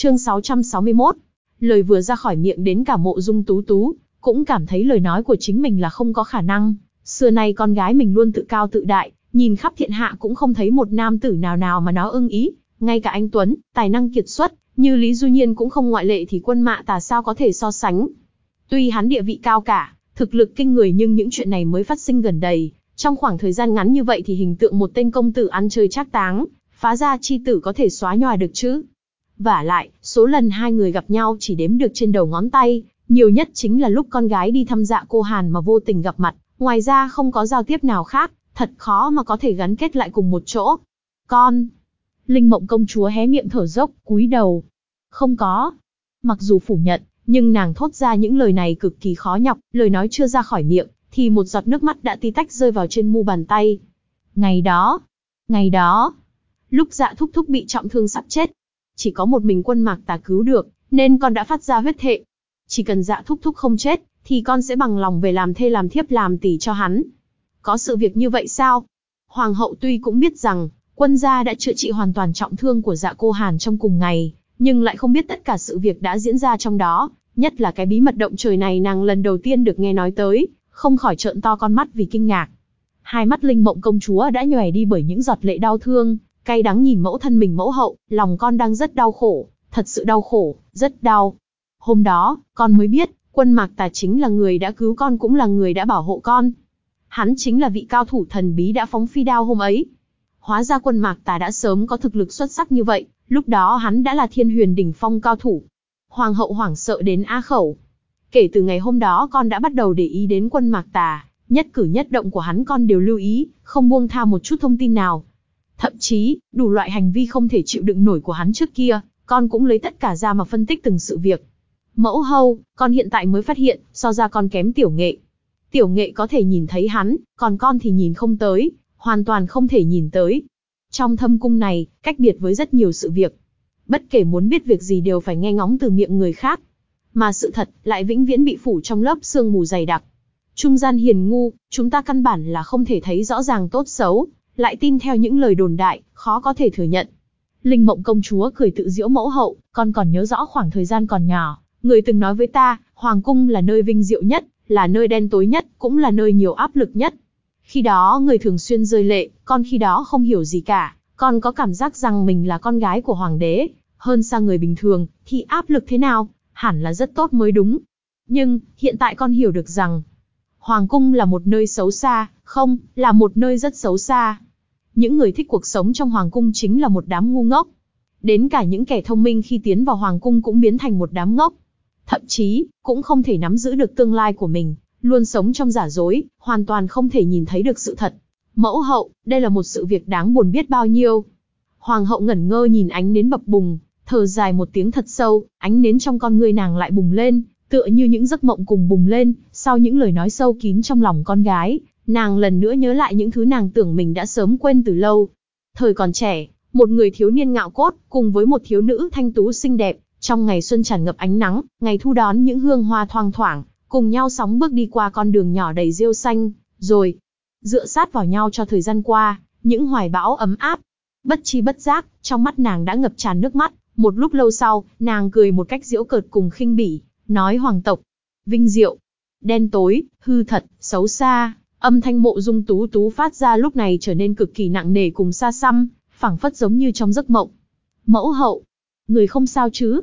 Chương 661. Lời vừa ra khỏi miệng đến cả mộ dung tú tú, cũng cảm thấy lời nói của chính mình là không có khả năng. Xưa nay con gái mình luôn tự cao tự đại, nhìn khắp thiên hạ cũng không thấy một nam tử nào nào mà nó ưng ý, ngay cả anh Tuấn, tài năng kiệt xuất, như Lý Du Nhiên cũng không ngoại lệ thì quân mạ tà sao có thể so sánh. Tuy hắn địa vị cao cả, thực lực kinh người nhưng những chuyện này mới phát sinh gần đây, trong khoảng thời gian ngắn như vậy thì hình tượng một tên công tử ăn chơi trác táng, phá ra chi tử có thể xóa nhòa được chứ. Vả lại, số lần hai người gặp nhau chỉ đếm được trên đầu ngón tay, nhiều nhất chính là lúc con gái đi thăm dạ cô Hàn mà vô tình gặp mặt, ngoài ra không có giao tiếp nào khác, thật khó mà có thể gắn kết lại cùng một chỗ. Con! Linh mộng công chúa hé miệng thở dốc, cúi đầu. Không có. Mặc dù phủ nhận, nhưng nàng thốt ra những lời này cực kỳ khó nhọc, lời nói chưa ra khỏi miệng, thì một giọt nước mắt đã tí tách rơi vào trên mu bàn tay. Ngày đó, ngày đó, lúc dạ thúc thúc bị trọng thương sắp chết, chỉ có một mình quân mạc tà cứu được, nên con đã phát ra huyết thệ. Chỉ cần dạ thúc thúc không chết, thì con sẽ bằng lòng về làm thê làm thiếp làm tỷ cho hắn. Có sự việc như vậy sao? Hoàng hậu tuy cũng biết rằng, quân gia đã chữa trị hoàn toàn trọng thương của dạ cô Hàn trong cùng ngày, nhưng lại không biết tất cả sự việc đã diễn ra trong đó, nhất là cái bí mật động trời này nàng lần đầu tiên được nghe nói tới, không khỏi trợn to con mắt vì kinh ngạc. Hai mắt linh mộng công chúa đã nhòe đi bởi những giọt lệ đau thương, cay đắng nhìn mẫu thân mình mẫu hậu, lòng con đang rất đau khổ, thật sự đau khổ, rất đau. Hôm đó, con mới biết, quân mạc tà chính là người đã cứu con cũng là người đã bảo hộ con. Hắn chính là vị cao thủ thần bí đã phóng phi đao hôm ấy. Hóa ra quân mạc tà đã sớm có thực lực xuất sắc như vậy, lúc đó hắn đã là thiên huyền đỉnh phong cao thủ. Hoàng hậu hoảng sợ đến a khẩu. Kể từ ngày hôm đó con đã bắt đầu để ý đến quân mạc tà, nhất cử nhất động của hắn con đều lưu ý, không buông tha một chút thông tin nào. Thậm chí, đủ loại hành vi không thể chịu đựng nổi của hắn trước kia, con cũng lấy tất cả ra mà phân tích từng sự việc. Mẫu hâu, con hiện tại mới phát hiện, so ra con kém tiểu nghệ. Tiểu nghệ có thể nhìn thấy hắn, còn con thì nhìn không tới, hoàn toàn không thể nhìn tới. Trong thâm cung này, cách biệt với rất nhiều sự việc. Bất kể muốn biết việc gì đều phải nghe ngóng từ miệng người khác. Mà sự thật, lại vĩnh viễn bị phủ trong lớp sương mù dày đặc. Trung gian hiền ngu, chúng ta căn bản là không thể thấy rõ ràng tốt xấu, lại tin theo những lời đồn đại, khó có thể thừa nhận. Linh mộng công chúa cười tự diễu mẫu hậu, con còn nhớ rõ khoảng thời gian còn nhỏ, người từng nói với ta, Hoàng cung là nơi vinh diệu nhất, là nơi đen tối nhất, cũng là nơi nhiều áp lực nhất. Khi đó người thường xuyên rơi lệ, con khi đó không hiểu gì cả, con có cảm giác rằng mình là con gái của hoàng đế, hơn xa người bình thường, thì áp lực thế nào, hẳn là rất tốt mới đúng. Nhưng, hiện tại con hiểu được rằng, Hoàng cung là một nơi xấu xa, không, là một nơi rất xấu xa. Những người thích cuộc sống trong Hoàng cung chính là một đám ngu ngốc. Đến cả những kẻ thông minh khi tiến vào Hoàng cung cũng biến thành một đám ngốc. Thậm chí, cũng không thể nắm giữ được tương lai của mình, luôn sống trong giả dối, hoàn toàn không thể nhìn thấy được sự thật. Mẫu hậu, đây là một sự việc đáng buồn biết bao nhiêu. Hoàng hậu ngẩn ngơ nhìn ánh nến bập bùng, thở dài một tiếng thật sâu, ánh nến trong con người nàng lại bùng lên, tựa như những giấc mộng cùng bùng lên, sau những lời nói sâu kín trong lòng con gái, nàng lần nữa nhớ lại những thứ nàng tưởng mình đã sớm quên từ lâu. Thời còn trẻ, một người thiếu niên ngạo cốt, cùng với một thiếu nữ thanh tú xinh đẹp, trong ngày xuân tràn ngập ánh nắng, ngày thu đón những hương hoa thoang thoảng, cùng nhau sóng bước đi qua con đường nhỏ đầy rêu xanh, rồi dựa sát vào nhau cho thời gian qua, những hoài bão ấm áp. Bất chi bất giác, trong mắt nàng đã ngập tràn nước mắt, một lúc lâu sau, nàng cười một cách giễu cợt cùng khinh bỉ, nói hoàng tộc, vinh diệu, đen tối, hư thật, xấu xa, âm thanh mộ dung tú tú phát ra lúc này trở nên cực kỳ nặng nề cùng xa xăm, phảng phất giống như trong giấc mộng. Mẫu hậu, người không sao chứ?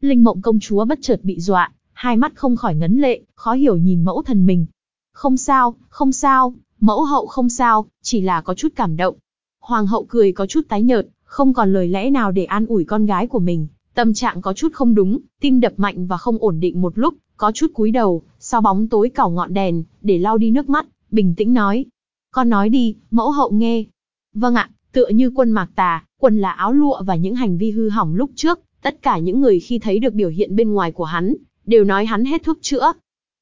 Linh mộng công chúa bất chợt bị dọa, hai mắt không khỏi ngấn lệ, khó hiểu nhìn mẫu thần mình. Không sao, không sao, mẫu hậu không sao, chỉ là có chút cảm động. Hoàng hậu cười có chút tái nhợt, không còn lời lẽ nào để an ủi con gái của mình. Tâm trạng có chút không đúng, tim đập mạnh và không ổn định một lúc, có chút cúi đầu, sau bóng tối cảo ngọn đèn, để lau đi nước mắt, bình tĩnh nói. Con nói đi, mẫu hậu nghe. Vâng ạ, tựa như quân mạc tà, quần là áo lụa và những hành vi hư hỏng lúc trước, tất cả những người khi thấy được biểu hiện bên ngoài của hắn, đều nói hắn hết thuốc chữa.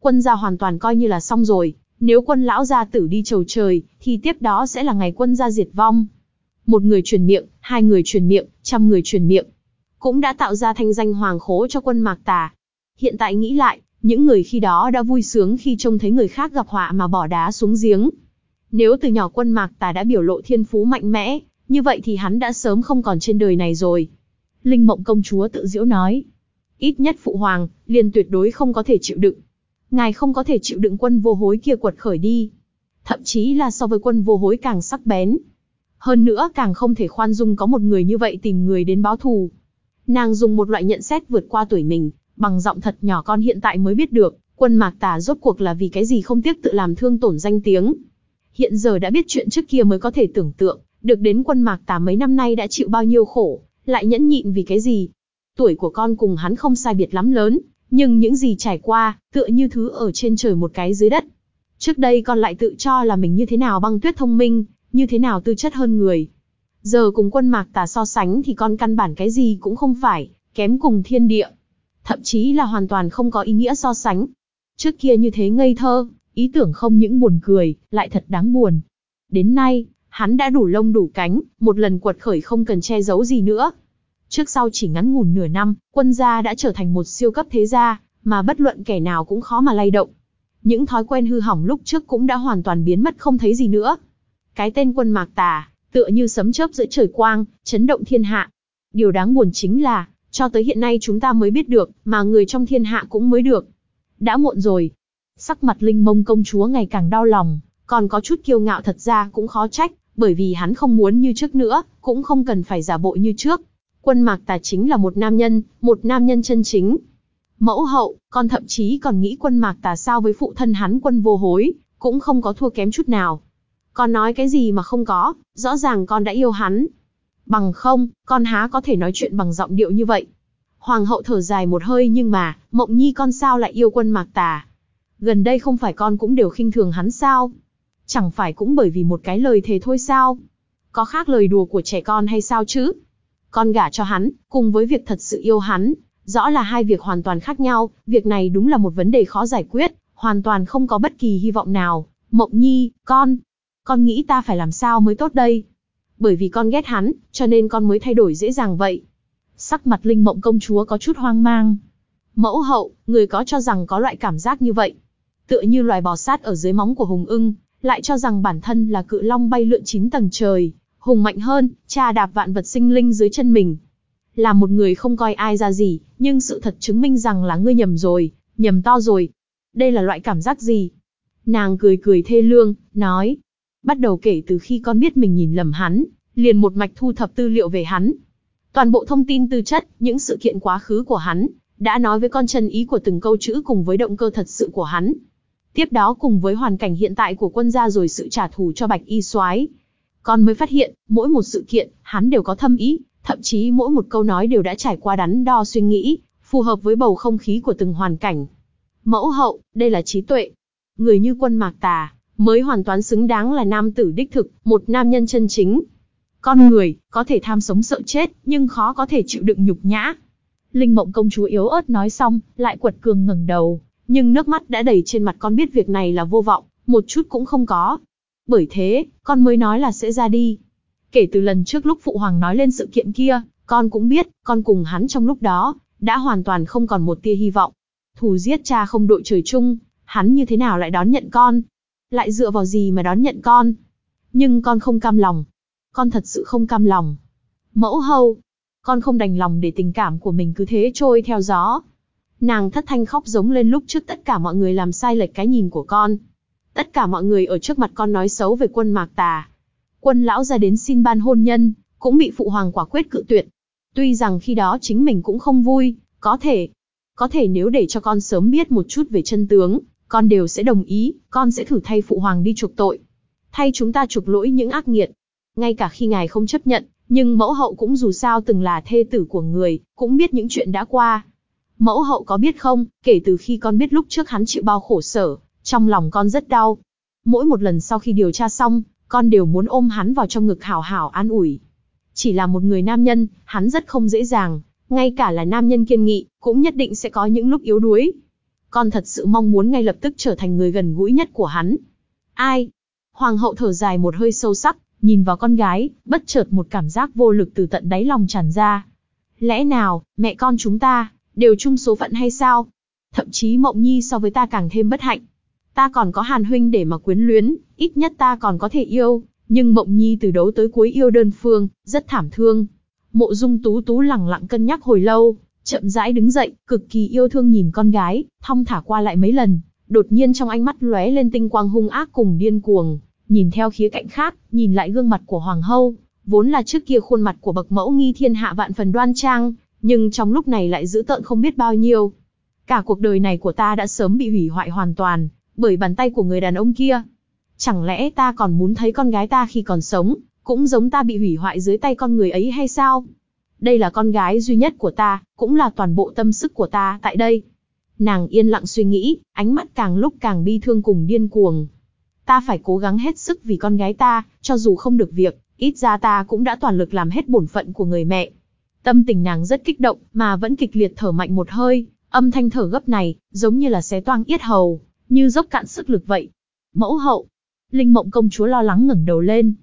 Quân gia hoàn toàn coi như là xong rồi, nếu quân lão gia tử đi chầu trời, thì tiếp đó sẽ là ngày quân gia diệt vong. Một người truyền miệng, hai người truyền miệng, trăm người truyền miệng, cũng đã tạo ra thanh danh hoàng khố cho quân mạc tà. Hiện tại nghĩ lại, những người khi đó đã vui sướng khi trông thấy người khác gặp họa mà bỏ đá xuống giếng. Nếu từ nhỏ quân mạc tà đã biểu lộ thiên phú mạnh mẽ, như vậy thì hắn đã sớm không còn trên đời này rồi. Linh mộng công chúa tự diễu nói. Ít nhất phụ hoàng, liền tuyệt đối không có thể chịu đựng. Ngài không có thể chịu đựng quân vô hối kia quật khởi đi. Thậm chí là so với quân vô hối càng sắc bén. Hơn nữa càng không thể khoan dung có một người như vậy tìm người đến báo thù. Nàng dùng một loại nhận xét vượt qua tuổi mình, bằng giọng thật nhỏ con hiện tại mới biết được, quân mạc tà rốt cuộc là vì cái gì không tiếc tự làm thương tổn danh tiếng. Hiện giờ đã biết chuyện trước kia mới có thể tưởng tượng, được đến quân mạc tà mấy năm nay đã chịu bao nhiêu khổ, lại nhẫn nhịn vì cái gì. Tuổi của con cùng hắn không sai biệt lắm lớn, nhưng những gì trải qua, tựa như thứ ở trên trời một cái dưới đất. Trước đây con lại tự cho là mình như thế nào băng tuyết thông minh, như thế nào tư chất hơn người. Giờ cùng quân mạc tà so sánh thì con căn bản cái gì cũng không phải, kém cùng thiên địa. Thậm chí là hoàn toàn không có ý nghĩa so sánh. Trước kia như thế ngây thơ, ý tưởng không những buồn cười, lại thật đáng buồn. Đến nay, hắn đã đủ lông đủ cánh, một lần quật khởi không cần che giấu gì nữa. Trước sau chỉ ngắn ngủn nửa năm, quân gia đã trở thành một siêu cấp thế gia, mà bất luận kẻ nào cũng khó mà lay động. Những thói quen hư hỏng lúc trước cũng đã hoàn toàn biến mất không thấy gì nữa. Cái tên quân mạc tà, tựa như sấm chớp giữa trời quang, chấn động thiên hạ. Điều đáng buồn chính là, cho tới hiện nay chúng ta mới biết được, mà người trong thiên hạ cũng mới được. Đã muộn rồi. Sắc mặt linh mông công chúa ngày càng đau lòng, còn có chút kiêu ngạo thật ra cũng khó trách, bởi vì hắn không muốn như trước nữa, cũng không cần phải giả bộ như trước. Quân mạc tà chính là một nam nhân, một nam nhân chân chính. Mẫu hậu, con thậm chí còn nghĩ quân mạc tà sao với phụ thân hắn quân vô hối, cũng không có thua kém chút nào. Con nói cái gì mà không có, rõ ràng con đã yêu hắn. Bằng không, con há có thể nói chuyện bằng giọng điệu như vậy. Hoàng hậu thở dài một hơi nhưng mà, mộng nhi con sao lại yêu quân mạc tà. Gần đây không phải con cũng đều khinh thường hắn sao. Chẳng phải cũng bởi vì một cái lời thề thôi sao. Có khác lời đùa của trẻ con hay sao chứ? Con gả cho hắn, cùng với việc thật sự yêu hắn, rõ là hai việc hoàn toàn khác nhau, việc này đúng là một vấn đề khó giải quyết, hoàn toàn không có bất kỳ hy vọng nào. Mộng nhi, con, con nghĩ ta phải làm sao mới tốt đây? Bởi vì con ghét hắn, cho nên con mới thay đổi dễ dàng vậy. Sắc mặt linh mộng công chúa có chút hoang mang. Mẫu hậu, người có cho rằng có loại cảm giác như vậy. Tựa như loài bò sát ở dưới móng của hùng ưng, lại cho rằng bản thân là cự long bay lượn chín tầng trời, hùng mạnh hơn, cha đạp vạn vật sinh linh dưới chân mình. Là một người không coi ai ra gì, nhưng sự thật chứng minh rằng là ngươi nhầm rồi, nhầm to rồi. Đây là loại cảm giác gì? Nàng cười cười thê lương, nói. Bắt đầu kể từ khi con biết mình nhìn lầm hắn, liền một mạch thu thập tư liệu về hắn. Toàn bộ thông tin tư chất, những sự kiện quá khứ của hắn, đã nói với con chân ý của từng câu chữ cùng với động cơ thật sự của hắn. Tiếp đó cùng với hoàn cảnh hiện tại của quân gia rồi sự trả thù cho Bạch Y Soái, con mới phát hiện, mỗi một sự kiện, hắn đều có thâm ý, thậm chí mỗi một câu nói đều đã trải qua đắn đo suy nghĩ, phù hợp với bầu không khí của từng hoàn cảnh. Mẫu hậu, đây là trí tuệ. Người như quân mạc tà, mới hoàn toàn xứng đáng là nam tử đích thực, một nam nhân chân chính. Con người, có thể tham sống sợ chết, nhưng khó có thể chịu đựng nhục nhã. Linh mộng công chúa yếu ớt nói xong, lại quật cường ngẩng đầu, nhưng nước mắt đã đầy trên mặt con biết việc này là vô vọng, một chút cũng không có. Bởi thế, con mới nói là sẽ ra đi. Kể từ lần trước lúc Phụ Hoàng nói lên sự kiện kia, con cũng biết, con cùng hắn trong lúc đó, đã hoàn toàn không còn một tia hy vọng. Thù giết cha không đội trời chung, hắn như thế nào lại đón nhận con? Lại dựa vào gì mà đón nhận con? Nhưng con không cam lòng. Con thật sự không cam lòng. Mẫu hâu, con không đành lòng để tình cảm của mình cứ thế trôi theo gió. Nàng thất thanh khóc giống lên lúc trước tất cả mọi người làm sai lệch cái nhìn của con. Tất cả mọi người ở trước mặt con nói xấu về quân mạc tà. Quân lão ra đến xin ban hôn nhân, cũng bị phụ hoàng quả quyết cự tuyệt. Tuy rằng khi đó chính mình cũng không vui, có thể, có thể nếu để cho con sớm biết một chút về chân tướng, con đều sẽ đồng ý, con sẽ thử thay phụ hoàng đi chuộc tội. Thay chúng ta chuộc lỗi những ác nghiệt. Ngay cả khi ngài không chấp nhận, nhưng mẫu hậu cũng dù sao từng là thê tử của người, cũng biết những chuyện đã qua. Mẫu hậu có biết không, kể từ khi con biết lúc trước hắn chịu bao khổ sở, trong lòng con rất đau. Mỗi một lần sau khi điều tra xong, con đều muốn ôm hắn vào trong ngực hảo hảo an ủi. Chỉ là một người nam nhân, hắn rất không dễ dàng, ngay cả là nam nhân kiên nghị, cũng nhất định sẽ có những lúc yếu đuối. Con thật sự mong muốn ngay lập tức trở thành người gần gũi nhất của hắn. Ai? Hoàng hậu thở dài một hơi sâu sắc, nhìn vào con gái, bất chợt một cảm giác vô lực từ tận đáy lòng tràn ra. Lẽ nào, mẹ con chúng ta, đều chung số phận hay sao? Thậm chí mộng nhi so với ta càng thêm bất hạnh. Ta còn có Hàn huynh để mà quyến luyến, ít nhất ta còn có thể yêu, nhưng Mộng Nhi từ đấu tới cuối yêu đơn phương, rất thảm thương. Mộ dung tú tú lẳng lặng cân nhắc hồi lâu, chậm rãi đứng dậy, cực kỳ yêu thương nhìn con gái, thong thả qua lại mấy lần, đột nhiên trong ánh mắt lóe lên tinh quang hung ác cùng điên cuồng, nhìn theo khía cạnh khác, nhìn lại gương mặt của hoàng hậu, vốn là trước kia khuôn mặt của bậc mẫu nghi thiên hạ vạn phần đoan trang, nhưng trong lúc này lại giữ tợn không biết bao nhiêu. Cả cuộc đời này của ta đã sớm bị hủy hoại hoàn toàn, bởi bàn tay của người đàn ông kia. Chẳng lẽ ta còn muốn thấy con gái ta khi còn sống, cũng giống ta bị hủy hoại dưới tay con người ấy hay sao? Đây là con gái duy nhất của ta, cũng là toàn bộ tâm sức của ta tại đây. Nàng yên lặng suy nghĩ, ánh mắt càng lúc càng bi thương cùng điên cuồng. Ta phải cố gắng hết sức vì con gái ta, cho dù không được việc, ít ra ta cũng đã toàn lực làm hết bổn phận của người mẹ. Tâm tình nàng rất kích động, mà vẫn kịch liệt thở mạnh một hơi, âm thanh thở gấp này, giống như là xé toang yết hầu, như dốc cạn sức lực vậy. Mẫu hậu, Linh mộng công chúa lo lắng ngẩng đầu lên.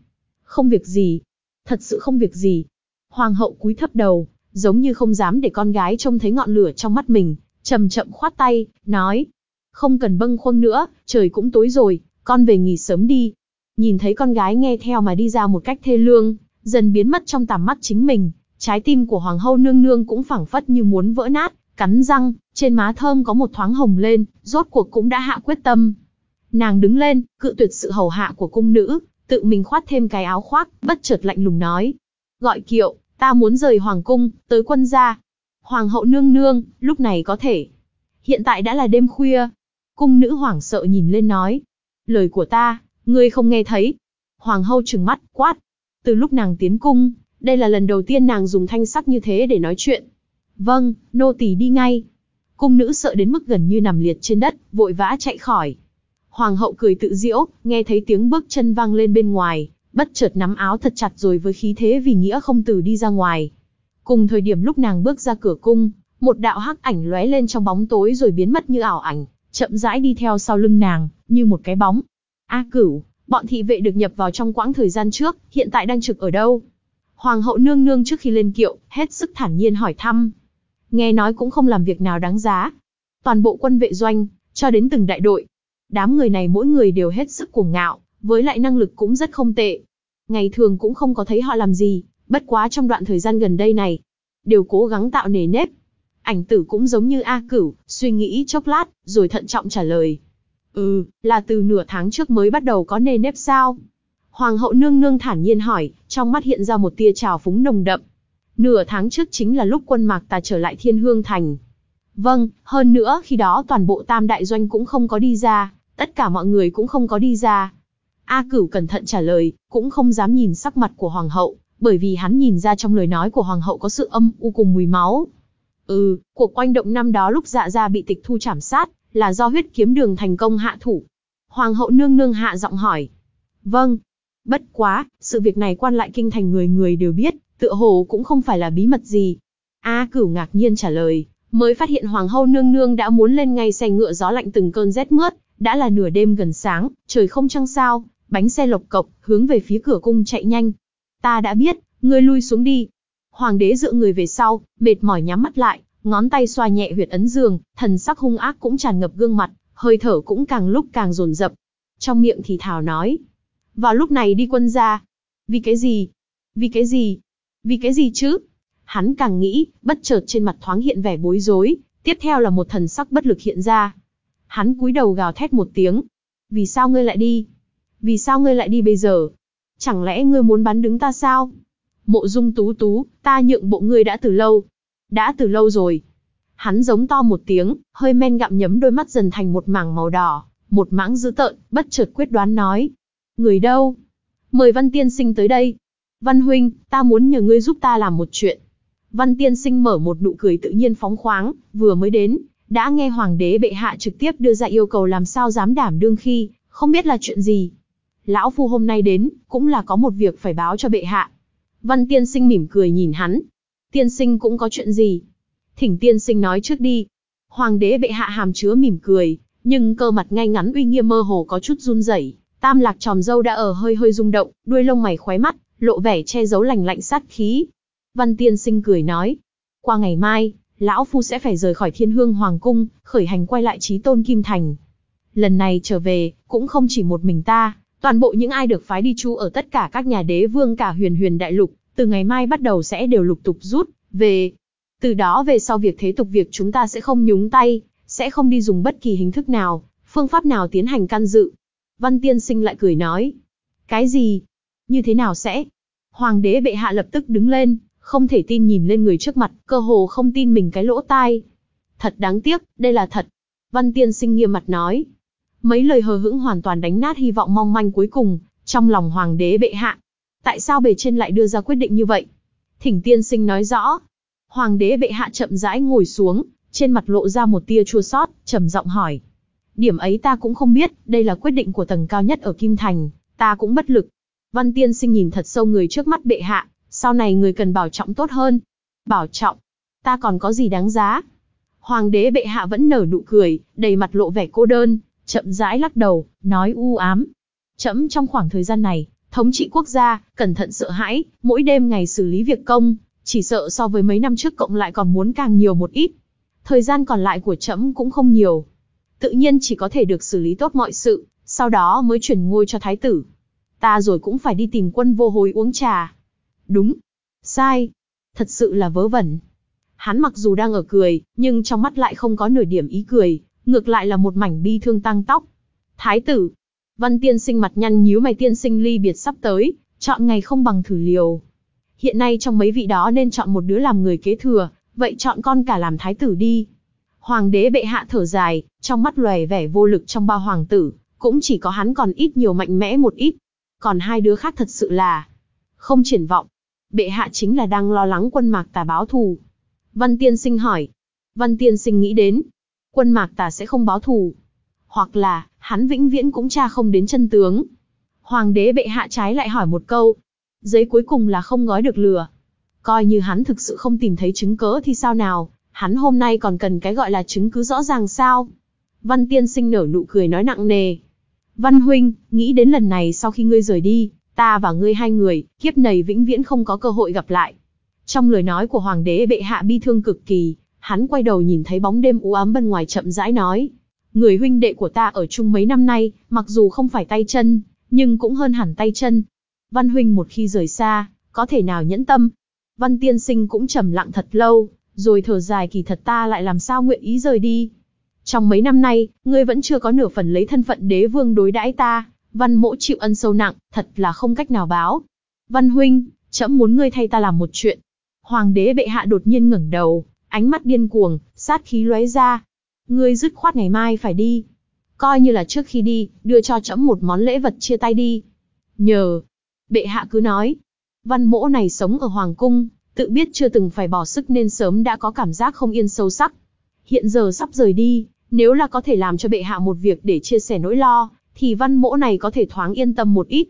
Không việc gì, thật sự không việc gì. Hoàng hậu cúi thấp đầu, giống như không dám để con gái trông thấy ngọn lửa trong mắt mình, chậm chậm khoát tay, nói. Không cần bâng khuâng nữa, trời cũng tối rồi, con về nghỉ sớm đi. Nhìn thấy con gái nghe theo mà đi ra một cách thê lương, dần biến mất trong tầm mắt chính mình, trái tim của hoàng hậu nương nương cũng phảng phất như muốn vỡ nát, cắn răng, trên má thơm có một thoáng hồng lên, rốt cuộc cũng đã hạ quyết tâm. Nàng đứng lên, cự tuyệt sự hầu hạ của cung nữ, tự mình khoát thêm cái áo khoác, bất chợt lạnh lùng nói. Gọi kiệu, ta muốn rời hoàng cung, tới quân gia. Hoàng hậu nương nương, lúc này có thể. Hiện tại đã là đêm khuya. Cung nữ hoảng sợ nhìn lên nói. Lời của ta, ngươi không nghe thấy. Hoàng hậu trừng mắt, quát. Từ lúc nàng tiến cung, đây là lần đầu tiên nàng dùng thanh sắc như thế để nói chuyện. Vâng, nô tỳ đi ngay. Cung nữ sợ đến mức gần như nằm liệt trên đất, vội vã chạy khỏi. Hoàng hậu cười tự diễu, nghe thấy tiếng bước chân vang lên bên ngoài, bất chợt nắm áo thật chặt rồi với khí thế vì nghĩa không từ đi ra ngoài. Cùng thời điểm lúc nàng bước ra cửa cung, một đạo hắc ảnh lóe lên trong bóng tối rồi biến mất như ảo ảnh, chậm rãi đi theo sau lưng nàng, như một cái bóng. A cửu, bọn thị vệ được nhập vào trong quãng thời gian trước, hiện tại đang trực ở đâu? Hoàng hậu nương nương trước khi lên kiệu, hết sức thản nhiên hỏi thăm. Nghe nói cũng không làm việc nào đáng giá. Toàn bộ quân vệ doanh, cho đến từng đại đội, Đám người này mỗi người đều hết sức cuồng ngạo, với lại năng lực cũng rất không tệ. Ngày thường cũng không có thấy họ làm gì, bất quá trong đoạn thời gian gần đây này, đều cố gắng tạo nề nếp. Ảnh tử cũng giống như A Cửu, suy nghĩ chốc lát, rồi thận trọng trả lời. Ừ, là từ nửa tháng trước mới bắt đầu có nề nếp sao? Hoàng hậu nương nương thản nhiên hỏi, trong mắt hiện ra một tia trào phúng nồng đậm. Nửa tháng trước chính là lúc quân mạc ta trở lại thiên hương thành. Vâng, hơn nữa khi đó toàn bộ tam đại doanh cũng không có đi ra, Tất cả mọi người cũng không có đi ra. A Cửu cẩn thận trả lời, cũng không dám nhìn sắc mặt của hoàng hậu, bởi vì hắn nhìn ra trong lời nói của hoàng hậu có sự âm u cùng mùi máu. Ừ, cuộc quanh động năm đó lúc dạ gia bị tịch thu trảm sát, là do huyết kiếm đường thành công hạ thủ. Hoàng hậu nương nương hạ giọng hỏi. Vâng. Bất quá, sự việc này quan lại kinh thành người người đều biết, tựa hồ cũng không phải là bí mật gì. A cửu ngạc nhiên trả lời, mới phát hiện hoàng hậu nương nương đã muốn lên ngay xe ngựa gió lạnh từng cơn rét mướt, đã là nửa đêm gần sáng, trời không trăng sao, bánh xe lộc cộc, hướng về phía cửa cung chạy nhanh. Ta đã biết, ngươi lui xuống đi. Hoàng đế dựa người về sau, mệt mỏi nhắm mắt lại, ngón tay xoa nhẹ huyệt ấn giường, thần sắc hung ác cũng tràn ngập gương mặt, hơi thở cũng càng lúc càng dồn dập. Trong miệng thì thào nói. Vào lúc này đi quân ra. Vì cái gì? Vì cái gì? Vì cái gì chứ? Hắn càng nghĩ, bất chợt trên mặt thoáng hiện vẻ bối rối, tiếp theo là một thần sắc bất lực hiện ra. Hắn cúi đầu gào thét một tiếng. Vì sao ngươi lại đi? Vì sao ngươi lại đi bây giờ? Chẳng lẽ ngươi muốn bắn đứng ta sao? Mộ dung tú tú, ta nhượng bộ ngươi đã từ lâu. Đã từ lâu rồi. Hắn giống to một tiếng, hơi men gặm nhấm đôi mắt dần thành một mảng màu đỏ, một mãng dữ tợn, bất chợt quyết đoán nói. Người đâu? Mời văn tiên sinh tới đây. Văn huynh, ta muốn nhờ ngươi giúp ta làm một chuyện. Văn tiên sinh mở một nụ cười tự nhiên phóng khoáng, vừa mới đến, đã nghe hoàng đế bệ hạ trực tiếp đưa ra yêu cầu làm sao dám đảm đương khi, không biết là chuyện gì. Lão phu hôm nay đến, cũng là có một việc phải báo cho bệ hạ. Văn tiên sinh mỉm cười nhìn hắn. Tiên sinh cũng có chuyện gì? Thỉnh tiên sinh nói trước đi. Hoàng đế bệ hạ hàm chứa mỉm cười, nhưng cơ mặt ngay ngắn uy nghiêm mơ hồ có chút run rẩy. Tam lạc tròm dâu đã ở hơi hơi rung động, đuôi lông mày khóe mắt, lộ vẻ che giấu lành lạnh sát khí. Văn tiên sinh cười nói. Qua ngày mai, lão phu sẽ phải rời khỏi thiên hương hoàng cung, khởi hành quay lại trí tôn kim thành. Lần này trở về, cũng không chỉ một mình ta, toàn bộ những ai được phái đi chu ở tất cả các nhà đế vương cả huyền huyền đại lục, từ ngày mai bắt đầu sẽ đều lục tục rút về. Từ đó về sau việc thế tục việc chúng ta sẽ không nhúng tay, sẽ không đi dùng bất kỳ hình thức nào, phương pháp nào tiến hành can dự. Văn tiên sinh lại cười nói. Cái gì? Như thế nào sẽ? Hoàng đế bệ hạ lập tức đứng lên, không thể tin nhìn lên người trước mặt, cơ hồ không tin mình cái lỗ tai. Thật đáng tiếc, đây là thật. Văn tiên sinh nghiêm mặt nói. Mấy lời hờ hững hoàn toàn đánh nát hy vọng mong manh cuối cùng, trong lòng hoàng đế bệ hạ. Tại sao bề trên lại đưa ra quyết định như vậy? Thỉnh tiên sinh nói rõ. Hoàng đế bệ hạ chậm rãi ngồi xuống, trên mặt lộ ra một tia chua xót, trầm giọng hỏi. Điểm ấy ta cũng không biết, đây là quyết định của tầng cao nhất ở Kim Thành, ta cũng bất lực. Văn tiên sinh nhìn thật sâu người trước mắt bệ hạ, sau này người cần bảo trọng tốt hơn. Bảo trọng, ta còn có gì đáng giá? Hoàng đế bệ hạ vẫn nở nụ cười, đầy mặt lộ vẻ cô đơn, chậm rãi lắc đầu, nói u ám. Chậm trong khoảng thời gian này, thống trị quốc gia, cẩn thận sợ hãi, mỗi đêm ngày xử lý việc công, chỉ sợ so với mấy năm trước cộng lại còn muốn càng nhiều một ít. Thời gian còn lại của chậm cũng không nhiều. Tự nhiên chỉ có thể được xử lý tốt mọi sự, sau đó mới chuyển ngôi cho thái tử. Ta rồi cũng phải đi tìm quân vô hối uống trà. Đúng. Sai. Thật sự là vớ vẩn. Hắn mặc dù đang ở cười, nhưng trong mắt lại không có nửa điểm ý cười, ngược lại là một mảnh bi thương tăng tóc. Thái tử. Văn tiên sinh mặt nhăn nhíu mày tiên sinh ly biệt sắp tới, chọn ngày không bằng thử liều. Hiện nay trong mấy vị đó nên chọn một đứa làm người kế thừa, vậy chọn con cả làm thái tử đi. Hoàng đế bệ hạ thở dài, trong mắt lòe vẻ vô lực trong ba hoàng tử, cũng chỉ có hắn còn ít nhiều mạnh mẽ một ít. Còn hai đứa khác thật sự là không triển vọng. Bệ hạ chính là đang lo lắng quân mạc tà báo thù. Văn tiên sinh hỏi. Văn tiên sinh nghĩ đến, quân mạc tà sẽ không báo thù. Hoặc là, hắn vĩnh viễn cũng tra không đến chân tướng. Hoàng đế bệ hạ trái lại hỏi một câu. Giấy cuối cùng là không gói được lừa. Coi như hắn thực sự không tìm thấy chứng cớ thì sao nào, hắn hôm nay còn cần cái gọi là chứng cứ rõ ràng sao? Văn tiên sinh nở nụ cười nói nặng nề. Văn huynh, nghĩ đến lần này sau khi ngươi rời đi, ta và ngươi hai người, kiếp này vĩnh viễn không có cơ hội gặp lại. Trong lời nói của hoàng đế bệ hạ bi thương cực kỳ, hắn quay đầu nhìn thấy bóng đêm u ám bên ngoài chậm rãi nói. Người huynh đệ của ta ở chung mấy năm nay, mặc dù không phải tay chân, nhưng cũng hơn hẳn tay chân. Văn huynh một khi rời xa, có thể nào nhẫn tâm. Văn tiên sinh cũng trầm lặng thật lâu, rồi thở dài kỳ thật ta lại làm sao nguyện ý rời đi. Trong mấy năm nay, ngươi vẫn chưa có nửa phần lấy thân phận đế vương đối đãi ta, văn mỗ chịu ân sâu nặng, thật là không cách nào báo. Văn huynh, trẫm muốn ngươi thay ta làm một chuyện. Hoàng đế bệ hạ đột nhiên ngẩng đầu, ánh mắt điên cuồng, sát khí lóe ra. Ngươi dứt khoát ngày mai phải đi. Coi như là trước khi đi, đưa cho trẫm một món lễ vật chia tay đi. Nhờ. Bệ hạ cứ nói. Văn mỗ này sống ở Hoàng cung, tự biết chưa từng phải bỏ sức nên sớm đã có cảm giác không yên sâu sắc. Hiện giờ sắp rời đi, nếu là có thể làm cho bệ hạ một việc để chia sẻ nỗi lo, thì văn mỗ này có thể thoáng yên tâm một ít.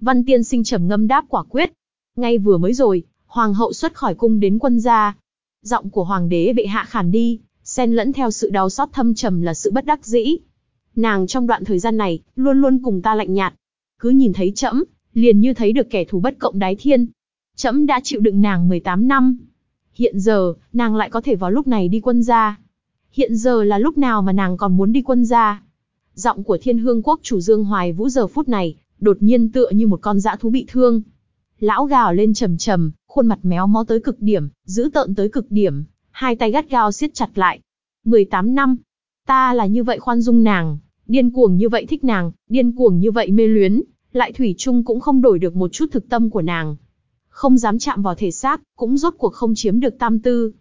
Văn tiên sinh trầm ngâm đáp quả quyết. Ngay vừa mới rồi, hoàng hậu xuất khỏi cung đến quân gia. Giọng của hoàng đế bệ hạ khản đi, xen lẫn theo sự đau xót thâm trầm là sự bất đắc dĩ. Nàng trong đoạn thời gian này, luôn luôn cùng ta lạnh nhạt. Cứ nhìn thấy trẫm, liền như thấy được kẻ thù bất cộng đái thiên. Trẫm đã chịu đựng nàng 18 năm. Hiện giờ, nàng lại có thể vào lúc này đi quân gia. Hiện giờ là lúc nào mà nàng còn muốn đi quân gia? Giọng của thiên hương quốc chủ Dương Hoài Vũ giờ phút này, đột nhiên tựa như một con dã thú bị thương. Lão gào lên trầm trầm, khuôn mặt méo mó tới cực điểm, giữ tợn tới cực điểm, hai tay gắt gao siết chặt lại. 18 năm, ta là như vậy khoan dung nàng, điên cuồng như vậy thích nàng, điên cuồng như vậy mê luyến, lại thủy chung cũng không đổi được một chút thực tâm của nàng. Không dám chạm vào thể xác, cũng rốt cuộc không chiếm được tam tư.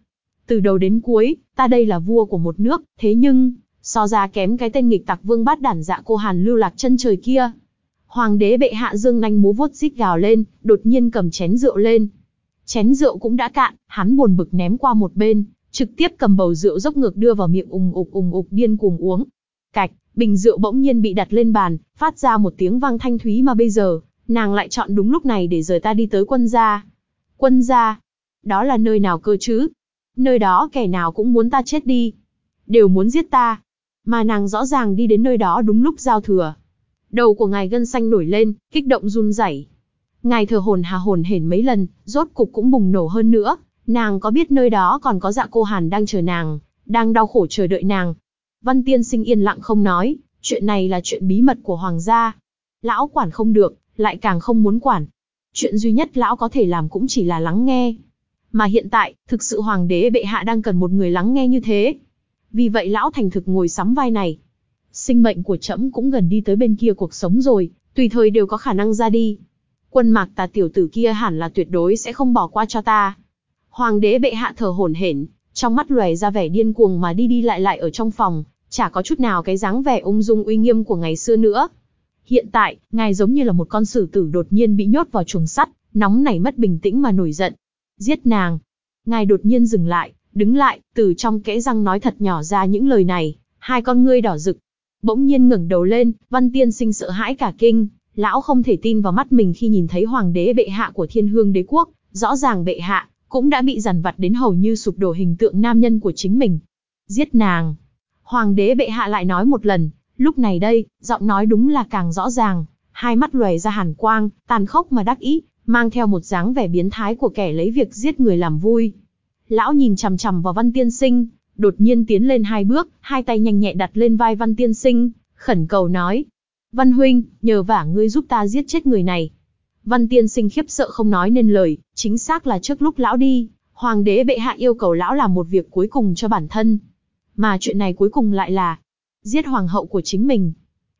Từ đầu đến cuối, ta đây là vua của một nước, thế nhưng, so ra kém cái tên nghịch tặc vương bát đản dạ cô hàn lưu lạc chân trời kia. Hoàng đế bệ hạ dương nanh múa vuốt rít gào lên, đột nhiên cầm chén rượu lên. Chén rượu cũng đã cạn, hắn buồn bực ném qua một bên, trực tiếp cầm bầu rượu dốc ngược đưa vào miệng ùng ục ùng ục điên cuồng uống. Cạch, bình rượu bỗng nhiên bị đặt lên bàn, phát ra một tiếng vang thanh thúy mà bây giờ, nàng lại chọn đúng lúc này để rời ta đi tới quân gia. Quân gia? Đó là nơi nào cơ chứ? Nơi đó kẻ nào cũng muốn ta chết đi. Đều muốn giết ta. Mà nàng rõ ràng đi đến nơi đó đúng lúc giao thừa. Đầu của ngài gân xanh nổi lên, kích động run rẩy. Ngài thờ hồn hà hồn hển mấy lần, rốt cục cũng bùng nổ hơn nữa. Nàng có biết nơi đó còn có dạ cô Hàn đang chờ nàng, đang đau khổ chờ đợi nàng. Văn tiên sinh yên lặng không nói, chuyện này là chuyện bí mật của hoàng gia. Lão quản không được, lại càng không muốn quản. Chuyện duy nhất lão có thể làm cũng chỉ là lắng nghe. Mà hiện tại, thực sự hoàng đế bệ hạ đang cần một người lắng nghe như thế. Vì vậy lão thành thực ngồi sắm vai này. Sinh mệnh của trẫm cũng gần đi tới bên kia cuộc sống rồi, tùy thời đều có khả năng ra đi. Quân mạc tà tiểu tử kia hẳn là tuyệt đối sẽ không bỏ qua cho ta. Hoàng đế bệ hạ thở hổn hển, trong mắt lòe ra vẻ điên cuồng mà đi đi lại lại ở trong phòng, chả có chút nào cái dáng vẻ ung dung uy nghiêm của ngày xưa nữa. Hiện tại, ngài giống như là một con sử tử đột nhiên bị nhốt vào chuồng sắt, nóng nảy mất bình tĩnh mà nổi giận. Giết nàng. Ngài đột nhiên dừng lại, đứng lại, từ trong kẽ răng nói thật nhỏ ra những lời này, hai con ngươi đỏ rực. Bỗng nhiên ngẩng đầu lên, văn tiên sinh sợ hãi cả kinh, lão không thể tin vào mắt mình khi nhìn thấy hoàng đế bệ hạ của thiên hương đế quốc, rõ ràng bệ hạ, cũng đã bị dằn vặt đến hầu như sụp đổ hình tượng nam nhân của chính mình. Giết nàng. Hoàng đế bệ hạ lại nói một lần, lúc này đây, giọng nói đúng là càng rõ ràng, hai mắt lòe ra hàn quang, tàn khốc mà đắc ý, mang theo một dáng vẻ biến thái của kẻ lấy việc giết người làm vui. Lão nhìn chằm chằm vào văn tiên sinh, đột nhiên tiến lên hai bước, hai tay nhanh nhẹ đặt lên vai văn tiên sinh, khẩn cầu nói. Văn huynh, nhờ vả ngươi giúp ta giết chết người này. Văn tiên sinh khiếp sợ không nói nên lời, chính xác là trước lúc lão đi, hoàng đế bệ hạ yêu cầu lão làm một việc cuối cùng cho bản thân. Mà chuyện này cuối cùng lại là giết hoàng hậu của chính mình.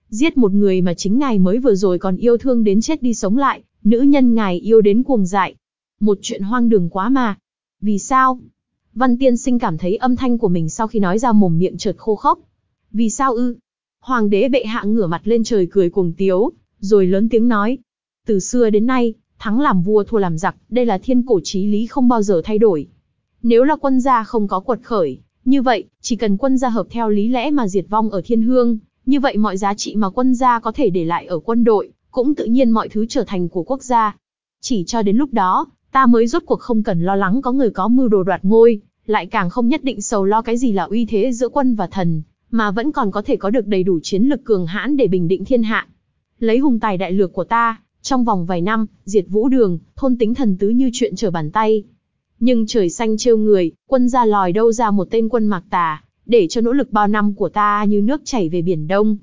Giết một người mà chính ngài mới vừa rồi còn yêu thương đến chết đi sống lại, nữ nhân ngài yêu đến cuồng dại. Một chuyện hoang đường quá mà. Vì sao? Văn tiên sinh cảm thấy âm thanh của mình sau khi nói ra mồm miệng chợt khô khốc. Vì sao ư? Hoàng đế bệ hạ ngửa mặt lên trời cười cuồng tiếu, rồi lớn tiếng nói. Từ xưa đến nay, thắng làm vua thua làm giặc, đây là thiên cổ chí lý không bao giờ thay đổi. Nếu là quân gia không có quật khởi, như vậy, chỉ cần quân gia hợp theo lý lẽ mà diệt vong ở thiên hương, như vậy mọi giá trị mà quân gia có thể để lại ở quân đội, cũng tự nhiên mọi thứ trở thành của quốc gia. Chỉ cho đến lúc đó, ta mới rốt cuộc không cần lo lắng có người có mưu đồ đoạt ngôi, lại càng không nhất định sầu lo cái gì là uy thế giữa quân và thần, mà vẫn còn có thể có được đầy đủ chiến lực cường hãn để bình định thiên hạ. Lấy hùng tài đại lược của ta, trong vòng vài năm, diệt vũ đường, thôn tính thần tứ như chuyện trở bàn tay. Nhưng trời xanh trêu người, quân gia lòi đâu ra một tên quân mạc tà, để cho nỗ lực bao năm của ta như nước chảy về biển đông.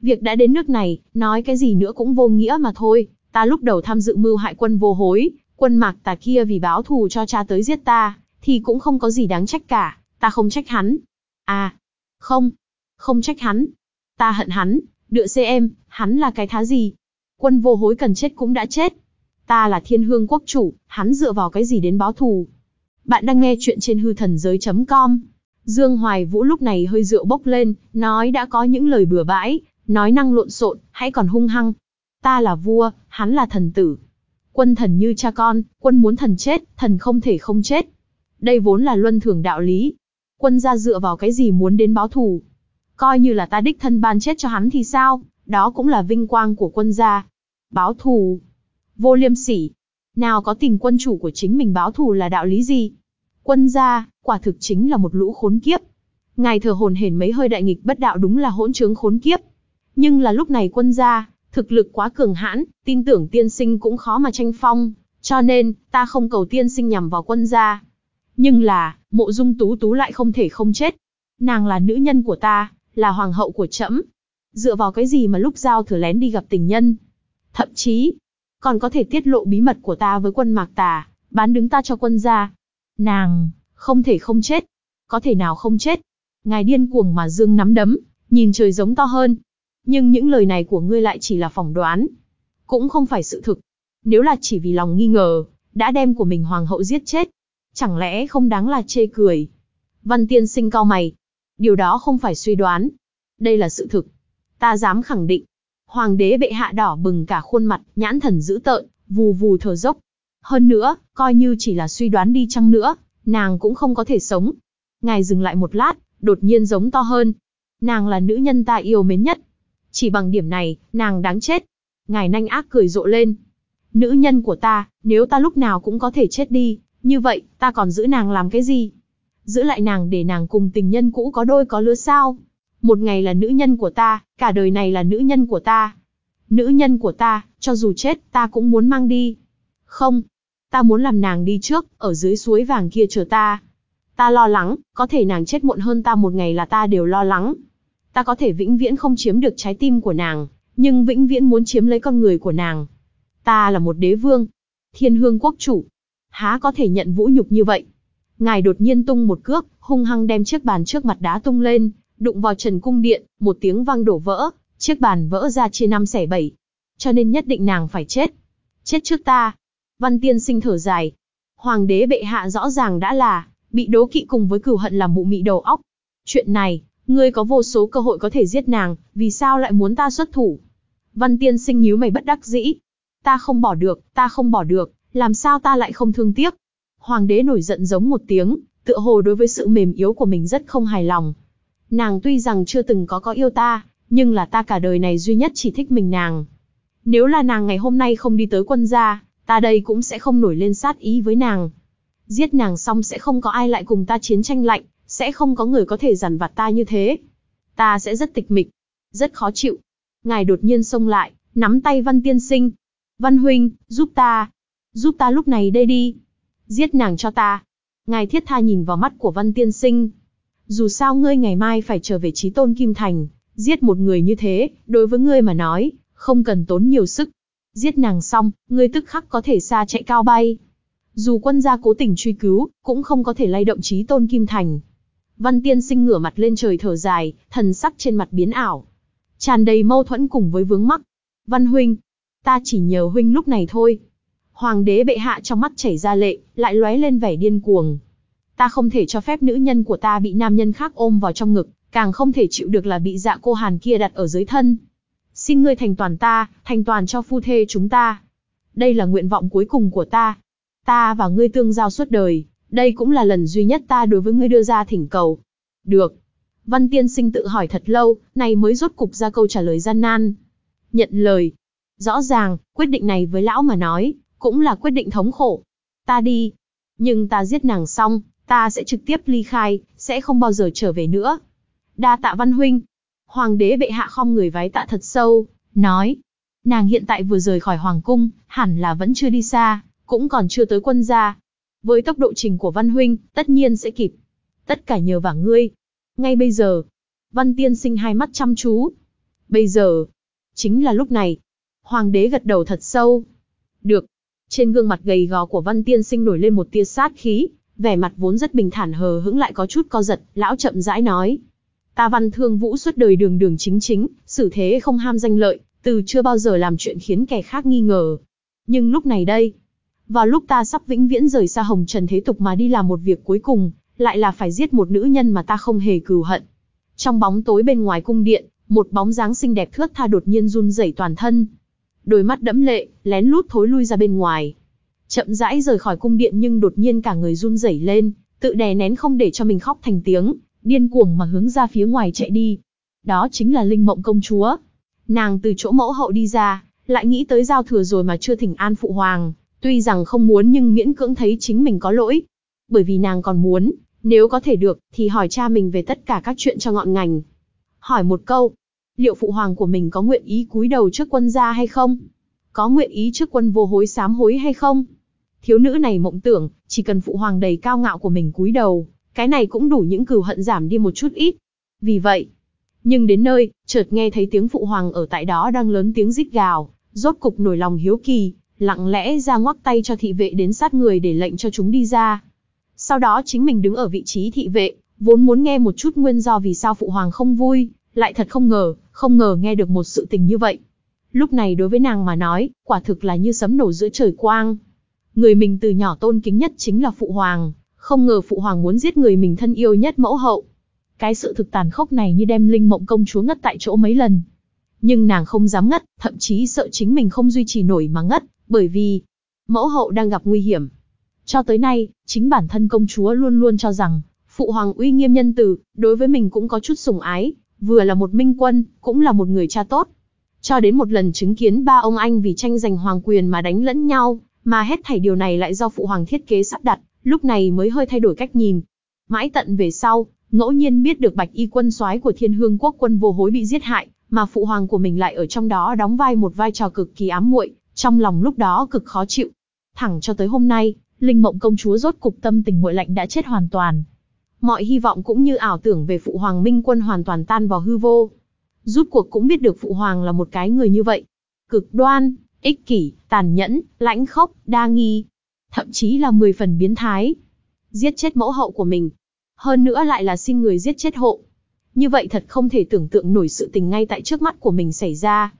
Việc đã đến nước này, nói cái gì nữa cũng vô nghĩa mà thôi, ta lúc đầu tham dự mưu hại quân vô hối, quân mạc tà kia vì báo thù cho cha tới giết ta, thì cũng không có gì đáng trách cả, ta không trách hắn. À, không, không trách hắn. Ta hận hắn, đựa xem, hắn là cái thá gì. Quân vô hối cần chết cũng đã chết. Ta là thiên hương quốc chủ, hắn dựa vào cái gì đến báo thù. Bạn đang nghe chuyện trên hư thần giới.com. Dương Hoài Vũ lúc này hơi rượu bốc lên, nói đã có những lời bừa bãi, nói năng lộn xộn, hãy còn hung hăng. Ta là vua, hắn là thần tử. Quân thần như cha con, quân muốn thần chết, thần không thể không chết. Đây vốn là luân thường đạo lý. Quân gia dựa vào cái gì muốn đến báo thù? Coi như là ta đích thân ban chết cho hắn thì sao? Đó cũng là vinh quang của quân gia. Báo thù. Vô liêm sỉ. Nào có tình quân chủ của chính mình báo thù là đạo lý gì? Quân gia, quả thực chính là một lũ khốn kiếp. Ngài thờ hồn hển mấy hơi đại nghịch bất đạo đúng là hỗn trướng khốn kiếp. Nhưng là lúc này quân gia, thực lực quá cường hãn, tin tưởng tiên sinh cũng khó mà tranh phong, cho nên, ta không cầu tiên sinh nhằm vào quân gia. Nhưng là, mộ dung tú tú lại không thể không chết. Nàng là nữ nhân của ta, là hoàng hậu của trẫm. Dựa vào cái gì mà lúc giao thừa lén đi gặp tình nhân? Thậm chí, còn có thể tiết lộ bí mật của ta với quân mạc tà, bán đứng ta cho quân gia. Nàng, không thể không chết. Có thể nào không chết? Ngài điên cuồng mà dương nắm đấm, nhìn trời giống to hơn. Nhưng những lời này của ngươi lại chỉ là phỏng đoán. Cũng không phải sự thực. Nếu là chỉ vì lòng nghi ngờ, đã đem của mình hoàng hậu giết chết. Chẳng lẽ không đáng là chê cười? Văn tiên sinh cao mày. Điều đó không phải suy đoán. Đây là sự thực. Ta dám khẳng định. Hoàng đế bệ hạ đỏ bừng cả khuôn mặt, nhãn thần dữ tợn, vù vù thở dốc. Hơn nữa, coi như chỉ là suy đoán đi chăng nữa, nàng cũng không có thể sống. Ngài dừng lại một lát, đột nhiên giống to hơn. Nàng là nữ nhân ta yêu mến nhất. Chỉ bằng điểm này, nàng đáng chết. Ngài nanh ác cười rộ lên. Nữ nhân của ta, nếu ta lúc nào cũng có thể chết đi, như vậy, ta còn giữ nàng làm cái gì? Giữ lại nàng để nàng cùng tình nhân cũ có đôi có lứa sao? Một ngày là nữ nhân của ta, cả đời này là nữ nhân của ta. Nữ nhân của ta, cho dù chết, ta cũng muốn mang đi. Không, ta muốn làm nàng đi trước, ở dưới suối vàng kia chờ ta. Ta lo lắng, có thể nàng chết muộn hơn ta một ngày là ta đều lo lắng. Ta có thể vĩnh viễn không chiếm được trái tim của nàng, nhưng vĩnh viễn muốn chiếm lấy con người của nàng. Ta là một đế vương. Thiên hương quốc chủ, há có thể nhận vũ nhục như vậy. Ngài đột nhiên tung một cước, hung hăng đem chiếc bàn trước mặt đá tung lên, đụng vào trần cung điện, một tiếng vang đổ vỡ, chiếc bàn vỡ ra chia năm xẻ bảy. Cho nên nhất định nàng phải chết. Chết trước ta. Văn tiên sinh thở dài. Hoàng đế bệ hạ rõ ràng đã là, bị đố kỵ cùng với cửu hận làm mụ mị đầu óc. Chuyện này, ngươi có vô số cơ hội có thể giết nàng, vì sao lại muốn ta xuất thủ? Văn tiên sinh nhíu mày bất đắc dĩ. Ta không bỏ được, ta không bỏ được, làm sao ta lại không thương tiếc? Hoàng đế nổi giận giống một tiếng, tựa hồ đối với sự mềm yếu của mình rất không hài lòng. Nàng tuy rằng chưa từng có có yêu ta, nhưng là ta cả đời này duy nhất chỉ thích mình nàng. Nếu là nàng ngày hôm nay không đi tới quân gia, ta đây cũng sẽ không nổi lên sát ý với nàng. Giết nàng xong sẽ không có ai lại cùng ta chiến tranh lạnh, sẽ không có người có thể giản vặt ta như thế. Ta sẽ rất tịch mịch, rất khó chịu. Ngài đột nhiên xông lại, nắm tay Văn Tiên Sinh. Văn Huynh, giúp ta. Giúp ta lúc này đây đi. Giết nàng cho ta. Ngài thiết tha nhìn vào mắt của Văn Tiên Sinh. Dù sao ngươi ngày mai phải trở về trí tôn Kim Thành, giết một người như thế, đối với ngươi mà nói, không cần tốn nhiều sức. Giết nàng xong, ngươi tức khắc có thể xa chạy cao bay. Dù quân gia cố tình truy cứu, cũng không có thể lay động trí tôn Kim Thành. Văn Tiên Sinh ngửa mặt lên trời thở dài, thần sắc trên mặt biến ảo. Tràn đầy mâu thuẫn cùng với vướng mắc. Văn Huynh, ta chỉ nhờ Huynh lúc này thôi. Hoàng đế bệ hạ trong mắt chảy ra lệ, lại lóe lên vẻ điên cuồng. Ta không thể cho phép nữ nhân của ta bị nam nhân khác ôm vào trong ngực, càng không thể chịu được là bị dạ cô hàn kia đặt ở dưới thân. Xin ngươi thành toàn ta, thành toàn cho phu thê chúng ta. Đây là nguyện vọng cuối cùng của ta. Ta và ngươi tương giao suốt đời, đây cũng là lần duy nhất ta đối với ngươi đưa ra thỉnh cầu. Được. Văn tiên sinh tự hỏi thật lâu, này mới rốt cục ra câu trả lời gian nan. Nhận lời. Rõ ràng, quyết định này với lão mà nói, cũng là quyết định thống khổ. Ta đi. Nhưng ta giết nàng xong, ta sẽ trực tiếp ly khai, sẽ không bao giờ trở về nữa. Đa tạ văn huynh. Hoàng đế bệ hạ không người vái tạ thật sâu, nói. Nàng hiện tại vừa rời khỏi hoàng cung, hẳn là vẫn chưa đi xa, cũng còn chưa tới quân gia. Với tốc độ trình của văn huynh, tất nhiên sẽ kịp. Tất cả nhờ vào ngươi. Ngay bây giờ, văn tiên sinh hai mắt chăm chú. Bây giờ, chính là lúc này. Hoàng đế gật đầu thật sâu. Được. Trên gương mặt gầy gò của văn tiên sinh nổi lên một tia sát khí, vẻ mặt vốn rất bình thản hờ hững lại có chút co giật, lão chậm rãi nói. Ta văn thương vũ suốt đời đường đường chính chính, xử thế không ham danh lợi, từ chưa bao giờ làm chuyện khiến kẻ khác nghi ngờ. Nhưng lúc này đây, vào lúc ta sắp vĩnh viễn rời xa hồng trần thế tục mà đi làm một việc cuối cùng, lại là phải giết một nữ nhân mà ta không hề cừu hận. Trong bóng tối bên ngoài cung điện, một bóng dáng xinh đẹp thướt tha đột nhiên run rẩy toàn thân. Đôi mắt đẫm lệ, lén lút thối lui ra bên ngoài. Chậm rãi rời khỏi cung điện nhưng đột nhiên cả người run rẩy lên, tự đè nén không để cho mình khóc thành tiếng, điên cuồng mà hướng ra phía ngoài chạy đi. Đó chính là Linh Mộng công chúa. Nàng từ chỗ mẫu hậu đi ra, lại nghĩ tới giao thừa rồi mà chưa thỉnh an phụ hoàng, tuy rằng không muốn nhưng miễn cưỡng thấy chính mình có lỗi. Bởi vì nàng còn muốn, nếu có thể được, thì hỏi cha mình về tất cả các chuyện cho ngọn ngành. Hỏi một câu, liệu phụ hoàng của mình có nguyện ý cúi đầu trước quân gia hay không? Có nguyện ý trước quân vô hối sám hối hay không? Thiếu nữ này mộng tưởng, chỉ cần phụ hoàng đầy cao ngạo của mình cúi đầu, cái này cũng đủ những cừu hận giảm đi một chút ít. Vì vậy, nhưng đến nơi, chợt nghe thấy tiếng phụ hoàng ở tại đó đang lớn tiếng rít gào, rốt cục nổi lòng hiếu kỳ, lặng lẽ ra ngoắc tay cho thị vệ đến sát người để lệnh cho chúng đi ra. Sau đó chính mình đứng ở vị trí thị vệ, vốn muốn nghe một chút nguyên do vì sao phụ hoàng không vui, lại thật không ngờ, không ngờ nghe được một sự tình như vậy. Lúc này đối với nàng mà nói, quả thực là như sấm nổ giữa trời quang. Người mình từ nhỏ tôn kính nhất chính là phụ hoàng, không ngờ phụ hoàng muốn giết người mình thân yêu nhất mẫu hậu. Cái sự thực tàn khốc này như đem linh mộng công chúa ngất tại chỗ mấy lần. Nhưng nàng không dám ngất, thậm chí sợ chính mình không duy trì nổi mà ngất, bởi vì mẫu hậu đang gặp nguy hiểm. Cho tới nay, chính bản thân công chúa luôn luôn cho rằng, phụ hoàng uy nghiêm nhân từ, đối với mình cũng có chút sủng ái, vừa là một minh quân, cũng là một người cha tốt. Cho đến một lần chứng kiến ba ông anh vì tranh giành hoàng quyền mà đánh lẫn nhau, mà hết thảy điều này lại do phụ hoàng thiết kế sắp đặt, lúc này mới hơi thay đổi cách nhìn. Mãi tận về sau, ngẫu nhiên biết được bạch y quân soái của thiên hương quốc quân vô hối bị giết hại, mà phụ hoàng của mình lại ở trong đó đóng vai một vai trò cực kỳ ám muội, trong lòng lúc đó cực khó chịu. Thẳng cho tới hôm nay, Linh Mộng công chúa rốt cục tâm tình nguội lạnh đã chết hoàn toàn. Mọi hy vọng cũng như ảo tưởng về phụ hoàng minh quân hoàn toàn tan vào hư vô. Rút cuộc cũng biết được phụ hoàng là một cái người như vậy. Cực đoan, ích kỷ, tàn nhẫn, lãnh khốc, đa nghi, thậm chí là 10 phần biến thái. Giết chết mẫu hậu của mình. Hơn nữa lại là xin người giết chết hộ. Như vậy thật không thể tưởng tượng nổi sự tình ngay tại trước mắt của mình xảy ra.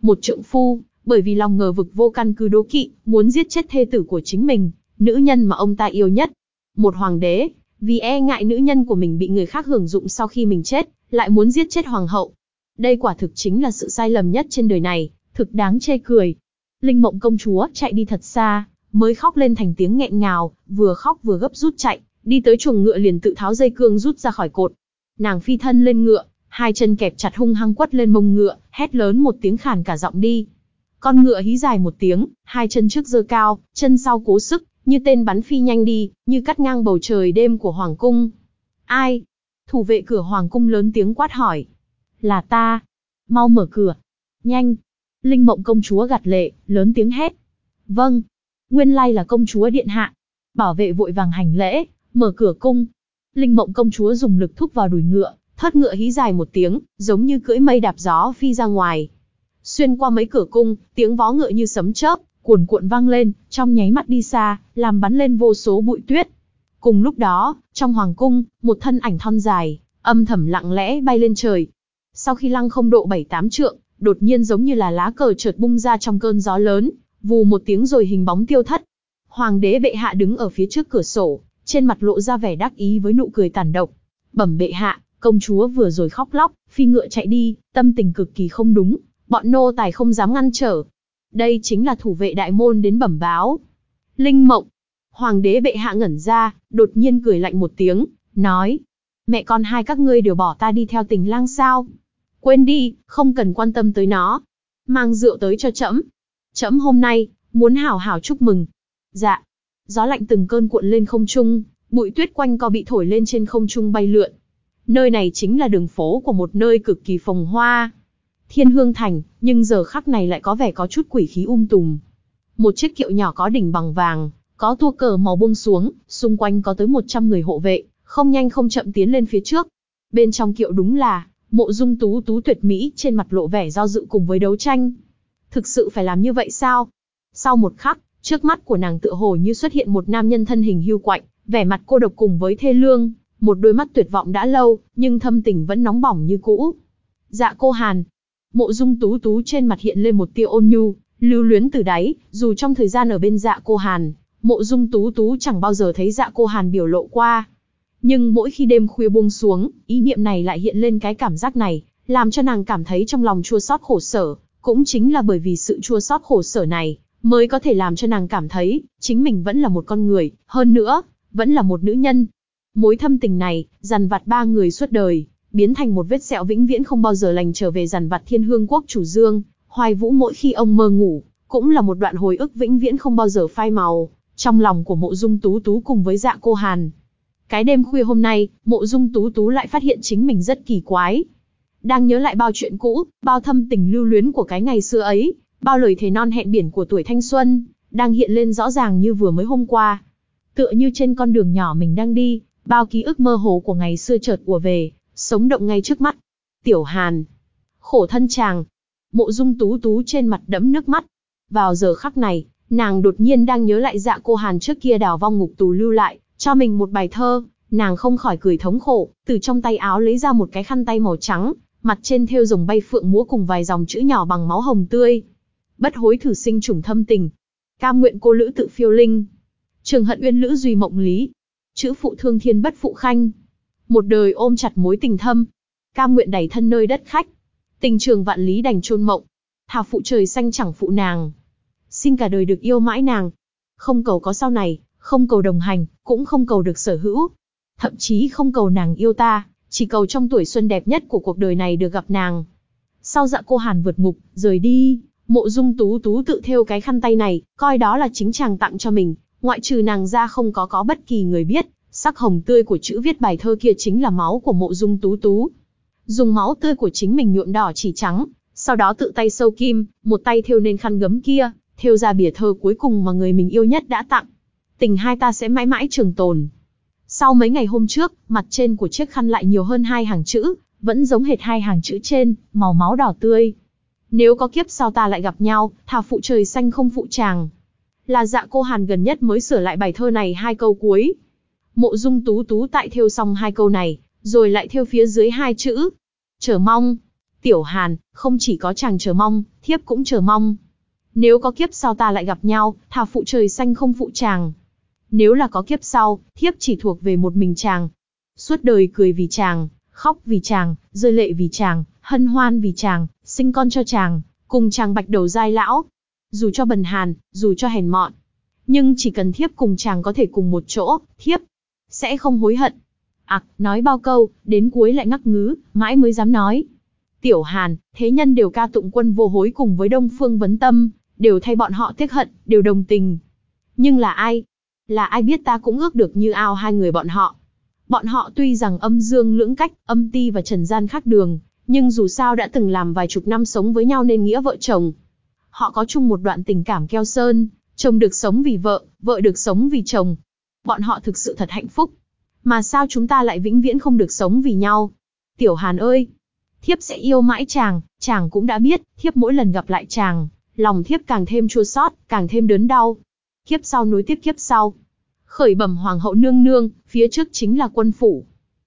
Một trượng phu, bởi vì lòng ngờ vực vô căn cứ đố kỵ, muốn giết chết thê tử của chính mình, nữ nhân mà ông ta yêu nhất. Một hoàng đế, vì e ngại nữ nhân của mình bị người khác hưởng dụng sau khi mình chết, lại muốn giết chết hoàng hậu. Đây quả thực chính là sự sai lầm nhất trên đời này, thực đáng chê cười. Linh mộng công chúa chạy đi thật xa, mới khóc lên thành tiếng nghẹn ngào, vừa khóc vừa gấp rút chạy, đi tới chuồng ngựa liền tự tháo dây cương rút ra khỏi cột. Nàng phi thân lên ngựa, hai chân kẹp chặt hung hăng quất lên mông ngựa, hét lớn một tiếng khàn cả giọng đi. Con ngựa hí dài một tiếng, hai chân trước giơ cao, chân sau cố sức, như tên bắn phi nhanh đi, như cắt ngang bầu trời đêm của hoàng cung. Ai? Thủ vệ cửa hoàng cung lớn tiếng quát hỏi. Là ta. Mau mở cửa. Nhanh. Linh mộng công chúa gạt lệ, lớn tiếng hét. Vâng. Nguyên lai là công chúa điện hạ. Bảo vệ vội vàng hành lễ, mở cửa cung. Linh mộng công chúa dùng lực thúc vào đùi ngựa, thoát ngựa hí dài một tiếng, giống như cưỡi mây đạp gió phi ra ngoài. Xuyên qua mấy cửa cung, tiếng vó ngựa như sấm chớp, cuồn cuộn vang lên, trong nháy mắt đi xa, làm bắn lên vô số bụi tuyết. Cùng lúc đó, trong hoàng cung, một thân ảnh thon dài, âm thầm lặng lẽ bay lên trời. Sau khi lăng không độ bảy tám trượng, đột nhiên giống như là lá cờ chợt bung ra trong cơn gió lớn, vù một tiếng rồi hình bóng tiêu thất. Hoàng đế bệ hạ đứng ở phía trước cửa sổ, trên mặt lộ ra vẻ đắc ý với nụ cười tàn độc. Bẩm bệ hạ, công chúa vừa rồi khóc lóc, phi ngựa chạy đi, tâm tình cực kỳ không đúng, bọn nô tài không dám ngăn trở. Đây chính là thủ vệ đại môn đến bẩm báo. Linh mộng. Hoàng đế bệ hạ ngẩn ra, đột nhiên cười lạnh một tiếng, nói. Mẹ con hai các ngươi đều bỏ ta đi theo tình lang sao. Quên đi, không cần quan tâm tới nó. Mang rượu tới cho trẫm. Trẫm hôm nay, muốn hảo hảo chúc mừng. Dạ. Gió lạnh từng cơn cuộn lên không trung, bụi tuyết quanh co bị thổi lên trên không trung bay lượn. Nơi này chính là đường phố của một nơi cực kỳ phồng hoa. Thiên Hương Thành, nhưng giờ khắc này lại có vẻ có chút quỷ khí um tùm. Một chiếc kiệu nhỏ có đỉnh bằng vàng, có tua cờ màu buông xuống, xung quanh có tới 100 người hộ vệ, không nhanh không chậm tiến lên phía trước. Bên trong kiệu đúng là, mộ dung tú tú tuyệt mỹ trên mặt lộ vẻ do dự cùng với đấu tranh. Thực sự phải làm như vậy sao? Sau một khắc, trước mắt của nàng tựa hồ như xuất hiện một nam nhân thân hình hưu quạnh, vẻ mặt cô độc cùng với thê lương, một đôi mắt tuyệt vọng đã lâu, nhưng thâm tình vẫn nóng bỏng như cũ. Dạ cô Hàn. Mộ dung tú tú trên mặt hiện lên một tia ôn nhu, lưu luyến từ đáy, dù trong thời gian ở bên dạ cô Hàn, mộ dung tú tú chẳng bao giờ thấy dạ cô Hàn biểu lộ qua. Nhưng mỗi khi đêm khuya buông xuống, ý niệm này lại hiện lên cái cảm giác này, làm cho nàng cảm thấy trong lòng chua xót khổ sở, cũng chính là bởi vì sự chua xót khổ sở này, mới có thể làm cho nàng cảm thấy, chính mình vẫn là một con người, hơn nữa, vẫn là một nữ nhân. Mối thâm tình này, dằn vặt ba người suốt đời, biến thành một vết sẹo vĩnh viễn không bao giờ lành trở về dằn vặt thiên hương quốc chủ dương, hoài vũ mỗi khi ông mơ ngủ, cũng là một đoạn hồi ức vĩnh viễn không bao giờ phai màu, trong lòng của mộ dung tú tú cùng với dạ cô Hàn. Cái đêm khuya hôm nay, mộ dung tú tú lại phát hiện chính mình rất kỳ quái. Đang nhớ lại bao chuyện cũ, bao thâm tình lưu luyến của cái ngày xưa ấy, bao lời thề non hẹn biển của tuổi thanh xuân, đang hiện lên rõ ràng như vừa mới hôm qua. Tựa như trên con đường nhỏ mình đang đi, bao ký ức mơ hồ của ngày xưa chợt ùa về, sống động ngay trước mắt. Tiểu Hàn, khổ thân chàng, mộ dung tú tú trên mặt đẫm nước mắt. Vào giờ khắc này, nàng đột nhiên đang nhớ lại dạ cô Hàn trước kia đào vong ngục tù lưu lại, cho mình một bài thơ, nàng không khỏi cười thống khổ, từ trong tay áo lấy ra một cái khăn tay màu trắng, mặt trên thêu rồng bay phượng múa cùng vài dòng chữ nhỏ bằng máu hồng tươi. Bất hối thử sinh trùng thâm tình, cam nguyện cô lữ tự phiêu linh, trường hận uyên lữ duy mộng lý, chữ phụ thương thiên bất phụ khanh, một đời ôm chặt mối tình thâm, cam nguyện đẩy thân nơi đất khách, tình trường vạn lý đành chôn mộng, thà phụ trời xanh chẳng phụ nàng, xin cả đời được yêu mãi nàng, không cầu có sau này, không cầu đồng hành, cũng không cầu được sở hữu, thậm chí không cầu nàng yêu ta, chỉ cầu trong tuổi xuân đẹp nhất của cuộc đời này được gặp nàng. Sau dạ cô Hàn vượt ngục, rời đi, mộ dung tú tú tự thêu cái khăn tay này, coi đó là chính chàng tặng cho mình, ngoại trừ nàng ra không có có bất kỳ người biết, sắc hồng tươi của chữ viết bài thơ kia chính là máu của mộ dung tú tú. Dùng máu tươi của chính mình nhuộm đỏ chỉ trắng, sau đó tự tay sâu kim, một tay thêu nên khăn gấm kia, thêu ra bìa thơ cuối cùng mà người mình yêu nhất đã tặng. Tình hai ta sẽ mãi mãi trường tồn. Sau mấy ngày hôm trước, mặt trên của chiếc khăn lại nhiều hơn hai hàng chữ, vẫn giống hệt hai hàng chữ trên, màu máu đỏ tươi. Nếu có kiếp sau ta lại gặp nhau, thà phụ trời xanh không phụ chàng. Là dạ cô Hàn gần nhất mới sửa lại bài thơ này hai câu cuối. Mộ dung tú tú tại theo xong hai câu này, rồi lại theo phía dưới hai chữ. Chờ mong. Tiểu Hàn, không chỉ có chàng chờ mong, thiếp cũng chờ mong. Nếu có kiếp sau ta lại gặp nhau, thà phụ trời xanh không phụ chàng. Nếu là có kiếp sau, thiếp chỉ thuộc về một mình chàng. Suốt đời cười vì chàng, khóc vì chàng, rơi lệ vì chàng, hân hoan vì chàng, sinh con cho chàng, cùng chàng bạch đầu dai lão. Dù cho bần hàn, dù cho hèn mọn. Nhưng chỉ cần thiếp cùng chàng có thể cùng một chỗ, thiếp sẽ không hối hận. Ặc, nói bao câu, đến cuối lại ngắc ngứ, mãi mới dám nói. Tiểu Hàn, thế nhân đều ca tụng quân vô hối cùng với Đông Phương Vấn Tâm, đều thay bọn họ tiếc hận, đều đồng tình. Nhưng là ai? Là ai biết ta cũng ước được như ao hai người bọn họ. Bọn họ tuy rằng âm dương lưỡng cách, âm ti và trần gian khác đường, nhưng dù sao đã từng làm vài chục năm sống với nhau nên nghĩa vợ chồng. Họ có chung một đoạn tình cảm keo sơn, chồng được sống vì vợ, vợ được sống vì chồng. Bọn họ thực sự thật hạnh phúc. Mà sao chúng ta lại vĩnh viễn không được sống vì nhau? Tiểu Hàn ơi, thiếp sẽ yêu mãi chàng, chàng cũng đã biết, thiếp mỗi lần gặp lại chàng, lòng thiếp càng thêm chua xót, càng thêm đớn đau. Kiếp sau nối tiếp kiếp sau. Khởi bẩm hoàng hậu nương nương, phía trước chính là quân phủ.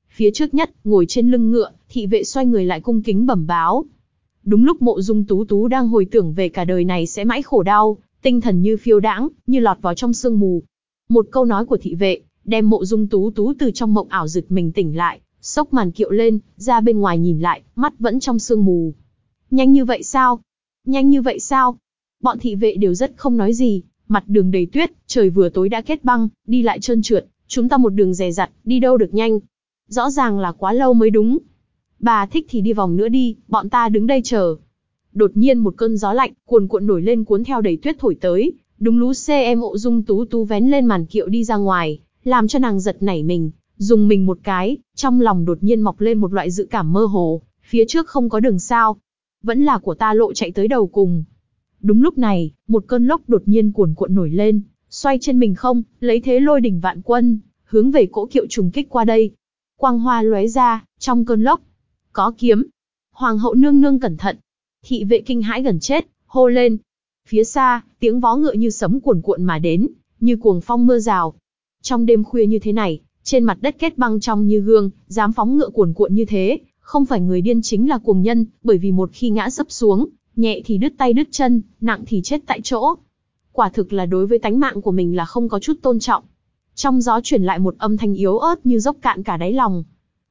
Phía trước nhất, ngồi trên lưng ngựa, thị vệ xoay người lại cung kính bẩm báo. Đúng lúc mộ dung tú tú đang hồi tưởng về cả đời này sẽ mãi khổ đau, tinh thần như phiêu đãng, như lọt vào trong sương mù. Một câu nói của thị vệ, đem mộ dung tú tú từ trong mộng ảo giật mình tỉnh lại, sốc màn kiệu lên, ra bên ngoài nhìn lại, mắt vẫn trong sương mù. Nhanh như vậy sao? Nhanh như vậy sao? Bọn thị vệ đều rất không nói gì, mặt đường đầy tuyết, trời vừa tối đã kết băng, đi lại trơn trượt, chúng ta một đường dè dặt, đi đâu được nhanh. Rõ ràng là quá lâu mới đúng. Bà thích thì đi vòng nữa đi, bọn ta đứng đây chờ. Đột nhiên một cơn gió lạnh, cuồn cuộn nổi lên cuốn theo đầy tuyết thổi tới, đúng lú xe em ộ dung tú tú vén lên màn kiệu đi ra ngoài, làm cho nàng giật nảy mình, dùng mình một cái, trong lòng đột nhiên mọc lên một loại dự cảm mơ hồ, phía trước không có đường sao. Vẫn là của ta lộ chạy tới đầu cùng. Đúng lúc này, một cơn lốc đột nhiên cuồn cuộn nổi lên, xoay trên mình không, lấy thế lôi đỉnh vạn quân, hướng về cỗ kiệu trùng kích qua đây. Quang hoa lóe ra, trong cơn lốc, có kiếm. Hoàng hậu nương nương cẩn thận. Thị vệ kinh hãi gần chết, hô lên. Phía xa, tiếng vó ngựa như sấm cuồn cuộn mà đến, như cuồng phong mưa rào. Trong đêm khuya như thế này, trên mặt đất kết băng trong như gương, dám phóng ngựa cuồn cuộn như thế, không phải người điên chính là cuồng nhân, bởi vì một khi ngã sấp xuống, nhẹ thì đứt tay đứt chân, nặng thì chết tại chỗ. Quả thực là đối với tánh mạng của mình là không có chút tôn trọng. Trong gió truyền lại một âm thanh yếu ớt như dốc cạn cả đáy lòng.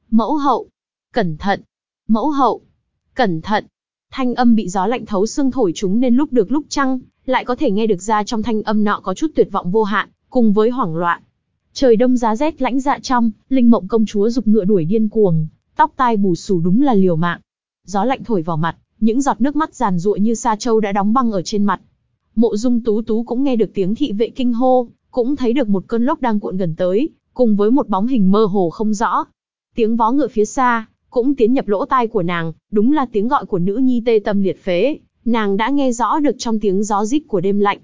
Mẫu hậu, cẩn thận, mẫu hậu, cẩn thận. Thanh âm bị gió lạnh thấu xương thổi chúng nên lúc được lúc chăng, lại có thể nghe được ra trong thanh âm nọ có chút tuyệt vọng vô hạn, cùng với hoảng loạn. Trời đông giá rét lãnh dạ trong, linh mộng công chúa dục ngựa đuổi điên cuồng, tóc tai bù xù đúng là liều mạng. Gió lạnh thổi vào mặt, những giọt nước mắt giàn ruộng như sa châu đã đóng băng ở trên mặt. Mộ Dung Tú Tú cũng nghe được tiếng thị vệ kinh hô, cũng thấy được một cơn lốc đang cuộn gần tới, cùng với một bóng hình mơ hồ không rõ. Tiếng vó ngựa phía xa, cũng tiến nhập lỗ tai của nàng, đúng là tiếng gọi của nữ nhi tê tâm liệt phế, nàng đã nghe rõ được trong tiếng gió rít của đêm lạnh.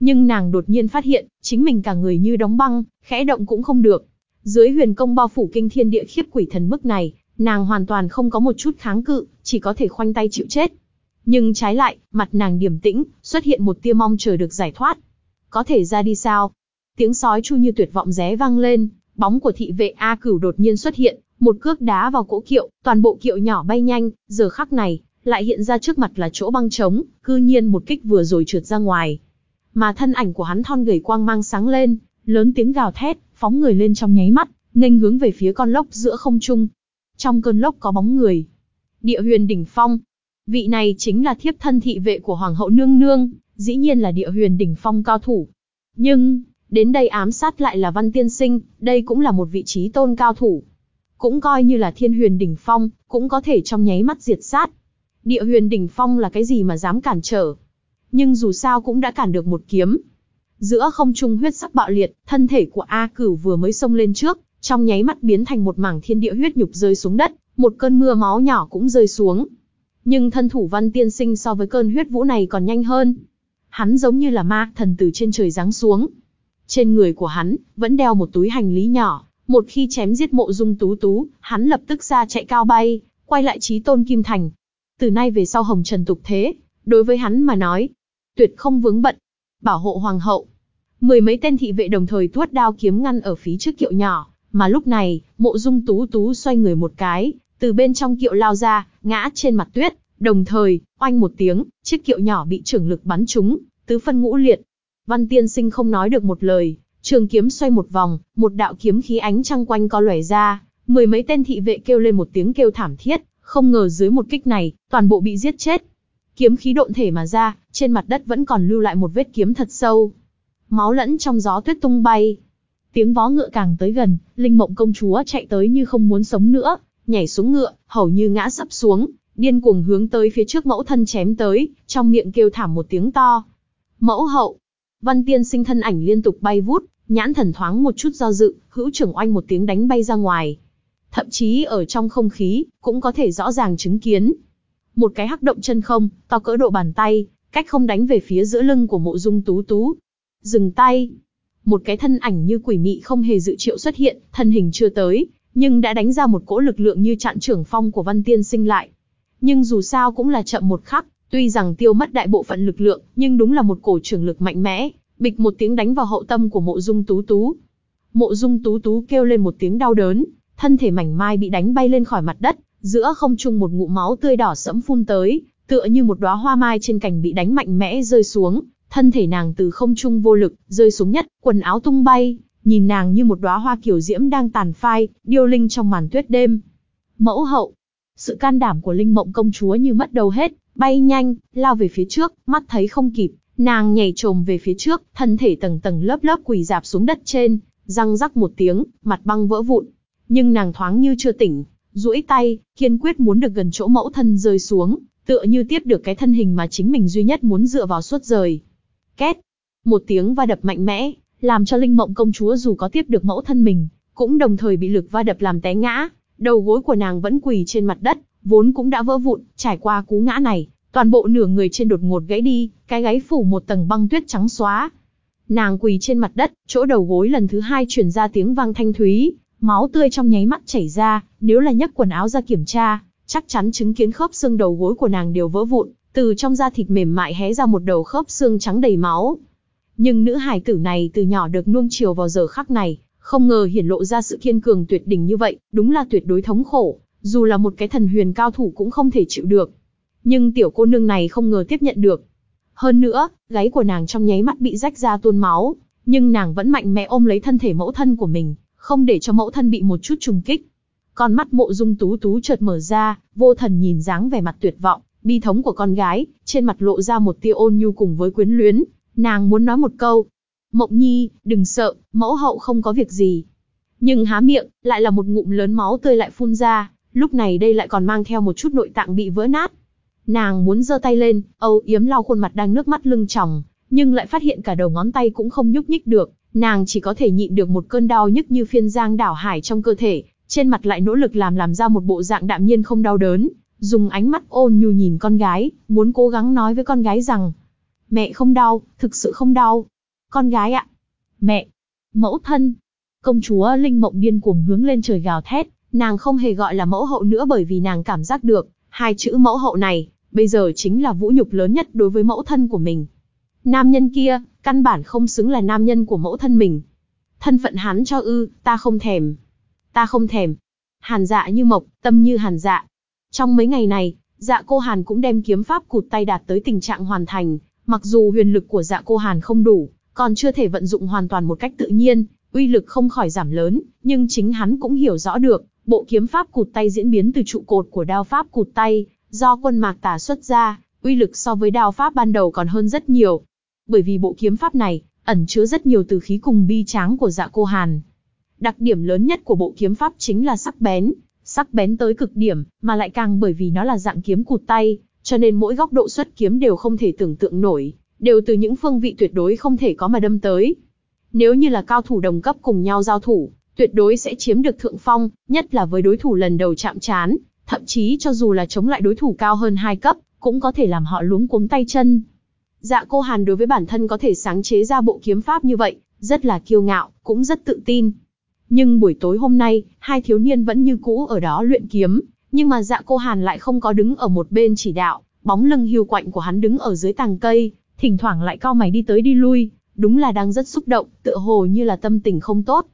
Nhưng nàng đột nhiên phát hiện, chính mình cả người như đóng băng, khẽ động cũng không được. Dưới huyền công bao phủ kinh thiên địa khiếp quỷ thần mức này, nàng hoàn toàn không có một chút kháng cự, chỉ có thể khoanh tay chịu chết. Nhưng trái lại, mặt nàng điềm tĩnh, xuất hiện một tia mong chờ được giải thoát. Có thể ra đi sao? Tiếng sói chu như tuyệt vọng ré vang lên, bóng của thị vệ A Cửu đột nhiên xuất hiện, một cước đá vào cỗ kiệu, toàn bộ kiệu nhỏ bay nhanh, giờ khắc này, lại hiện ra trước mặt là chỗ băng trống, cư nhiên một kích vừa rồi trượt ra ngoài. Mà thân ảnh của hắn thon gầy quang mang sáng lên, lớn tiếng gào thét, phóng người lên trong nháy mắt, nghênh hướng về phía con lốc giữa không trung. Trong cơn lốc có bóng người. Địa huyền đỉnh phong. Vị này chính là thiếp thân thị vệ của Hoàng hậu Nương Nương, dĩ nhiên là địa huyền đỉnh phong cao thủ. Nhưng, đến đây ám sát lại là Văn Tiên Sinh, đây cũng là một vị trí tôn cao thủ. Cũng coi như là thiên huyền đỉnh phong, cũng có thể trong nháy mắt diệt sát. Địa huyền đỉnh phong là cái gì mà dám cản trở. Nhưng dù sao cũng đã cản được một kiếm. Giữa không trung huyết sắc bạo liệt, thân thể của A Cửu vừa mới xông lên trước, trong nháy mắt biến thành một mảng thiên địa huyết nhục rơi xuống đất, một cơn mưa máu nhỏ cũng rơi xuống. Nhưng thân thủ văn tiên sinh so với cơn huyết vũ này còn nhanh hơn. Hắn giống như là ma thần từ trên trời giáng xuống. Trên người của hắn, vẫn đeo một túi hành lý nhỏ, một khi chém giết mộ dung tú tú, hắn lập tức ra chạy cao bay, quay lại trí tôn kim thành. Từ nay về sau hồng trần tục thế, đối với hắn mà nói, tuyệt không vướng bận. Bảo hộ hoàng hậu. Mười mấy tên thị vệ đồng thời tuốt đao kiếm ngăn ở phía trước kiệu nhỏ, mà lúc này, mộ dung tú tú xoay người một cái, từ bên trong kiệu lao ra, ngã trên mặt tuyết, đồng thời, oanh một tiếng, chiếc kiệu nhỏ bị trưởng lực bắn trúng, tứ phân ngũ liệt. Văn tiên sinh không nói được một lời, trường kiếm xoay một vòng, một đạo kiếm khí ánh trăng quanh co lòe ra, mười mấy tên thị vệ kêu lên một tiếng kêu thảm thiết, không ngờ dưới một kích này, toàn bộ bị giết chết. Kiếm khí độn thể mà ra, trên mặt đất vẫn còn lưu lại một vết kiếm thật sâu. Máu lẫn trong gió tuyết tung bay. Tiếng vó ngựa càng tới gần, Linh Mộng công chúa chạy tới như không muốn sống nữa, nhảy xuống ngựa, hầu như ngã sắp xuống, điên cuồng hướng tới phía trước mẫu thân chém tới, trong miệng kêu thảm một tiếng to. Mẫu hậu, văn tiên sinh thân ảnh liên tục bay vút, nhãn thần thoáng một chút do dự, hữu trưởng oanh một tiếng đánh bay ra ngoài. Thậm chí ở trong không khí, cũng có thể rõ ràng chứng kiến. Một cái hắc động chân không, to cỡ độ bàn tay, cách không đánh về phía giữa lưng của mộ dung tú tú. Dừng tay. Một cái thân ảnh như quỷ mị không hề dự triệu xuất hiện, thân hình chưa tới, nhưng đã đánh ra một cỗ lực lượng như chặn trưởng phong của văn tiên sinh lại. Nhưng dù sao cũng là chậm một khắc, tuy rằng tiêu mất đại bộ phận lực lượng, nhưng đúng là một cổ trưởng lực mạnh mẽ, bịch một tiếng đánh vào hậu tâm của mộ dung tú tú. Mộ dung tú tú kêu lên một tiếng đau đớn, thân thể mảnh mai bị đánh bay lên khỏi mặt đất, giữa không trung một ngụm máu tươi đỏ sẫm phun tới, tựa như một đóa hoa mai trên cành bị đánh mạnh mẽ rơi xuống, thân thể nàng từ không trung vô lực, rơi xuống nhất, quần áo tung bay, nhìn nàng như một đóa hoa kiểu diễm đang tàn phai, điêu linh trong màn tuyết đêm. Mẫu hậu, sự can đảm của Linh Mộng công chúa như mất đầu hết, bay nhanh, lao về phía trước, mắt thấy không kịp, nàng nhảy trồm về phía trước, thân thể tầng tầng lớp lớp quỳ dạp xuống đất trên, răng rắc một tiếng, mặt băng vỡ vụn. Nhưng nàng thoáng như chưa tỉnh, duỗi tay, kiên quyết muốn được gần chỗ mẫu thân rơi xuống, tựa như tiếp được cái thân hình mà chính mình duy nhất muốn dựa vào suốt rời. Két, một tiếng va đập mạnh mẽ, làm cho Linh Mộng công chúa dù có tiếp được mẫu thân mình, cũng đồng thời bị lực va đập làm té ngã, đầu gối của nàng vẫn quỳ trên mặt đất, vốn cũng đã vỡ vụn, trải qua cú ngã này, toàn bộ nửa người trên đột ngột gãy đi, cái gáy phủ một tầng băng tuyết trắng xóa. Nàng quỳ trên mặt đất, chỗ đầu gối lần thứ hai truyền ra tiếng vang thanh thúy, máu tươi trong nháy mắt chảy ra, nếu là nhấc quần áo ra kiểm tra, chắc chắn chứng kiến khớp xương đầu gối của nàng đều vỡ vụn, từ trong da thịt mềm mại hé ra một đầu khớp xương trắng đầy máu. Nhưng nữ hài tử này từ nhỏ được nuông chiều vào giờ khắc này, không ngờ hiển lộ ra sự kiên cường tuyệt đỉnh như vậy, đúng là tuyệt đối thống khổ, dù là một cái thần huyền cao thủ cũng không thể chịu được. Nhưng tiểu cô nương này không ngờ tiếp nhận được. Hơn nữa, gáy của nàng trong nháy mắt bị rách ra tuôn máu, nhưng nàng vẫn mạnh mẽ ôm lấy thân thể mẫu thân của mình, không để cho mẫu thân bị một chút trùng kích. Con mắt mộ dung tú tú chợt mở ra, vô thần nhìn dáng vẻ mặt tuyệt vọng, bi thống của con gái, trên mặt lộ ra một tia ôn nhu cùng với quyến luyến, nàng muốn nói một câu. Mộng nhi, đừng sợ, mẫu hậu không có việc gì. Nhưng há miệng, lại là một ngụm lớn máu tươi lại phun ra, lúc này đây lại còn mang theo một chút nội tạng bị vỡ nát. Nàng muốn giơ tay lên, âu yếm lau khuôn mặt đang nước mắt lưng tròng, nhưng lại phát hiện cả đầu ngón tay cũng không nhúc nhích được, nàng chỉ có thể nhịn được một cơn đau nhức như phiên giang đảo hải trong cơ thể, trên mặt lại nỗ lực làm làm ra một bộ dạng đạm nhiên không đau đớn, dùng ánh mắt ôn nhu nhìn con gái, muốn cố gắng nói với con gái rằng, mẹ không đau, thực sự không đau. Con gái ạ, mẹ, mẫu thân, công chúa Linh Mộng điên cuồng hướng lên trời gào thét, nàng không hề gọi là mẫu hậu nữa bởi vì nàng cảm giác được, hai chữ mẫu hậu này, bây giờ chính là vũ nhục lớn nhất đối với mẫu thân của mình. Nam nhân kia, căn bản không xứng là nam nhân của mẫu thân mình. Thân phận hắn cho ư, ta không thèm. Ta không thèm. Hàn dạ như mộc, tâm như hàn dạ. Trong mấy ngày này, dạ cô hàn cũng đem kiếm pháp cụt tay đạt tới tình trạng hoàn thành. Mặc dù huyền lực của dạ cô hàn không đủ, còn chưa thể vận dụng hoàn toàn một cách tự nhiên, uy lực không khỏi giảm lớn, nhưng chính hắn cũng hiểu rõ được, bộ kiếm pháp cụt tay diễn biến từ trụ cột của đao pháp cụt tay, do quân mạc tà xuất ra, uy lực so với đao pháp ban đầu còn hơn rất nhiều. Bởi vì bộ kiếm pháp này, ẩn chứa rất nhiều từ khí cùng bi tráng của dạ cô Hàn. Đặc điểm lớn nhất của bộ kiếm pháp chính là sắc bén, sắc bén tới cực điểm, mà lại càng bởi vì nó là dạng kiếm cụt tay, cho nên mỗi góc độ xuất kiếm đều không thể tưởng tượng nổi, đều từ những phương vị tuyệt đối không thể có mà đâm tới. Nếu như là cao thủ đồng cấp cùng nhau giao thủ, tuyệt đối sẽ chiếm được thượng phong, nhất là với đối thủ lần đầu chạm trán, thậm chí cho dù là chống lại đối thủ cao hơn hai cấp, cũng có thể làm họ luống cuống tay chân. Dạ cô Hàn đối với bản thân có thể sáng chế ra bộ kiếm pháp như vậy, rất là kiêu ngạo, cũng rất tự tin. Nhưng buổi tối hôm nay, hai thiếu niên vẫn như cũ ở đó luyện kiếm, nhưng mà dạ cô Hàn lại không có đứng ở một bên chỉ đạo, bóng lưng hiu quạnh của hắn đứng ở dưới tàng cây, thỉnh thoảng lại cau mày đi tới đi lui, đúng là đang rất xúc động, tựa hồ như là tâm tình không tốt.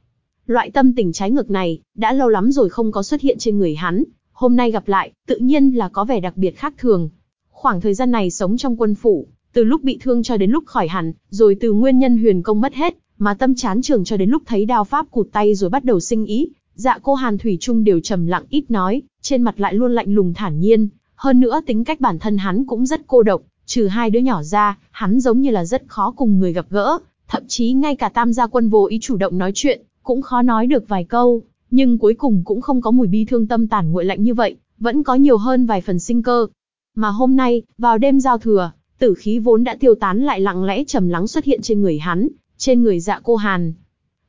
Loại tâm tình trái ngược này, đã lâu lắm rồi không có xuất hiện trên người hắn, hôm nay gặp lại, tự nhiên là có vẻ đặc biệt khác thường. Khoảng thời gian này sống trong quân phủ, từ lúc bị thương cho đến lúc khỏi hẳn, rồi từ nguyên nhân huyền công mất hết, mà tâm chán trường cho đến lúc thấy đao pháp cụt tay rồi bắt đầu sinh ý, dạ cô Hàn Thủy Trung đều trầm lặng ít nói, trên mặt lại luôn lạnh lùng thản nhiên, hơn nữa tính cách bản thân hắn cũng rất cô độc, trừ hai đứa nhỏ ra, hắn giống như là rất khó cùng người gặp gỡ, thậm chí ngay cả tam gia quân vô ý chủ động nói chuyện, cũng khó nói được vài câu, nhưng cuối cùng cũng không có mùi bi thương tâm tàn nguội lạnh như vậy, vẫn có nhiều hơn vài phần sinh cơ. Mà hôm nay, vào đêm giao thừa, tử khí vốn đã tiêu tán lại lặng lẽ trầm lắng xuất hiện trên người hắn, trên người dạ cô Hàn.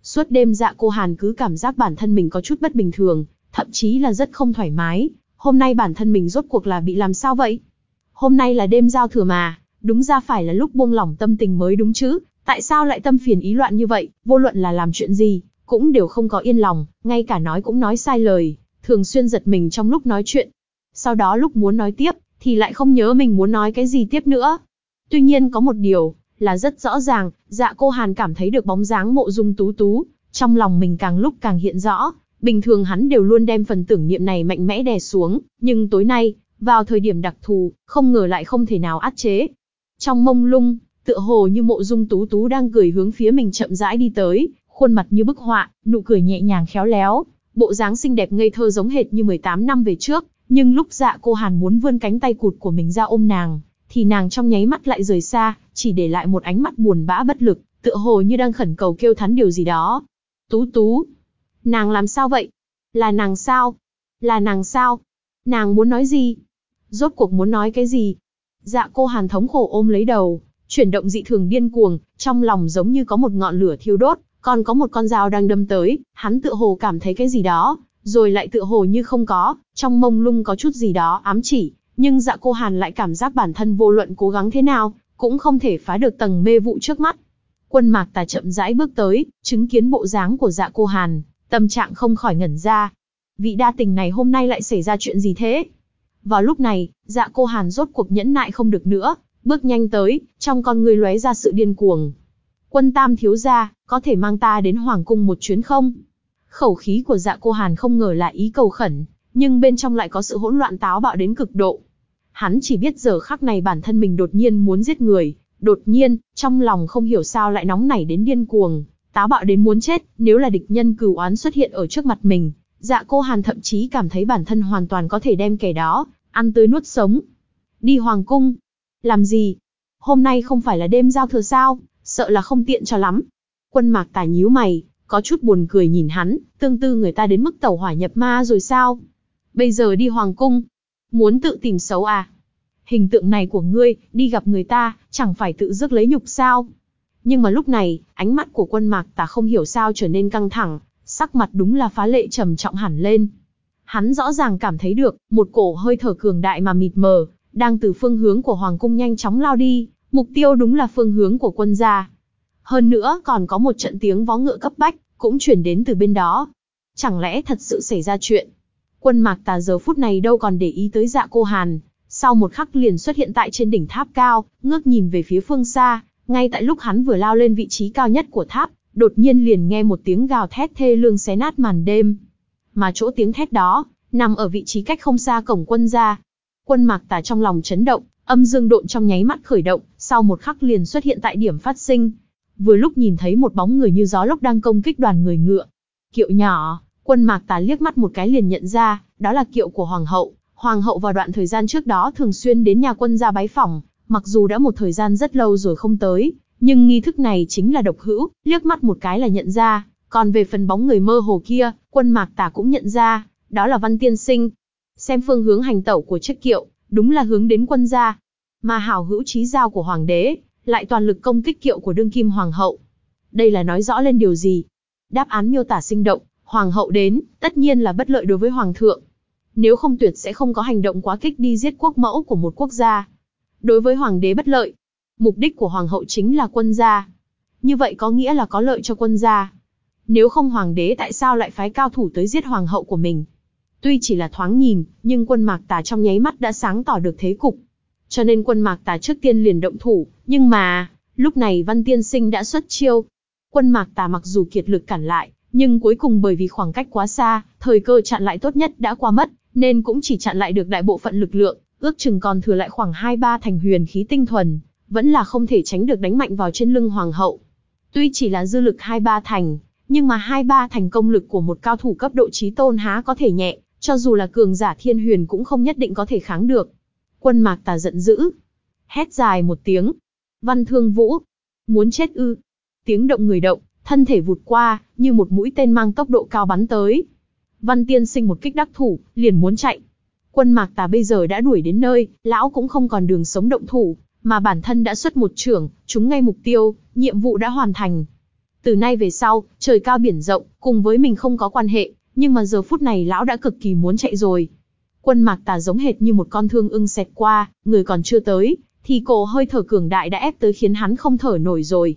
Suốt đêm dạ cô Hàn cứ cảm giác bản thân mình có chút bất bình thường, thậm chí là rất không thoải mái. Hôm nay bản thân mình rốt cuộc là bị làm sao vậy? Hôm nay là đêm giao thừa mà, đúng ra phải là lúc buông lỏng tâm tình mới đúng chứ, tại sao lại tâm phiền ý loạn như vậy, vô luận là làm chuyện gì, cũng đều không có yên lòng, ngay cả nói cũng nói sai lời, thường xuyên giật mình trong lúc nói chuyện. Sau đó lúc muốn nói tiếp, thì lại không nhớ mình muốn nói cái gì tiếp nữa. Tuy nhiên có một điều, là rất rõ ràng, dạ cô Hàn cảm thấy được bóng dáng mộ dung tú tú, trong lòng mình càng lúc càng hiện rõ, bình thường hắn đều luôn đem phần tưởng niệm này mạnh mẽ đè xuống, nhưng tối nay, vào thời điểm đặc thù, không ngờ lại không thể nào át chế. Trong mông lung, tựa hồ như mộ dung tú tú đang cười hướng phía mình chậm rãi đi tới, khuôn mặt như bức họa, nụ cười nhẹ nhàng khéo léo, bộ dáng xinh đẹp ngây thơ giống hệt như 18 năm về trước, nhưng lúc dạ cô Hàn muốn vươn cánh tay cụt của mình ra ôm nàng, thì nàng trong nháy mắt lại rời xa, chỉ để lại một ánh mắt buồn bã bất lực, tựa hồ như đang khẩn cầu kêu thắn điều gì đó. Tú tú, nàng làm sao vậy? Là nàng sao? Là nàng sao? Nàng muốn nói gì? Rốt cuộc muốn nói cái gì? Dạ cô Hàn thống khổ ôm lấy đầu, chuyển động dị thường điên cuồng, trong lòng giống như có một ngọn lửa thiêu đốt, còn có một con dao đang đâm tới, hắn tựa hồ cảm thấy cái gì đó, rồi lại tựa hồ như không có, trong mông lung có chút gì đó ám chỉ, nhưng dạ cô Hàn lại cảm giác bản thân vô luận cố gắng thế nào, cũng không thể phá được tầng mê vụ trước mắt. Quân mạc tà chậm rãi bước tới, chứng kiến bộ dáng của dạ cô Hàn, tâm trạng không khỏi ngẩn ra. Vị đa tình này hôm nay lại xảy ra chuyện gì thế? Vào lúc này, dạ cô Hàn rốt cuộc nhẫn nại không được nữa, bước nhanh tới, trong con người lóe ra sự điên cuồng. Quân tam thiếu gia, có thể mang ta đến Hoàng cung một chuyến không? Khẩu khí của dạ cô Hàn không ngờ là ý cầu khẩn, nhưng bên trong lại có sự hỗn loạn táo bạo đến cực độ. Hắn chỉ biết giờ khắc này bản thân mình đột nhiên muốn giết người, đột nhiên, trong lòng không hiểu sao lại nóng nảy đến điên cuồng, táo bạo đến muốn chết, nếu là địch nhân cừu oán xuất hiện ở trước mặt mình, dạ cô Hàn thậm chí cảm thấy bản thân hoàn toàn có thể đem kẻ đó, ăn tươi nuốt sống. Đi hoàng cung. Làm gì? Hôm nay không phải là đêm giao thừa sao, sợ là không tiện cho lắm. Quân mạc tà nhíu mày, có chút buồn cười nhìn hắn, tương tư người ta đến mức tẩu hỏa nhập ma rồi sao? Bây giờ đi hoàng cung, muốn tự tìm xấu à? Hình tượng này của ngươi, đi gặp người ta, chẳng phải tự rước lấy nhục sao? Nhưng mà lúc này, ánh mắt của quân mạc tà không hiểu sao trở nên căng thẳng, sắc mặt đúng là phá lệ trầm trọng hẳn lên. Hắn rõ ràng cảm thấy được, một cổ hơi thở cường đại mà mịt mờ, đang từ phương hướng của Hoàng cung nhanh chóng lao đi, mục tiêu đúng là phương hướng của quân gia. Hơn nữa còn có một trận tiếng vó ngựa cấp bách, cũng chuyển đến từ bên đó. Chẳng lẽ thật sự xảy ra chuyện? Quân mạc tà giờ phút này đâu còn để ý tới dạ cô Hàn, sau một khắc liền xuất hiện tại trên đỉnh tháp cao, ngước nhìn về phía phương xa, ngay tại lúc hắn vừa lao lên vị trí cao nhất của tháp, đột nhiên liền nghe một tiếng gào thét thê lương xé nát màn đêm. Mà chỗ tiếng thét đó, nằm ở vị trí cách không xa cổng quân ra Quân mạc tà trong lòng chấn động, âm dương độn trong nháy mắt khởi động, sau một khắc liền xuất hiện tại điểm phát sinh. Vừa lúc nhìn thấy một bóng người như gió lốc đang công kích đoàn người ngựa. Kiệu nhỏ, quân mạc tà liếc mắt một cái liền nhận ra, đó là kiệu của hoàng hậu. Hoàng hậu vào đoạn thời gian trước đó thường xuyên đến nhà quân gia bái phỏng, mặc dù đã một thời gian rất lâu rồi không tới, nhưng nghi thức này chính là độc hữu, liếc mắt một cái là nhận ra, còn về phần bóng người mơ hồ kia, quân mạc Tà cũng nhận ra, đó là văn tiên sinh. Xem phương hướng hành tẩu của chiếc kiệu, đúng là hướng đến quân gia. Mà hảo hữu trí giao của hoàng đế, lại toàn lực công kích kiệu của đương kim hoàng hậu. Đây là nói rõ lên điều gì? Đáp án miêu tả sinh động, hoàng hậu đến, tất nhiên là bất lợi đối với hoàng thượng. Nếu không tuyệt sẽ không có hành động quá kích đi giết quốc mẫu của một quốc gia. Đối với hoàng đế bất lợi, mục đích của hoàng hậu chính là quân gia. Như vậy có nghĩa là có lợi cho quân gia. Nếu không hoàng đế tại sao lại phái cao thủ tới giết hoàng hậu của mình? Tuy chỉ là thoáng nhìn, nhưng quân mạc tà trong nháy mắt đã sáng tỏ được thế cục cho nên quân mạc tà trước tiên liền động thủ, nhưng mà, lúc này văn tiên sinh đã xuất chiêu. Quân mạc tà mặc dù kiệt lực cản lại, nhưng cuối cùng bởi vì khoảng cách quá xa, thời cơ chặn lại tốt nhất đã qua mất, nên cũng chỉ chặn lại được đại bộ phận lực lượng, ước chừng còn thừa lại khoảng 2-3 thành huyền khí tinh thuần, vẫn là không thể tránh được đánh mạnh vào trên lưng hoàng hậu. Tuy chỉ là dư lực 2-3 thành, nhưng mà 2-3 thành công lực của một cao thủ cấp độ trí tôn há có thể nhẹ, cho dù là cường giả thiên huyền cũng không nhất định có thể kháng được. Quân mạc tà giận dữ. Hét dài một tiếng. Văn thương vũ. Muốn chết ư. Tiếng động người động, thân thể vụt qua, như một mũi tên mang tốc độ cao bắn tới. Văn tiên sinh một kích đắc thủ, liền muốn chạy. Quân mạc tà bây giờ đã đuổi đến nơi, lão cũng không còn đường sống động thủ, mà bản thân đã xuất một trưởng, chúng ngay mục tiêu, nhiệm vụ đã hoàn thành. Từ nay về sau, trời cao biển rộng, cùng với mình không có quan hệ, nhưng mà giờ phút này lão đã cực kỳ muốn chạy rồi. Quân mạc tà giống hệt như một con thương ưng xẹt qua, người còn chưa tới, thì cổ hơi thở cường đại đã ép tới khiến hắn không thở nổi rồi.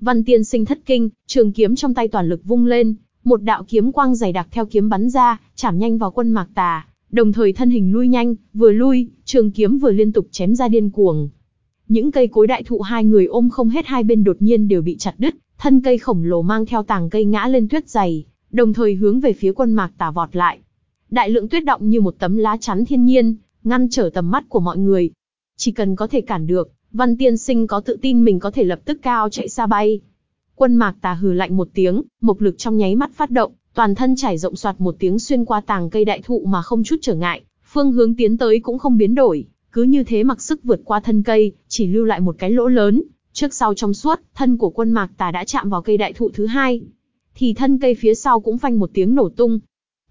Văn tiên sinh thất kinh, trường kiếm trong tay toàn lực vung lên, một đạo kiếm quang dày đặc theo kiếm bắn ra, chạm nhanh vào quân mạc tà, đồng thời thân hình lui nhanh, vừa lui, trường kiếm vừa liên tục chém ra điên cuồng. Những cây cối đại thụ hai người ôm không hết hai bên đột nhiên đều bị chặt đứt, thân cây khổng lồ mang theo tàng cây ngã lên tuyết dày, đồng thời hướng về phía quân mạc tà vọt lại. Đại lượng tuyết động như một tấm lá chắn thiên nhiên, ngăn trở tầm mắt của mọi người. Chỉ cần có thể cản được, Văn Tiên Sinh có tự tin mình có thể lập tức cao chạy xa bay. Quân mạc tà hừ lạnh một tiếng, mộc lực trong nháy mắt phát động, toàn thân trải rộng soạt một tiếng xuyên qua tàng cây đại thụ mà không chút trở ngại, phương hướng tiến tới cũng không biến đổi, cứ như thế mặc sức vượt qua thân cây, chỉ lưu lại một cái lỗ lớn, trước sau trong suốt, thân của quân mạc tà đã chạm vào cây đại thụ thứ hai. Thì thân cây phía sau cũng phanh một tiếng nổ tung.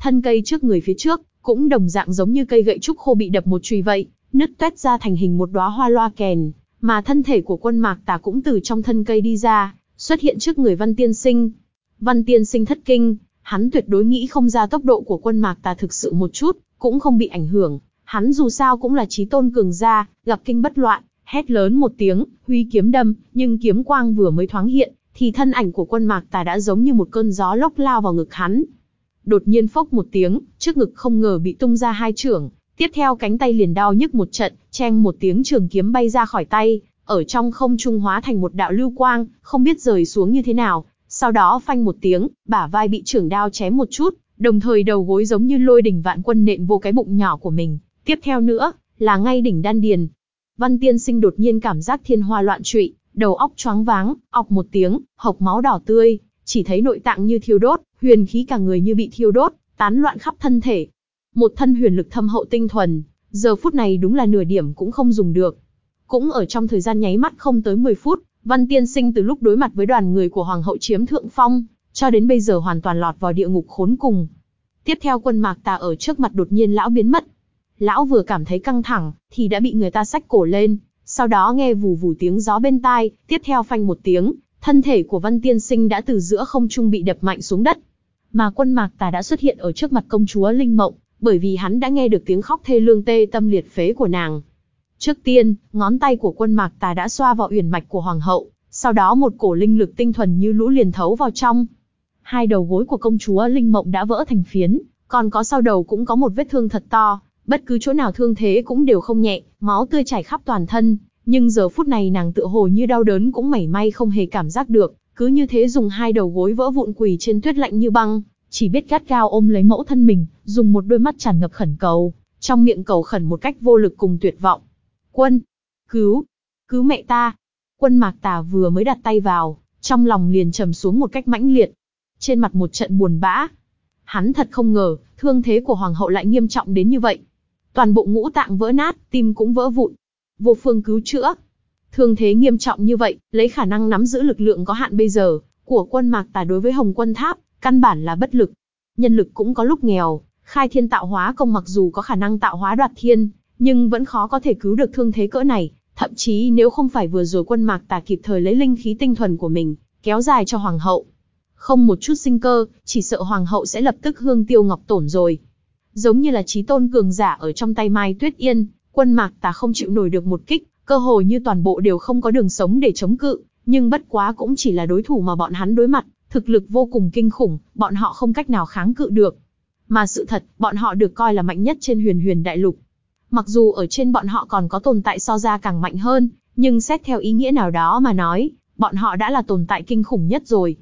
Thân cây trước người phía trước, cũng đồng dạng giống như cây gậy trúc khô bị đập một chùy vậy, nứt toét ra thành hình một đóa hoa loa kèn, mà thân thể của quân mạc tà cũng từ trong thân cây đi ra, xuất hiện trước người văn tiên sinh. Văn tiên sinh thất kinh, hắn tuyệt đối nghĩ không ra tốc độ của quân mạc tà thực sự một chút, cũng không bị ảnh hưởng. Hắn dù sao cũng là trí tôn cường gia, gặp kinh bất loạn, hét lớn một tiếng, huy kiếm đâm, nhưng kiếm quang vừa mới thoáng hiện, thì thân ảnh của quân mạc tà đã giống như một cơn gió lốc lao vào ngực hắn. Đột nhiên phốc một tiếng, trước ngực không ngờ bị tung ra hai trưởng, tiếp theo cánh tay liền đau nhức một trận, chen một tiếng trường kiếm bay ra khỏi tay, ở trong không trung hóa thành một đạo lưu quang, không biết rời xuống như thế nào, sau đó phanh một tiếng, bả vai bị trưởng đao chém một chút, đồng thời đầu gối giống như lôi đỉnh vạn quân nện vô cái bụng nhỏ của mình, tiếp theo nữa, là ngay đỉnh đan điền. Văn tiên sinh đột nhiên cảm giác thiên hoa loạn trụy, đầu óc choáng váng, ọc một tiếng, hộc máu đỏ tươi, chỉ thấy nội tạng như thiêu đốt, huyền khí cả người như bị thiêu đốt, tán loạn khắp thân thể. Một thân huyền lực thâm hậu tinh thuần, giờ phút này đúng là nửa điểm cũng không dùng được. Cũng ở trong thời gian nháy mắt không tới 10 phút, Văn Tiên Sinh từ lúc đối mặt với đoàn người của Hoàng hậu chiếm thượng phong, cho đến bây giờ hoàn toàn lọt vào địa ngục khốn cùng. Tiếp theo quân mạc tà ở trước mặt đột nhiên lão biến mất. Lão vừa cảm thấy căng thẳng, thì đã bị người ta xách cổ lên, sau đó nghe vù vù tiếng gió bên tai, tiếp theo phanh một tiếng, thân thể của Văn Tiên Sinh đã từ giữa không trung bị đập mạnh xuống đất. Mà quân mạc tà đã xuất hiện ở trước mặt công chúa Linh Mộng, bởi vì hắn đã nghe được tiếng khóc thê lương tê tâm liệt phế của nàng. Trước tiên, ngón tay của quân mạc tà đã xoa vào uyển mạch của hoàng hậu, sau đó một cổ linh lực tinh thuần như lũ liền thấu vào trong. Hai đầu gối của công chúa Linh Mộng đã vỡ thành phiến, còn có sau đầu cũng có một vết thương thật to, bất cứ chỗ nào thương thế cũng đều không nhẹ, máu tươi chảy khắp toàn thân, nhưng giờ phút này nàng tựa hồ như đau đớn cũng mảy may không hề cảm giác được, cứ như thế dùng hai đầu gối vỡ vụn quỳ trên tuyết lạnh như băng, chỉ biết gắt gao ôm lấy mẫu thân mình, dùng một đôi mắt tràn ngập khẩn cầu, trong miệng cầu khẩn một cách vô lực cùng tuyệt vọng. Quân, cứu, cứu mẹ ta. Quân mạc tà vừa mới đặt tay vào, trong lòng liền trầm xuống một cách mãnh liệt. Trên mặt một trận buồn bã. Hắn thật không ngờ, thương thế của hoàng hậu lại nghiêm trọng đến như vậy. Toàn bộ ngũ tạng vỡ nát, tim cũng vỡ vụn. Vô phương cứu chữa. Thương thế nghiêm trọng như vậy, lấy khả năng nắm giữ lực lượng có hạn bây giờ, của quân mạc tà đối với hồng quân tháp, căn bản là bất lực. Nhân lực cũng có lúc nghèo, khai thiên tạo hóa công mặc dù có khả năng tạo hóa đoạt thiên, nhưng vẫn khó có thể cứu được thương thế cỡ này. Thậm chí nếu không phải vừa rồi quân mạc tà kịp thời lấy linh khí tinh thuần của mình, kéo dài cho hoàng hậu. Không một chút sinh cơ, chỉ sợ hoàng hậu sẽ lập tức hương tiêu ngọc tổn rồi. Giống như là trí tôn cường giả ở trong tay Mai Tuyết Yên, quân mạc tà không chịu nổi được một kích, cơ hội như toàn bộ đều không có đường sống để chống cự, nhưng bất quá cũng chỉ là đối thủ mà bọn hắn đối mặt, thực lực vô cùng kinh khủng, bọn họ không cách nào kháng cự được. Mà sự thật, bọn họ được coi là mạnh nhất trên huyền huyền đại lục. Mặc dù ở trên bọn họ còn có tồn tại so ra càng mạnh hơn, nhưng xét theo ý nghĩa nào đó mà nói, bọn họ đã là tồn tại kinh khủng nhất rồi.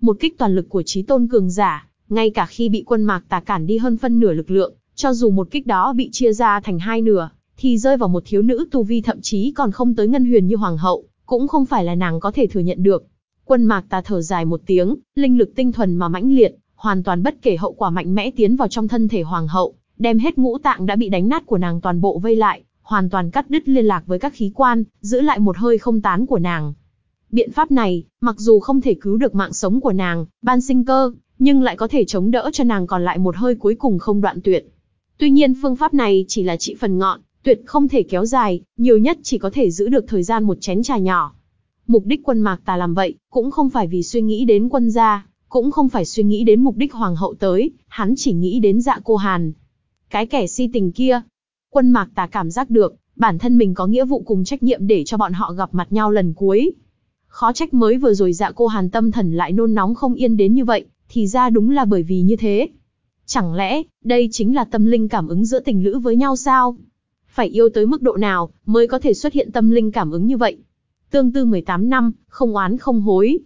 Một kích toàn lực của trí tôn cường giả, ngay cả khi bị quân mạc tà cản đi hơn phân nửa lực lượng, cho dù một kích đó bị chia ra thành hai nửa, thì rơi vào một thiếu nữ tu vi thậm chí còn không tới ngân huyền như hoàng hậu, cũng không phải là nàng có thể thừa nhận được. Quân mạc tà thở dài một tiếng, linh lực tinh thuần mà mãnh liệt, hoàn toàn bất kể hậu quả mạnh mẽ tiến vào trong thân thể hoàng hậu, đem hết ngũ tạng đã bị đánh nát của nàng toàn bộ vây lại, hoàn toàn cắt đứt liên lạc với các khí quan, giữ lại một hơi không tán của nàng. Biện pháp này, mặc dù không thể cứu được mạng sống của nàng, ban sinh cơ, nhưng lại có thể chống đỡ cho nàng còn lại một hơi cuối cùng không đoạn tuyệt. Tuy nhiên phương pháp này chỉ là trị phần ngọn, tuyệt không thể kéo dài, nhiều nhất chỉ có thể giữ được thời gian một chén trà nhỏ. Mục đích quân mạc tà làm vậy, cũng không phải vì suy nghĩ đến quân gia, cũng không phải suy nghĩ đến mục đích hoàng hậu tới, hắn chỉ nghĩ đến dạ cô Hàn. Cái kẻ si tình kia. Quân mạc tà cảm giác được, bản thân mình có nghĩa vụ cùng trách nhiệm để cho bọn họ gặp mặt nhau lần cuối. Khó trách mới vừa rồi dạ cô Hàn tâm thần lại nôn nóng không yên đến như vậy, thì ra đúng là bởi vì như thế. Chẳng lẽ, đây chính là tâm linh cảm ứng giữa tình lữ với nhau sao? Phải yêu tới mức độ nào, mới có thể xuất hiện tâm linh cảm ứng như vậy? Tương tư 18 năm, không oán không hối.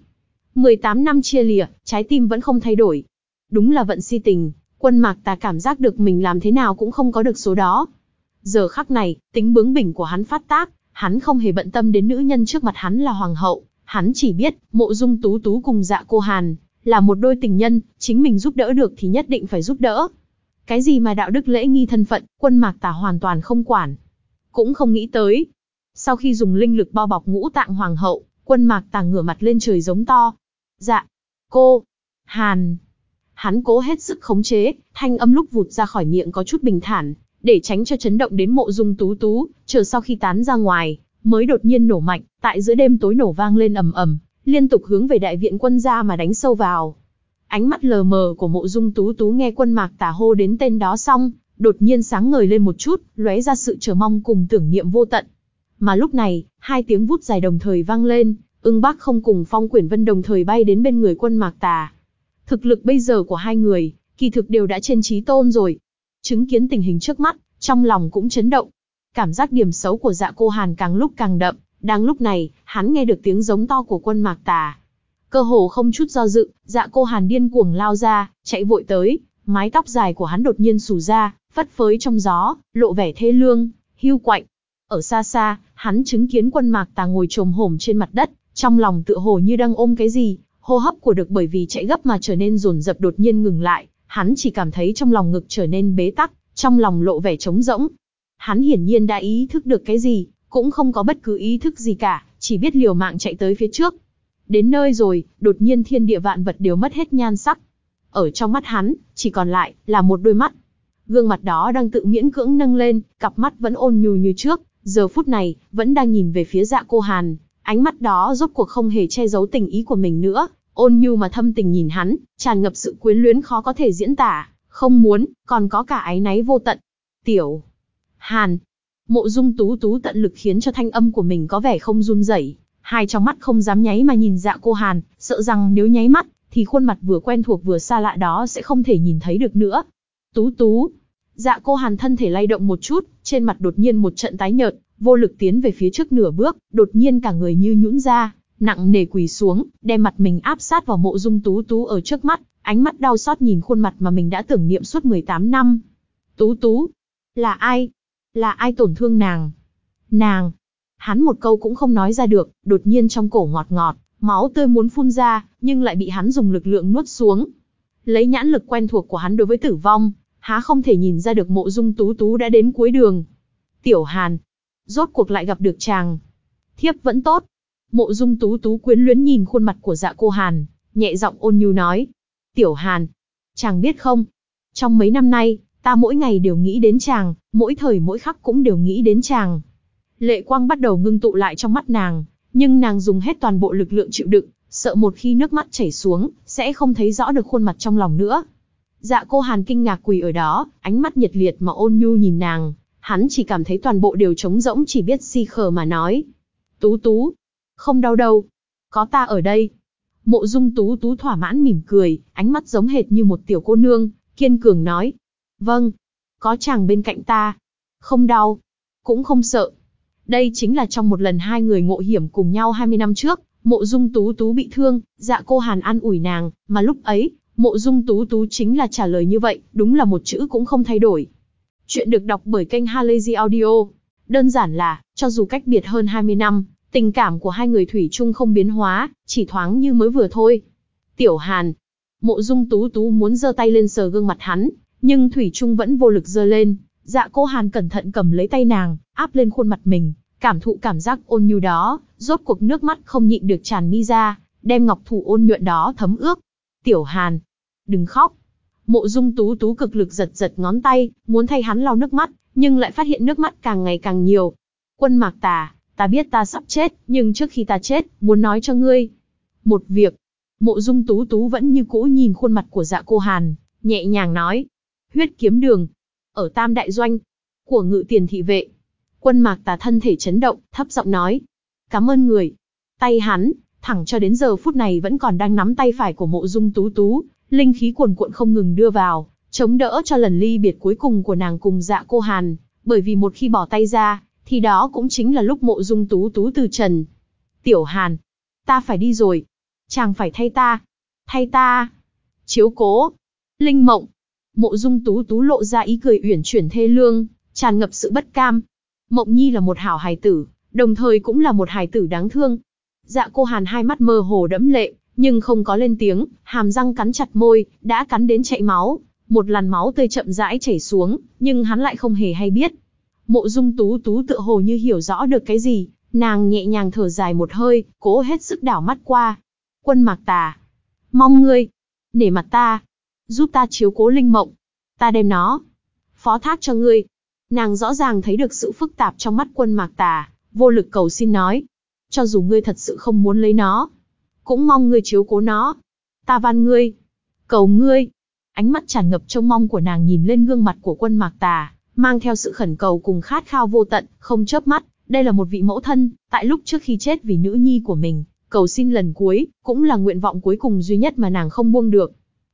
18 năm chia lìa, trái tim vẫn không thay đổi. Đúng là vận si tình, quân mạc ta cảm giác được mình làm thế nào cũng không có được số đó. Giờ khắc này, tính bướng bỉnh của hắn phát tác, hắn không hề bận tâm đến nữ nhân trước mặt hắn là hoàng hậu, hắn chỉ biết, mộ dung tú tú cùng dạ cô Hàn, là một đôi tình nhân, chính mình giúp đỡ được thì nhất định phải giúp đỡ. Cái gì mà đạo đức lễ nghi thân phận, quân mạc tả hoàn toàn không quản. Cũng không nghĩ tới. Sau khi dùng linh lực bao bọc ngũ tạng hoàng hậu, quân mạc tả ngửa mặt lên trời giống to. Dạ, cô, Hàn. Hắn cố hết sức khống chế, thanh âm lúc vụt ra khỏi miệng có chút bình thản, để tránh cho chấn động đến mộ dung tú tú, chờ sau khi tán ra ngoài, mới đột nhiên nổ mạnh, tại giữa đêm tối nổ vang lên ầm ầm, liên tục hướng về đại viện quân gia mà đánh sâu vào. Ánh mắt lờ mờ của mộ dung tú tú nghe quân mạc tả hô đến tên đó xong, đột nhiên sáng ngời lên một chút, lóe ra sự chờ mong cùng tưởng niệm vô tận. Mà lúc này, hai tiếng vút dài đồng thời vang lên, ưng bác không cùng phong quyển vân đồng thời bay đến bên người quân mạc tà. Thực lực bây giờ của hai người, kỳ thực đều đã trên trí tôn rồi. Chứng kiến tình hình trước mắt, trong lòng cũng chấn động. Cảm giác điểm xấu của dạ cô Hàn càng lúc càng đậm, đang lúc này, hắn nghe được tiếng giống to của quân mạc tà. Cơ hồ không chút do dự, dạ cô hàn điên cuồng lao ra, chạy vội tới, mái tóc dài của hắn đột nhiên xù ra, phất phới trong gió, lộ vẻ thê lương, hưu quạnh. Ở xa xa, hắn chứng kiến quân mạc tà ngồi trồm hổm trên mặt đất, trong lòng tựa hồ như đang ôm cái gì, hô hấp của được bởi vì chạy gấp mà trở nên rồn rập đột nhiên ngừng lại, hắn chỉ cảm thấy trong lòng ngực trở nên bế tắc, trong lòng lộ vẻ trống rỗng. Hắn hiển nhiên đã ý thức được cái gì, cũng không có bất cứ ý thức gì cả, chỉ biết liều mạng chạy tới phía trước. Đến nơi rồi, đột nhiên thiên địa vạn vật đều mất hết nhan sắc. Ở trong mắt hắn, chỉ còn lại là một đôi mắt. Gương mặt đó đang tự miễn cưỡng nâng lên, cặp mắt vẫn ôn nhu như trước, giờ phút này, vẫn đang nhìn về phía dạ cô Hàn. Ánh mắt đó rốt cuộc không hề che giấu tình ý của mình nữa, ôn nhu mà thâm tình nhìn hắn, tràn ngập sự quyến luyến khó có thể diễn tả, không muốn, còn có cả ái náy vô tận. Tiểu Hàn, Mộ Dung Tú Tú tận lực khiến cho thanh âm của mình có vẻ không run rẩy, hai trong mắt không dám nháy mà nhìn Dạ Cô Hàn, sợ rằng nếu nháy mắt, thì khuôn mặt vừa quen thuộc vừa xa lạ đó sẽ không thể nhìn thấy được nữa. Tú Tú, Dạ Cô Hàn thân thể lay động một chút, trên mặt đột nhiên một trận tái nhợt, vô lực tiến về phía trước nửa bước, đột nhiên cả người như nhũn ra, nặng nề quỳ xuống, đem mặt mình áp sát vào Mộ Dung Tú Tú ở trước mắt, ánh mắt đau xót nhìn khuôn mặt mà mình đã tưởng niệm suốt 18 năm. Tú Tú, là ai? Là ai tổn thương nàng? Nàng! Hắn một câu cũng không nói ra được, đột nhiên trong cổ ngọt ngọt, máu tươi muốn phun ra, nhưng lại bị hắn dùng lực lượng nuốt xuống. Lấy nhãn lực quen thuộc của hắn đối với tử vong, há không thể nhìn ra được mộ dung tú tú đã đến cuối đường. Tiểu Hàn! Rốt cuộc lại gặp được chàng. Thiếp vẫn tốt. Mộ dung tú tú quyến luyến nhìn khuôn mặt của dạ cô Hàn, nhẹ giọng ôn nhu nói. Tiểu Hàn! Chàng biết không? Trong mấy năm nay, Ta mỗi ngày đều nghĩ đến chàng, mỗi thời mỗi khắc cũng đều nghĩ đến chàng. Lệ quang bắt đầu ngưng tụ lại trong mắt nàng, nhưng nàng dùng hết toàn bộ lực lượng chịu đựng, sợ một khi nước mắt chảy xuống, sẽ không thấy rõ được khuôn mặt trong lòng nữa. Dạ cô Hàn kinh ngạc quỳ ở đó, ánh mắt nhiệt liệt mà ôn nhu nhìn nàng, hắn chỉ cảm thấy toàn bộ đều trống rỗng chỉ biết si khờ mà nói. Tú tú, không đau đâu, có ta ở đây. Mộ dung tú tú thỏa mãn mỉm cười, ánh mắt giống hệt như một tiểu cô nương, kiên cường nói, Vâng, có chàng bên cạnh ta. Không đau, cũng không sợ. Đây chính là trong một lần hai người ngộ hiểm cùng nhau 20 năm trước, mộ dung tú tú bị thương, dạ cô Hàn an ủi nàng, mà lúc ấy, mộ dung tú tú chính là trả lời như vậy, đúng là một chữ cũng không thay đổi. Chuyện được đọc bởi kênh Halazy Audio. Đơn giản là, cho dù cách biệt hơn 20 năm, tình cảm của hai người thủy chung không biến hóa, chỉ thoáng như mới vừa thôi. Tiểu Hàn, mộ dung tú tú muốn giơ tay lên sờ gương mặt hắn, nhưng thủy chung vẫn vô lực giơ lên. Dạ cô Hàn cẩn thận cầm lấy tay nàng, áp lên khuôn mặt mình, cảm thụ cảm giác ôn nhu đó, rốt cuộc nước mắt không nhịn được tràn mi ra, đem ngọc thủ ôn nhuận đó thấm ướt. Tiểu Hàn, đừng khóc. Mộ Dung Tú Tú cực lực giật giật ngón tay, muốn thay hắn lau nước mắt, nhưng lại phát hiện nước mắt càng ngày càng nhiều. Quân Mạc Tà, ta biết ta sắp chết, nhưng trước khi ta chết, muốn nói cho ngươi một việc. Mộ Dung Tú Tú vẫn như cũ nhìn khuôn mặt của Dạ Cô Hàn, nhẹ nhàng nói: "Huyết kiếm đường, ở Tam đại doanh của Ngự Tiền thị vệ." Quân Mạc Tà thân thể chấn động, thấp giọng nói: "Cảm ơn người." Tay hắn, thẳng cho đến giờ phút này vẫn còn đang nắm tay phải của Mộ Dung Tú Tú, linh khí cuồn cuộn không ngừng đưa vào, chống đỡ cho lần ly biệt cuối cùng của nàng cùng Dạ Cô Hàn, bởi vì một khi bỏ tay ra, thì đó cũng chính là lúc Mộ Dung Tú Tú từ trần. "Tiểu Hàn, ta phải đi rồi, chàng phải thay ta, thay ta." Chiếu cố. Linh Mộng. Mộ Dung Tú Tú lộ ra ý cười uyển chuyển thê lương, tràn ngập sự bất cam. Mộng Nhi là một hảo hài tử, đồng thời cũng là một hài tử đáng thương. Dạ cô Hàn hai mắt mơ hồ đẫm lệ, nhưng không có lên tiếng, hàm răng cắn chặt môi, đã cắn đến chảy máu, một làn máu tươi chậm rãi chảy xuống, nhưng hắn lại không hề hay biết. Mộ Dung Tú Tú tựa hồ như hiểu rõ được cái gì, nàng nhẹ nhàng thở dài một hơi, cố hết sức đảo mắt qua. Quân Mạc Tà, mong ngươi, nể mặt ta, giúp ta chiếu cố linh mộng, ta đem nó phó thác cho ngươi. Nàng rõ ràng thấy được sự phức tạp trong mắt Quân Mạc Tà, vô lực cầu xin nói, cho dù ngươi thật sự không muốn lấy nó, cũng mong ngươi chiếu cố nó. Ta van ngươi, cầu ngươi. Ánh mắt tràn ngập trông mong của nàng nhìn lên gương mặt của quân mạc tà, mang theo sự khẩn cầu cùng khát khao vô tận, không chớp mắt. Đây là một vị mẫu thân, tại lúc trước khi chết vì nữ nhi của mình, cầu xin lần cuối, cũng là nguyện vọng cuối cùng duy nhất mà nàng không buông được.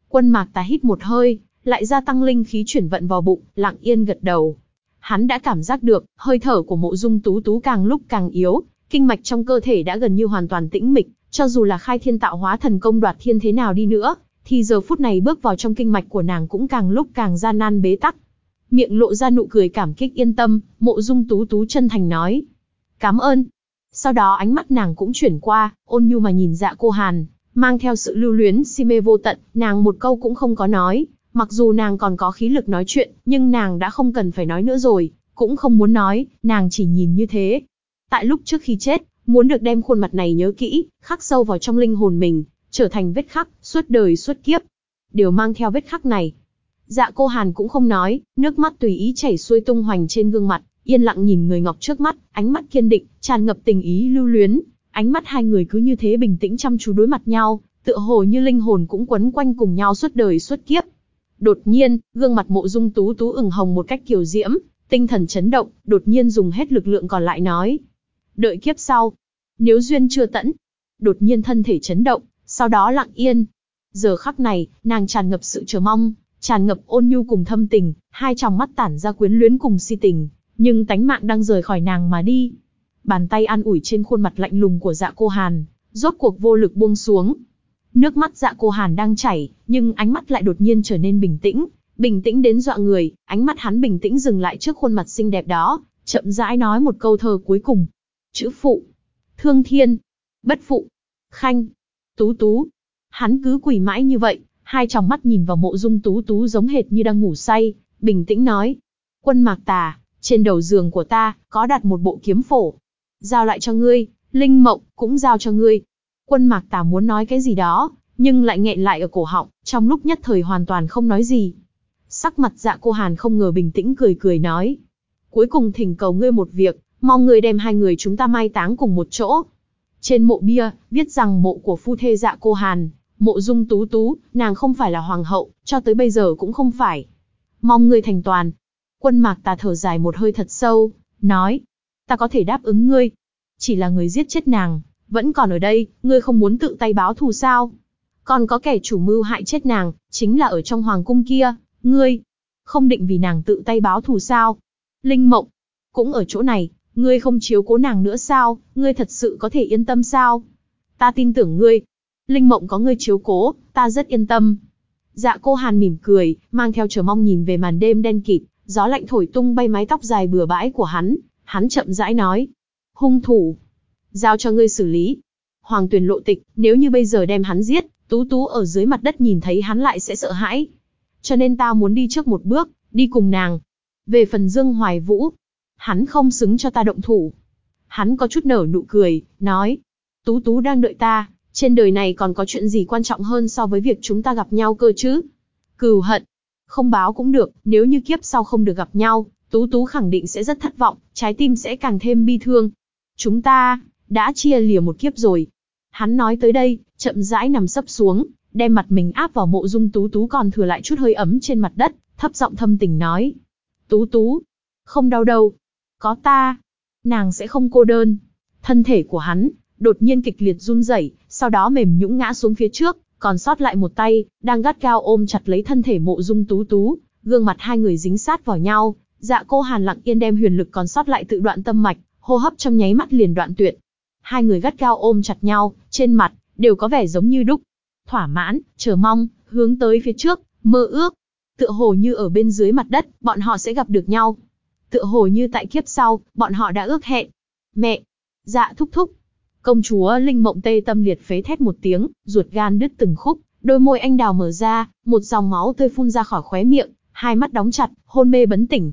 Quân mạc tà hít một hơi, lại gia tăng linh khí chuyển vận vào bụng, lặng yên gật đầu. Hắn đã cảm giác được, hơi thở của mộ dung tú tú càng lúc càng yếu, kinh mạch trong cơ thể đã gần như hoàn toàn tĩnh mịch, cho dù là khai thiên tạo hóa thần công đoạt thiên thế nào đi nữa, thì giờ phút này bước vào trong kinh mạch của nàng cũng càng lúc càng gian nan bế tắc. Miệng lộ ra nụ cười cảm kích yên tâm, mộ dung tú tú chân thành nói. Cảm ơn. Sau đó ánh mắt nàng cũng chuyển qua, ôn nhu mà nhìn dạ cô Hàn, mang theo sự lưu luyến si mê vô tận, nàng một câu cũng không có nói. Mặc dù nàng còn có khí lực nói chuyện, nhưng nàng đã không cần phải nói nữa rồi, cũng không muốn nói, nàng chỉ nhìn như thế. Tại lúc trước khi chết, muốn được đem khuôn mặt này nhớ kỹ, khắc sâu vào trong linh hồn mình, trở thành vết khắc, suốt đời suốt kiếp. Đều mang theo vết khắc này. Dạ cô Hàn cũng không nói, nước mắt tùy ý chảy xuôi tung hoành trên gương mặt, yên lặng nhìn người ngọc trước mắt, ánh mắt kiên định, tràn ngập tình ý lưu luyến. Ánh mắt hai người cứ như thế bình tĩnh chăm chú đối mặt nhau, tựa hồ như linh hồn cũng quấn quanh cùng nhau suốt đời suốt kiếp. Đột nhiên, gương mặt mộ dung tú tú ửng hồng một cách kiều diễm, tinh thần chấn động, đột nhiên dùng hết lực lượng còn lại nói, đợi kiếp sau. Nếu duyên chưa tẫn, đột nhiên thân thể chấn động, sau đó lặng yên. Giờ khắc này, nàng tràn ngập sự chờ mong, tràn ngập ôn nhu cùng thâm tình, hai tròng mắt tản ra quyến luyến cùng si tình, nhưng tánh mạng đang rời khỏi nàng mà đi. Bàn tay an ủi trên khuôn mặt lạnh lùng của dạ cô Hàn, rốt cuộc vô lực buông xuống. Nước mắt dạ cô Hàn đang chảy, nhưng ánh mắt lại đột nhiên trở nên bình tĩnh, bình tĩnh đến dọa người, ánh mắt hắn bình tĩnh dừng lại trước khuôn mặt xinh đẹp đó, chậm rãi nói một câu thơ cuối cùng, chữ phụ, thương thiên, bất phụ, khanh, tú tú. Hắn cứ quỳ mãi như vậy, hai tròng mắt nhìn vào mộ dung tú tú giống hệt như đang ngủ say, bình tĩnh nói. Quân mạc tà, trên đầu giường của ta, có đặt một bộ kiếm phổ. Giao lại cho ngươi, linh mộng, cũng giao cho ngươi. Quân mạc tà muốn nói cái gì đó, nhưng lại nghẹn lại ở cổ họng, trong lúc nhất thời hoàn toàn không nói gì. Sắc mặt dạ cô Hàn không ngờ bình tĩnh cười cười nói. Cuối cùng thỉnh cầu ngươi một việc, Mong ngươi đem hai người chúng ta mai táng cùng một chỗ. Trên mộ bia, viết rằng mộ của phu thê dạ cô Hàn, mộ dung tú tú, nàng không phải là hoàng hậu, cho tới bây giờ cũng không phải. Mong ngươi thành toàn. Quân mạc ta thở dài một hơi thật sâu, nói, ta có thể đáp ứng ngươi. Chỉ là người giết chết nàng, vẫn còn ở đây, ngươi không muốn tự tay báo thù sao? Còn có kẻ chủ mưu hại chết nàng, chính là ở trong hoàng cung kia, ngươi, không định vì nàng tự tay báo thù sao? Linh mộng, cũng ở chỗ này, ngươi không chiếu cố nàng nữa sao, ngươi thật sự có thể yên tâm sao? Ta tin tưởng ngươi. Linh mộng có ngươi chiếu cố, ta rất yên tâm. Dạ cô Hàn mỉm cười, mang theo chờ mong nhìn về màn đêm đen kịt, gió lạnh thổi tung bay mái tóc dài bừa bãi của hắn, hắn chậm rãi nói. Hung thủ. Giao cho ngươi xử lý. Hoàng tuyển lộ tịch, nếu như bây giờ đem hắn giết, tú tú ở dưới mặt đất nhìn thấy hắn lại sẽ sợ hãi. Cho nên ta muốn đi trước một bước, đi cùng nàng. Về phần Dương Hoài Vũ, hắn không xứng cho ta động thủ. Hắn có chút nở nụ cười, nói. Tú tú đang đợi ta, trên đời này còn có chuyện gì quan trọng hơn so với việc chúng ta gặp nhau cơ chứ? Cừu hận. Không báo cũng được, nếu như kiếp sau không được gặp nhau, Tú Tú khẳng định sẽ rất thất vọng, trái tim sẽ càng thêm bi thương. Chúng ta, đã chia lìa một kiếp rồi. Hắn nói tới đây, chậm rãi nằm sấp xuống, đem mặt mình áp vào mộ dung Tú Tú còn thừa lại chút hơi ấm trên mặt đất, thấp giọng thâm tình nói. Tú Tú, không đau đâu. Có ta, nàng sẽ không cô đơn. Thân thể của hắn, đột nhiên kịch liệt run rẩy, sau đó mềm nhũn ngã xuống phía trước, còn sót lại một tay, đang gắt gao ôm chặt lấy thân thể mộ dung tú tú, gương mặt hai người dính sát vào nhau, dạ cô hàn lặng yên đem huyền lực còn sót lại tự đoạn tâm mạch, hô hấp trong nháy mắt liền đoạn tuyệt. Hai người gắt gao ôm chặt nhau, trên mặt, đều có vẻ giống như đúc. Thỏa mãn, chờ mong, hướng tới phía trước, mơ ước. Tựa hồ như ở bên dưới mặt đất, bọn họ sẽ gặp được nhau. Tựa hồ như tại kiếp sau, bọn họ đã ước hẹn. Mẹ! Dạ thúc thúc, Công chúa Linh Mộng tê tâm liệt phế thét một tiếng, ruột gan đứt từng khúc, đôi môi anh đào mở ra, một dòng máu tươi phun ra khỏi khóe miệng, hai mắt đóng chặt, hôn mê bấn tỉnh.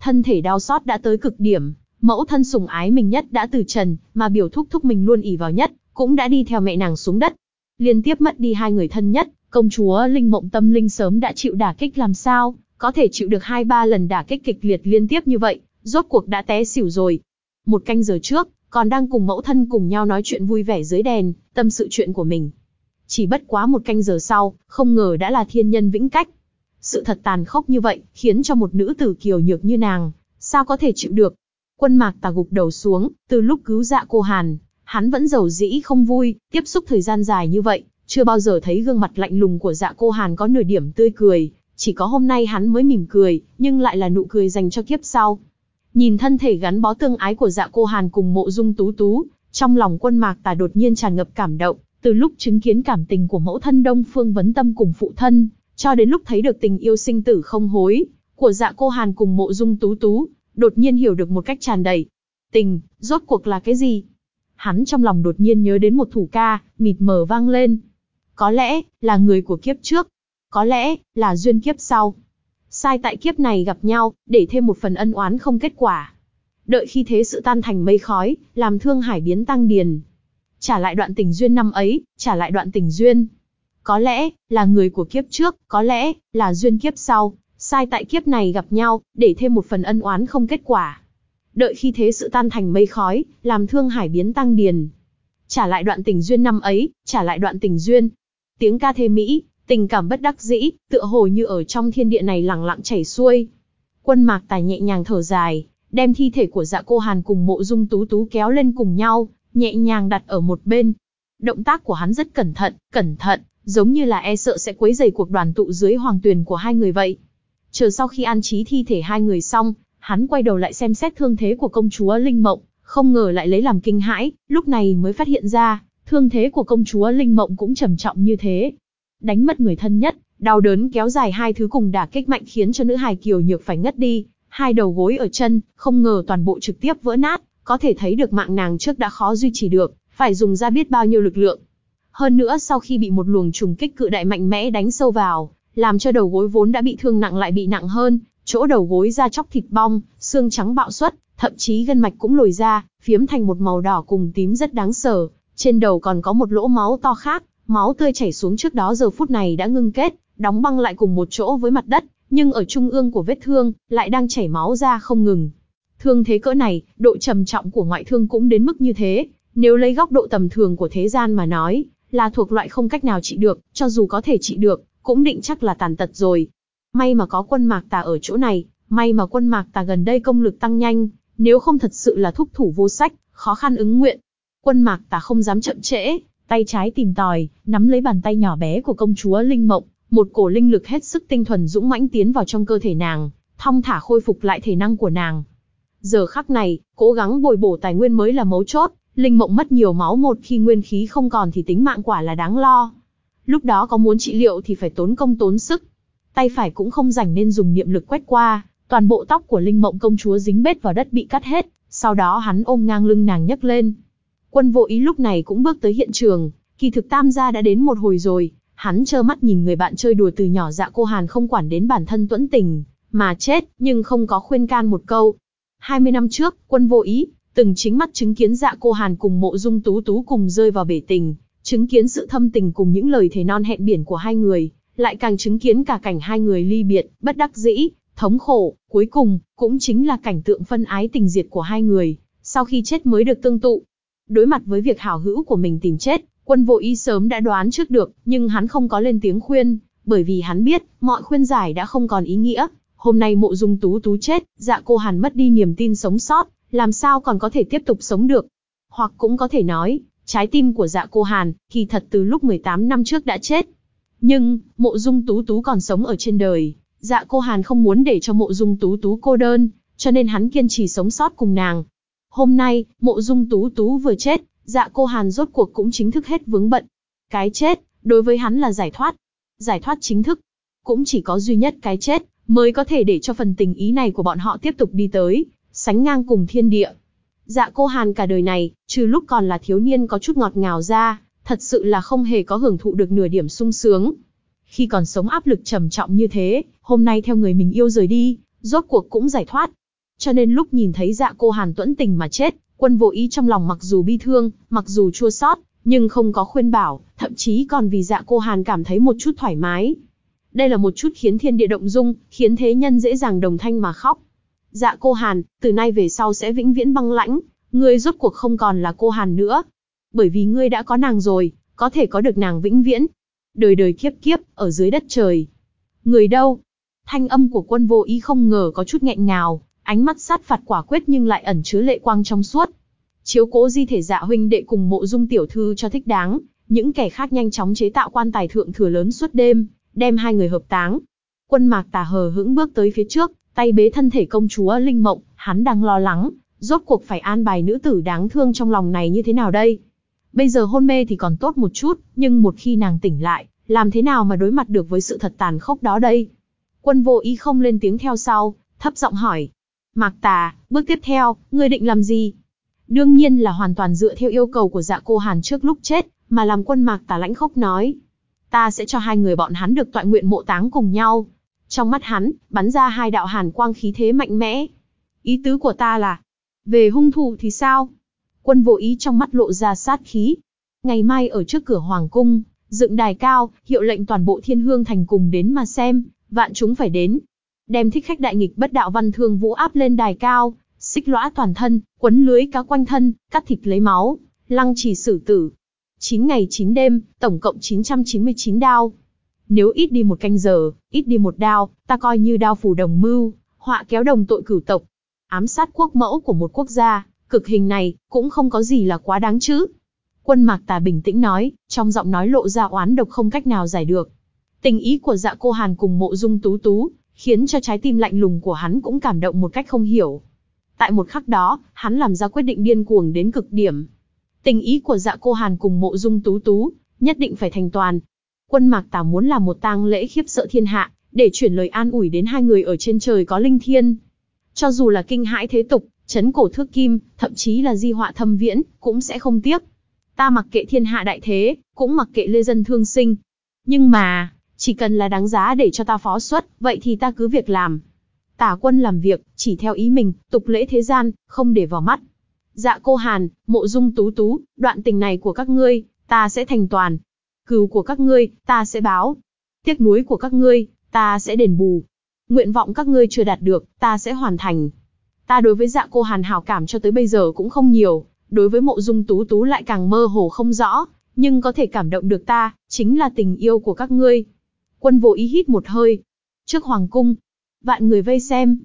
Thân thể đau xót đã tới cực điểm, mẫu thân sủng ái mình nhất đã từ trần, mà biểu thúc thúc mình luôn ỉ vào nhất, cũng đã đi theo mẹ nàng xuống đất. Liên tiếp mất đi hai người thân nhất, công chúa Linh Mộng tâm linh sớm đã chịu đả kích làm sao, có thể chịu được hai ba lần đả kích kịch liệt liên tiếp như vậy, rốt cuộc đã té xỉu rồi. Một canh giờ trước, còn đang cùng mẫu thân cùng nhau nói chuyện vui vẻ dưới đèn, tâm sự chuyện của mình. Chỉ bất quá một canh giờ sau, không ngờ đã là thiên nhân vĩnh cách. Sự thật tàn khốc như vậy, khiến cho một nữ tử kiều nhược như nàng, sao có thể chịu được. Quân mạc tà gục đầu xuống, từ lúc cứu dạ cô Hàn, hắn vẫn giàu dĩ không vui, tiếp xúc thời gian dài như vậy, chưa bao giờ thấy gương mặt lạnh lùng của dạ cô Hàn có nửa điểm tươi cười, chỉ có hôm nay hắn mới mỉm cười, nhưng lại là nụ cười dành cho kiếp sau. Nhìn thân thể gắn bó tương ái của dạ cô Hàn cùng mộ dung tú tú, trong lòng quân mạc tà đột nhiên tràn ngập cảm động, từ lúc chứng kiến cảm tình của mẫu thân Đông Phương Vấn Tâm cùng phụ thân, cho đến lúc thấy được tình yêu sinh tử không hối, của dạ cô Hàn cùng mộ dung tú tú, đột nhiên hiểu được một cách tràn đầy. Tình, rốt cuộc là cái gì? Hắn trong lòng đột nhiên nhớ đến một thủ ca, mịt mờ vang lên. Có lẽ, là người của kiếp trước. Có lẽ, là duyên kiếp sau sai tại kiếp này gặp nhau, để thêm một phần ân oán không kết quả. Đợi khi thế sự tan thành mây khói, làm thương hải biến tăng điền. Trả lại đoạn tình duyên năm ấy, trả lại đoạn tình duyên. Có lẽ, là người của kiếp trước, có lẽ, là duyên kiếp sau, sai tại kiếp này gặp nhau, để thêm một phần ân oán không kết quả. Đợi khi thế sự tan thành mây khói, làm thương hải biến tăng điền. Trả lại đoạn tình duyên năm ấy, trả lại đoạn tình duyên. Tiếng ca thê Mỹ, Tình cảm bất đắc dĩ, tựa hồ như ở trong thiên địa này lặng lặng chảy xuôi. Quân mạc tài nhẹ nhàng thở dài, đem thi thể của dạ cô Hàn cùng mộ dung tú tú kéo lên cùng nhau, nhẹ nhàng đặt ở một bên. Động tác của hắn rất cẩn thận, cẩn thận, giống như là e sợ sẽ quấy rầy cuộc đoàn tụ dưới hoàng tuyền của hai người vậy. Chờ sau khi an trí thi thể hai người xong, hắn quay đầu lại xem xét thương thế của công chúa Linh Mộng, không ngờ lại lấy làm kinh hãi, lúc này mới phát hiện ra, thương thế của công chúa Linh Mộng cũng trầm trọng như thế đánh mất người thân nhất, đau đớn kéo dài hai thứ cùng đả kích mạnh khiến cho nữ hài kiều nhược phải ngất đi, hai đầu gối ở chân, không ngờ toàn bộ trực tiếp vỡ nát, có thể thấy được mạng nàng trước đã khó duy trì được, phải dùng ra biết bao nhiêu lực lượng. Hơn nữa sau khi bị một luồng trùng kích cự đại mạnh mẽ đánh sâu vào, làm cho đầu gối vốn đã bị thương nặng lại bị nặng hơn, chỗ đầu gối da chóc thịt bong, xương trắng bạo xuất, thậm chí gân mạch cũng lồi ra, phiếm thành một màu đỏ cùng tím rất đáng sợ. Trên đầu còn có một lỗ máu to khác, Máu tươi chảy xuống trước đó giờ phút này đã ngưng kết, đóng băng lại cùng một chỗ với mặt đất, nhưng ở trung ương của vết thương, lại đang chảy máu ra không ngừng. Thương thế cỡ này, độ trầm trọng của ngoại thương cũng đến mức như thế, nếu lấy góc độ tầm thường của thế gian mà nói, là thuộc loại không cách nào trị được, cho dù có thể trị được, cũng định chắc là tàn tật rồi. May mà có quân mạc tà ở chỗ này, may mà quân mạc tà gần đây công lực tăng nhanh, nếu không thật sự là thúc thủ vô sách, khó khăn ứng nguyện. Quân mạc tà không dám chậm trễ, tay trái tìm tòi, nắm lấy bàn tay nhỏ bé của công chúa Linh Mộng, một cổ linh lực hết sức tinh thuần dũng mãnh tiến vào trong cơ thể nàng, thong thả khôi phục lại thể năng của nàng. Giờ khắc này, cố gắng bồi bổ tài nguyên mới là mấu chốt, linh mộng mất nhiều máu một khi nguyên khí không còn thì tính mạng quả là đáng lo. Lúc đó có muốn trị liệu thì phải tốn công tốn sức. Tay phải cũng không rảnh nên dùng niệm lực quét qua, toàn bộ tóc của linh mộng công chúa dính bết vào đất bị cắt hết, sau đó hắn ôm ngang lưng nàng nhấc lên. Quân vô ý lúc này cũng bước tới hiện trường, kỳ thực tam gia đã đến một hồi rồi, hắn trơ mắt nhìn người bạn chơi đùa từ nhỏ dạ cô Hàn không quản đến bản thân tuẫn tình, mà chết, nhưng không có khuyên can một câu. 20 năm trước, quân vô ý, từng chính mắt chứng kiến dạ cô Hàn cùng mộ dung tú tú cùng rơi vào bể tình, chứng kiến sự thâm tình cùng những lời thề non hẹn biển của hai người, lại càng chứng kiến cả cảnh hai người ly biệt, bất đắc dĩ, thống khổ, cuối cùng, cũng chính là cảnh tượng phân ái tình diệt của hai người, sau khi chết mới được tương tụ. Đối mặt với việc hảo hữu của mình tìm chết, quân vô y sớm đã đoán trước được, nhưng hắn không có lên tiếng khuyên, bởi vì hắn biết, mọi khuyên giải đã không còn ý nghĩa. Hôm nay mộ dung tú tú chết, dạ cô hàn mất đi niềm tin sống sót, làm sao còn có thể tiếp tục sống được. Hoặc cũng có thể nói, trái tim của dạ cô hàn, kỳ thật từ lúc 18 năm trước đã chết. Nhưng, mộ dung tú tú còn sống ở trên đời, dạ cô hàn không muốn để cho mộ dung tú tú cô đơn, cho nên hắn kiên trì sống sót cùng nàng. Hôm nay, mộ dung tú tú vừa chết, dạ cô hàn rốt cuộc cũng chính thức hết vướng bận. Cái chết, đối với hắn là giải thoát. Giải thoát chính thức. Cũng chỉ có duy nhất cái chết, mới có thể để cho phần tình ý này của bọn họ tiếp tục đi tới, sánh ngang cùng thiên địa. Dạ cô Hàn cả đời này, trừ lúc còn là thiếu niên có chút ngọt ngào ra, thật sự là không hề có hưởng thụ được nửa điểm sung sướng. Khi còn sống áp lực trầm trọng như thế, hôm nay theo người mình yêu rời đi, rốt cuộc cũng giải thoát. Cho nên lúc nhìn thấy dạ cô Hàn tuẫn tình mà chết, quân vô ý trong lòng mặc dù bi thương, mặc dù chua xót, nhưng không có khuyên bảo, thậm chí còn vì dạ cô Hàn cảm thấy một chút thoải mái. Đây là một chút khiến thiên địa động dung, khiến thế nhân dễ dàng đồng thanh mà khóc. Dạ cô Hàn, từ nay về sau sẽ vĩnh viễn băng lãnh, ngươi rốt cuộc không còn là cô Hàn nữa. Bởi vì ngươi đã có nàng rồi, có thể có được nàng vĩnh viễn. Đời đời kiếp kiếp, ở dưới đất trời. Người đâu? Thanh âm của quân vô ý không ngờ có chút nghẹn ngào, ánh mắt sát phạt quả quyết nhưng lại ẩn chứa lệ quang trong suốt. Chiếu cố di thể dạ huynh đệ cùng mộ dung tiểu thư cho thích đáng, những kẻ khác nhanh chóng chế tạo quan tài thượng thừa lớn suốt đêm, đem hai người hợp táng. Quân mạc tà hờ hững bước tới phía trước, tay bế thân thể công chúa Linh Mộng, hắn đang lo lắng, rốt cuộc phải an bài nữ tử đáng thương trong lòng này như thế nào đây? Bây giờ hôn mê thì còn tốt một chút, nhưng một khi nàng tỉnh lại, làm thế nào mà đối mặt được với sự thật tàn khốc đó đây? Quân vô ý không lên tiếng theo sau, thấp giọng hỏi. Mạc tà, bước tiếp theo, ngươi định làm gì? Đương nhiên là hoàn toàn dựa theo yêu cầu của dạ cô Hàn trước lúc chết, mà làm quân mạc tà lãnh khốc nói. Ta sẽ cho hai người bọn hắn được tọa nguyện mộ táng cùng nhau, trong mắt hắn, bắn ra hai đạo hàn quang khí thế mạnh mẽ. Ý tứ của ta là, về hung thủ thì sao? Quân vô ý trong mắt lộ ra sát khí. Ngày mai ở trước cửa hoàng cung, dựng đài cao, hiệu lệnh toàn bộ thiên hương thành cùng đến mà xem, vạn chúng phải đến. Đem thích khách đại nghịch bất đạo văn thương vũ áp lên đài cao, xích lõa toàn thân, quấn lưới cá quanh thân, cắt thịt lấy máu, lăng trì xử tử. 9 ngày 9 đêm, tổng cộng 999 đao. Nếu ít đi một canh giờ, ít đi một đao, ta coi như đao phủ đồng mưu, họa kéo đồng tội cửu tộc. Ám sát quốc mẫu của một quốc gia, cực hình này, cũng không có gì là quá đáng chứ. Quân mạc tà bình tĩnh nói, trong giọng nói lộ ra oán độc không cách nào giải được. Tình ý của dạ cô Hàn cùng mộ dung tú tú, khiến cho trái tim lạnh lùng của hắn cũng cảm động một cách không hiểu. Tại một khắc đó, hắn làm ra quyết định điên cuồng đến cực điểm. Tình ý của dạ cô Hàn cùng mộ dung tú tú, nhất định phải thành toàn, Quân Mạc Tà muốn làm một tang lễ khiếp sợ thiên hạ, để chuyển lời an ủi đến hai người ở trên trời có linh thiên. Cho dù là kinh hãi thế tục, chấn cổ thước kim, thậm chí là di họa thâm viễn, cũng sẽ không tiếc. Ta mặc kệ thiên hạ đại thế, cũng mặc kệ lê dân thương sinh. Nhưng mà, chỉ cần là đáng giá để cho ta phó xuất, vậy thì ta cứ việc làm. Tả quân làm việc, chỉ theo ý mình, tục lễ thế gian, không để vào mắt. Dạ cô Hàn, mộ dung tú tú, đoạn tình này của các ngươi, ta sẽ thành toàn, Cừu của các ngươi, ta sẽ báo. Tiếc nuối của các ngươi, ta sẽ đền bù. Nguyện vọng các ngươi chưa đạt được, ta sẽ hoàn thành. Ta đối với dạ cô Hàn hảo cảm cho tới bây giờ cũng không nhiều, đối với mộ dung tú tú lại càng mơ hồ không rõ, nhưng có thể cảm động được ta, chính là tình yêu của các ngươi. Quân vô ý hít một hơi. Trước hoàng cung, vạn người vây xem.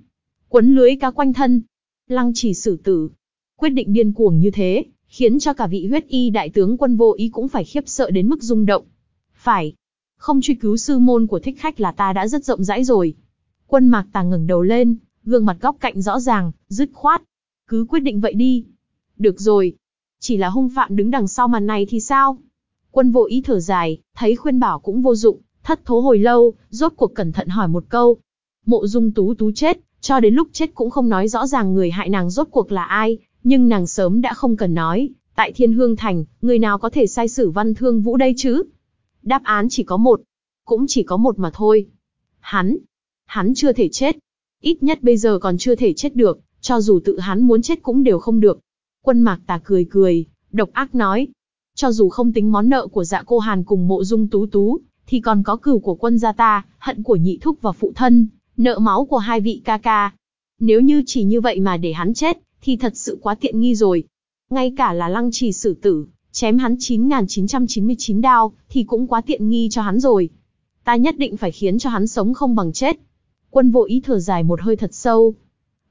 Quấn lưới cá quanh thân. Lăng chỉ xử tử. Quyết định điên cuồng như thế, khiến cho cả vị huyết y đại tướng quân vô ý cũng phải khiếp sợ đến mức rung động. Phải, không truy cứu sư môn của thích khách là ta đã rất rộng rãi rồi. Quân mạc tà ngẩng đầu lên, gương mặt góc cạnh rõ ràng, dứt khoát. Cứ quyết định vậy đi. Được rồi. Chỉ là hung phạm đứng đằng sau màn này thì sao? Quân vô ý thở dài, thấy khuyên bảo cũng vô dụng, thất thố hồi lâu, rốt cuộc cẩn thận hỏi một câu. Mộ dung tú tú chết, cho đến lúc chết cũng không nói rõ ràng người hại nàng rốt cuộc là ai, nhưng nàng sớm đã không cần nói, tại Thiên Hương Thành, người nào có thể sai xử văn thương vũ đây chứ? Đáp án chỉ có một, cũng chỉ có một mà thôi. Hắn, hắn chưa thể chết. Ít nhất bây giờ còn chưa thể chết được, cho dù tự hắn muốn chết cũng đều không được. Quân mạc tà cười cười, độc ác nói. Cho dù không tính món nợ của dạ cô Hàn cùng mộ dung tú tú, thì còn có cửu của quân gia ta, hận của nhị thúc và phụ thân, nợ máu của hai vị ca ca. Nếu như chỉ như vậy mà để hắn chết, thì thật sự quá tiện nghi rồi. Ngay cả là lăng trì xử tử, chém hắn 9.999 đao, thì cũng quá tiện nghi cho hắn rồi. Ta nhất định phải khiến cho hắn sống không bằng chết. Quân vô ý thở dài một hơi thật sâu.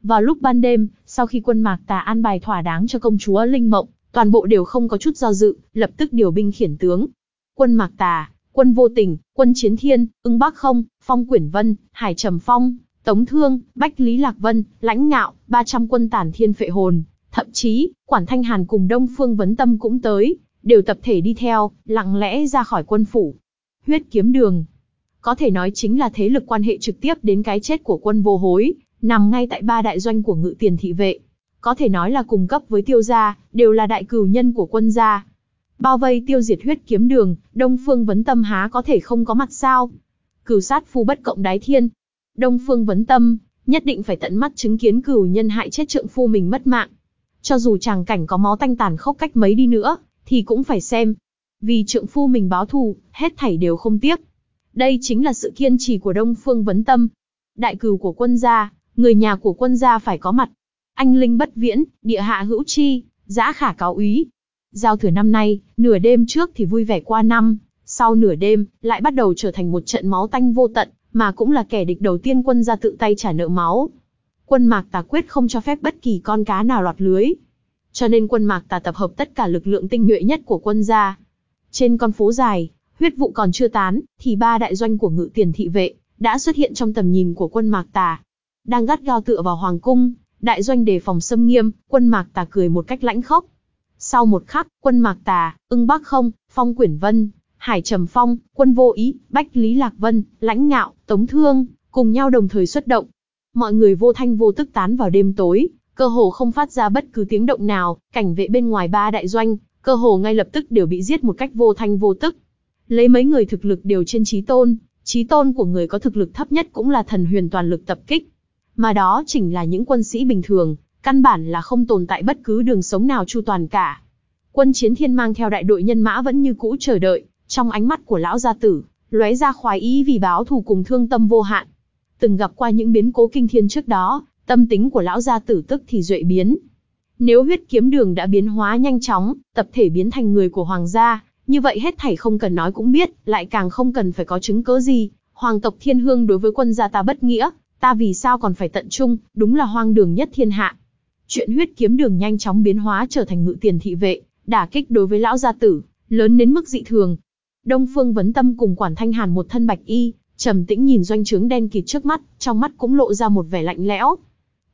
Vào lúc ban đêm, sau khi quân mạc tà an bài thỏa đáng cho công chúa Linh Mộng, toàn bộ đều không có chút do dự, lập tức điều binh khiển tướng. Quân mạc tà, quân vô tình, quân chiến thiên, ưng bắc không, phong quyển vân, hải trầm phong, tống thương, bách lý lạc vân, lãnh ngạo, 300 quân tản thiên phệ hồn, thậm chí, quản thanh hàn cùng đông phương vấn tâm cũng tới, đều tập thể đi theo, lặng lẽ ra khỏi quân phủ. Huyết kiếm đường, có thể nói chính là thế lực quan hệ trực tiếp đến cái chết của quân vô hối, nằm ngay tại ba đại doanh của ngự tiền thị vệ. Có thể nói là cùng cấp với tiêu gia, đều là đại cửu nhân của quân gia. Bao vây tiêu diệt huyết kiếm đường, Đông Phương Vấn Tâm há có thể không có mặt sao? Cửu sát phu bất cộng đái thiên. Đông Phương Vấn Tâm, nhất định phải tận mắt chứng kiến cửu nhân hại chết trượng phu mình mất mạng. Cho dù chàng cảnh có máu tanh tàn khốc cách mấy đi nữa, thì cũng phải xem. Vì trượng phu mình báo thù, hết thảy đều không tiếc. Đây chính là sự kiên trì của Đông Phương Vấn Tâm. Đại cửu của quân gia, người nhà của quân gia phải có mặt. Anh linh bất viễn, địa hạ hữu chi, giã khả cáo úy. Giao thừa năm nay, nửa đêm trước thì vui vẻ qua năm, sau nửa đêm, lại bắt đầu trở thành một trận máu tanh vô tận, mà cũng là kẻ địch đầu tiên quân gia tự tay trả nợ máu. Quân mạc tà quyết không cho phép bất kỳ con cá nào lọt lưới. Cho nên quân mạc tà tập hợp tất cả lực lượng tinh nhuệ nhất của quân gia. Trên con phố dài, huyết vụ còn chưa tán, thì ba đại doanh của ngự tiền thị vệ, đã xuất hiện trong tầm nhìn của quân mạc tà. Đang gắt gao tựa vào hoàng cung, đại doanh đề phòng xâm nghiêm, quân mạc tà cười một cách lãnh khốc. Sau một khắc, quân mạc tà, ưng bắc không, phong quyển vân, hải trầm phong, quân vô ý, bách lý lạc vân, lãnh ngạo, tống thương, cùng nhau đồng thời xuất động. Mọi người vô thanh vô tức tán vào đêm tối, cơ hồ không phát ra bất cứ tiếng động nào, cảnh vệ bên ngoài ba đại doanh, cơ hồ ngay lập tức đều bị giết một cách vô thanh vô tức. Lấy mấy người thực lực đều trên trí tôn, trí tôn của người có thực lực thấp nhất cũng là thần huyền toàn lực tập kích. Mà đó chỉnh là những quân sĩ bình thường, căn bản là không tồn tại bất cứ đường sống nào chu toàn cả. Quân chiến thiên mang theo đại đội nhân mã vẫn như cũ chờ đợi, trong ánh mắt của lão gia tử, lóe ra khoái ý vì báo thù cùng thương tâm vô hạn. Từng gặp qua những biến cố kinh thiên trước đó, tâm tính của lão gia tử tức thì duệ biến. Nếu huyết kiếm đường đã biến hóa nhanh chóng, tập thể biến thành người của hoàng gia, như vậy hết thảy không cần nói cũng biết, lại càng không cần phải có chứng cớ gì. Hoàng tộc thiên hương đối với quân gia ta bất nghĩa, ta vì sao còn phải tận trung, đúng là hoang đường nhất thiên hạ. Chuyện huyết kiếm đường nhanh chóng biến hóa trở thành ngự tiền thị vệ, đả kích đối với lão gia tử, lớn đến mức dị thường. Đông Phương Vấn Tâm cùng Quản Thanh Hàn một thân bạch y, trầm tĩnh nhìn doanh trướng đen kịt trước mắt, trong mắt cũng lộ ra một vẻ lạnh lẽo.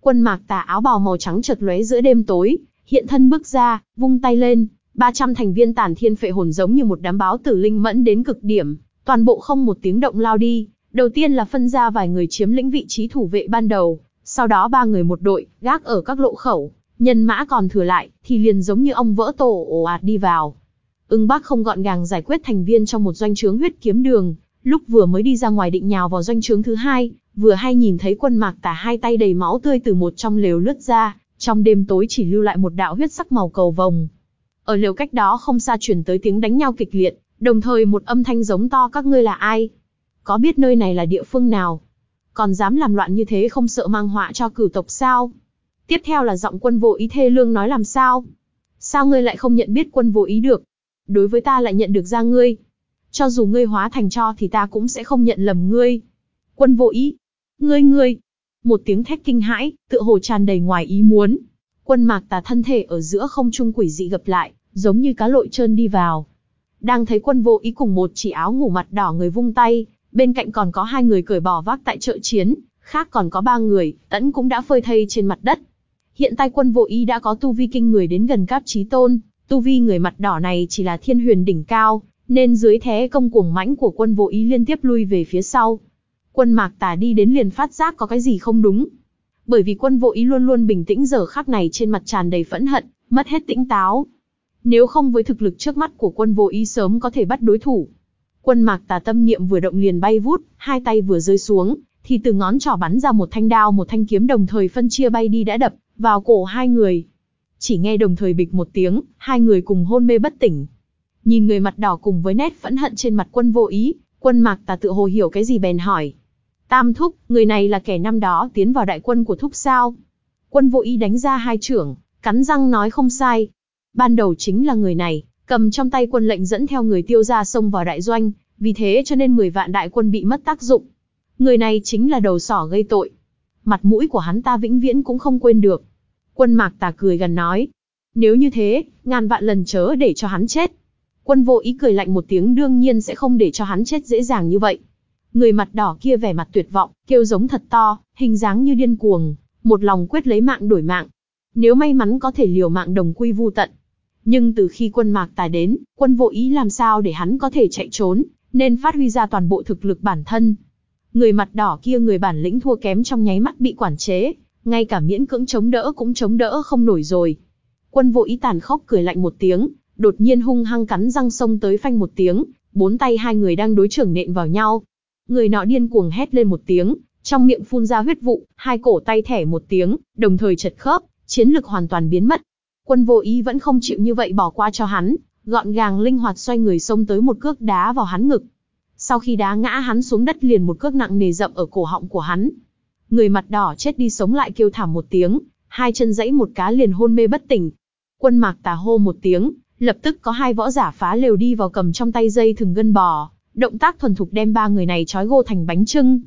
Quân mạc tà áo bào màu trắng chợt lóe giữa đêm tối, hiện thân bước ra, vung tay lên, 300 thành viên tản thiên phệ hồn giống như một đám báo tử linh mẫn đến cực điểm, toàn bộ không một tiếng động lao đi. Đầu tiên là phân ra vài người chiếm lĩnh vị trí thủ vệ ban đầu, sau đó ba người một đội, gác ở các lộ khẩu, nhân mã còn thừa lại, thì liền giống như ông vỡ tổ ồ ạt đi vào. Ưng bác không gọn gàng giải quyết thành viên trong một doanh trướng huyết kiếm đường, lúc vừa mới đi ra ngoài định nhào vào doanh trướng thứ hai, vừa hay nhìn thấy quân mạc tả hai tay đầy máu tươi từ một trong lều lướt ra, trong đêm tối chỉ lưu lại một đạo huyết sắc màu cầu vồng, ở lều cách đó không xa chuyển tới tiếng đánh nhau kịch liệt, đồng thời một âm thanh giống to các ngươi là ai? Có biết nơi này là địa phương nào? Còn dám làm loạn như thế không sợ mang họa cho cửu tộc sao? Tiếp theo là giọng quân vô ý thê lương nói làm sao? Sao ngươi lại không nhận biết quân vô ý được? Đối với ta lại nhận được ra ngươi. Cho dù ngươi hóa thành cho thì ta cũng sẽ không nhận lầm ngươi. Quân vô ý. Ngươi ngươi. Một tiếng thét kinh hãi, tựa hồ tràn đầy ngoài ý muốn. Quân mạc tà thân thể ở giữa không trung quỷ dị gập lại, giống như cá lội trơn đi vào. Đang thấy quân vô ý cùng một chỉ áo ngủ mặt đỏ người vung tay, bên cạnh còn có hai người cởi bỏ vác tại chợ chiến, khác còn có ba người, tẫn cũng đã phơi thây trên mặt đất. Hiện tại quân vô ý đã có tu vi kinh người đến gần cáp trí tôn, tu vi người mặt đỏ này chỉ là thiên huyền đỉnh cao, nên dưới thế công cuồng mãnh của quân vô ý liên tiếp lui về phía sau. Quân mạc tà đi đến liền phát giác có cái gì không đúng. Bởi vì quân vô ý luôn luôn bình tĩnh giờ khắc này trên mặt tràn đầy phẫn hận, mất hết tĩnh táo. Nếu không với thực lực trước mắt của quân vô ý sớm có thể bắt đối thủ. Quân mạc tà tâm niệm vừa động liền bay vút, hai tay vừa rơi xuống, thì từ ngón trỏ bắn ra một thanh đao một thanh kiếm đồng thời phân chia bay đi đã đập vào cổ hai người. Chỉ nghe đồng thời bịch một tiếng, hai người cùng hôn mê bất tỉnh. Nhìn người mặt đỏ cùng với nét phẫn hận trên mặt quân vô ý, quân mạc tà tự hồ hiểu cái gì bèn hỏi. Tam thúc, người này là kẻ năm đó tiến vào đại quân của thúc sao? Quân vô ý đánh ra hai trưởng, cắn răng nói không sai. Ban đầu chính là người này, cầm trong tay quân lệnh dẫn theo người tiêu ra sông vào đại doanh, vì thế cho nên 10 vạn đại quân bị mất tác dụng. Người này chính là đầu sỏ gây tội. Mặt mũi của hắn ta vĩnh viễn cũng không quên được. Quân mạc tà cười gần nói. Nếu như thế, ngàn vạn lần chớ để cho hắn chết. Quân vô ý cười lạnh một tiếng đương nhiên sẽ không để cho hắn chết dễ dàng như vậy. Người mặt đỏ kia vẻ mặt tuyệt vọng, kêu giống thật to, hình dáng như điên cuồng, một lòng quyết lấy mạng đổi mạng. Nếu may mắn có thể liều mạng đồng quy vu tận. Nhưng từ khi quân mạc tà đến, quân vô ý làm sao để hắn có thể chạy trốn, nên phát huy ra toàn bộ thực lực bản thân. Người mặt đỏ kia người bản lĩnh thua kém trong nháy mắt bị quản chế, ngay cả miễn cưỡng chống đỡ cũng chống đỡ không nổi rồi. Quân vô ý tàn khốc cười lạnh một tiếng, đột nhiên hung hăng cắn răng sông tới phanh một tiếng, bốn tay hai người đang đối trưởng nện vào nhau. Người nọ điên cuồng hét lên một tiếng, trong miệng phun ra huyết vụ, hai cổ tay thẻ một tiếng, đồng thời chật khớp, chiến lực hoàn toàn biến mất. Quân vô ý vẫn không chịu như vậy bỏ qua cho hắn, gọn gàng linh hoạt xoay người xông tới một cước đá vào hắn ngực. Sau khi đá ngã hắn xuống đất liền một cước nặng nề dậm ở cổ họng của hắn. Người mặt đỏ chết đi sống lại kêu thảm một tiếng, hai chân dãy một cá liền hôn mê bất tỉnh. Quân mạc tà hô một tiếng, lập tức có hai võ giả phá lều đi vào cầm trong tay dây thừng gân bò, động tác thuần thục đem ba người này trói gô thành bánh trưng.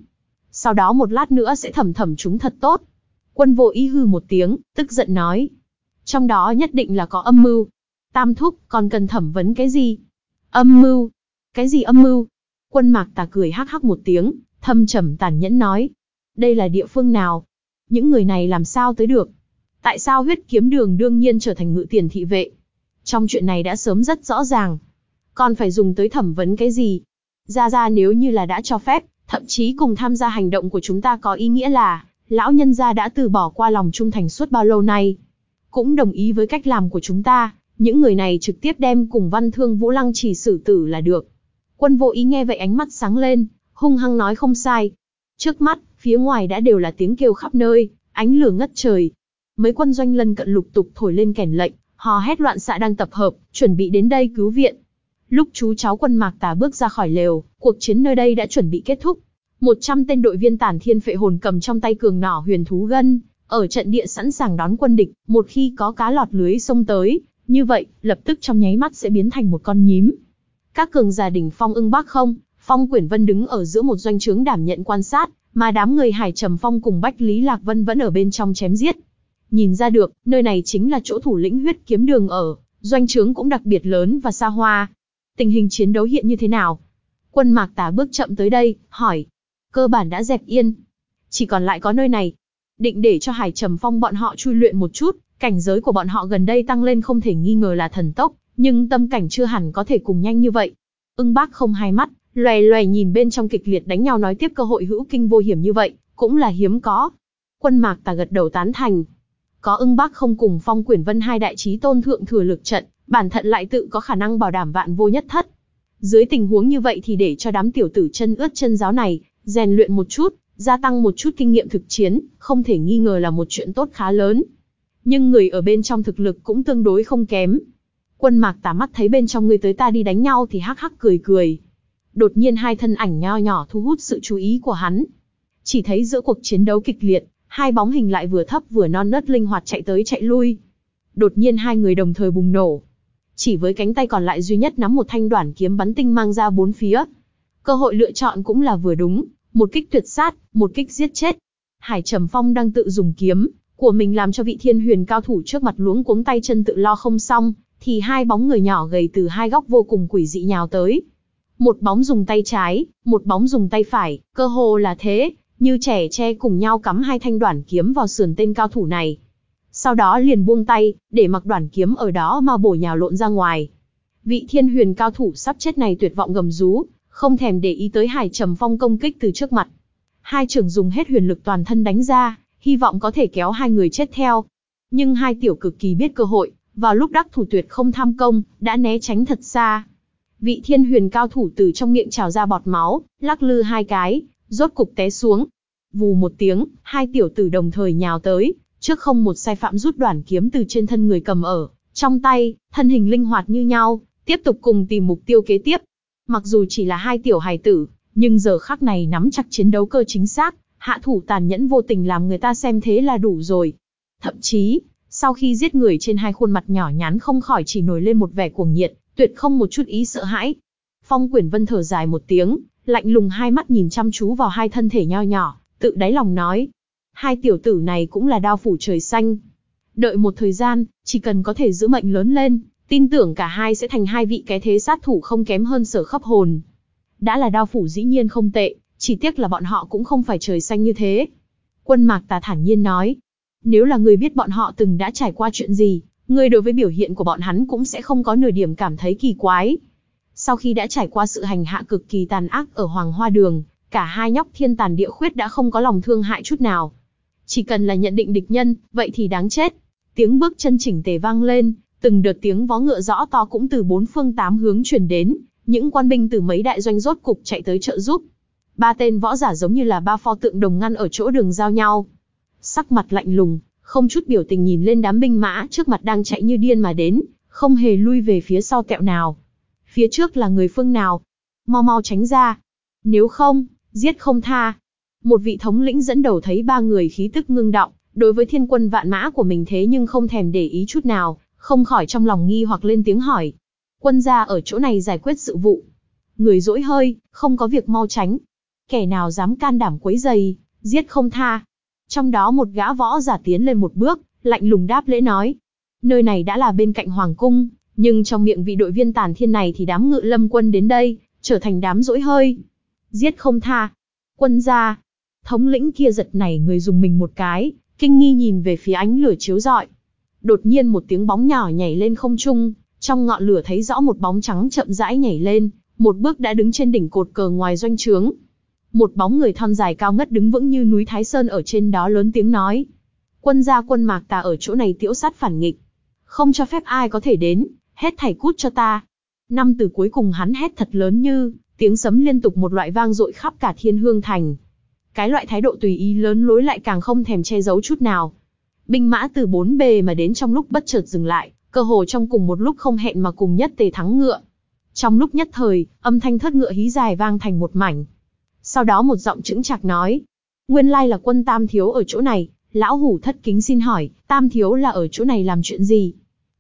Sau đó một lát nữa sẽ thẩm thẩm chúng thật tốt. Quân vô ý hư một tiếng, tức giận nói. Trong đó nhất định là có âm mưu. Tam thúc, còn cần thẩm vấn cái gì? Âm mưu? Cái gì âm mưu? Quân mạc tà cười hắc hắc một tiếng, thâm trầm tàn nhẫn nói. Đây là địa phương nào? Những người này làm sao tới được? Tại sao huyết kiếm đường đương nhiên trở thành ngự tiền thị vệ? Trong chuyện này đã sớm rất rõ ràng. Còn phải dùng tới thẩm vấn cái gì? Ra ra nếu như là đã cho phép, thậm chí cùng tham gia hành động của chúng ta có ý nghĩa là, lão nhân gia đã từ bỏ qua lòng trung thành suốt bao lâu nay. Cũng đồng ý với cách làm của chúng ta, những người này trực tiếp đem cùng văn thương vũ lăng chỉ xử tử là được. Quân vô ý nghe vậy ánh mắt sáng lên, hung hăng nói không sai. Trước mắt, phía ngoài đã đều là tiếng kêu khắp nơi, ánh lửa ngất trời. Mấy quân doanh lân cận lục tục thổi lên kèn lệnh, hò hét loạn xạ đang tập hợp, chuẩn bị đến đây cứu viện. Lúc chú cháu quân Mạc Tà bước ra khỏi lều, cuộc chiến nơi đây đã chuẩn bị kết thúc. 100 tên đội viên tản thiên phệ hồn cầm trong tay cường nỏ huyền thú gân, ở trận địa sẵn sàng đón quân địch, một khi có cá lọt lưới xông tới, như vậy, lập tức trong nháy mắt sẽ biến thành một con nhím. Các cường giả đỉnh phong ưng bác không, Phong Quyển Vân đứng ở giữa một doanh trướng đảm nhận quan sát, mà đám người Hải Trầm Phong cùng Bách Lý Lạc Vân vẫn ở bên trong chém giết. Nhìn ra được, nơi này chính là chỗ thủ lĩnh huyết kiếm đường ở, doanh trướng cũng đặc biệt lớn và xa hoa. Tình hình chiến đấu hiện như thế nào? Quân Mạc Tà bước chậm tới đây, hỏi. Cơ bản đã dẹp yên. Chỉ còn lại có nơi này. Định để cho Hải Trầm Phong bọn họ chui luyện một chút, cảnh giới của bọn họ gần đây tăng lên không thể nghi ngờ là thần tốc, nhưng tâm cảnh chưa hẳn có thể cùng nhanh như vậy. Ưng bác không hai mắt, loè loè nhìn bên trong kịch liệt đánh nhau nói tiếp cơ hội hữu kinh vô hiểm như vậy, cũng là hiếm có. Quân mạc tà gật đầu tán thành. Có ưng bác không cùng phong quyển vân hai đại trí tôn thượng thừa lực trận, bản thận lại tự có khả năng bảo đảm vạn vô nhất thất. Dưới tình huống như vậy thì để cho đám tiểu tử chân ướt chân giáo này, rèn luyện một chút, gia tăng một chút kinh nghiệm thực chiến, không thể nghi ngờ là một chuyện tốt khá lớn. Nhưng người ở bên trong thực lực cũng tương đối không kém, Quân mạc tà mắt thấy bên trong người tới ta đi đánh nhau thì hắc hắc cười cười. Đột nhiên hai thân ảnh nho nhỏ thu hút sự chú ý của hắn. Chỉ thấy giữa cuộc chiến đấu kịch liệt, hai bóng hình lại vừa thấp vừa non nớt linh hoạt chạy tới chạy lui. Đột nhiên hai người đồng thời bùng nổ. Chỉ với cánh tay còn lại duy nhất nắm một thanh đoản kiếm bắn tinh mang ra bốn phía. Cơ hội lựa chọn cũng là vừa đúng, một kích tuyệt sát, một kích giết chết. Hải Trầm Phong đang tự dùng kiếm của mình làm cho vị thiên huyền cao thủ trước mặt luống cuống tay chân tự lo không xong, thì hai bóng người nhỏ gầy từ hai góc vô cùng quỷ dị nhào tới. Một bóng dùng tay trái, một bóng dùng tay phải, cơ hồ là thế, như trẻ che cùng nhau cắm hai thanh đoản kiếm vào sườn tên cao thủ này. Sau đó liền buông tay, để mặc đoản kiếm ở đó mà bổ nhào lộn ra ngoài. Vị thiên huyền cao thủ sắp chết này tuyệt vọng gầm rú, không thèm để ý tới Hải Trầm Phong công kích từ trước mặt. Hai trưởng dùng hết huyền lực toàn thân đánh ra, hy vọng có thể kéo hai người chết theo. Nhưng hai tiểu cực kỳ biết cơ hội, vào lúc đắc thủ tuyệt không tham công, đã né tránh thật xa. Vị thiên huyền cao thủ từ trong miệng trào ra bọt máu, lắc lư hai cái, rốt cục té xuống. Vù một tiếng, hai tiểu tử đồng thời nhào tới, trước không một sai phạm rút đoạn kiếm từ trên thân người cầm ở, trong tay, thân hình linh hoạt như nhau, tiếp tục cùng tìm mục tiêu kế tiếp. Mặc dù chỉ là hai tiểu hài tử, nhưng giờ khắc này nắm chặt chiến đấu cơ chính xác, hạ thủ tàn nhẫn vô tình làm người ta xem thế là đủ rồi. Thậm chí, sau khi giết người trên hai khuôn mặt nhỏ nhắn không khỏi chỉ nổi lên một vẻ cuồng nhiệt, tuyệt không một chút ý sợ hãi. Phong Quyển Vân thở dài một tiếng, lạnh lùng hai mắt nhìn chăm chú vào hai thân thể nho nhỏ, tự đáy lòng nói. Hai tiểu tử này cũng là đao phủ trời xanh. Đợi một thời gian, chỉ cần có thể giữ mệnh lớn lên, tin tưởng cả hai sẽ thành hai vị cái thế sát thủ không kém hơn sở khắp hồn. Đã là đao phủ dĩ nhiên không tệ, chỉ tiếc là bọn họ cũng không phải trời xanh như thế. Quân mạc tà thản nhiên nói, nếu là người biết bọn họ từng đã trải qua chuyện gì, người đối với biểu hiện của bọn hắn cũng sẽ không có nửa điểm cảm thấy kỳ quái. Sau khi đã trải qua sự hành hạ cực kỳ tàn ác ở Hoàng Hoa Đường, cả hai nhóc thiên tàn địa khuyết đã không có lòng thương hại chút nào. Chỉ cần là nhận định địch nhân, vậy thì đáng chết. Tiếng bước chân chỉnh tề vang lên, từng đợt tiếng vó ngựa rõ to cũng từ bốn phương tám hướng truyền đến, những quan binh từ mấy đại doanh rốt cục chạy tới trợ giúp. Ba tên võ giả giống như là ba pho tượng đồng ngăn ở chỗ đường giao nhau. Sắc mặt lạnh lùng, không chút biểu tình nhìn lên đám binh mã trước mặt đang chạy như điên mà đến, không hề lui về phía sau tẹo nào. Phía trước là người phương nào? Mau mau tránh ra. Nếu không, giết không tha. Một vị thống lĩnh dẫn đầu thấy ba người khí tức ngưng động, đối với thiên quân vạn mã của mình thế nhưng không thèm để ý chút nào, không khỏi trong lòng nghi hoặc lên tiếng hỏi. Quân gia ở chỗ này giải quyết sự vụ. Người dỗi hơi, không có việc mau tránh. Kẻ nào dám can đảm quấy giày, giết không tha. Trong đó một gã võ giả tiến lên một bước, lạnh lùng đáp lễ nói. Nơi này đã là bên cạnh Hoàng Cung, nhưng trong miệng vị đội viên tàn thiên này thì đám ngự lâm quân đến đây, trở thành đám rỗi hơi. Giết không tha. Quân ra! Thống lĩnh kia giật này người dùng mình một cái, kinh nghi nhìn về phía ánh lửa chiếu rọi. Đột nhiên một tiếng bóng nhỏ nhảy lên không trung, trong ngọn lửa thấy rõ một bóng trắng chậm rãi nhảy lên, một bước đã đứng trên đỉnh cột cờ ngoài doanh trướng. Một bóng người thon dài cao ngất đứng vững như núi Thái Sơn ở trên đó lớn tiếng nói. Quân gia quân mạc ta ở chỗ này tiễu sát phản nghịch. Không cho phép ai có thể đến, hết thảy cút cho ta. Năm từ cuối cùng hắn hét thật lớn như, tiếng sấm liên tục một loại vang dội khắp cả thiên hương thành. Cái loại thái độ tùy ý lớn lối lại càng không thèm che giấu chút nào. Binh mã từ bốn bề mà đến trong lúc bất chợt dừng lại, cơ hồ trong cùng một lúc không hẹn mà cùng nhất tề thắng ngựa. Trong lúc nhất thời, âm thanh thất ngựa hí dài vang thành một mảnh. Sau đó một giọng chững chạc nói, nguyên lai là quân Tam Thiếu ở chỗ này, lão hủ thất kính xin hỏi, Tam Thiếu là ở chỗ này làm chuyện gì?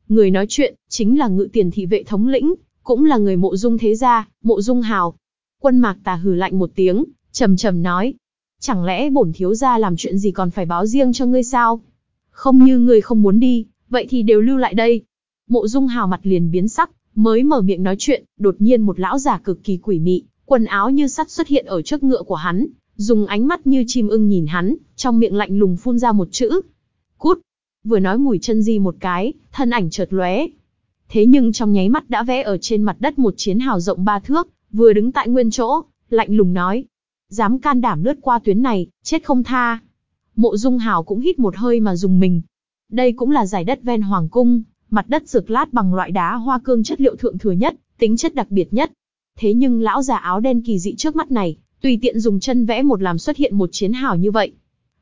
Người nói chuyện, chính là ngự tiền thị vệ thống lĩnh, cũng là người mộ dung thế gia, mộ dung hào. Quân mạc tà hừ lạnh một tiếng, trầm trầm nói, chẳng lẽ bổn thiếu gia làm chuyện gì còn phải báo riêng cho ngươi sao? Không như ngươi không muốn đi, vậy thì đều lưu lại đây. Mộ dung hào mặt liền biến sắc, mới mở miệng nói chuyện, đột nhiên một lão giả cực kỳ quỷ mị, quần áo như sắt xuất hiện ở trước ngựa của hắn, dùng ánh mắt như chim ưng nhìn hắn, trong miệng lạnh lùng phun ra một chữ. Cút! Vừa nói mùi chân di một cái, thân ảnh chợt lóe. Thế nhưng trong nháy mắt đã vẽ ở trên mặt đất một chiến hào rộng ba thước, vừa đứng tại nguyên chỗ, lạnh lùng nói. Dám can đảm lướt qua tuyến này, chết không tha. Mộ dung hào cũng hít một hơi mà dùng mình. Đây cũng là giải đất ven hoàng cung, mặt đất rực lát bằng loại đá hoa cương chất liệu thượng thừa nhất, tính chất đặc biệt nhất. Thế nhưng lão già áo đen kỳ dị trước mắt này, tùy tiện dùng chân vẽ một làm xuất hiện một chiến hào như vậy.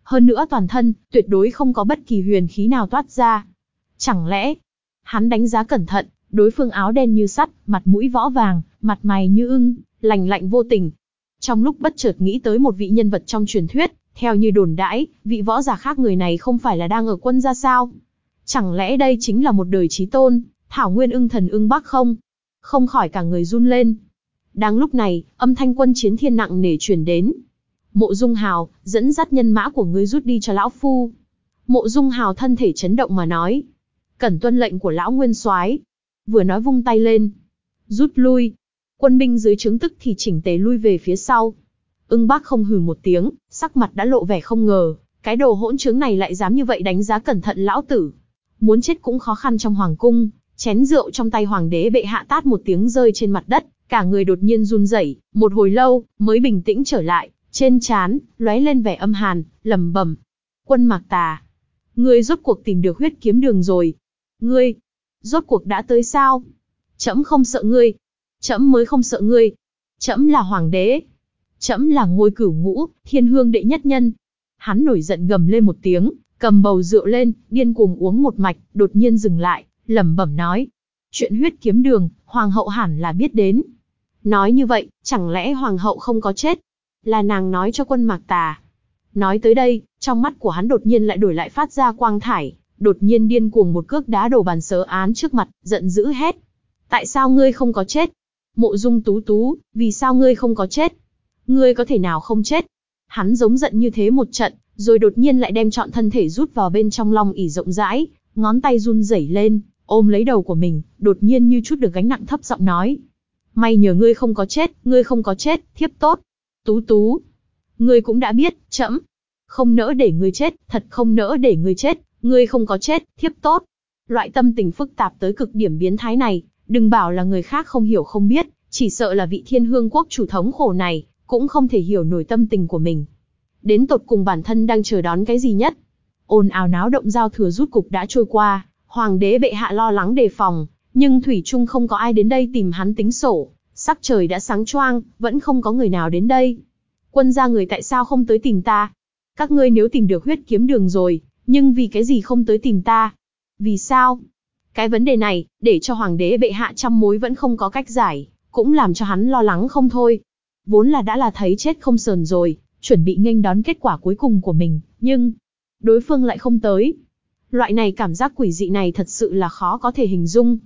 Hơn nữa toàn thân, tuyệt đối không có bất kỳ huyền khí nào toát ra. Chẳng lẽ, hắn đánh giá cẩn thận, đối phương áo đen như sắt, mặt mũi võ vàng, mặt mày như ưng, lành lạnh vô tình. Trong lúc bất chợt nghĩ tới một vị nhân vật trong truyền thuyết, theo như đồn đãi, vị võ giả khác người này không phải là đang ở quân gia sao? Chẳng lẽ đây chính là một đời trí tôn, thảo nguyên ưng thần ưng bắc không? Không khỏi cả người run lên. Đang lúc này, âm thanh quân chiến thiên nặng nề truyền đến. Mộ Dung Hào, dẫn dắt nhân mã của ngươi rút đi cho lão phu. Mộ Dung Hào thân thể chấn động mà nói. Cẩn tuân lệnh của lão nguyên soái. Vừa nói vung tay lên. Rút lui. Quân binh dưới trướng tức thì chỉnh tề lui về phía sau. Ưng bác không hừ một tiếng, sắc mặt đã lộ vẻ không ngờ, cái đồ hỗn trướng này lại dám như vậy đánh giá cẩn thận lão tử. Muốn chết cũng khó khăn trong hoàng cung, chén rượu trong tay hoàng đế bệ hạ tát một tiếng rơi trên mặt đất, cả người đột nhiên run rẩy, một hồi lâu mới bình tĩnh trở lại, trên trán lóe lên vẻ âm hàn, lẩm bẩm: "Quân Mạc Tà, ngươi rốt cuộc tìm được huyết kiếm đường rồi. Ngươi, rốt cuộc đã tới sao? Trẫm không sợ ngươi, trẫm mới không sợ ngươi. Trẫm là hoàng đế, trẫm là ngôi cửu ngũ, thiên hương đệ nhất nhân." Hắn nổi giận gầm lên một tiếng, cầm bầu rượu lên, điên cuồng uống một mạch, đột nhiên dừng lại, lẩm bẩm nói: "Chuyện huyết kiếm đường, hoàng hậu hẳn là biết đến." Nói như vậy, chẳng lẽ hoàng hậu không có chết? Là nàng nói cho quân mạc tà. Nói tới đây, trong mắt của hắn đột nhiên lại đổi lại phát ra quang thải, đột nhiên điên cuồng một cước đá đổ bàn sớ án trước mặt, giận dữ hét. Tại sao ngươi không có chết? Mộ dung tú tú, vì sao ngươi không có chết? Ngươi có thể nào không chết? Hắn giống giận như thế một trận, rồi đột nhiên lại đem trọn thân thể rút vào bên trong lòng ỉ rộng rãi, ngón tay run rẩy lên, ôm lấy đầu của mình, đột nhiên như chút được gánh nặng thấp giọng nói. May nhờ ngươi không có chết, ngươi không có chết, thiếp tốt. Tú tú. Ngươi cũng đã biết, chậm. Không nỡ để ngươi chết, thật không nỡ để ngươi chết, ngươi không có chết, thiếp tốt. Loại tâm tình phức tạp tới cực điểm biến thái này, đừng bảo là người khác không hiểu không biết, chỉ sợ là vị thiên hương quốc chủ thống khổ này, cũng không thể hiểu nổi tâm tình của mình. Đến tột cùng bản thân đang chờ đón cái gì nhất? ồn ào náo động giao thừa rút cục đã trôi qua, hoàng đế bệ hạ lo lắng đề phòng, nhưng Thủy Trung không có ai đến đây tìm hắn tính sổ, sắc trời đã sáng choang, vẫn không có người nào đến đây. Quân gia người tại sao không tới tìm ta? Các ngươi nếu tìm được huyết kiếm đường rồi, nhưng vì cái gì không tới tìm ta? Vì sao? Cái vấn đề này, để cho hoàng đế bệ hạ trăm mối vẫn không có cách giải, cũng làm cho hắn lo lắng không thôi. Vốn là đã là thấy chết không sờn rồi, chuẩn bị nghênh đón kết quả cuối cùng của mình, nhưng đối phương lại không tới. Loại này cảm giác quỷ dị này thật sự là khó có thể hình dung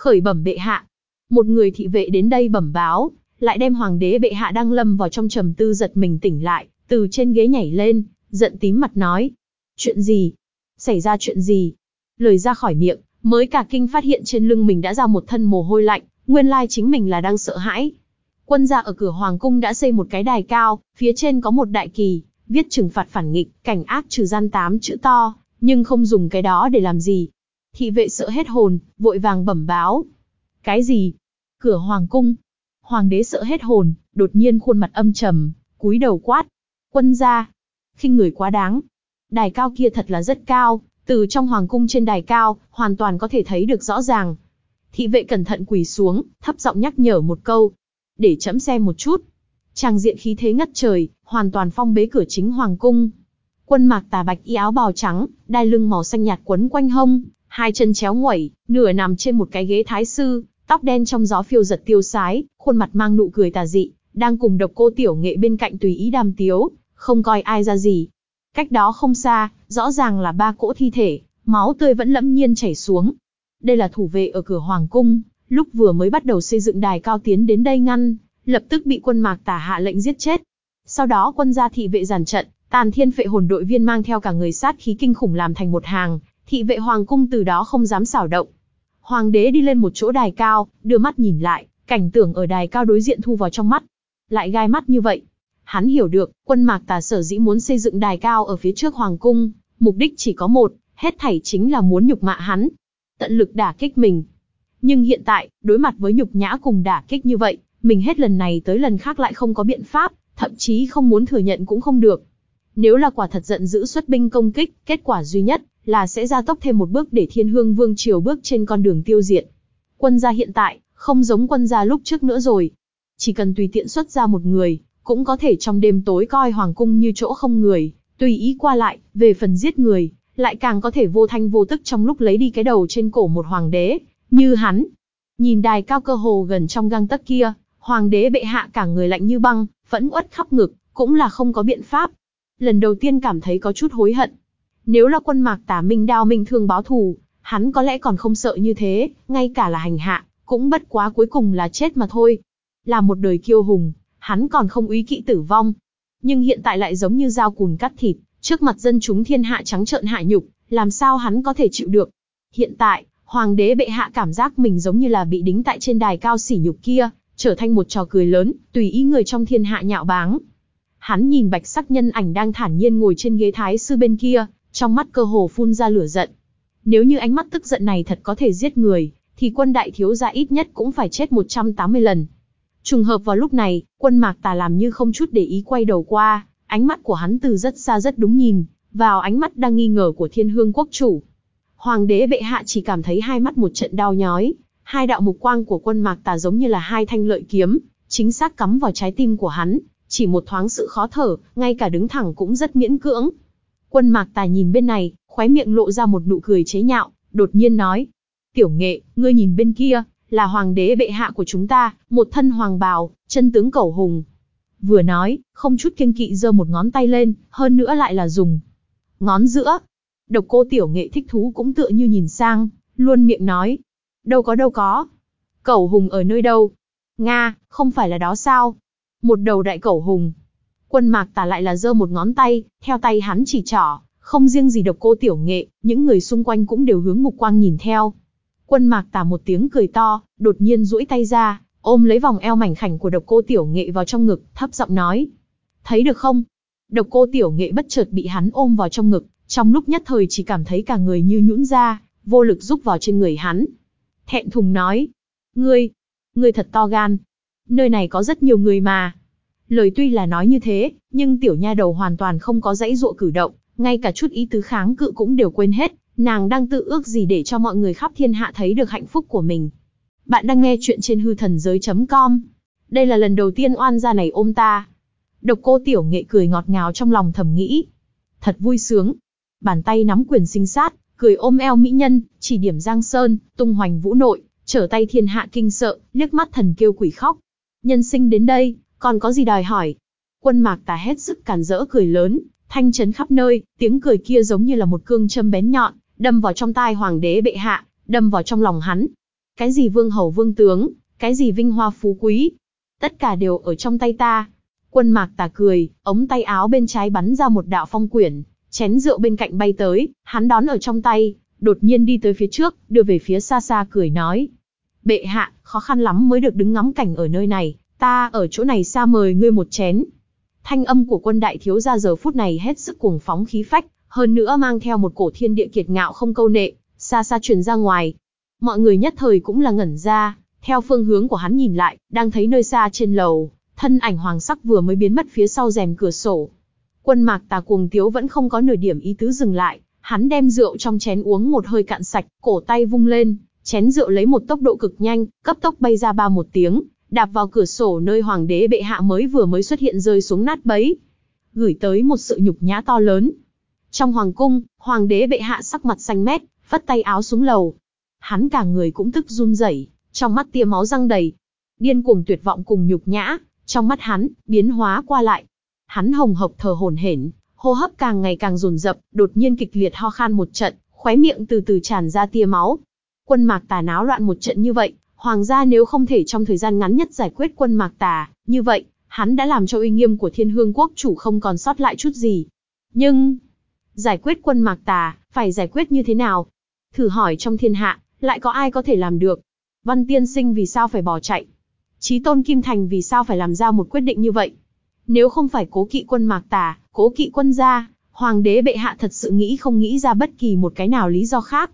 khởi bẩm bệ hạ. Một người thị vệ đến đây bẩm báo, lại đem hoàng đế bệ hạ đang lâm vào trong trầm tư giật mình tỉnh lại, từ trên ghế nhảy lên, giận tím mặt nói. Chuyện gì? Xảy ra chuyện gì? Lời ra khỏi miệng, mới cả kinh phát hiện trên lưng mình đã ra một thân mồ hôi lạnh, nguyên lai chính mình là đang sợ hãi. Quân gia ở cửa hoàng cung đã xây một cái đài cao, phía trên có một đại kỳ, viết trừng phạt phản nghịch, cảnh ác trừ gian tám chữ to, nhưng không dùng cái đó để làm gì, Thị vệ sợ hết hồn, vội vàng bẩm báo. Cái gì? Cửa hoàng cung. Hoàng đế sợ hết hồn, đột nhiên khuôn mặt âm trầm, cúi đầu quát. Quân gia. khinh người quá đáng. Đài cao kia thật là rất cao, từ trong hoàng cung trên đài cao, hoàn toàn có thể thấy được rõ ràng. Thị vệ cẩn thận quỳ xuống, thấp giọng nhắc nhở một câu. Để chấm xem một chút. Tràng diện khí thế ngất trời, hoàn toàn phong bế cửa chính hoàng cung. Quân mạc tà bạch y áo bào trắng, đai lưng màu xanh nhạt quấn quanh hông, hai chân chéo ngoẩy, nửa nằm trên một cái ghế thái sư, tóc đen trong gió phiêu giật tiêu sái, khuôn mặt mang nụ cười tà dị, đang cùng độc cô tiểu nghệ bên cạnh tùy ý đàm tiếu, không coi ai ra gì. Cách đó không xa, rõ ràng là ba cỗ thi thể, máu tươi vẫn lẫm nhiên chảy xuống. Đây là thủ vệ ở cửa hoàng cung, lúc vừa mới bắt đầu xây dựng đài cao tiến đến đây ngăn, lập tức bị quân mạc tả hạ lệnh giết chết. Sau đó quân gia thị vệ giàn trận, tàn thiên phệ hồn đội viên mang theo cả người sát khí kinh khủng làm thành một hàng, thị vệ hoàng cung từ đó không dám xảo động. Hoàng đế đi lên một chỗ đài cao, đưa mắt nhìn lại, cảnh tượng ở đài cao đối diện thu vào trong mắt. Lại gai mắt như vậy. Hắn hiểu được, quân mạc tà sở dĩ muốn xây dựng đài cao ở phía trước hoàng cung, mục đích chỉ có một, hết thảy chính là muốn nhục mạ hắn. Tận lực đả kích mình. Nhưng hiện tại, đối mặt với nhục nhã cùng đả kích như vậy, mình hết lần này tới lần khác lại không có biện pháp, thậm chí không muốn thừa nhận cũng không được. Nếu là quả thật giận dữ xuất binh công kích, kết quả duy nhất là sẽ gia tốc thêm một bước để Thiên Hương Vương triều bước trên con đường tiêu diệt. Quân gia hiện tại, không giống quân gia lúc trước nữa rồi. Chỉ cần tùy tiện xuất ra một người, cũng có thể trong đêm tối coi hoàng cung như chỗ không người, tùy ý qua lại, về phần giết người, lại càng có thể vô thanh vô tức trong lúc lấy đi cái đầu trên cổ một hoàng đế, như hắn. Nhìn đài cao cơ hồ gần trong găng tấc kia, hoàng đế bệ hạ cả người lạnh như băng, phẫn uất khắp ngực, cũng là không có biện pháp. Lần đầu tiên cảm thấy có chút hối hận, nếu là quân mạc tả minh đao minh thương báo thù, hắn có lẽ còn không sợ như thế, ngay cả là hành hạ, cũng bất quá cuối cùng là chết mà thôi. Là một đời kiêu hùng, hắn còn không úy kỵ tử vong. Nhưng hiện tại lại giống như dao cùn cắt thịt, trước mặt dân chúng thiên hạ trắng trợn hạ nhục, làm sao hắn có thể chịu được. Hiện tại, hoàng đế bệ hạ cảm giác mình giống như là bị đính tại trên đài cao sỉ nhục kia, trở thành một trò cười lớn, tùy ý người trong thiên hạ nhạo báng. Hắn nhìn bạch sắc nhân ảnh đang thản nhiên ngồi trên ghế thái sư bên kia, trong mắt cơ hồ phun ra lửa giận. Nếu như ánh mắt tức giận này thật có thể giết người, thì quân đại thiếu gia ít nhất cũng phải chết 180 lần. Trùng hợp vào lúc này, quân mạc tà làm như không chút để ý quay đầu qua, ánh mắt của hắn từ rất xa rất đúng nhìn, vào ánh mắt đang nghi ngờ của thiên hương quốc chủ. Hoàng đế bệ hạ chỉ cảm thấy hai mắt một trận đau nhói, hai đạo mục quang của quân mạc tà giống như là hai thanh lợi kiếm, chính xác cắm vào trái tim của hắn, chỉ một thoáng sự khó thở, ngay cả đứng thẳng cũng rất miễn cưỡng. Quân mạc Tài nhìn bên này, khóe miệng lộ ra một nụ cười chế nhạo, đột nhiên nói. Tiểu nghệ, ngươi nhìn bên kia, là hoàng đế bệ hạ của chúng ta, một thân hoàng bào, chân tướng cẩu hùng. Vừa nói, không chút kiêng kỵ giơ một ngón tay lên, hơn nữa lại là dùng. Ngón giữa. Độc cô tiểu nghệ thích thú cũng tựa như nhìn sang, luôn miệng nói. Đâu có đâu có. Cẩu hùng ở nơi đâu? Nga, không phải là đó sao? Một đầu đại cẩu hùng. Quân mạc tả lại là giơ một ngón tay, theo tay hắn chỉ trỏ, không riêng gì độc cô tiểu nghệ, những người xung quanh cũng đều hướng mục quang nhìn theo. Quân mạc tả một tiếng cười to, đột nhiên duỗi tay ra, ôm lấy vòng eo mảnh khảnh của độc cô tiểu nghệ vào trong ngực, thấp giọng nói. Thấy được không? Độc cô tiểu nghệ bất chợt bị hắn ôm vào trong ngực, trong lúc nhất thời chỉ cảm thấy cả người như nhũn ra, vô lực rúc vào trên người hắn. Thẹn thùng nói. Ngươi, ngươi thật to gan. Nơi này có rất nhiều người mà. Lời tuy là nói như thế, nhưng tiểu nha đầu hoàn toàn không có dãy dụa cử động, ngay cả chút ý tứ kháng cự cũng đều quên hết, nàng đang tự ước gì để cho mọi người khắp thiên hạ thấy được hạnh phúc của mình. Bạn đang nghe chuyện trên hư thần giới.com. Đây là lần đầu tiên oan gia này ôm ta. Độc cô tiểu nghệ cười ngọt ngào trong lòng thầm nghĩ. Thật vui sướng. Bàn tay nắm quyền sinh sát, cười ôm eo mỹ nhân, chỉ điểm giang sơn, tung hoành vũ nội, trở tay thiên hạ kinh sợ, liếc mắt thần kêu quỷ khóc. Nhân sinh đến đây, còn có gì đòi hỏi? Quân mạc tà hết sức càn rỡ cười lớn, thanh chấn khắp nơi, tiếng cười kia giống như là một cương châm bén nhọn, đâm vào trong tai hoàng đế bệ hạ, đâm vào trong lòng hắn. Cái gì vương hầu vương tướng, cái gì vinh hoa phú quý, tất cả đều ở trong tay ta. Quân mạc tà cười, ống tay áo bên trái bắn ra một đạo phong quyển, chén rượu bên cạnh bay tới, hắn đón ở trong tay, đột nhiên đi tới phía trước, đưa về phía xa xa cười nói. Bệ hạ, khó khăn lắm mới được đứng ngắm cảnh ở nơi này, ta ở chỗ này xa mời ngươi một chén. Thanh âm của quân đại thiếu gia giờ phút này hết sức cuồng phóng khí phách, hơn nữa mang theo một cổ thiên địa kiệt ngạo không câu nệ, xa xa truyền ra ngoài. Mọi người nhất thời cũng là ngẩn ra, theo phương hướng của hắn nhìn lại, đang thấy nơi xa trên lầu, thân ảnh hoàng sắc vừa mới biến mất phía sau rèm cửa sổ. Quân mạc tà cuồng tiếu vẫn không có nửa điểm ý tứ dừng lại, hắn đem rượu trong chén uống một hơi cạn sạch, cổ tay vung lên, chén rượu lấy một tốc độ cực nhanh, cấp tốc bay ra ba một tiếng, đạp vào cửa sổ nơi hoàng đế bệ hạ mới vừa mới xuất hiện rơi xuống nát bấy, gửi tới một sự nhục nhã to lớn. Trong hoàng cung, hoàng đế bệ hạ sắc mặt xanh mét, phất tay áo xuống lầu. Hắn cả người cũng tức run rẩy, trong mắt tia máu răng đầy. Điên cuồng tuyệt vọng cùng nhục nhã, trong mắt hắn, biến hóa qua lại. Hắn hồng hộc thở hổn hển, hô hấp càng ngày càng dồn dập, đột nhiên kịch liệt ho khan một trận, khóe miệng từ từ tràn ra tia máu. Quân mạc tà náo loạn một trận như vậy, hoàng gia nếu không thể trong thời gian ngắn nhất giải quyết quân mạc tà, như vậy, hắn đã làm cho uy nghiêm của thiên hương quốc chủ không còn sót lại chút gì. Nhưng, giải quyết quân mạc tà, phải giải quyết như thế nào? Thử hỏi trong thiên hạ, lại có ai có thể làm được? Văn tiên sinh vì sao phải bỏ chạy? Chí tôn Kim Thành vì sao phải làm ra một quyết định như vậy? Nếu không phải cố kỵ quân mạc tà, cố kỵ quân gia, hoàng đế bệ hạ thật sự nghĩ không nghĩ ra bất kỳ một cái nào lý do khác.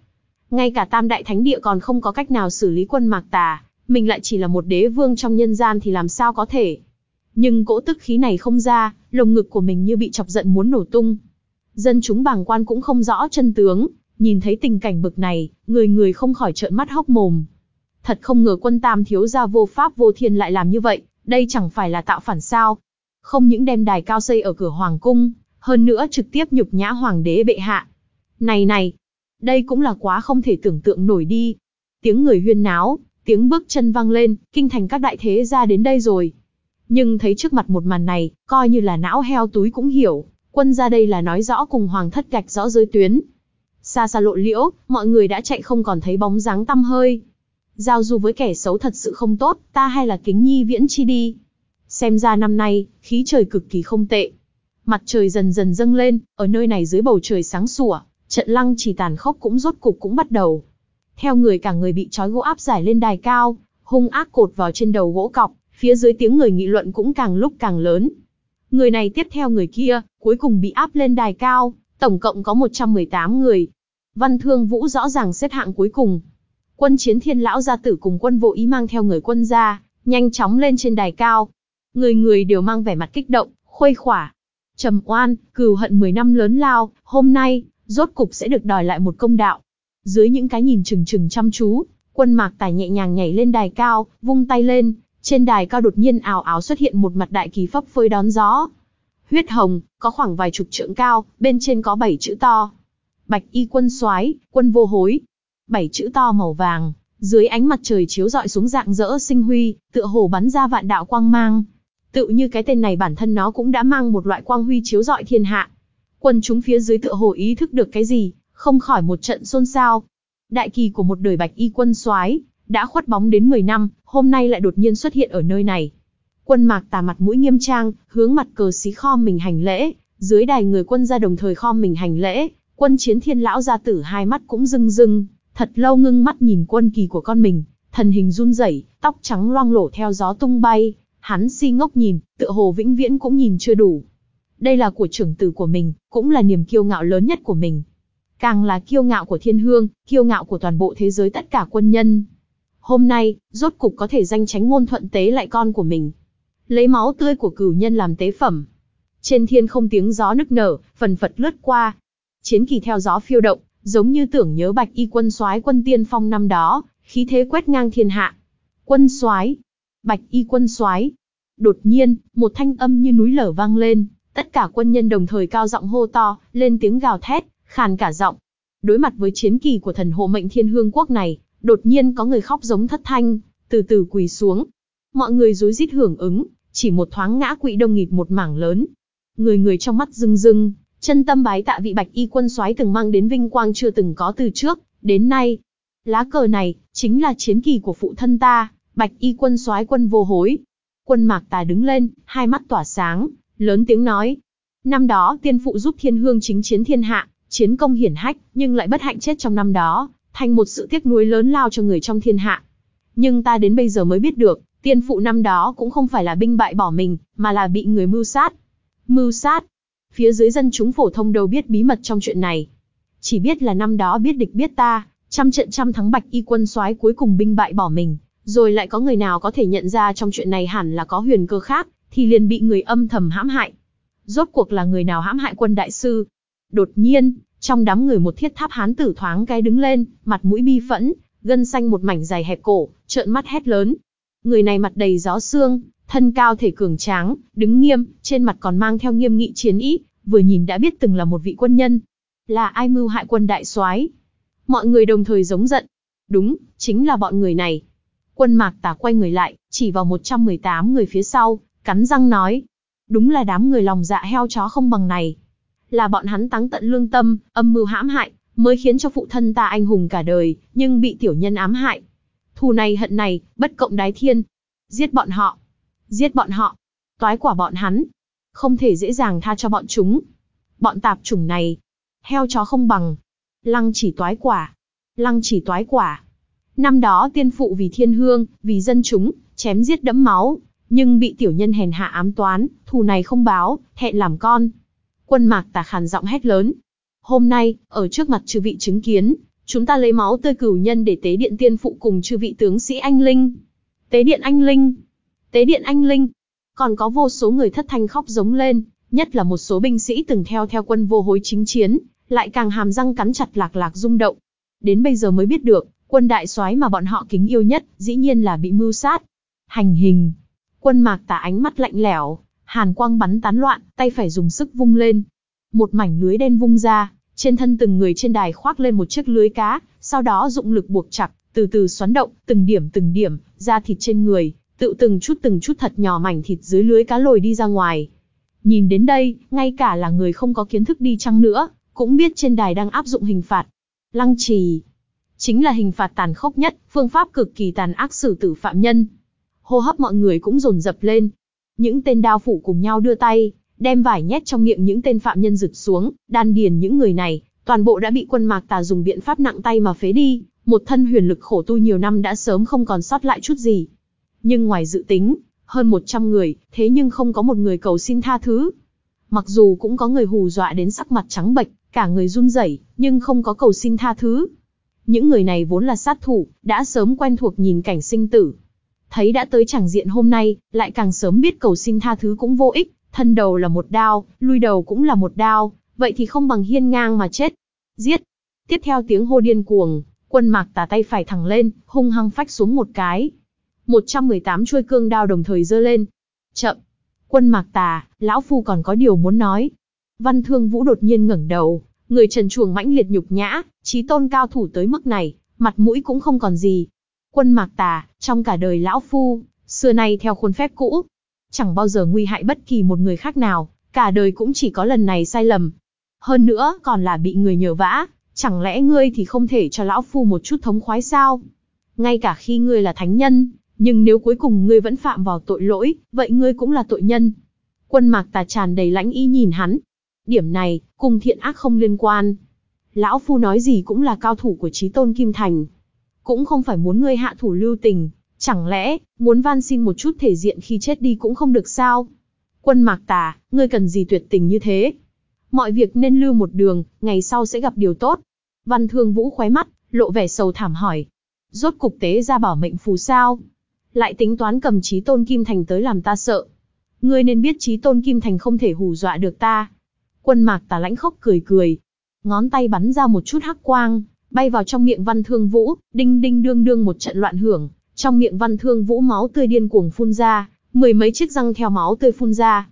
Ngay cả tam đại thánh địa còn không có cách nào xử lý quân mạc tà, mình lại chỉ là một đế vương trong nhân gian thì làm sao có thể. Nhưng cỗ tức khí này không ra, lồng ngực của mình như bị chọc giận muốn nổ tung. Dân chúng bàng quan cũng không rõ chân tướng, nhìn thấy tình cảnh bực này, người người không khỏi trợn mắt hốc mồm. Thật không ngờ quân tam thiếu gia vô pháp vô thiên lại làm như vậy, đây chẳng phải là tạo phản sao. Không những đem đài cao xây ở cửa hoàng cung, hơn nữa trực tiếp nhục nhã hoàng đế bệ hạ. Này này, đây cũng là quá không thể tưởng tượng nổi đi. Tiếng người huyên náo, tiếng bước chân vang lên, kinh thành các đại thế gia đến đây rồi. Nhưng thấy trước mặt một màn này, coi như là não heo túi cũng hiểu, quân ra đây là nói rõ cùng hoàng thất gạch rõ giới tuyến. Xa xa lộ liễu, mọi người đã chạy không còn thấy bóng dáng tăm hơi. Giao du với kẻ xấu thật sự không tốt, ta hay là kính nhi viễn chi đi. Xem ra năm nay, khí trời cực kỳ không tệ. Mặt trời dần dần dâng lên, ở nơi này dưới bầu trời sáng sủa, trận lăng chỉ tàn khốc cũng rốt cục cũng bắt đầu. Theo người cả người bị trói gỗ áp giải lên đài cao, hung ác cột vào trên đầu gỗ cọc, phía dưới tiếng người nghị luận cũng càng lúc càng lớn. Người này tiếp theo người kia, cuối cùng bị áp lên đài cao, tổng cộng có 118 người. Văn Thương Vũ rõ ràng xếp hạng cuối cùng. Quân chiến thiên lão gia tử cùng quân vô ý mang theo người quân ra, nhanh chóng lên trên đài cao. Người người đều mang vẻ mặt kích động, khuây khỏa. Trầm oan, cừu hận 10 năm lớn lao, hôm nay, rốt cục sẽ được đòi lại một công đạo. Dưới những cái nhìn chừng chừng chăm chú, quân mạc tài nhẹ nhàng nhảy lên đài cao, vung tay lên, trên đài cao đột nhiên ảo ảo xuất hiện một mặt đại kỳ phấp phới đón gió. Huyết hồng, có khoảng vài chục trượng cao, bên trên có bảy chữ to. Bạch y quân soái, quân vô hối. Bảy chữ to màu vàng, dưới ánh mặt trời chiếu rọi xuống dạng dỡ sinh huy, tựa hồ bắn ra vạn đạo quang mang. Tự như cái tên này bản thân nó cũng đã mang một loại quang huy chiếu rọi thiên hạ. Quân chúng phía dưới tựa hồ ý thức được cái gì, không khỏi một trận xôn xao. Đại kỳ của một đời bạch y quân soái đã khuất bóng đến 10 năm, hôm nay lại đột nhiên xuất hiện ở nơi này. Quân mạc tà mặt mũi nghiêm trang, hướng mặt cờ xí kho mình hành lễ, dưới đài người quân ra đồng thời kho mình hành lễ, quân chiến thiên lão gia tử hai mắt cũng rưng rưng, thật lâu ngưng mắt nhìn quân kỳ của con mình, thần hình run rẩy, tóc trắng loang lổ theo gió tung bay, hắn si ngốc nhìn, tựa hồ vĩnh viễn cũng nhìn chưa đủ. Đây là của trưởng tử của mình, cũng là niềm kiêu ngạo lớn nhất của mình. Càng là kiêu ngạo của thiên hương, kiêu ngạo của toàn bộ thế giới tất cả quân nhân. Hôm nay, rốt cục có thể danh tránh ngôn thuận tế lại con của mình. Lấy máu tươi của cửu nhân làm tế phẩm. Trên thiên không tiếng gió nức nở, phần phật lướt qua. Chiến kỳ theo gió phiêu động, giống như tưởng nhớ bạch y quân soái quân tiên phong năm đó, khí thế quét ngang thiên hạ. Quân soái, bạch y quân soái. Đột nhiên, một thanh âm như núi lở vang lên, tất cả quân nhân đồng thời cao giọng hô to, lên tiếng gào thét, khàn cả giọng. Đối mặt với chiến kỳ của thần hộ mệnh thiên hương quốc này, đột nhiên có người khóc giống thất thanh, từ từ quỳ xuống. Mọi người rối rít hưởng ứng, chỉ một thoáng ngã quỵ đông nghịt một mảng lớn. Người người trong mắt rưng rưng, chân tâm bái tạ vị bạch y quân soái từng mang đến vinh quang chưa từng có từ trước, đến nay. Lá cờ này, chính là chiến kỳ của phụ thân ta, bạch y quân soái quân vô hối. Quân mạc tà đứng lên, hai mắt tỏa sáng, lớn tiếng nói. Năm đó tiên phụ giúp thiên hương chính chiến thiên hạ, chiến công hiển hách, nhưng lại bất hạnh chết trong năm đó, thành một sự tiếc nuối lớn lao cho người trong thiên hạ. Nhưng ta đến bây giờ mới biết được, tiên phụ năm đó cũng không phải là binh bại bỏ mình, mà là bị người mưu sát. Mưu sát. Phía dưới dân chúng phổ thông đâu biết bí mật trong chuyện này. Chỉ biết là năm đó biết địch biết ta, trăm trận trăm thắng bạch y quân soái cuối cùng binh bại bỏ mình, rồi lại có người nào có thể nhận ra trong chuyện này hẳn là có huyền cơ khác, thì liền bị người âm thầm hãm hại. Rốt cuộc là người nào hãm hại quân đại sư? Đột nhiên, trong đám người một thiết tháp hán tử thoáng cái đứng lên, mặt mũi bi phẫn, gân xanh một mảnh dài hẹp cổ, trợn mắt hét lớn. Người này mặt đầy gió xương, thân cao thể cường tráng, đứng nghiêm, trên mặt còn mang theo nghiêm nghị chiến ý, vừa nhìn đã biết từng là một vị quân nhân. Là ai mưu hại quân đại soái? Mọi người đồng thời giống giận. Đúng, chính là bọn người này. Quân mạc tả quay người lại, chỉ vào 118 người phía sau, cắn răng nói. Đúng là đám người lòng dạ heo chó không bằng này là bọn hắn táng tận lương tâm, âm mưu hãm hại, mới khiến cho phụ thân ta anh hùng cả đời, nhưng bị tiểu nhân ám hại. Thù này hận này, bất cộng đái thiên. Giết bọn họ. Giết bọn họ. Toái quả bọn hắn. Không thể dễ dàng tha cho bọn chúng. Bọn tạp chủng này. Heo chó không bằng. Lăng chỉ toái quả. Lăng chỉ toái quả. Năm đó tiên phụ vì thiên hương, vì dân chúng, chém giết đẫm máu, nhưng bị tiểu nhân hèn hạ ám toán, thù này không báo, hẹn làm con. Quân mạc tà khàn giọng hét lớn. Hôm nay, ở trước mặt chư vị chứng kiến, chúng ta lấy máu tươi cửu nhân để tế điện tiên phụ cùng chư vị tướng sĩ anh linh. Tế điện anh linh. Tế điện anh linh. Còn có vô số người thất thanh khóc giống lên, nhất là một số binh sĩ từng theo theo quân vô hối chính chiến, lại càng hàm răng cắn chặt lạc lạc rung động. Đến bây giờ mới biết được, quân đại soái mà bọn họ kính yêu nhất, dĩ nhiên là bị mưu sát. Hành hình. Quân mạc tà ánh mắt lạnh lẽo, hàn quang bắn tán loạn, tay phải dùng sức vung lên. Một mảnh lưới đen vung ra, trên thân từng người trên đài khoác lên một chiếc lưới cá, sau đó dụng lực buộc chặt, từ từ xoắn động, từng điểm từng điểm, da thịt trên người, tự từng chút từng chút thật nhỏ mảnh thịt dưới lưới cá lồi đi ra ngoài. Nhìn đến đây, ngay cả là người không có kiến thức đi chăng nữa, cũng biết trên đài đang áp dụng hình phạt. Lăng trì. Chính là hình phạt tàn khốc nhất, phương pháp cực kỳ tàn ác xử tử phạm nhân. Hô hấp mọi người cũng dồn dập lên, những tên đao phủ cùng nhau đưa tay, đem vải nhét trong miệng những tên phạm nhân rực xuống, đan điền những người này, toàn bộ đã bị quân mạc tà dùng biện pháp nặng tay mà phế đi, một thân huyền lực khổ tu nhiều năm đã sớm không còn sót lại chút gì. Nhưng ngoài dự tính, Hơn 100 người, thế nhưng không có một người cầu xin tha thứ. Mặc dù cũng có người hù dọa đến sắc mặt trắng bệch, cả người run rẩy, nhưng không có cầu xin tha thứ. Những người này vốn là sát thủ, đã sớm quen thuộc nhìn cảnh sinh tử. Thấy đã tới chẳng diện hôm nay, lại càng sớm biết cầu xin tha thứ cũng vô ích, thân đầu là một đao, lui đầu cũng là một đao, vậy thì không bằng hiên ngang mà chết. Giết! Tiếp theo tiếng hô điên cuồng, quân mạc Tả tay phải thẳng lên, hung hăng phách xuống một cái. 118 chuôi cương đao đồng thời giơ lên. Chậm! Quân mạc tà, lão phu còn có điều muốn nói. Văn thương vũ đột nhiên ngẩng đầu, người trần chuồng mãnh liệt nhục nhã, trí tôn cao thủ tới mức này, mặt mũi cũng không còn gì. Quân mạc tà, trong cả đời lão phu, xưa nay theo khuôn phép cũ, chẳng bao giờ nguy hại bất kỳ một người khác nào, cả đời cũng chỉ có lần này sai lầm. Hơn nữa, còn là bị người nhờ vã, chẳng lẽ ngươi thì không thể cho lão phu một chút thống khoái sao? Ngay cả khi ngươi là thánh nhân, nhưng nếu cuối cùng ngươi vẫn phạm vào tội lỗi, vậy ngươi cũng là tội nhân. Quân mạc tà tràn đầy lãnh ý nhìn hắn. Điểm này, cùng thiện ác không liên quan. Lão Phu nói gì cũng là cao thủ của trí tôn Kim Thành. Cũng không phải muốn ngươi hạ thủ lưu tình, chẳng lẽ, muốn van xin một chút thể diện khi chết đi cũng không được sao? Quân mạc tà, ngươi cần gì tuyệt tình như thế? Mọi việc nên lưu một đường, ngày sau sẽ gặp điều tốt. Văn thương vũ khóe mắt, lộ vẻ sầu thảm hỏi. Rốt cục tế ra bảo mệnh phù sao? lại tính toán cầm trí tôn Kim Thành tới làm ta sợ. Ngươi nên biết trí tôn Kim Thành không thể hù dọa được ta. Quân mạc tà lãnh khốc cười cười. Ngón tay bắn ra một chút hắc quang, bay vào trong miệng văn thương vũ, đinh đinh đương đương một trận loạn hưởng. Trong miệng văn thương vũ máu tươi điên cuồng phun ra, mười mấy chiếc răng theo máu tươi phun ra.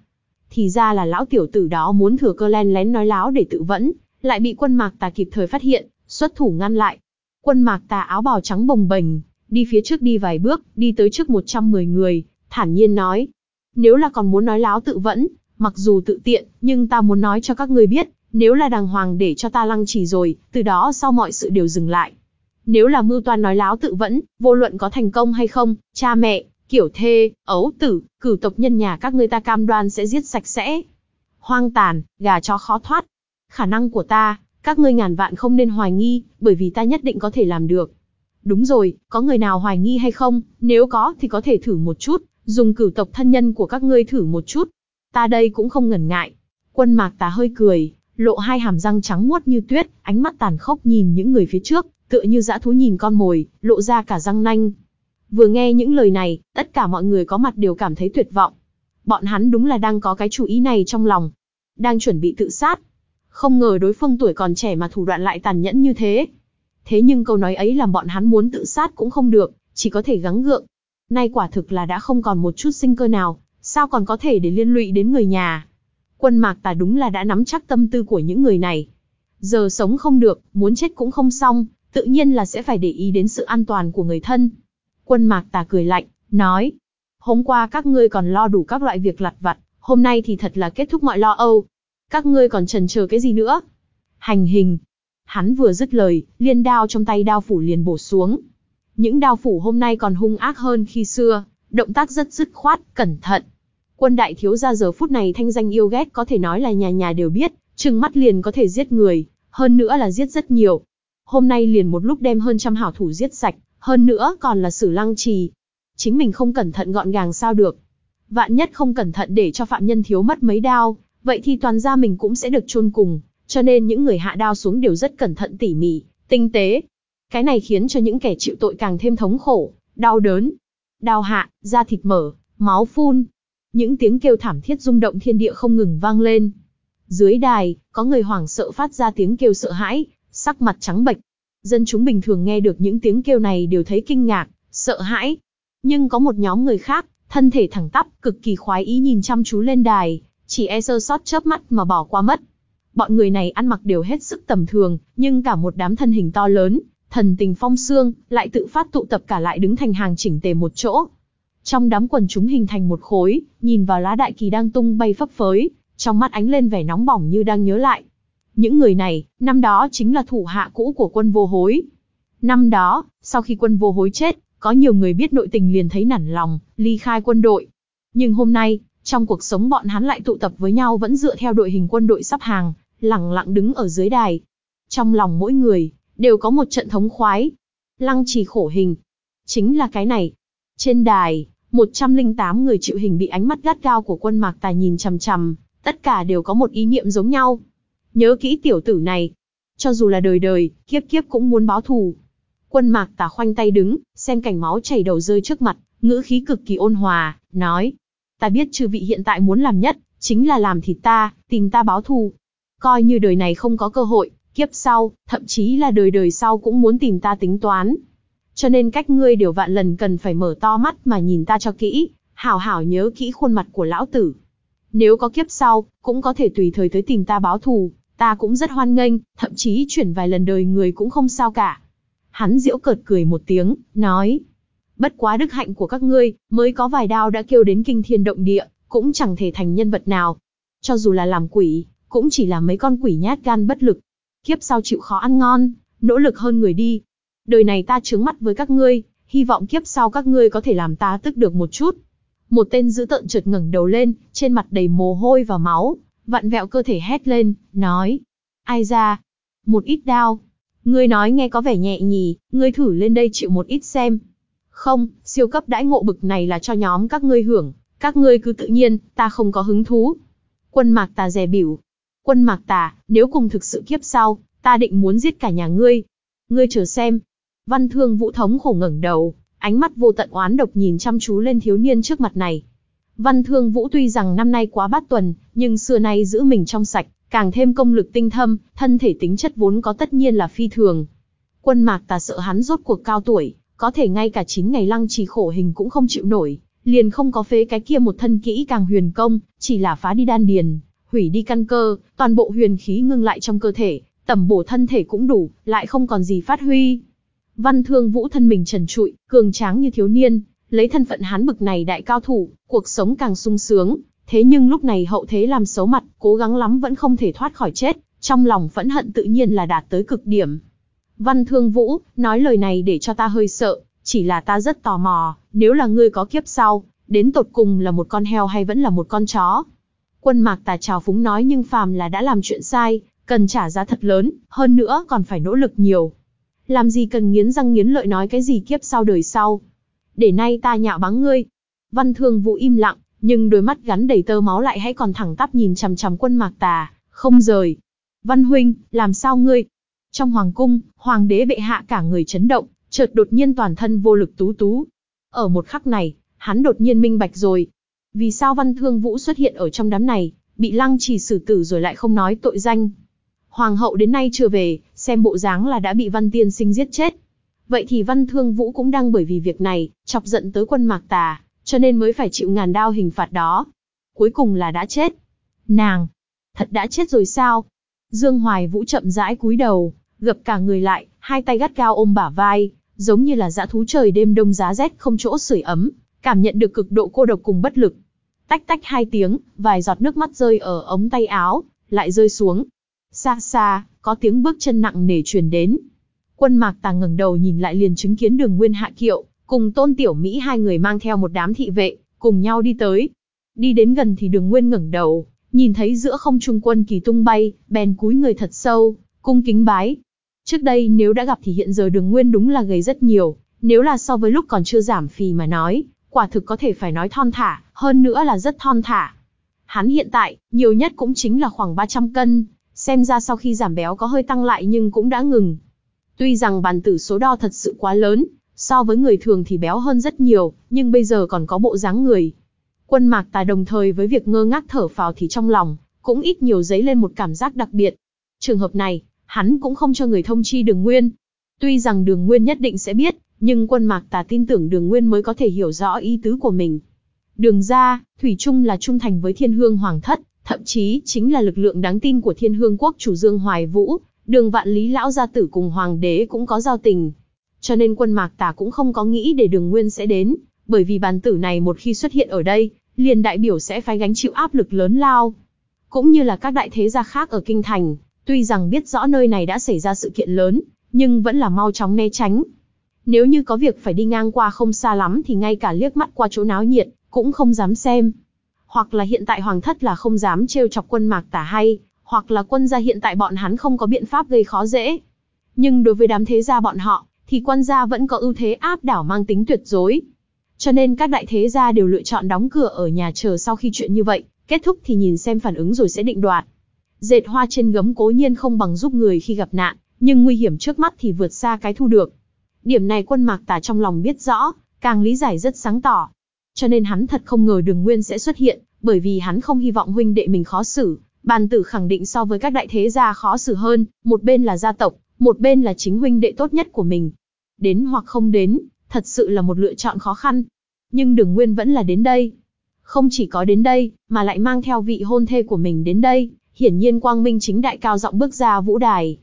Thì ra là lão tiểu tử đó muốn thừa cơ len lén nói láo để tự vẫn, lại bị quân mạc tà kịp thời phát hiện, xuất thủ ngăn lại. Quân mạc tà áo bào trắng bồng bềnh, đi phía trước đi vài bước, đi tới trước 110 người, thản nhiên nói. Nếu là còn muốn nói láo tự vẫn, mặc dù tự tiện, nhưng ta muốn nói cho các ngươi biết, nếu là đàng hoàng để cho ta lăng trì rồi, từ đó sau mọi sự đều dừng lại. Nếu là mưu toan nói láo tự vẫn, vô luận có thành công hay không, cha mẹ, kiểu thê, ấu tử, cử tộc nhân nhà các ngươi ta cam đoan sẽ giết sạch sẽ. Hoang tàn, gà chó khó thoát. Khả năng của ta, các ngươi ngàn vạn không nên hoài nghi, bởi vì ta nhất định có thể làm được. Đúng rồi, có người nào hoài nghi hay không, nếu có thì có thể thử một chút, dùng cửu tộc thân nhân của các ngươi thử một chút. Ta đây cũng không ngần ngại. Quân mạc tà hơi cười, lộ hai hàm răng trắng muốt như tuyết, ánh mắt tàn khốc nhìn những người phía trước, tựa như dã thú nhìn con mồi, lộ ra cả răng nanh. Vừa nghe những lời này, tất cả mọi người có mặt đều cảm thấy tuyệt vọng. Bọn hắn đúng là đang có cái chủ ý này trong lòng. Đang chuẩn bị tự sát. Không ngờ đối phương tuổi còn trẻ mà thủ đoạn lại tàn nhẫn như thế. Thế nhưng câu nói ấy làm bọn hắn muốn tự sát cũng không được, chỉ có thể gắng gượng. Nay quả thực là đã không còn một chút sinh cơ nào, sao còn có thể để liên lụy đến người nhà. Quân mạc tà đúng là đã nắm chắc tâm tư của những người này. Giờ sống không được, muốn chết cũng không xong, tự nhiên là sẽ phải để ý đến sự an toàn của người thân. Quân mạc tà cười lạnh, nói. Hôm qua các ngươi còn lo đủ các loại việc lặt vặt, hôm nay thì thật là kết thúc mọi lo âu. Các ngươi còn trần chờ cái gì nữa? Hành hình, Hắn vừa dứt lời, liên đao trong tay đao phủ liền bổ xuống. Những đao phủ hôm nay còn hung ác hơn khi xưa, động tác rất dứt khoát, cẩn thận. Quân đại thiếu gia giờ phút này thanh danh yêu ghét có thể nói là nhà nhà đều biết, chừng mắt liền có thể giết người, hơn nữa là giết rất nhiều. Hôm nay liền một lúc đem hơn trăm hảo thủ giết sạch, hơn nữa còn là xử lăng trì. Chính mình không cẩn thận gọn gàng sao được. Vạn nhất không cẩn thận để cho phạm nhân thiếu mất mấy đao, vậy thì toàn gia mình cũng sẽ được chôn cùng, cho nên những người hạ đao xuống đều rất cẩn thận tỉ mỉ, tinh tế. Cái này khiến cho những kẻ chịu tội càng thêm thống khổ, đau đớn. Đao hạ, da thịt mở, máu phun. Những tiếng kêu thảm thiết rung động thiên địa không ngừng vang lên. Dưới đài, có người hoảng sợ phát ra tiếng kêu sợ hãi, sắc mặt trắng bệch. Dân chúng bình thường nghe được những tiếng kêu này đều thấy kinh ngạc, sợ hãi. Nhưng có một nhóm người khác, thân thể thẳng tắp, cực kỳ khoái ý nhìn chăm chú lên đài, chỉ e sơ sót chớp mắt mà bỏ qua mất. Bọn người này ăn mặc đều hết sức tầm thường, nhưng cả một đám thân hình to lớn, thần tình phong xương, lại tự phát tụ tập cả lại đứng thành hàng chỉnh tề một chỗ. Trong đám quần chúng hình thành một khối, nhìn vào lá đại kỳ đang tung bay phấp phới, trong mắt ánh lên vẻ nóng bỏng như đang nhớ lại. Những người này, năm đó chính là thủ hạ cũ của quân vô hối. Năm đó, sau khi quân vô hối chết, có nhiều người biết nội tình liền thấy nản lòng, ly khai quân đội. Nhưng hôm nay, trong cuộc sống bọn hắn lại tụ tập với nhau vẫn dựa theo đội hình quân đội sắp hàng, lặng lặng đứng ở dưới đài. Trong lòng mỗi người, đều có một trận thống khoái. Lăng trì khổ hình. Chính là cái này. Trên đài, 108 người chịu hình bị ánh mắt gắt gao của quân mạc tà nhìn chằm chằm, tất cả đều có một ý niệm giống nhau. Nhớ kỹ tiểu tử này, cho dù là đời đời, kiếp kiếp cũng muốn báo thù. Quân mạc tà khoanh tay đứng, xem cảnh máu chảy đầu rơi trước mặt, ngữ khí cực kỳ ôn hòa, nói. Ta biết chư vị hiện tại muốn làm nhất, chính là làm thịt ta, tìm ta báo thù. Coi như đời này không có cơ hội, kiếp sau, thậm chí là đời đời sau cũng muốn tìm ta tính toán. Cho nên cách ngươi đều vạn lần cần phải mở to mắt mà nhìn ta cho kỹ, hảo hảo nhớ kỹ khuôn mặt của lão tử. Nếu có kiếp sau, cũng có thể tùy thời tới tìm ta báo thù, ta cũng rất hoan nghênh, thậm chí chuyển vài lần đời người cũng không sao cả. Hắn diễu cợt cười một tiếng, nói. Bất quá đức hạnh của các ngươi, mới có vài đao đã kêu đến kinh thiên động địa, cũng chẳng thể thành nhân vật nào. Cho dù là làm quỷ, cũng chỉ là mấy con quỷ nhát gan bất lực. Kiếp sau chịu khó ăn ngon, nỗ lực hơn người đi. Đời này ta trướng mắt với các ngươi, hy vọng kiếp sau các ngươi có thể làm ta tức được một chút. Một tên dữ tợn trượt ngẩng đầu lên, trên mặt đầy mồ hôi và máu, vặn vẹo cơ thể hét lên, nói. Ai ra? Một ít đau. Ngươi nói nghe có vẻ nhẹ nhì, ngươi thử lên đây chịu một ít xem. Không, siêu cấp đãi ngộ bực này là cho nhóm các ngươi hưởng, các ngươi cứ tự nhiên, ta không có hứng thú. Quân mạc tà dè biểu. Quân mạc tà, nếu cùng thực sự kiếp sau, ta định muốn giết cả nhà ngươi. Ngươi chờ xem. Văn thương vũ thống khổ ngẩng đầu, ánh mắt vô tận oán độc nhìn chăm chú lên thiếu niên trước mặt này. Văn Thương Vũ tuy rằng năm nay quá bát tuần, nhưng xưa nay giữ mình trong sạch, càng thêm công lực tinh thâm, thân thể tính chất vốn có tất nhiên là phi thường. Quân Mạc Tà sợ hắn rốt cuộc cao tuổi, có thể ngay cả chín ngày lăng trì khổ hình cũng không chịu nổi, liền không có phế cái kia một thân kỹ càng huyền công, chỉ là phá đi đan điền, hủy đi căn cơ, toàn bộ huyền khí ngưng lại trong cơ thể, tẩm bổ thân thể cũng đủ, lại không còn gì phát huy. Văn Thương Vũ thân mình trần trụi, cường tráng như thiếu niên, lấy thân phận hán bực này đại cao thủ, cuộc sống càng sung sướng, thế nhưng lúc này hậu thế làm xấu mặt, cố gắng lắm vẫn không thể thoát khỏi chết, trong lòng phẫn hận tự nhiên là đạt tới cực điểm. Văn Thương Vũ, nói lời này để cho ta hơi sợ, chỉ là ta rất tò mò, nếu là ngươi có kiếp sau, đến tột cùng là một con heo hay vẫn là một con chó. Quân mạc tà trào phúng nói nhưng phàm là đã làm chuyện sai, cần trả giá thật lớn, hơn nữa còn phải nỗ lực nhiều. Làm gì cần nghiến răng nghiến lợi nói cái gì kiếp sau đời sau để nay ta nhạo báng ngươi. Văn Thương Vũ im lặng, nhưng đôi mắt gắn đầy tơ máu lại hãy còn thẳng tắp nhìn chằm chằm quân mạc tà, không rời. Văn Huynh, làm sao ngươi? Trong hoàng cung, hoàng đế bệ hạ cả người chấn động, chợt đột nhiên toàn thân vô lực tú tú. Ở một khắc này, hắn đột nhiên minh bạch rồi. Vì sao Văn Thương Vũ xuất hiện ở trong đám này, bị lăng trì xử tử rồi lại không nói tội danh. Hoàng hậu đến nay chưa về, xem bộ dáng là đã bị Văn Tiên Sinh giết chết. Vậy thì Văn Thương Vũ cũng đang bởi vì việc này, chọc giận tới quân Mạc Tà, cho nên mới phải chịu ngàn đao hình phạt đó. Cuối cùng là đã chết. Nàng, thật đã chết rồi sao? Dương Hoài Vũ chậm rãi cúi đầu, gập cả người lại, hai tay gắt gao ôm bả vai, giống như là dã thú trời đêm đông giá rét không chỗ sưởi ấm, cảm nhận được cực độ cô độc cùng bất lực. Tách tách hai tiếng, vài giọt nước mắt rơi ở ống tay áo, lại rơi xuống. Xa xa, có tiếng bước chân nặng nề truyền đến, Quân Mạc Tà ngẩng đầu nhìn lại liền chứng kiến Đường Nguyên Hạ Kiệu, cùng Tôn Tiểu Mỹ hai người mang theo một đám thị vệ, cùng nhau đi tới. Đi đến gần thì Đường Nguyên ngẩng đầu, nhìn thấy giữa không trung quân kỳ tung bay, bèn cúi người thật sâu, cung kính bái. Trước đây nếu đã gặp thì hiện giờ Đường Nguyên đúng là gầy rất nhiều, nếu là so với lúc còn chưa giảm phì mà nói, quả thực có thể phải nói thon thả, hơn nữa là rất thon thả. Hắn hiện tại, nhiều nhất cũng chính là khoảng 300 cân, xem ra sau khi giảm béo có hơi tăng lại nhưng cũng đã ngừng. Tuy rằng bàn tử số đo thật sự quá lớn, so với người thường thì béo hơn rất nhiều, nhưng bây giờ còn có bộ dáng người. Quân mạc tà đồng thời với việc ngơ ngác thở phào thì trong lòng, cũng ít nhiều giấy lên một cảm giác đặc biệt. Trường hợp này, hắn cũng không cho người thông chi đường nguyên. Tuy rằng đường nguyên nhất định sẽ biết, nhưng quân mạc tà tin tưởng đường nguyên mới có thể hiểu rõ ý tứ của mình. Đường ra, Thủy Trung là trung thành với thiên hương hoàng thất, thậm chí chính là lực lượng đáng tin của thiên hương quốc chủ Dương Hoài Vũ, Đường vạn lý lão gia tử cùng hoàng đế cũng có giao tình. Cho nên quân mạc tà cũng không có nghĩ để đường nguyên sẽ đến, bởi vì bàn tử này một khi xuất hiện ở đây, liền đại biểu sẽ phải gánh chịu áp lực lớn lao. Cũng như là các đại thế gia khác ở Kinh Thành, tuy rằng biết rõ nơi này đã xảy ra sự kiện lớn, nhưng vẫn là mau chóng né tránh. Nếu như có việc phải đi ngang qua không xa lắm thì ngay cả liếc mắt qua chỗ náo nhiệt, cũng không dám xem. Hoặc là hiện tại hoàng thất là không dám trêu chọc quân mạc Tả hay, hoặc là quân gia hiện tại bọn hắn không có biện pháp gây khó dễ. Nhưng đối với đám thế gia bọn họ, thì quân gia vẫn có ưu thế áp đảo mang tính tuyệt đối. Cho nên các đại thế gia đều lựa chọn đóng cửa ở nhà chờ sau khi chuyện như vậy, kết thúc thì nhìn xem phản ứng rồi sẽ định đoạt. Dệt hoa trên gấm cố nhiên không bằng giúp người khi gặp nạn, nhưng nguy hiểm trước mắt thì vượt xa cái thu được. Điểm này quân mạc Tả trong lòng biết rõ, càng lý giải rất sáng tỏ. Cho nên hắn thật không ngờ đường nguyên sẽ xuất hiện, bởi vì hắn không hy vọng huynh đệ mình khó xử. Bàn tử khẳng định so với các đại thế gia khó xử hơn, một bên là gia tộc, một bên là chính huynh đệ tốt nhất của mình. Đến hoặc không đến, thật sự là một lựa chọn khó khăn. Nhưng đường nguyên vẫn là đến đây. Không chỉ có đến đây, mà lại mang theo vị hôn thê của mình đến đây, hiển nhiên quang minh chính đại cao giọng bước ra vũ đài.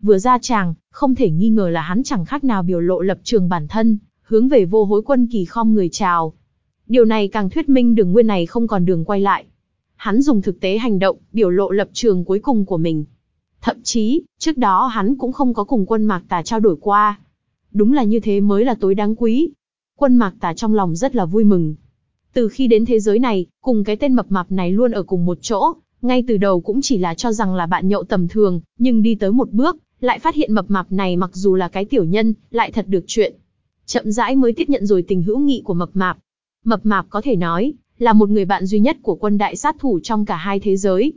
Vừa ra chàng, không thể nghi ngờ là hắn chẳng khác nào biểu lộ lập trường bản thân, hướng về vô hối quân kỳ khom người chào. Điều này càng thuyết minh đường nguyên này không còn đường quay lại. Hắn dùng thực tế hành động, biểu lộ lập trường cuối cùng của mình. Thậm chí, trước đó hắn cũng không có cùng quân mạc tà trao đổi qua. Đúng là như thế mới là tối đáng quý. Quân mạc tà trong lòng rất là vui mừng. Từ khi đến thế giới này, cùng cái tên mập mạp này luôn ở cùng một chỗ, ngay từ đầu cũng chỉ là cho rằng là bạn nhậu tầm thường, nhưng đi tới một bước, lại phát hiện mập mạp này mặc dù là cái tiểu nhân, lại thật được chuyện. Chậm rãi mới tiếp nhận rồi tình hữu nghị của mập mạp. Mập mạp có thể nói, là một người bạn duy nhất của quân đại sát thủ trong cả hai thế giới.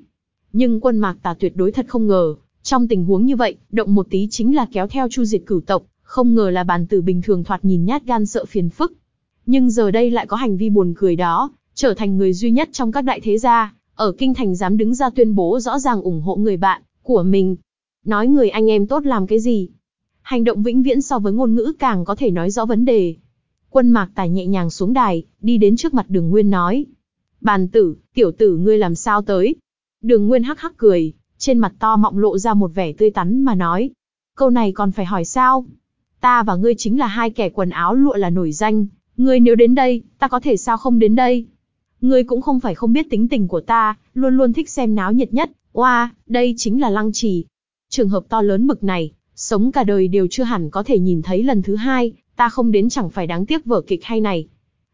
Nhưng quân mạc tà tuyệt đối thật không ngờ, trong tình huống như vậy, động một tí chính là kéo theo chu diệt cửu tộc, không ngờ là bàn tử bình thường thoạt nhìn nhát gan sợ phiền phức. Nhưng giờ đây lại có hành vi buồn cười đó, trở thành người duy nhất trong các đại thế gia, ở kinh thành dám đứng ra tuyên bố rõ ràng ủng hộ người bạn của mình. Nói người anh em tốt làm cái gì? Hành động vĩnh viễn so với ngôn ngữ càng có thể nói rõ vấn đề. Quân mạc tài nhẹ nhàng xuống đài, đi đến trước mặt đường nguyên nói. Bàn tử, tiểu tử ngươi làm sao tới? Đường nguyên hắc hắc cười, trên mặt to mọng lộ ra một vẻ tươi tắn mà nói. Câu này còn phải hỏi sao? Ta và ngươi chính là hai kẻ quần áo lụa là nổi danh, ngươi nếu đến đây, ta có thể sao không đến đây? Ngươi cũng không phải không biết tính tình của ta, luôn luôn thích xem náo nhiệt nhất, oa, wow, đây chính là lăng trì. Trường hợp to lớn mực này, sống cả đời đều chưa hẳn có thể nhìn thấy lần thứ hai, ta không đến chẳng phải đáng tiếc vở kịch hay này.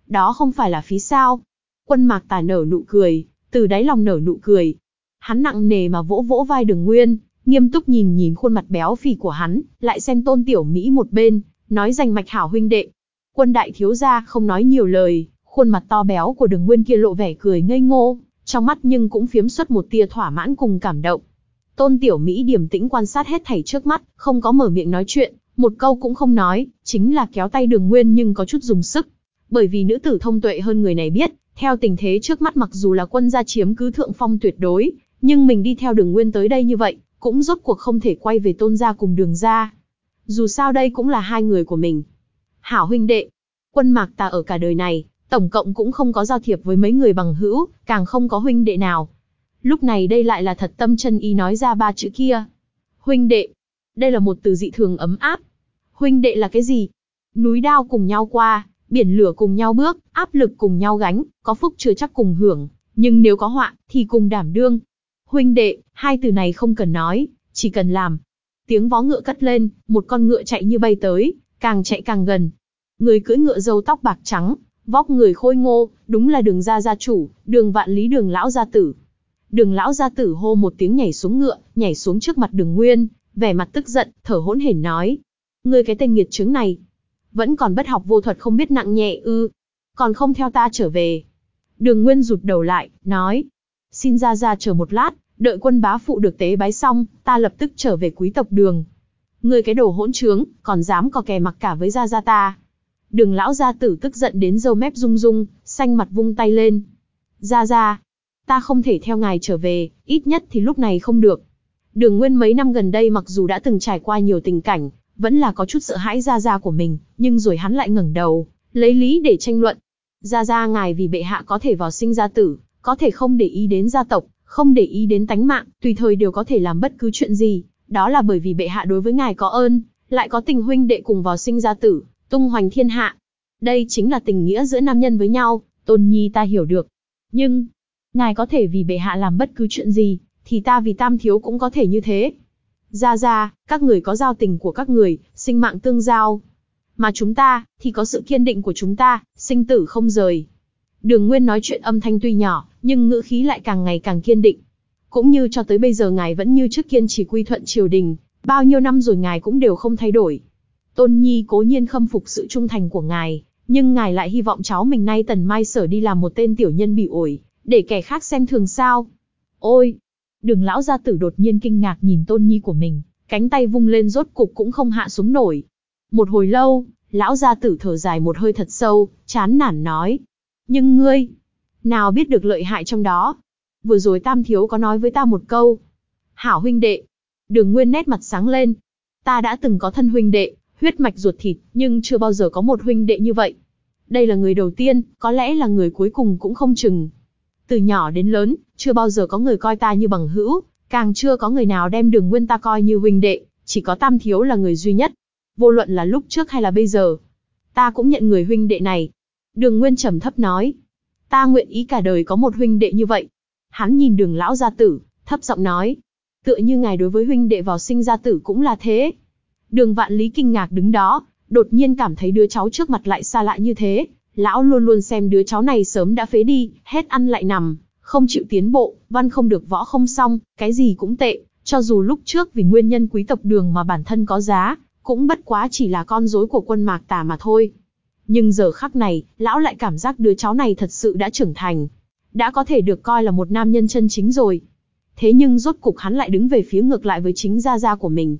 Đó không phải là phí sao. Quân mạc tà nở nụ cười, từ đáy lòng nở nụ cười. Hắn nặng nề mà vỗ vỗ vai đường nguyên, nghiêm túc nhìn nhìn khuôn mặt béo phì của hắn, lại xem tôn tiểu Mỹ một bên, nói danh mạch hảo huynh đệ. Quân đại thiếu gia không nói nhiều lời, khuôn mặt to béo của đường nguyên kia lộ vẻ cười ngây ngô, trong mắt nhưng cũng phiếm xuất một tia thỏa mãn cùng cảm động. Tôn Tiểu Mỹ điềm tĩnh quan sát hết thảy trước mắt, không có mở miệng nói chuyện, một câu cũng không nói, chính là kéo tay đường nguyên nhưng có chút dùng sức. Bởi vì nữ tử thông tuệ hơn người này biết, theo tình thế trước mắt mặc dù là quân gia chiếm cứ thượng phong tuyệt đối, nhưng mình đi theo đường nguyên tới đây như vậy, cũng rốt cuộc không thể quay về tôn gia cùng đường gia. Dù sao đây cũng là hai người của mình. Hảo huynh đệ, quân mạc ta ở cả đời này, tổng cộng cũng không có giao thiệp với mấy người bằng hữu, càng không có huynh đệ nào. Lúc này đây lại là thật tâm chân ý nói ra ba chữ kia. Huynh đệ. Đây là một từ dị thường ấm áp. Huynh đệ là cái gì? Núi đao cùng nhau qua, biển lửa cùng nhau bước, áp lực cùng nhau gánh, có phúc chưa chắc cùng hưởng, nhưng nếu có họa, thì cùng đảm đương. Huynh đệ, hai từ này không cần nói, chỉ cần làm. Tiếng vó ngựa cất lên, một con ngựa chạy như bay tới, càng chạy càng gần. Người cưỡi ngựa râu tóc bạc trắng, vóc người khôi ngô, đúng là đường gia gia chủ, đường vạn lý đường lão gia tử. Đường lão gia tử hô một tiếng nhảy xuống ngựa, nhảy xuống trước mặt đường nguyên, vẻ mặt tức giận, thở hỗn hển nói. Ngươi cái tên nghiệt chứng này, vẫn còn bất học vô thuật không biết nặng nhẹ ư, còn không theo ta trở về. Đường nguyên rụt đầu lại, nói. Xin ra ra chờ một lát, đợi quân bá phụ được tế bái xong, ta lập tức trở về quý tộc đường. Ngươi cái đồ hỗn trướng, còn dám có kè mặc cả với gia gia ta. Đường lão gia tử tức giận đến râu mép rung rung, xanh mặt vung tay lên. Gia gia, ta không thể theo ngài trở về, ít nhất thì lúc này không được. Đường Nguyên mấy năm gần đây mặc dù đã từng trải qua nhiều tình cảnh, vẫn là có chút sợ hãi Gia Gia của mình, nhưng rồi hắn lại ngẩng đầu, lấy lý để tranh luận. Gia Gia ngài vì bệ hạ có thể vào sinh ra tử, có thể không để ý đến gia tộc, không để ý đến tánh mạng, tùy thời đều có thể làm bất cứ chuyện gì, đó là bởi vì bệ hạ đối với ngài có ơn, lại có tình huynh đệ cùng vào sinh ra tử, tung hoành thiên hạ. Đây chính là tình nghĩa giữa nam nhân với nhau, tôn nhi ta hiểu được. Nhưng, ngài có thể vì bệ hạ làm bất cứ chuyện gì, thì ta vì tam thiếu cũng có thể như thế. Ra ra, các người có giao tình của các người, sinh mạng tương giao. Mà chúng ta, thì có sự kiên định của chúng ta, sinh tử không rời. Đường Nguyên nói chuyện âm thanh tuy nhỏ, nhưng ngữ khí lại càng ngày càng kiên định. Cũng như cho tới bây giờ ngài vẫn như trước kiên trì quy thuận triều đình, bao nhiêu năm rồi ngài cũng đều không thay đổi. Tôn Nhi cố nhiên khâm phục sự trung thành của ngài, Nhưng ngài lại hy vọng cháu mình nay tần mai sở đi làm một tên tiểu nhân bị ổi, để kẻ khác xem thường sao. Ôi! Đường lão gia tử đột nhiên kinh ngạc nhìn tôn nhi của mình, cánh tay vung lên rốt cục cũng không hạ xuống nổi. Một hồi lâu, lão gia tử thở dài một hơi thật sâu, chán nản nói. Nhưng ngươi, nào biết được lợi hại trong đó. Vừa rồi Tam Thiếu có nói với ta một câu. Hảo huynh đệ. Đường Nguyên nét mặt sáng lên. Ta đã từng có thân huynh đệ, huyết mạch ruột thịt, nhưng chưa bao giờ có một huynh đệ như vậy. Đây là người đầu tiên, có lẽ là người cuối cùng cũng không chừng. Từ nhỏ đến lớn, chưa bao giờ có người coi ta như bằng hữu, càng chưa có người nào đem đường nguyên ta coi như huynh đệ, chỉ có tam thiếu là người duy nhất. Vô luận là lúc trước hay là bây giờ. Ta cũng nhận người huynh đệ này. Đường nguyên trầm thấp nói. Ta nguyện ý cả đời có một huynh đệ như vậy. Hắn nhìn đường lão gia tử, thấp giọng nói. Tựa như ngài đối với huynh đệ vào sinh gia tử cũng là thế. Đường vạn lý kinh ngạc đứng đó, đột nhiên cảm thấy đứa cháu trước mặt lại xa lạ như thế. Lão luôn luôn xem đứa cháu này sớm đã phế đi, hết ăn lại nằm, không chịu tiến bộ, văn không được võ không xong, cái gì cũng tệ. Cho dù lúc trước vì nguyên nhân quý tộc đường mà bản thân có giá, cũng bất quá chỉ là con rối của quân mạc tà mà thôi. Nhưng giờ khắc này, lão lại cảm giác đứa cháu này thật sự đã trưởng thành. Đã có thể được coi là một nam nhân chân chính rồi. Thế nhưng rốt cục hắn lại đứng về phía ngược lại với chính gia gia của mình.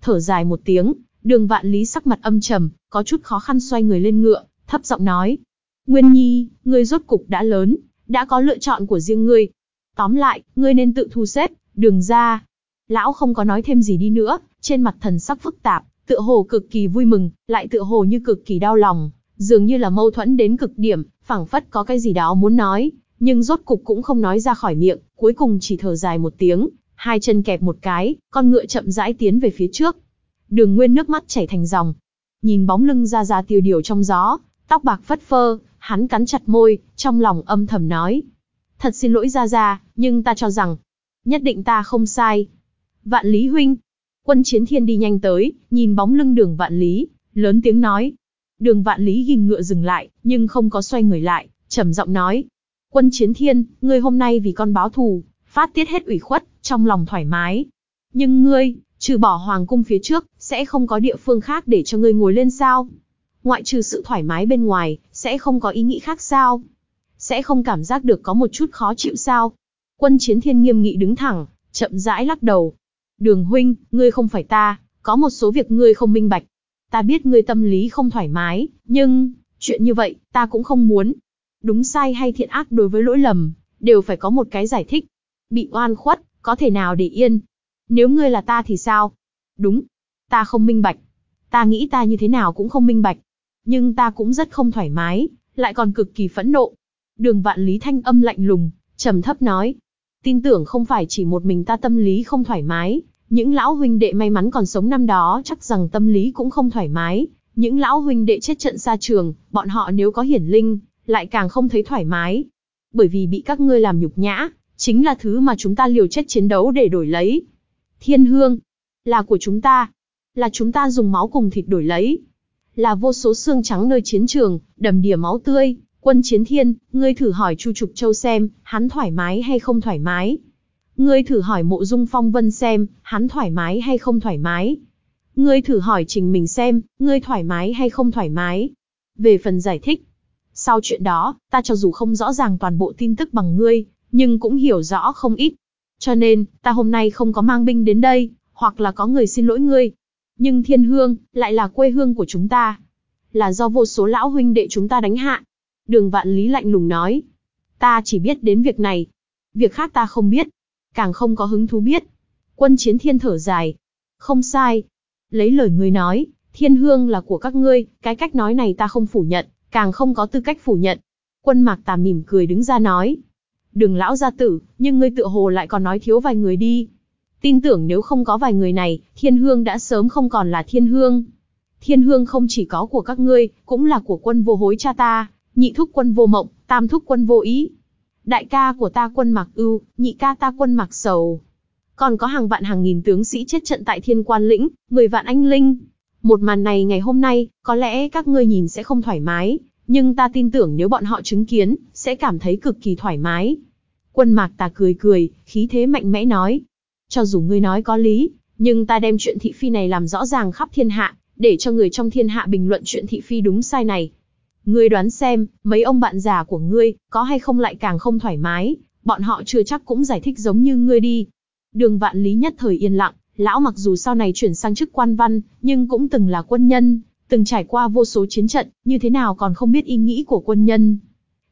Thở dài một tiếng, đường vạn lý sắc mặt âm trầm, có chút khó khăn xoay người lên ngựa, thấp giọng nói. Nguyên Nhi, ngươi rốt cục đã lớn, đã có lựa chọn của riêng ngươi. Tóm lại, ngươi nên tự thu xếp, đường ra. Lão không có nói thêm gì đi nữa, trên mặt thần sắc phức tạp, tựa hồ cực kỳ vui mừng, lại tựa hồ như cực kỳ đau lòng, dường như là mâu thuẫn đến cực điểm, phảng phất có cái gì đó muốn nói, nhưng rốt cục cũng không nói ra khỏi miệng, cuối cùng chỉ thở dài một tiếng, hai chân kẹp một cái, con ngựa chậm rãi tiến về phía trước. Đường Nguyên nước mắt chảy thành dòng, nhìn bóng lưng ra ra tiêu điều trong gió, tóc bạc phất phơ, hắn cắn chặt môi, trong lòng âm thầm nói: "Thật xin lỗi ra ra, nhưng ta cho rằng, nhất định ta không sai." Vạn Lý huynh, Quân Chiến Thiên đi nhanh tới, nhìn bóng lưng Đường Vạn Lý, lớn tiếng nói. Đường Vạn Lý gìn ngựa dừng lại, nhưng không có xoay người lại, trầm giọng nói: "Quân Chiến Thiên, ngươi hôm nay vì con báo thù, phát tiết hết ủy khuất, trong lòng thoải mái. Nhưng ngươi, trừ bỏ hoàng cung phía trước, sẽ không có địa phương khác để cho ngươi ngồi lên sao? Ngoại trừ sự thoải mái bên ngoài, sẽ không có ý nghĩ khác sao? Sẽ không cảm giác được có một chút khó chịu sao? Quân chiến thiên nghiêm nghị đứng thẳng, chậm rãi lắc đầu. Đường huynh, ngươi không phải ta, có một số việc ngươi không minh bạch. Ta biết ngươi tâm lý không thoải mái, nhưng, chuyện như vậy, ta cũng không muốn. Đúng sai hay thiện ác đối với lỗi lầm, đều phải có một cái giải thích. Bị oan khuất, có thể nào để yên? Nếu ngươi là ta thì sao? Đúng, ta không minh bạch. Ta nghĩ ta như thế nào cũng không minh bạch. Nhưng ta cũng rất không thoải mái, lại còn cực kỳ phẫn nộ. Đường vạn lý thanh âm lạnh lùng, trầm thấp nói. Tin tưởng không phải chỉ một mình ta tâm lý không thoải mái, những lão huynh đệ may mắn còn sống năm đó chắc rằng tâm lý cũng không thoải mái. Những lão huynh đệ chết trận xa trường, bọn họ nếu có hiển linh, lại càng không thấy thoải mái. Bởi vì bị các ngươi làm nhục nhã, chính là thứ mà chúng ta liều chết chiến đấu để đổi lấy. Thiên hương, là của chúng ta, là chúng ta dùng máu cùng thịt đổi lấy. Là vô số xương trắng nơi chiến trường, đầm đìa máu tươi, quân chiến thiên, ngươi thử hỏi Chu Trục Châu xem, hắn thoải mái hay không thoải mái. Ngươi thử hỏi mộ dung phong vân xem, hắn thoải mái hay không thoải mái. Ngươi thử hỏi trình mình xem, ngươi thoải mái hay không thoải mái. Về phần giải thích, sau chuyện đó, ta cho dù không rõ ràng toàn bộ tin tức bằng ngươi, nhưng cũng hiểu rõ không ít. Cho nên, ta hôm nay không có mang binh đến đây, hoặc là có người xin lỗi ngươi. Nhưng thiên hương, lại là quê hương của chúng ta. Là do vô số lão huynh đệ chúng ta đánh hạ. Đường vạn lý lạnh lùng nói. Ta chỉ biết đến việc này. Việc khác ta không biết. Càng không có hứng thú biết. Quân chiến thiên thở dài. Không sai. Lấy lời ngươi nói, thiên hương là của các ngươi, cái cách nói này ta không phủ nhận, càng không có tư cách phủ nhận. Quân mạc tà mỉm cười đứng ra nói. Đừng lão gia tử, nhưng ngươi tựa hồ lại còn nói thiếu vài người đi. Tin tưởng nếu không có vài người này, thiên hương đã sớm không còn là thiên hương. Thiên hương không chỉ có của các ngươi, cũng là của quân vô hối cha ta, nhị thúc quân vô mộng, tam thúc quân vô ý. Đại ca của ta quân mặc ưu, nhị ca ta quân mặc sầu. Còn có hàng vạn hàng nghìn tướng sĩ chết trận tại thiên quan lĩnh, mười vạn anh linh. Một màn này ngày hôm nay, có lẽ các ngươi nhìn sẽ không thoải mái, nhưng ta tin tưởng nếu bọn họ chứng kiến, sẽ cảm thấy cực kỳ thoải mái. Quân mạc tà cười cười, khí thế mạnh mẽ nói. Cho dù ngươi nói có lý, nhưng ta đem chuyện thị phi này làm rõ ràng khắp thiên hạ, để cho người trong thiên hạ bình luận chuyện thị phi đúng sai này. Ngươi đoán xem, mấy ông bạn già của ngươi, có hay không lại càng không thoải mái, bọn họ chưa chắc cũng giải thích giống như ngươi đi. Đường vạn lý nhất thời yên lặng, lão mặc dù sau này chuyển sang chức quan văn, nhưng cũng từng là quân nhân, từng trải qua vô số chiến trận, như thế nào còn không biết ý nghĩ của quân nhân.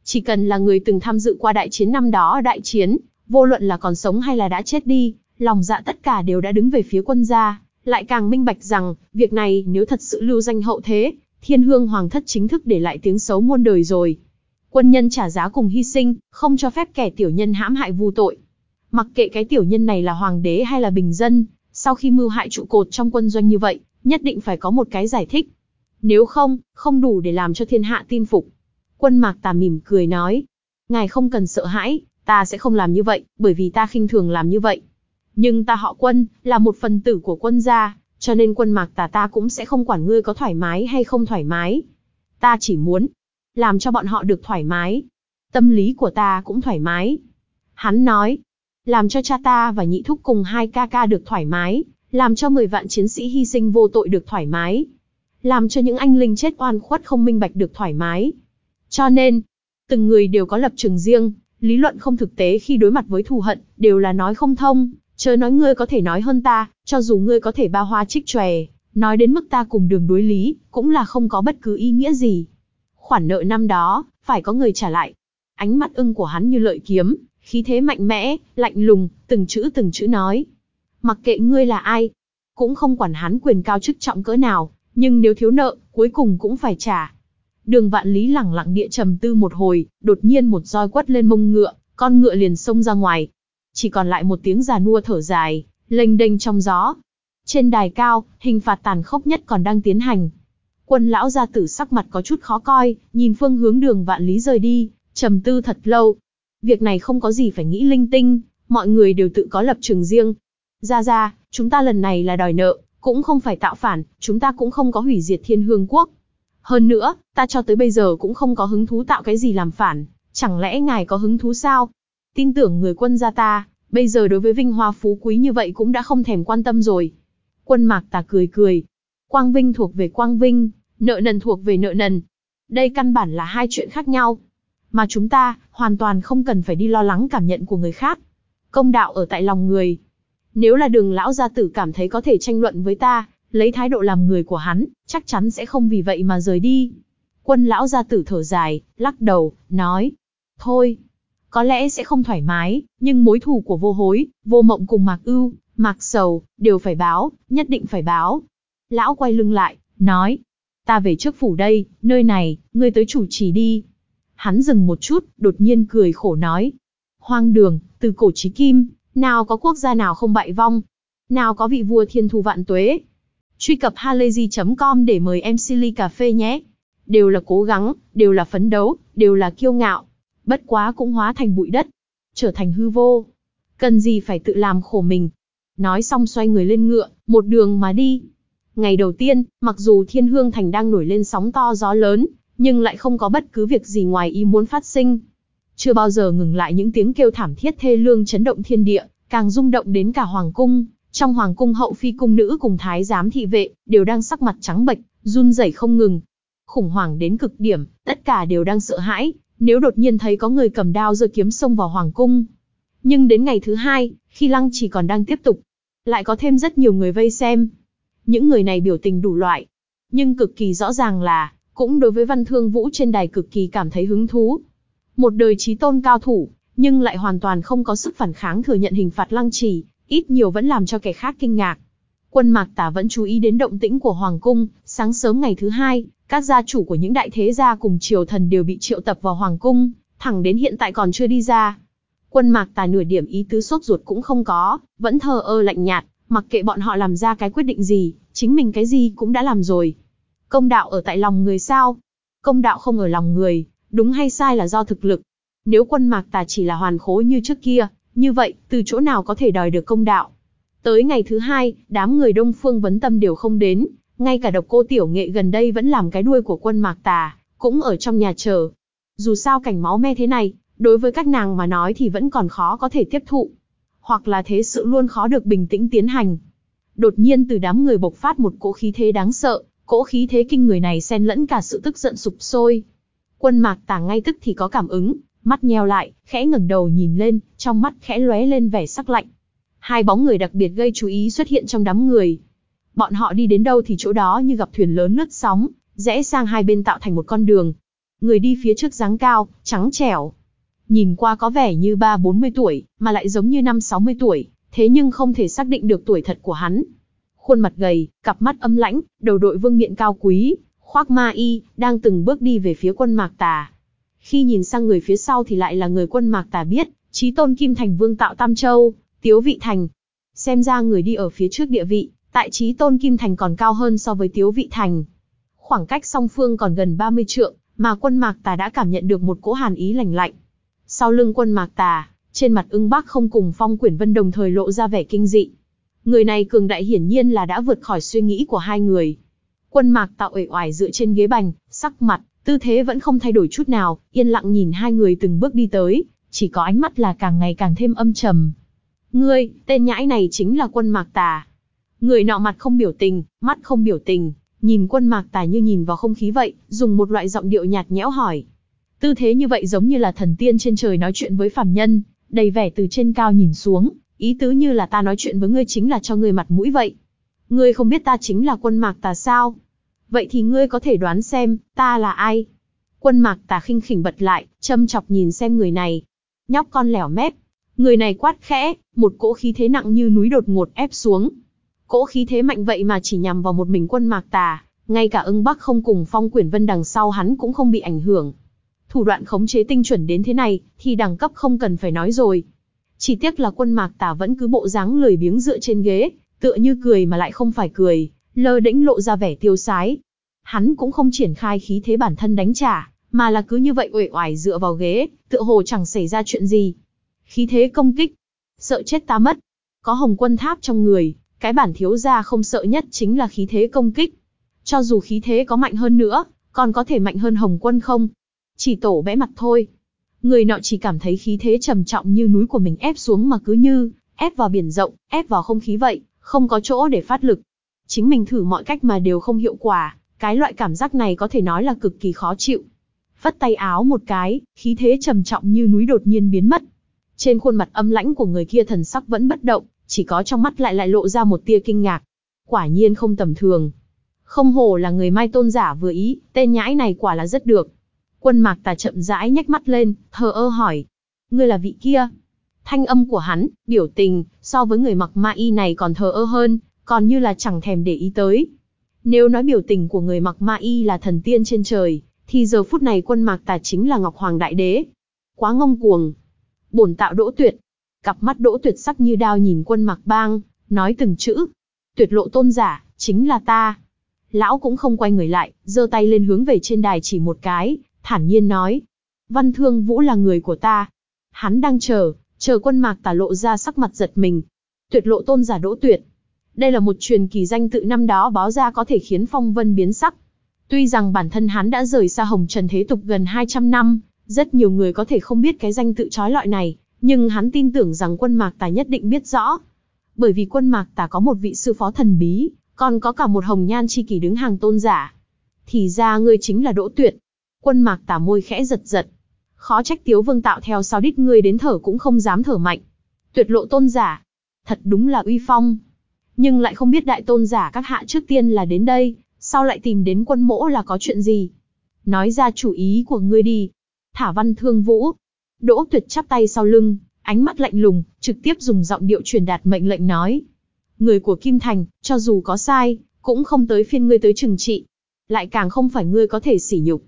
Chỉ cần là người từng tham dự qua đại chiến năm đó đại chiến, vô luận là còn sống hay là đã chết đi, lòng dạ tất cả đều đã đứng về phía quân gia, lại càng minh bạch rằng, việc này nếu thật sự lưu danh hậu thế, thiên hương hoàng thất chính thức để lại tiếng xấu muôn đời rồi. Quân nhân trả giá cùng hy sinh, không cho phép kẻ tiểu nhân hãm hại vu tội. Mặc kệ cái tiểu nhân này là hoàng đế hay là bình dân, sau khi mưu hại trụ cột trong quân doanh như vậy, nhất định phải có một cái giải thích. Nếu không, không đủ để làm cho thiên hạ tin phục. Quân mạc tà mỉm cười nói. Ngài không cần sợ hãi, ta sẽ không làm như vậy, bởi vì ta khinh thường làm như vậy. Nhưng ta họ quân, là một phần tử của quân gia, cho nên quân mạc tà ta cũng sẽ không quản ngươi có thoải mái hay không thoải mái. Ta chỉ muốn, làm cho bọn họ được thoải mái. Tâm lý của ta cũng thoải mái. Hắn nói, làm cho cha ta và nhị thúc cùng hai ca ca được thoải mái, làm cho 10 vạn chiến sĩ hy sinh vô tội được thoải mái, làm cho những anh linh chết oan khuất không minh bạch được thoải mái. Cho nên, từng người đều có lập trường riêng, lý luận không thực tế khi đối mặt với thù hận, đều là nói không thông, chớ nói ngươi có thể nói hơn ta, cho dù ngươi có thể ba hoa trích tròe, nói đến mức ta cùng đường đối lý, cũng là không có bất cứ ý nghĩa gì. Khoản nợ năm đó, phải có người trả lại. Ánh mắt ưng của hắn như lợi kiếm, khí thế mạnh mẽ, lạnh lùng, từng chữ từng chữ nói. Mặc kệ ngươi là ai, cũng không quản hắn quyền cao chức trọng cỡ nào, nhưng nếu thiếu nợ, cuối cùng cũng phải trả. Đường vạn lý lẳng lặng địa trầm tư một hồi, đột nhiên một roi quất lên mông ngựa, con ngựa liền xông ra ngoài. Chỉ còn lại một tiếng già nua thở dài, lênh đênh trong gió. Trên đài cao, hình phạt tàn khốc nhất còn đang tiến hành. Quân lão gia tử sắc mặt có chút khó coi, nhìn phương hướng đường vạn lý rời đi, trầm tư thật lâu. Việc này không có gì phải nghĩ linh tinh, mọi người đều tự có lập trường riêng. Ra ra, chúng ta lần này là đòi nợ, cũng không phải tạo phản, chúng ta cũng không có hủy diệt thiên hương quốc. Hơn nữa, ta cho tới bây giờ cũng không có hứng thú tạo cái gì làm phản, chẳng lẽ ngài có hứng thú sao? Tin tưởng người quân gia ta, bây giờ đối với vinh hoa phú quý như vậy cũng đã không thèm quan tâm rồi. Quân mạc tà cười cười. Quang vinh thuộc về quang vinh, nợ nần thuộc về nợ nần. Đây căn bản là hai chuyện khác nhau. Mà chúng ta, hoàn toàn không cần phải đi lo lắng cảm nhận của người khác. Công đạo ở tại lòng người, nếu là đường lão gia tử cảm thấy có thể tranh luận với ta, lấy thái độ làm người của hắn, chắc chắn sẽ không vì vậy mà rời đi. Quân lão gia tử thở dài, lắc đầu, nói, thôi, có lẽ sẽ không thoải mái, nhưng mối thù của vô hối, vô mộng cùng mạc ưu, mạc sầu, đều phải báo, nhất định phải báo. Lão quay lưng lại, nói, ta về trước phủ đây, nơi này, ngươi tới chủ trì đi. Hắn dừng một chút, đột nhiên cười khổ nói, hoang đường, từ cổ chí kim, nào có quốc gia nào không bại vong? Nào có vị vua thiên thu vạn tuế? Truy cập halayzi.com để mời em Silly Cà Phê nhé. Đều là cố gắng, đều là phấn đấu, đều là kiêu ngạo. Bất quá cũng hóa thành bụi đất, trở thành hư vô. Cần gì phải tự làm khổ mình. Nói xong xoay người lên ngựa, một đường mà đi. Ngày đầu tiên, mặc dù thiên hương thành đang nổi lên sóng to gió lớn, nhưng lại không có bất cứ việc gì ngoài ý muốn phát sinh. Chưa bao giờ ngừng lại những tiếng kêu thảm thiết thê lương chấn động thiên địa, càng rung động đến cả hoàng cung. Trong hoàng cung hậu phi cung nữ cùng thái giám thị vệ, đều đang sắc mặt trắng bệch, run rẩy không ngừng. Khủng hoảng đến cực điểm, tất cả đều đang sợ hãi, nếu đột nhiên thấy có người cầm đao giơ kiếm xông vào hoàng cung. Nhưng đến ngày thứ hai, khi lăng chỉ còn đang tiếp tục, lại có thêm rất nhiều người vây xem. Những người này biểu tình đủ loại, nhưng cực kỳ rõ ràng là, cũng đối với văn thương vũ trên đài cực kỳ cảm thấy hứng thú. Một đời trí tôn cao thủ, nhưng lại hoàn toàn không có sức phản kháng thừa nhận hình phạt lăng trì, ít nhiều vẫn làm cho kẻ khác kinh ngạc. Quân Mạc Tả vẫn chú ý đến động tĩnh của Hoàng Cung, sáng sớm ngày thứ hai, các gia chủ của những đại thế gia cùng triều thần đều bị triệu tập vào Hoàng Cung, thẳng đến hiện tại còn chưa đi ra. Quân Mạc Tà nửa điểm ý tứ sốt ruột cũng không có, vẫn thờ ơ lạnh nhạt, mặc kệ bọn họ làm ra cái quyết định gì, chính mình cái gì cũng đã làm rồi. Công đạo ở tại lòng người sao? Công đạo không ở lòng người, đúng hay sai là do thực lực. Nếu quân mạc tà chỉ là hoàn khố như trước kia, như vậy, từ chỗ nào có thể đòi được công đạo? Tới ngày thứ hai, đám người Đông Phương Vấn Tâm đều không đến, ngay cả độc cô tiểu nghệ gần đây vẫn làm cái đuôi của quân mạc tà, cũng ở trong nhà chờ. Dù sao cảnh máu me thế này, đối với các nàng mà nói thì vẫn còn khó có thể tiếp thụ. Hoặc là thế sự luôn khó được bình tĩnh tiến hành. Đột nhiên từ đám người bộc phát một cỗ khí thế đáng sợ, cỗ khí thế kinh người này xen lẫn cả sự tức giận sụp sôi, Quân mạc tà ngay tức thì có cảm ứng, mắt nheo lại, khẽ ngẩng đầu nhìn lên, trong mắt khẽ lóe lên vẻ sắc lạnh. Hai bóng người đặc biệt gây chú ý xuất hiện trong đám người. Bọn họ đi đến đâu thì chỗ đó như gặp thuyền lớn lướt sóng, rẽ sang hai bên tạo thành một con đường. Người đi phía trước dáng cao, trắng trẻo. Nhìn qua có vẻ như ba bốn mươi tuổi, mà lại giống như năm sáu mươi tuổi, thế nhưng không thể xác định được tuổi thật của hắn. Khuôn mặt gầy, cặp mắt âm lãnh, đầu đội vương miện cao quý, khoác ma y, đang từng bước đi về phía quân mạc tà. Khi nhìn sang người phía sau thì lại là người quân mạc tà biết, trí tôn kim thành vương tạo Tam Châu, Tiếu Vị Thành. Xem ra người đi ở phía trước địa vị, tại trí tôn kim thành còn cao hơn so với Tiếu Vị Thành. Khoảng cách song phương còn gần 30 trượng, mà quân mạc tà đã cảm nhận được một cỗ hàn ý lạnh lạnh. Sau lưng quân mạc tà, trên mặt ưng bác không cùng phong quyển vân đồng thời lộ ra vẻ kinh dị. Người này cường đại hiển nhiên là đã vượt khỏi suy nghĩ của hai người. Quân mạc tạo uể oải dựa trên ghế bành, sắc mặt, tư thế vẫn không thay đổi chút nào, yên lặng nhìn hai người từng bước đi tới, chỉ có ánh mắt là càng ngày càng thêm âm trầm. Ngươi, tên nhãi này chính là quân mạc tà. Người nọ mặt không biểu tình, mắt không biểu tình, nhìn quân mạc tà như nhìn vào không khí vậy, dùng một loại giọng điệu nhạt nhẽo hỏi. Tư thế như vậy giống như là thần tiên trên trời nói chuyện với phàm nhân, đầy vẻ từ trên cao nhìn xuống, ý tứ như là ta nói chuyện với ngươi chính là cho ngươi mặt mũi vậy. Ngươi không biết ta chính là quân mạc tà sao? Vậy thì ngươi có thể đoán xem, ta là ai? Quân mạc tà khinh khỉnh bật lại, châm chọc nhìn xem người này. Nhóc con lẻo mép. Người này quát khẽ, một cỗ khí thế nặng như núi đột ngột ép xuống. Cỗ khí thế mạnh vậy mà chỉ nhằm vào một mình quân mạc tà, ngay cả ưng bắc không cùng phong quyển vân đằng sau hắn cũng không bị ảnh hưởng. Thủ đoạn khống chế tinh chuẩn đến thế này, thì đẳng cấp không cần phải nói rồi. Chỉ tiếc là quân mạc tà vẫn cứ bộ dáng lười biếng dựa trên ghế, tựa như cười mà lại không phải cười, lơ đĩnh lộ ra vẻ tiêu sái. Hắn cũng không triển khai khí thế bản thân đánh trả, mà là cứ như vậy uể oải dựa vào ghế, tựa hồ chẳng xảy ra chuyện gì. Khí thế công kích, sợ chết ta mất. Có hồng quân tháp trong người, cái bản thiếu gia không sợ nhất chính là khí thế công kích. Cho dù khí thế có mạnh hơn nữa, còn có thể mạnh hơn hồng quân không? Chỉ tổ bẽ mặt thôi. Người nọ chỉ cảm thấy khí thế trầm trọng như núi của mình ép xuống mà cứ như, ép vào biển rộng, ép vào không khí vậy, không có chỗ để phát lực. Chính mình thử mọi cách mà đều không hiệu quả, cái loại cảm giác này có thể nói là cực kỳ khó chịu. Vất tay áo một cái, khí thế trầm trọng như núi đột nhiên biến mất. Trên khuôn mặt âm lãnh của người kia thần sắc vẫn bất động, chỉ có trong mắt lại lại lộ ra một tia kinh ngạc. Quả nhiên không tầm thường. Không hồ là người mai tôn giả vừa ý, tên nhãi này quả là rất được. Quân mạc tà chậm rãi nhách mắt lên, thờ ơ hỏi. Ngươi là vị kia? Thanh âm của hắn, biểu tình, so với người mặc ma y này còn thờ ơ hơn, còn như là chẳng thèm để ý tới. Nếu nói biểu tình của người mặc ma y là thần tiên trên trời, thì giờ phút này quân mạc tà chính là Ngọc Hoàng Đại Đế. Quá ngông cuồng. Bổn tạo đỗ tuyệt. Cặp mắt đỗ tuyệt sắc như đao nhìn quân mạc bang, nói từng chữ. Tuyệt lộ tôn giả, chính là ta. Lão cũng không quay người lại, giơ tay lên hướng về trên đài chỉ một cái, thản nhiên nói. Văn Thương Vũ là người của ta. Hắn đang chờ, chờ quân mạc tả lộ ra sắc mặt giật mình. Tuyệt lộ tôn giả đỗ tuyệt. Đây là một truyền kỳ danh tự năm đó báo ra có thể khiến phong vân biến sắc. Tuy rằng bản thân hắn đã rời xa hồng trần thế tục gần 200 năm, rất nhiều người có thể không biết cái danh tự trói lọi này, nhưng hắn tin tưởng rằng quân mạc tà nhất định biết rõ. Bởi vì quân mạc tà có một vị sư phó thần bí, còn có cả một hồng nhan chi kỷ đứng hàng tôn giả. Thì ra ngươi chính là Đỗ Tuyệt. Quân mạc tà môi khẽ giật giật. Khó trách tiếu vương tạo theo sao đít ngươi đến thở cũng không dám thở mạnh. Tuyệt lộ tôn giả. Thật đúng là uy phong. Nhưng lại không biết đại tôn giả các hạ trước tiên là đến đây, sau lại tìm đến quân mỗ là có chuyện gì. Nói ra chủ ý của ngươi đi. Thả văn thương vũ. Đỗ tuyệt chắp tay sau lưng, ánh mắt lạnh lùng, trực tiếp dùng giọng điệu truyền đạt mệnh lệnh nói. Người của Kim Thành, cho dù có sai, cũng không tới phiên ngươi tới trừng trị. Lại càng không phải ngươi có thể sỉ nhục.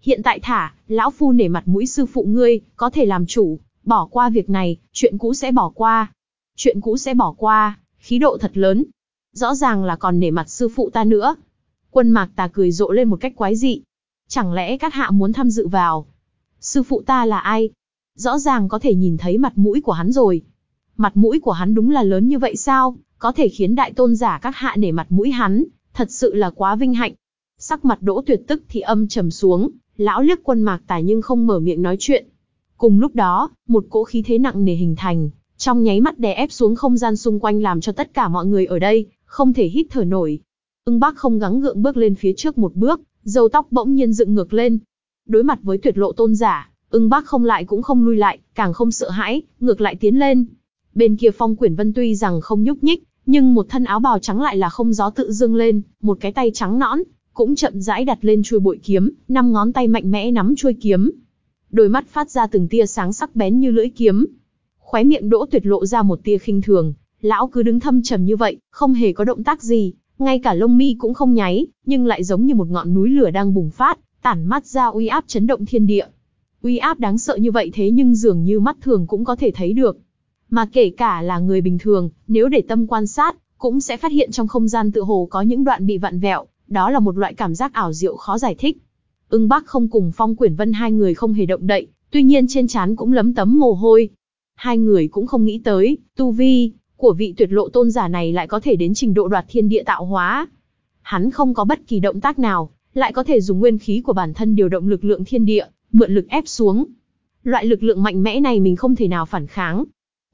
Hiện tại thả, lão phu nể mặt mũi sư phụ ngươi, có thể làm chủ, bỏ qua việc này, chuyện cũ sẽ bỏ qua. Chuyện cũ sẽ bỏ qua, khí độ thật lớn. Rõ ràng là còn nể mặt sư phụ ta nữa. Quân mạc tà cười rộ lên một cách quái dị. Chẳng lẽ các hạ muốn tham dự vào? Sư phụ ta là ai? Rõ ràng có thể nhìn thấy mặt mũi của hắn rồi. Mặt mũi của hắn đúng là lớn như vậy sao? Có thể khiến đại tôn giả các hạ nể mặt mũi hắn, thật sự là quá vinh hạnh. Sắc mặt đỗ tuyệt tức thì âm trầm xuống, lão liếc quân mạc tài nhưng không mở miệng nói chuyện. Cùng lúc đó, một cỗ khí thế nặng nề hình thành, trong nháy mắt đè ép xuống không gian xung quanh làm cho tất cả mọi người ở đây, không thể hít thở nổi. Ưng bác không gắng gượng bước lên phía trước một bước, dâu tóc bỗng nhiên dựng ngược lên. đối mặt với tuyệt lộ tôn giả, ưng bác không lại cũng không lui lại, càng không sợ hãi, ngược lại tiến lên. Bên kia phong quyển vân tuy rằng không nhúc nhích, nhưng một thân áo bào trắng lại là không gió tự dưng lên, một cái tay trắng nõn, cũng chậm rãi đặt lên chuôi bội kiếm, năm ngón tay mạnh mẽ nắm chuôi kiếm. Đôi mắt phát ra từng tia sáng sắc bén như lưỡi kiếm. Khóe miệng Đỗ Tuyệt lộ ra một tia khinh thường, lão cứ đứng thâm trầm như vậy, không hề có động tác gì, ngay cả lông mi cũng không nháy, nhưng lại giống như một ngọn núi lửa đang bùng phát, tản mắt ra uy áp chấn động thiên địa. Uy áp đáng sợ như vậy thế nhưng dường như mắt thường cũng có thể thấy được. Mà kể cả là người bình thường, nếu để tâm quan sát, cũng sẽ phát hiện trong không gian tự hồ có những đoạn bị vặn vẹo, đó là một loại cảm giác ảo diệu khó giải thích. Ưng Bắc không cùng Phong Quyển Vân hai người không hề động đậy, tuy nhiên trên trán cũng lấm tấm mồ hôi. Hai người cũng không nghĩ tới, tu vi của vị tuyệt lộ tôn giả này lại có thể đến trình độ đoạt thiên địa tạo hóa. Hắn không có bất kỳ động tác nào, lại có thể dùng nguyên khí của bản thân điều động lực lượng thiên địa, mượn lực ép xuống. Loại lực lượng mạnh mẽ này mình không thể nào phản kháng.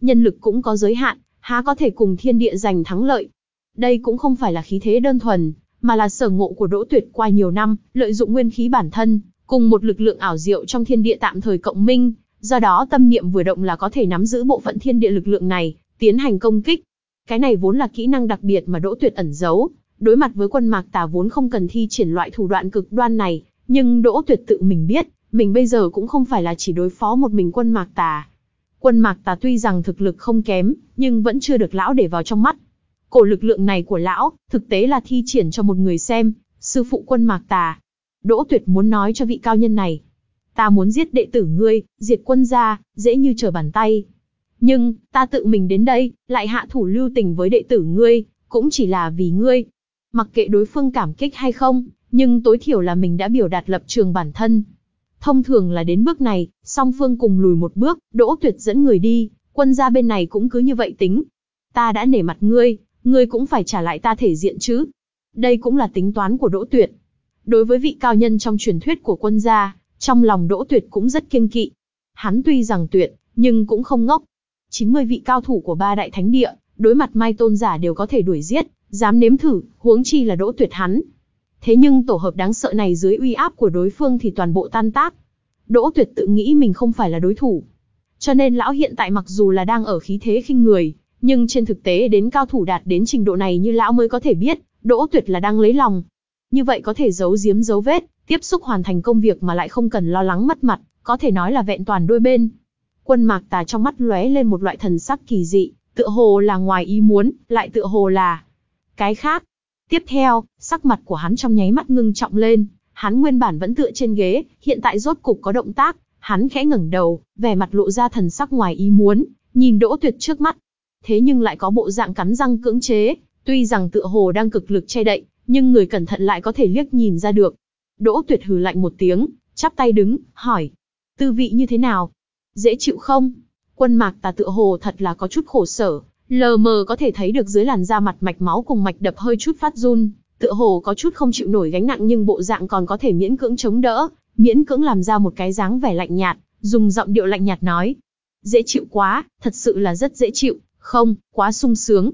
Nhân lực cũng có giới hạn, há có thể cùng thiên địa giành thắng lợi. Đây cũng không phải là khí thế đơn thuần, mà là sở ngộ của Đỗ Tuyệt qua nhiều năm, lợi dụng nguyên khí bản thân, cùng một lực lượng ảo diệu trong thiên địa tạm thời cộng minh, do đó tâm niệm vừa động là có thể nắm giữ bộ phận thiên địa lực lượng này, tiến hành công kích. Cái này vốn là kỹ năng đặc biệt mà Đỗ Tuyệt ẩn giấu, đối mặt với quân Mạc Tà vốn không cần thi triển loại thủ đoạn cực đoan này, nhưng Đỗ Tuyệt tự mình biết, mình bây giờ cũng không phải là chỉ đối phó một mình quân Mạc Tà. Quân Mạc Tà tuy rằng thực lực không kém, nhưng vẫn chưa được lão để vào trong mắt. Cổ lực lượng này của lão, thực tế là thi triển cho một người xem, sư phụ quân Mạc Tà. Đỗ Tuyệt muốn nói cho vị cao nhân này. Ta muốn giết đệ tử ngươi, diệt quân gia, dễ như trở bàn tay. Nhưng, ta tự mình đến đây, lại hạ thủ lưu tình với đệ tử ngươi, cũng chỉ là vì ngươi. Mặc kệ đối phương cảm kích hay không, nhưng tối thiểu là mình đã biểu đạt lập trường bản thân. Thông thường là đến bước này, song phương cùng lùi một bước, đỗ tuyệt dẫn người đi, quân gia bên này cũng cứ như vậy tính. Ta đã nể mặt ngươi, ngươi cũng phải trả lại ta thể diện chứ. Đây cũng là tính toán của đỗ tuyệt. Đối với vị cao nhân trong truyền thuyết của quân gia, trong lòng đỗ tuyệt cũng rất kiêng kỵ. Hắn tuy rằng tuyệt, nhưng cũng không ngốc. 90 vị cao thủ của ba đại thánh địa, đối mặt mai tôn giả đều có thể đuổi giết, dám nếm thử, huống chi là đỗ tuyệt hắn. Thế nhưng tổ hợp đáng sợ này dưới uy áp của đối phương thì toàn bộ tan tác. Đỗ tuyệt tự nghĩ mình không phải là đối thủ. Cho nên lão hiện tại mặc dù là đang ở khí thế khinh người, nhưng trên thực tế đến cao thủ đạt đến trình độ này như lão mới có thể biết, Đỗ Tuyệt là đang lấy lòng. Như vậy có thể giấu giếm dấu vết, tiếp xúc hoàn thành công việc mà lại không cần lo lắng mất mặt, có thể nói là vẹn toàn đôi bên. Quân Mạc Tà trong mắt lóe lên một loại thần sắc kỳ dị, tựa hồ là ngoài ý muốn, lại tựa hồ là cái khác. Tiếp theo, sắc mặt của hắn trong nháy mắt ngưng trọng lên, hắn nguyên bản vẫn tựa trên ghế, hiện tại rốt cục có động tác, hắn khẽ ngẩng đầu, vẻ mặt lộ ra thần sắc ngoài ý muốn, nhìn Đỗ Tuyệt trước mắt. Thế nhưng lại có bộ dạng cắn răng cưỡng chế, tuy rằng tựa hồ đang cực lực che đậy, nhưng người cẩn thận lại có thể liếc nhìn ra được. Đỗ Tuyệt hừ lạnh một tiếng, chắp tay đứng, hỏi: "Tư vị như thế nào? Dễ chịu không?" Quân Mạc Tà tựa hồ thật là có chút khổ sở, lờ mờ có thể thấy được dưới làn da mặt mạch máu cùng mạch đập hơi chút phát run, tựa hồ có chút không chịu nổi gánh nặng nhưng bộ dạng còn có thể miễn cưỡng chống đỡ, miễn cưỡng làm ra một cái dáng vẻ lạnh nhạt, dùng giọng điệu lạnh nhạt nói: "Dễ chịu quá, thật sự là rất dễ chịu, không, quá sung sướng,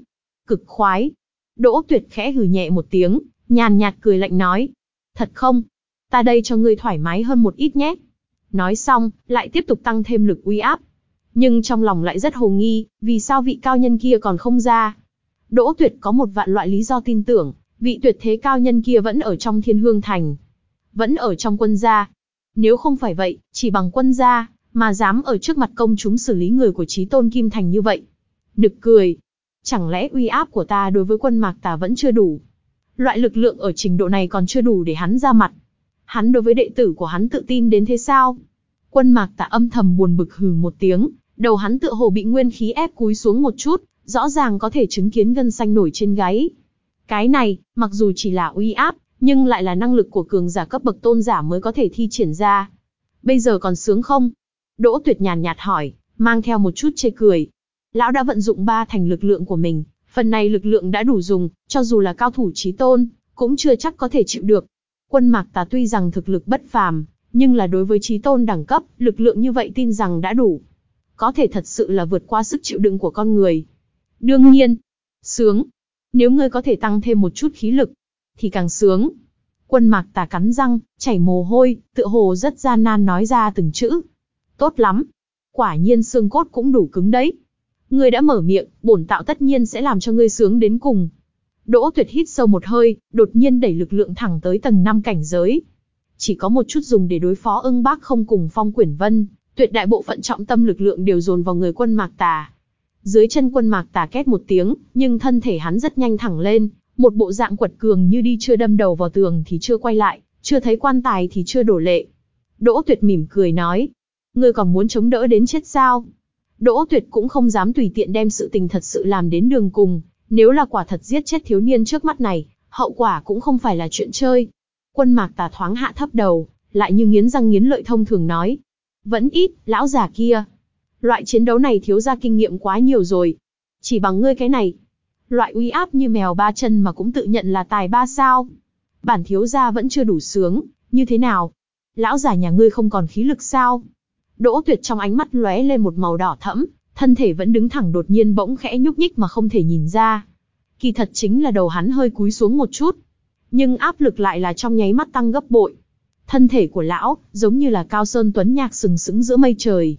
cực khoái." Đỗ Tuyệt khẽ hừ nhẹ một tiếng, nhàn nhạt cười lạnh nói: "Thật không? Ta đây cho ngươi thoải mái hơn một ít nhé." Nói xong, lại tiếp tục tăng thêm lực uy áp, nhưng trong lòng lại rất hồ nghi, vì sao vị cao nhân kia còn không ra. Đỗ Tuyệt có một vạn loại lý do tin tưởng, vị tuyệt thế cao nhân kia vẫn ở trong thiên hương thành. Vẫn ở trong quân gia. Nếu không phải vậy, chỉ bằng quân gia, mà dám ở trước mặt công chúng xử lý người của trí tôn Kim Thành như vậy. Nực cười. Chẳng lẽ uy áp của ta đối với quân mạc tà vẫn chưa đủ? Loại lực lượng ở trình độ này còn chưa đủ để hắn ra mặt. Hắn đối với đệ tử của hắn tự tin đến thế sao? Quân mạc tà âm thầm buồn bực hừ một tiếng, đầu hắn tựa hồ bị nguyên khí ép cúi xuống một chút, rõ ràng có thể chứng kiến gân xanh nổi trên gáy. Cái này, mặc dù chỉ là uy áp, nhưng lại là năng lực của cường giả cấp bậc tôn giả mới có thể thi triển ra. Bây giờ còn sướng không? Đỗ tuyệt nhàn nhạt hỏi, mang theo một chút chê cười. Lão đã vận dụng ba thành lực lượng của mình, phần này lực lượng đã đủ dùng, cho dù là cao thủ trí tôn, cũng chưa chắc có thể chịu được. Quân mạc tà tuy rằng thực lực bất phàm, nhưng là đối với trí tôn đẳng cấp, lực lượng như vậy tin rằng đã đủ có thể thật sự là vượt qua sức chịu đựng của con người. Đương nhiên, sướng. Nếu ngươi có thể tăng thêm một chút khí lực, thì càng sướng. Quân mạc tà cắn răng, chảy mồ hôi, tựa hồ rất gian nan nói ra từng chữ. Tốt lắm. Quả nhiên xương cốt cũng đủ cứng đấy. Ngươi đã mở miệng, bổn tạo tất nhiên sẽ làm cho ngươi sướng đến cùng. Đỗ tuyệt hít sâu một hơi, đột nhiên đẩy lực lượng thẳng tới tầng 5 cảnh giới. Chỉ có một chút dùng để đối phó ưng bác không cùng phong quyển vân, tuyệt đại bộ phận trọng tâm lực lượng đều dồn vào người quân mạc tà. Dưới chân quân mạc tà két một tiếng, nhưng thân thể hắn rất nhanh thẳng lên, một bộ dạng quật cường như đi chưa đâm đầu vào tường thì chưa quay lại, chưa thấy quan tài thì chưa đổ lệ. Đỗ tuyệt mỉm cười nói, ngươi còn muốn chống đỡ đến chết sao? Đỗ tuyệt cũng không dám tùy tiện đem sự tình thật sự làm đến đường cùng, nếu là quả thật giết chết thiếu niên trước mắt này, hậu quả cũng không phải là chuyện chơi. Quân mạc tà thoáng hạ thấp đầu, lại như nghiến răng nghiến lợi thông thường nói. Vẫn ít, lão già kia. Loại chiến đấu này thiếu ra kinh nghiệm quá nhiều rồi. Chỉ bằng ngươi cái này. Loại uy áp như mèo ba chân mà cũng tự nhận là tài ba sao. Bản thiếu gia vẫn chưa đủ sướng, như thế nào? Lão già nhà ngươi không còn khí lực sao? Đỗ tuyệt trong ánh mắt lóe lên một màu đỏ thẫm, thân thể vẫn đứng thẳng đột nhiên bỗng khẽ nhúc nhích mà không thể nhìn ra. Kỳ thật chính là đầu hắn hơi cúi xuống một chút. Nhưng áp lực lại là trong nháy mắt tăng gấp bội. Thân thể của lão, giống như là cao sơn tuấn nhạc sừng sững giữa mây trời.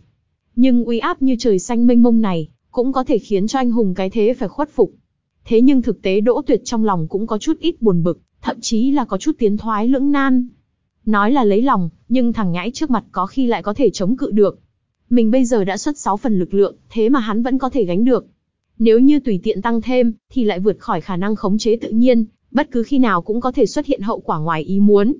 Nhưng uy áp như trời xanh mênh mông này, cũng có thể khiến cho anh hùng cái thế phải khuất phục. Thế nhưng thực tế đỗ tuyệt trong lòng cũng có chút ít buồn bực, thậm chí là có chút tiến thoái lưỡng nan. Nói là lấy lòng, nhưng thằng nhãi trước mặt có khi lại có thể chống cự được. Mình bây giờ đã xuất 6 phần lực lượng, thế mà hắn vẫn có thể gánh được. Nếu như tùy tiện tăng thêm, thì lại vượt khỏi khả năng khống chế tự nhiên, bất cứ khi nào cũng có thể xuất hiện hậu quả ngoài ý muốn.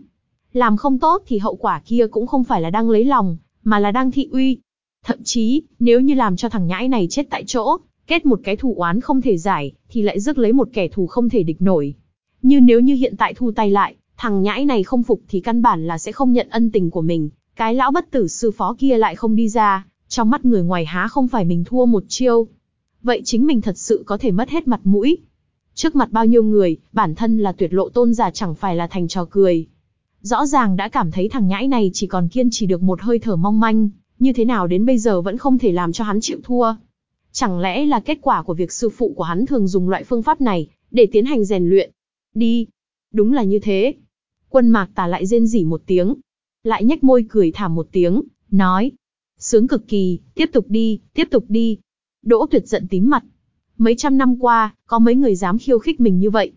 Làm không tốt thì hậu quả kia cũng không phải là đang lấy lòng, mà là đang thị uy. Thậm chí, nếu như làm cho thằng nhãi này chết tại chỗ, kết một cái thù oán không thể giải, thì lại rước lấy một kẻ thù không thể địch nổi. Như nếu như hiện tại thu tay lại, thằng nhãi này không phục thì căn bản là sẽ không nhận ân tình của mình, cái lão bất tử sư phó kia lại không đi ra, trong mắt người ngoài há không phải mình thua một chiêu. Vậy chính mình thật sự có thể mất hết mặt mũi. Trước mặt bao nhiêu người, bản thân là tuyệt lộ tôn giả chẳng phải là thành trò cười. Rõ ràng đã cảm thấy thằng nhãi này chỉ còn kiên trì được một hơi thở mong manh, như thế nào đến bây giờ vẫn không thể làm cho hắn chịu thua. Chẳng lẽ là kết quả của việc sư phụ của hắn thường dùng loại phương pháp này, để tiến hành rèn luyện? Đi. Đúng là như thế. Quân mạc tà lại rên rỉ một tiếng, lại nhếch môi cười thảm một tiếng, nói. Sướng cực kỳ, tiếp tục đi, tiếp tục đi. Đỗ tuyệt giận tím mặt. Mấy trăm năm qua, có mấy người dám khiêu khích mình như vậy.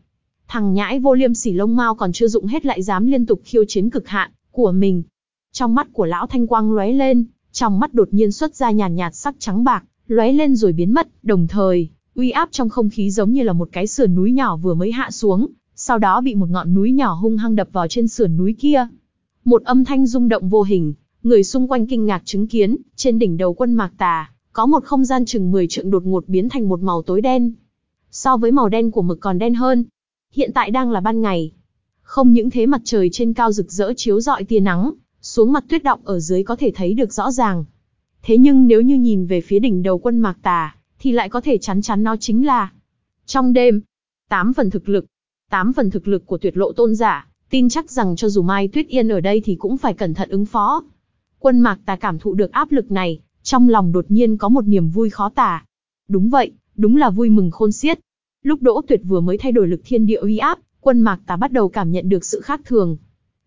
Thằng nhãi vô liêm sỉ lông mau còn chưa dụng hết lại dám liên tục khiêu chiến cực hạn của mình. Trong mắt của lão thanh quang lóe lên, trong mắt đột nhiên xuất ra nhàn nhạt, sắc trắng bạc, lóe lên rồi biến mất, đồng thời, uy áp trong không khí giống như là một cái sườn núi nhỏ vừa mới hạ xuống, sau đó bị một ngọn núi nhỏ hung hăng đập vào trên sườn núi kia. Một âm thanh rung động vô hình, người xung quanh kinh ngạc chứng kiến, trên đỉnh đầu quân mạc tà, có một không gian chừng 10 trượng đột ngột biến thành một màu tối đen. So với màu đen của mực còn đen hơn. Hiện tại đang là ban ngày. Không những thế mặt trời trên cao rực rỡ chiếu rọi tia nắng, xuống mặt tuyết động ở dưới có thể thấy được rõ ràng. Thế nhưng nếu như nhìn về phía đỉnh đầu quân mạc tà, thì lại có thể chắn chắn nó chính là trong đêm, tám phần thực lực, tám phần thực lực của tuyệt lộ tôn giả, tin chắc rằng cho dù Mai Tuyết Yên ở đây thì cũng phải cẩn thận ứng phó. Quân mạc tà cảm thụ được áp lực này, trong lòng đột nhiên có một niềm vui khó tả. Đúng vậy, đúng là vui mừng khôn xiết. Lúc Đỗ Tuyệt vừa mới thay đổi lực thiên địa uy áp, quân mạc tà bắt đầu cảm nhận được sự khác thường.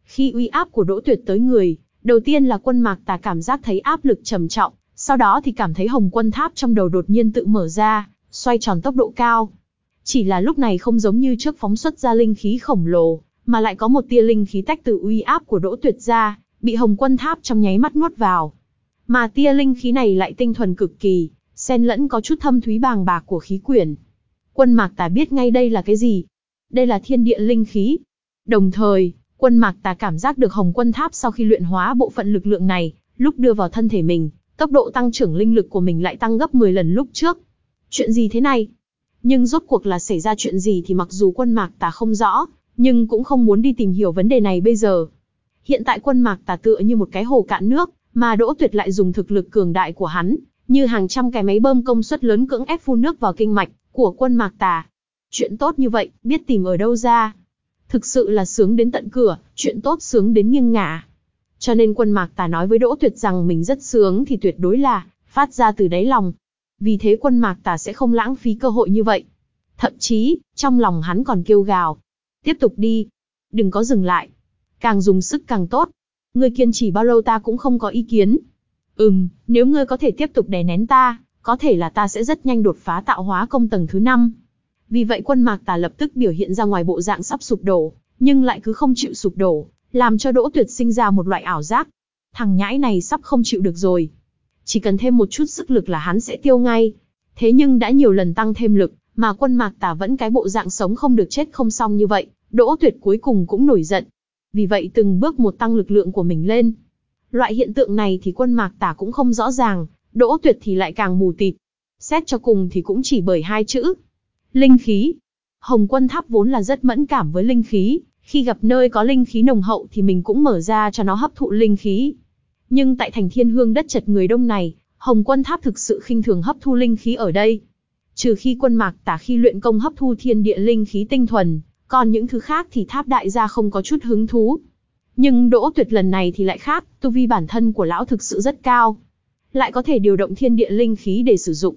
Khi uy áp của Đỗ Tuyệt tới người, đầu tiên là quân mạc tà cảm giác thấy áp lực trầm trọng, sau đó thì cảm thấy hồng quân tháp trong đầu đột nhiên tự mở ra, xoay tròn tốc độ cao. Chỉ là lúc này không giống như trước phóng xuất ra linh khí khổng lồ, mà lại có một tia linh khí tách từ uy áp của Đỗ Tuyệt ra, bị Hồng Quân Tháp trong nháy mắt nuốt vào. Mà tia linh khí này lại tinh thuần cực kỳ, xen lẫn có chút thâm thúy bàng bạc của khí quyển. Quân Mạc Tà biết ngay đây là cái gì? Đây là thiên địa linh khí. Đồng thời, Quân Mạc Tà cảm giác được Hồng Quân Tháp sau khi luyện hóa bộ phận lực lượng này, lúc đưa vào thân thể mình, tốc độ tăng trưởng linh lực của mình lại tăng gấp 10 lần lúc trước. Chuyện gì thế này? Nhưng rốt cuộc là xảy ra chuyện gì thì mặc dù Quân Mạc Tà không rõ, nhưng cũng không muốn đi tìm hiểu vấn đề này bây giờ. Hiện tại quân mạc tà tựa như một cái hồ cạn nước, mà Đỗ Tuyệt lại dùng thực lực cường đại của hắn, như hàng trăm cái máy bơm công suất lớn cưỡng ép phun nước vào kinh mạch của quân mạc tà. Chuyện tốt như vậy, biết tìm ở đâu ra? Thực sự là sướng đến tận cửa, chuyện tốt sướng đến nghiêng ngả. Cho nên quân mạc tà nói với Đỗ Tuyệt rằng mình rất sướng thì tuyệt đối là phát ra từ đáy lòng. Vì thế quân mạc tà sẽ không lãng phí cơ hội như vậy. Thậm chí, trong lòng hắn còn kêu gào, Tiếp tục đi. Đừng có dừng lại. càng dùng sức càng tốt. Ngươi kiên trì bao lâu ta cũng không có ý kiến. Ừm, nếu ngươi có thể tiếp tục đè nén ta, có thể là ta sẽ rất nhanh đột phá tạo hóa công tầng thứ 5. Vì vậy quân mạc tà lập tức biểu hiện ra ngoài bộ dạng sắp sụp đổ, nhưng lại cứ không chịu sụp đổ, làm cho Đỗ Tuyệt sinh ra một loại ảo giác. Thằng nhãi này sắp không chịu được rồi. Chỉ cần thêm một chút sức lực là hắn sẽ tiêu ngay. Thế nhưng đã nhiều lần tăng thêm lực, mà quân mạc tà vẫn cái bộ dạng sống không được chết không xong như vậy, Đỗ Tuyệt cuối cùng cũng nổi giận. Vì vậy từng bước một tăng lực lượng của mình lên. Loại hiện tượng này thì quân mạc tà cũng không rõ ràng, Đỗ Tuyệt thì lại càng mù tịt. Xét cho cùng thì cũng chỉ bởi hai chữ. Linh khí. Hồng quân tháp vốn là rất mẫn cảm với linh khí, khi gặp nơi có linh khí nồng hậu thì mình cũng mở ra cho nó hấp thụ linh khí. Nhưng tại thành thiên hương đất chật người đông này, Hồng quân tháp thực sự khinh thường hấp thu linh khí ở đây. Trừ khi quân mạc tả khi luyện công hấp thu thiên địa linh khí tinh thuần, còn những thứ khác thì tháp đại gia không có chút hứng thú. Nhưng đỗ tuyệt lần này thì lại khác, tu vi bản thân của lão thực sự rất cao. Lại có thể điều động thiên địa linh khí để sử dụng.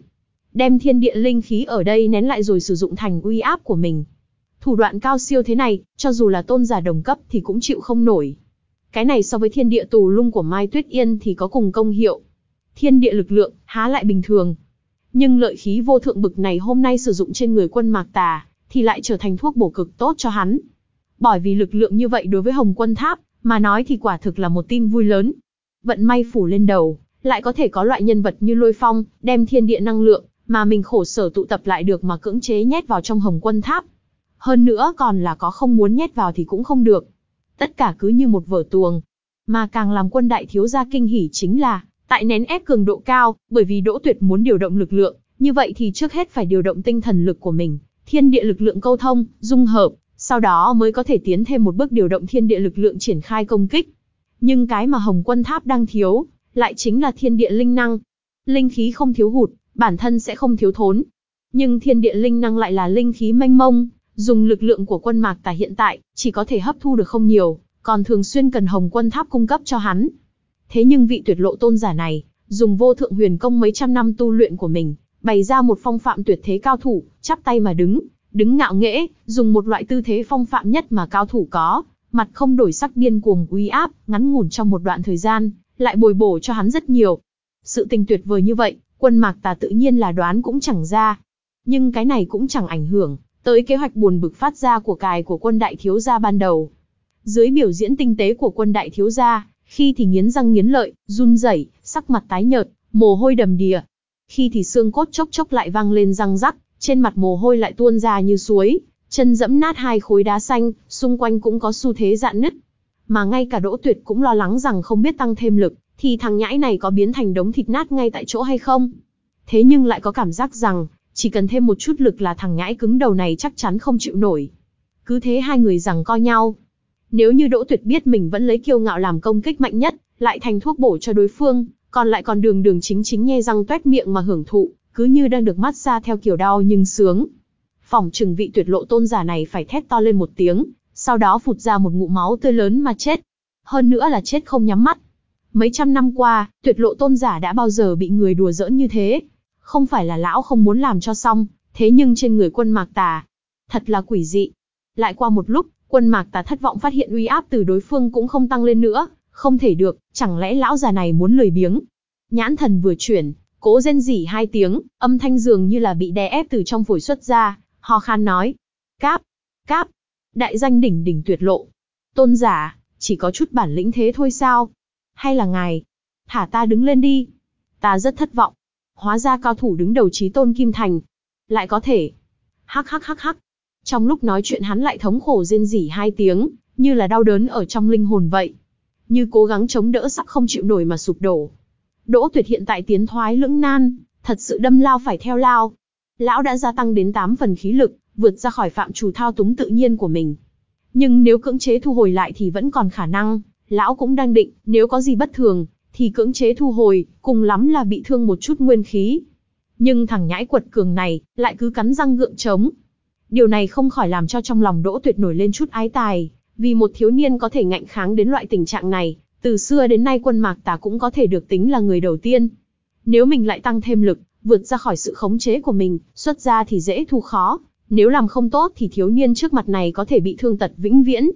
Đem thiên địa linh khí ở đây nén lại rồi sử dụng thành uy áp của mình. Thủ đoạn cao siêu thế này, cho dù là tôn giả đồng cấp thì cũng chịu không nổi. Cái này so với thiên địa tù lung của Mai Tuyết Yên thì có cùng công hiệu. Thiên địa lực lượng, há lại bình thường. Nhưng lợi khí vô thượng bực này hôm nay sử dụng trên người quân mạc tà, thì lại trở thành thuốc bổ cực tốt cho hắn. Bởi vì lực lượng như vậy đối với Hồng Quân Tháp, mà nói thì quả thực là một tin vui lớn. Vận may phủ lên đầu, lại có thể có loại nhân vật như Lôi Phong, đem thiên địa năng lượng, mà mình khổ sở tụ tập lại được mà cưỡng chế nhét vào trong Hồng Quân Tháp. Hơn nữa còn là có không muốn nhét vào thì cũng không được. Tất cả cứ như một vở tuồng. Mà càng làm quân đại thiếu gia kinh hỉ chính là, tại nén ép cường độ cao, bởi vì Đỗ Tuyệt muốn điều động lực lượng, như vậy thì trước hết phải điều động tinh thần lực của mình, thiên địa lực lượng câu thông, dung hợp, sau đó mới có thể tiến thêm một bước điều động thiên địa lực lượng triển khai công kích. Nhưng cái mà Hồng Quân Tháp đang thiếu, lại chính là thiên địa linh năng. Linh khí không thiếu hụt, bản thân sẽ không thiếu thốn. Nhưng thiên địa linh năng lại là linh khí mênh mông, dùng lực lượng của quân mạc tà hiện tại, chỉ có thể hấp thu được không nhiều, còn thường xuyên cần Hồng Quân Tháp cung cấp cho hắn. Thế nhưng vị tuyệt lộ tôn giả này, dùng vô thượng huyền công mấy trăm năm tu luyện của mình, bày ra một phong phạm tuyệt thế cao thủ, chắp tay mà đứng, đứng ngạo nghễ, dùng một loại tư thế phong phạm nhất mà cao thủ có, mặt không đổi sắc điên cuồng uy áp, ngắn ngủn trong một đoạn thời gian, lại bồi bổ cho hắn rất nhiều. Sự tình tuyệt vời như vậy, quân mạc tà tự nhiên là đoán cũng chẳng ra. Nhưng cái này cũng chẳng ảnh hưởng tới kế hoạch buồn bực phát ra của cài của quân đại thiếu gia ban đầu. Dưới biểu diễn tinh tế của quân đại thiếu gia, khi thì nghiến răng nghiến lợi, run rẩy, sắc mặt tái nhợt, mồ hôi đầm đìa. Khi thì xương cốt chốc chốc lại vang lên răng rắc, trên mặt mồ hôi lại tuôn ra như suối, chân dẫm nát hai khối đá xanh, xung quanh cũng có xu thế dạn nứt. Mà ngay cả Đỗ Tuyệt cũng lo lắng rằng không biết tăng thêm lực, thì thằng nhãi này có biến thành đống thịt nát ngay tại chỗ hay không. Thế nhưng lại có cảm giác rằng, chỉ cần thêm một chút lực là thằng nhãi cứng đầu này chắc chắn không chịu nổi. Cứ thế hai người rằng co nhau. Nếu như Đỗ Tuyệt biết mình vẫn lấy kiêu ngạo làm công kích mạnh nhất, lại thành thuốc bổ cho đối phương, còn lại còn đường đường chính chính nhe răng tuét miệng mà hưởng thụ, cứ như đang được mát xa theo kiểu đau nhưng sướng. Phòng trừng vị tuyệt lộ tôn giả này phải thét to lên một tiếng, sau đó phụt ra một ngụm máu tươi lớn mà chết. Hơn nữa là chết không nhắm mắt. Mấy trăm năm qua, tuyệt lộ tôn giả đã bao giờ bị người đùa giỡn như thế. Không phải là lão không muốn làm cho xong, thế nhưng trên người quân mạc tà. Thật là quỷ dị. Lại qua một lúc, quân mạc tà thất vọng phát hiện uy áp từ đối phương cũng không tăng lên nữa. Không thể được, chẳng lẽ lão già này muốn lười biếng. Nhãn thần vừa chuyển, cố rên rỉ hai tiếng, âm thanh dường như là bị đè ép từ trong phổi xuất ra, ho khan nói. Cáp, cáp, đại danh đỉnh đỉnh tuyệt lộ. Tôn giả, chỉ có chút bản lĩnh thế thôi sao? Hay là ngài? Thả ta đứng lên đi. Ta rất thất vọng. Hóa ra cao thủ đứng đầu trí tôn Kim Thành. Lại có thể. Hắc hắc hắc hắc. Trong lúc nói chuyện hắn lại thống khổ rên rỉ hai tiếng, như là đau đớn ở trong linh hồn vậy. Như cố gắng chống đỡ sắp không chịu nổi mà sụp đổ. Đỗ tuyệt hiện tại tiến thoái lưỡng nan, thật sự đâm lao phải theo lao. Lão đã gia tăng đến 8 phần khí lực, vượt ra khỏi phạm trù thao túng tự nhiên của mình. Nhưng nếu cưỡng chế thu hồi lại thì vẫn còn khả năng, lão cũng đang định, nếu có gì bất thường, thì cưỡng chế thu hồi, cùng lắm là bị thương một chút nguyên khí. Nhưng thằng nhãi quật cường này, lại cứ cắn răng gượng chống. Điều này không khỏi làm cho trong lòng Đỗ Tuyệt nổi lên chút ái tài, vì một thiếu niên có thể ngạnh kháng đến loại tình trạng này, từ xưa đến nay quân mạc tà cũng có thể được tính là người đầu tiên. Nếu mình lại tăng thêm lực, vượt ra khỏi sự khống chế của mình, xuất ra thì dễ thu khó, nếu làm không tốt thì thiếu niên trước mặt này có thể bị thương tật vĩnh viễn.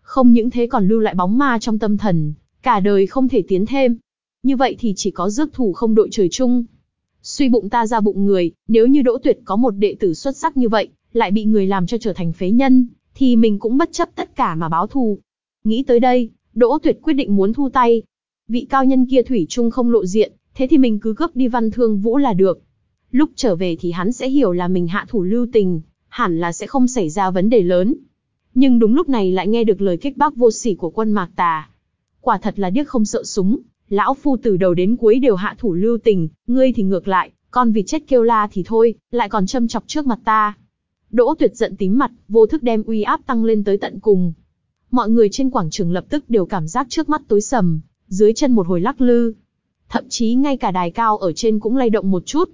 Không những thế còn lưu lại bóng ma trong tâm thần, cả đời không thể tiến thêm. Như vậy thì chỉ có rước thủ không đội trời chung. Suy bụng ta ra bụng người, nếu như Đỗ Tuyệt có một đệ tử xuất sắc như vậy, lại bị người làm cho trở thành phế nhân, thì mình cũng bất chấp tất cả mà báo thù. Nghĩ tới đây, Đỗ Tuyệt quyết định muốn thu tay. Vị cao nhân kia thủy chung không lộ diện, thế thì mình cứ cướp đi văn thương vũ là được. Lúc trở về thì hắn sẽ hiểu là mình hạ thủ lưu tình, hẳn là sẽ không xảy ra vấn đề lớn. Nhưng đúng lúc này lại nghe được lời kích bác vô sỉ của quân mạc tà. Quả thật là điếc không sợ súng, lão phu từ đầu đến cuối đều hạ thủ lưu tình, ngươi thì ngược lại, con vịt chết kêu la thì thôi, lại còn châm chọc trước mặt ta. Đỗ tuyệt giận tím mặt, vô thức đem uy áp tăng lên tới tận cùng. Mọi người trên quảng trường lập tức đều cảm giác trước mắt tối sầm, dưới chân một hồi lắc lư. Thậm chí ngay cả đài cao ở trên cũng lay động một chút.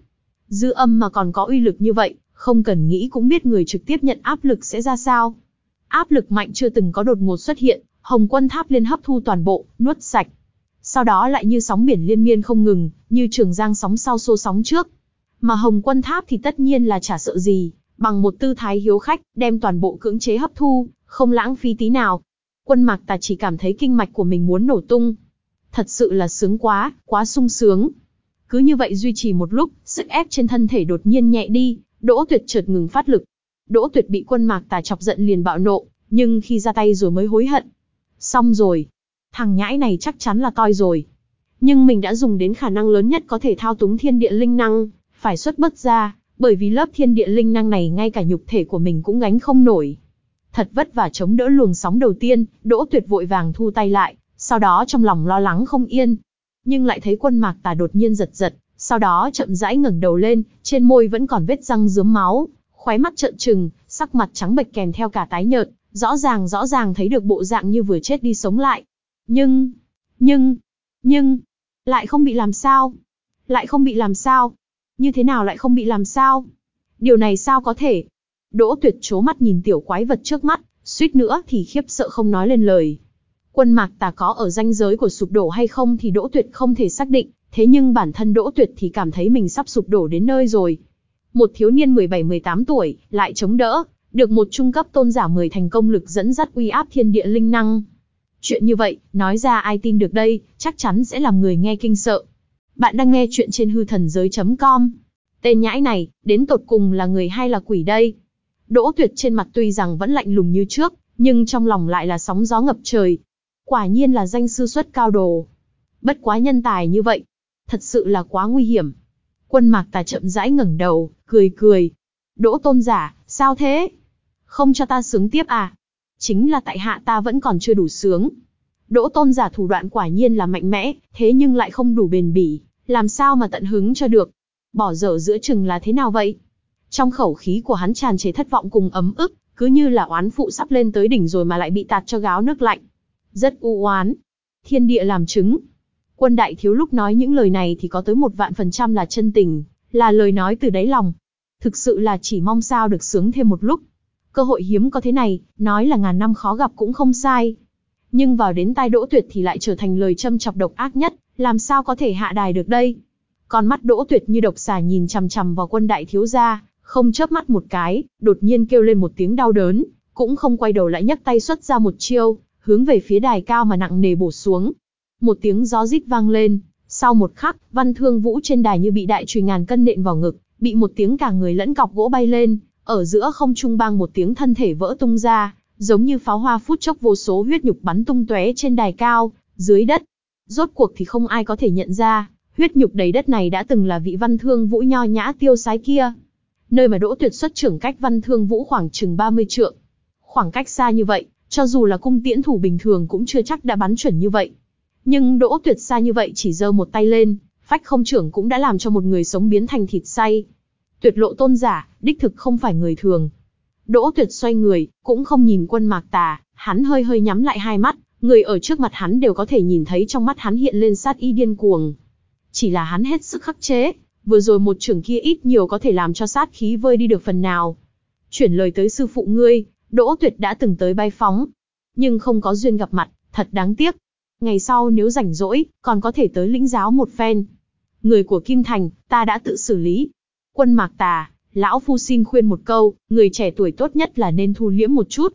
Dư âm mà còn có uy lực như vậy, không cần nghĩ cũng biết người trực tiếp nhận áp lực sẽ ra sao. Áp lực mạnh chưa từng có đột ngột xuất hiện, Hồng Quân Tháp liên hấp thu toàn bộ, nuốt sạch. Sau đó lại như sóng biển liên miên không ngừng, như trường giang sóng sau xô sóng trước. Mà Hồng Quân Tháp thì tất nhiên là chả sợ gì, bằng một tư thái hiếu khách, đem toàn bộ cưỡng chế hấp thu, không lãng phí tí nào. Quân Mạc Tà chỉ cảm thấy kinh mạch của mình muốn nổ tung. Thật sự là sướng quá, quá sung sướng. Cứ như vậy duy trì một lúc, sức ép trên thân thể đột nhiên nhẹ đi, Đỗ Tuyệt chợt ngừng phát lực. Đỗ Tuyệt bị quân Mạc Tà chọc giận liền bạo nộ, nhưng khi ra tay rồi mới hối hận. Xong rồi. Thằng nhãi này chắc chắn là toi rồi. Nhưng mình đã dùng đến khả năng lớn nhất có thể thao túng thiên địa linh năng, phải xuất bất ra, bởi vì lớp thiên địa linh năng này ngay cả nhục thể của mình cũng gánh không nổi. Thật vất vả chống đỡ luồng sóng đầu tiên, Đỗ Tuyệt vội vàng thu tay lại, sau đó trong lòng lo lắng không yên. Nhưng lại thấy quân mạc tà đột nhiên giật giật, sau đó chậm rãi ngẩng đầu lên, trên môi vẫn còn vết răng dướm máu, khóe mắt trợn trừng, sắc mặt trắng bệch kèm theo cả tái nhợt, rõ ràng rõ ràng thấy được bộ dạng như vừa chết đi sống lại. Nhưng, nhưng, nhưng, lại không bị làm sao? Lại không bị làm sao? Như thế nào lại không bị làm sao? Điều này sao có thể? Đỗ tuyệt chố mắt nhìn tiểu quái vật trước mắt, suýt nữa thì khiếp sợ không nói lên lời. Quân mạc tà có ở ranh giới của sụp đổ hay không thì đỗ tuyệt không thể xác định, thế nhưng bản thân đỗ tuyệt thì cảm thấy mình sắp sụp đổ đến nơi rồi. Một thiếu niên 17-18 tuổi, lại chống đỡ, được một trung cấp tôn giả 10 thành công lực dẫn dắt uy áp thiên địa linh năng. Chuyện như vậy, nói ra ai tin được đây, chắc chắn sẽ làm người nghe kinh sợ. Bạn đang nghe chuyện trên hư thần giới.com. Tên nhãi này, đến tột cùng là người hay là quỷ đây? Đỗ tuyệt trên mặt tuy rằng vẫn lạnh lùng như trước, nhưng trong lòng lại là sóng gió ngập trời. Quả nhiên là danh sư xuất cao đồ. Bất quá nhân tài như vậy. Thật sự là quá nguy hiểm. Quân mạc tà chậm rãi ngẩng đầu, cười cười. Đỗ tôn giả, sao thế? Không cho ta sướng tiếp à? Chính là tại hạ ta vẫn còn chưa đủ sướng. Đỗ tôn giả thủ đoạn quả nhiên là mạnh mẽ, thế nhưng lại không đủ bền bỉ, làm sao mà tận hứng cho được. Bỏ dở giữa chừng là thế nào vậy? Trong khẩu khí của hắn tràn chế thất vọng cùng ấm ức, cứ như là oán phụ sắp lên tới đỉnh rồi mà lại bị tạt cho gáo nước lạnh. Rất u oán. Thiên địa làm chứng. Quân đại thiếu lúc nói những lời này thì có tới một vạn phần trăm là chân tình, là lời nói từ đáy lòng. Thực sự là chỉ mong sao được sướng thêm một lúc. Cơ hội hiếm có thế này, nói là ngàn năm khó gặp cũng không sai. Nhưng vào đến tai đỗ tuyệt thì lại trở thành lời châm chọc độc ác nhất, làm sao có thể hạ đài được đây? Con mắt đỗ tuyệt như độc xà nhìn chằm chằm vào quân đại thiếu gia, không chớp mắt một cái, đột nhiên kêu lên một tiếng đau đớn, cũng không quay đầu lại nhấc tay xuất ra một chiêu, hướng về phía đài cao mà nặng nề bổ xuống. Một tiếng gió rít vang lên, sau một khắc, văn thương vũ trên đài như bị đại chùy ngàn cân nện vào ngực, bị một tiếng cả người lẫn cọc gỗ bay lên, ở giữa không trung bang một tiếng thân thể vỡ tung ra, giống như pháo hoa phút chốc vô số huyết nhục bắn tung tóe trên đài cao, dưới đất. Rốt cuộc thì không ai có thể nhận ra, huyết nhục đầy đất này đã từng là vị văn thương vũ nho nhã tiêu sái kia. Nơi mà Đỗ Tuyệt xuất trưởng cách văn thương vũ khoảng chừng 30 trượng. Khoảng cách xa như vậy, cho dù là cung tiễn thủ bình thường cũng chưa chắc đã bắn chuẩn như vậy. Nhưng Đỗ Tuyệt xa như vậy chỉ giơ một tay lên, phách không trưởng cũng đã làm cho một người sống biến thành thịt say. Tuyệt lộ tôn giả, đích thực không phải người thường. Đỗ Tuyệt xoay người, cũng không nhìn quân mạc tà, hắn hơi hơi nhắm lại hai mắt, người ở trước mặt hắn đều có thể nhìn thấy trong mắt hắn hiện lên sát y điên cuồng. Chỉ là hắn hết sức khắc chế, vừa rồi một trưởng kia ít nhiều có thể làm cho sát khí vơi đi được phần nào. Chuyển lời tới sư phụ ngươi, Đỗ Tuyệt đã từng tới bay phóng, nhưng không có duyên gặp mặt, thật đáng tiếc. Ngày sau nếu rảnh rỗi, còn có thể tới lĩnh giáo một phen. Người của Kim Thành, ta đã tự xử lý. Quân Mạc Tà, lão phu xin khuyên một câu, người trẻ tuổi tốt nhất là nên thu liễm một chút.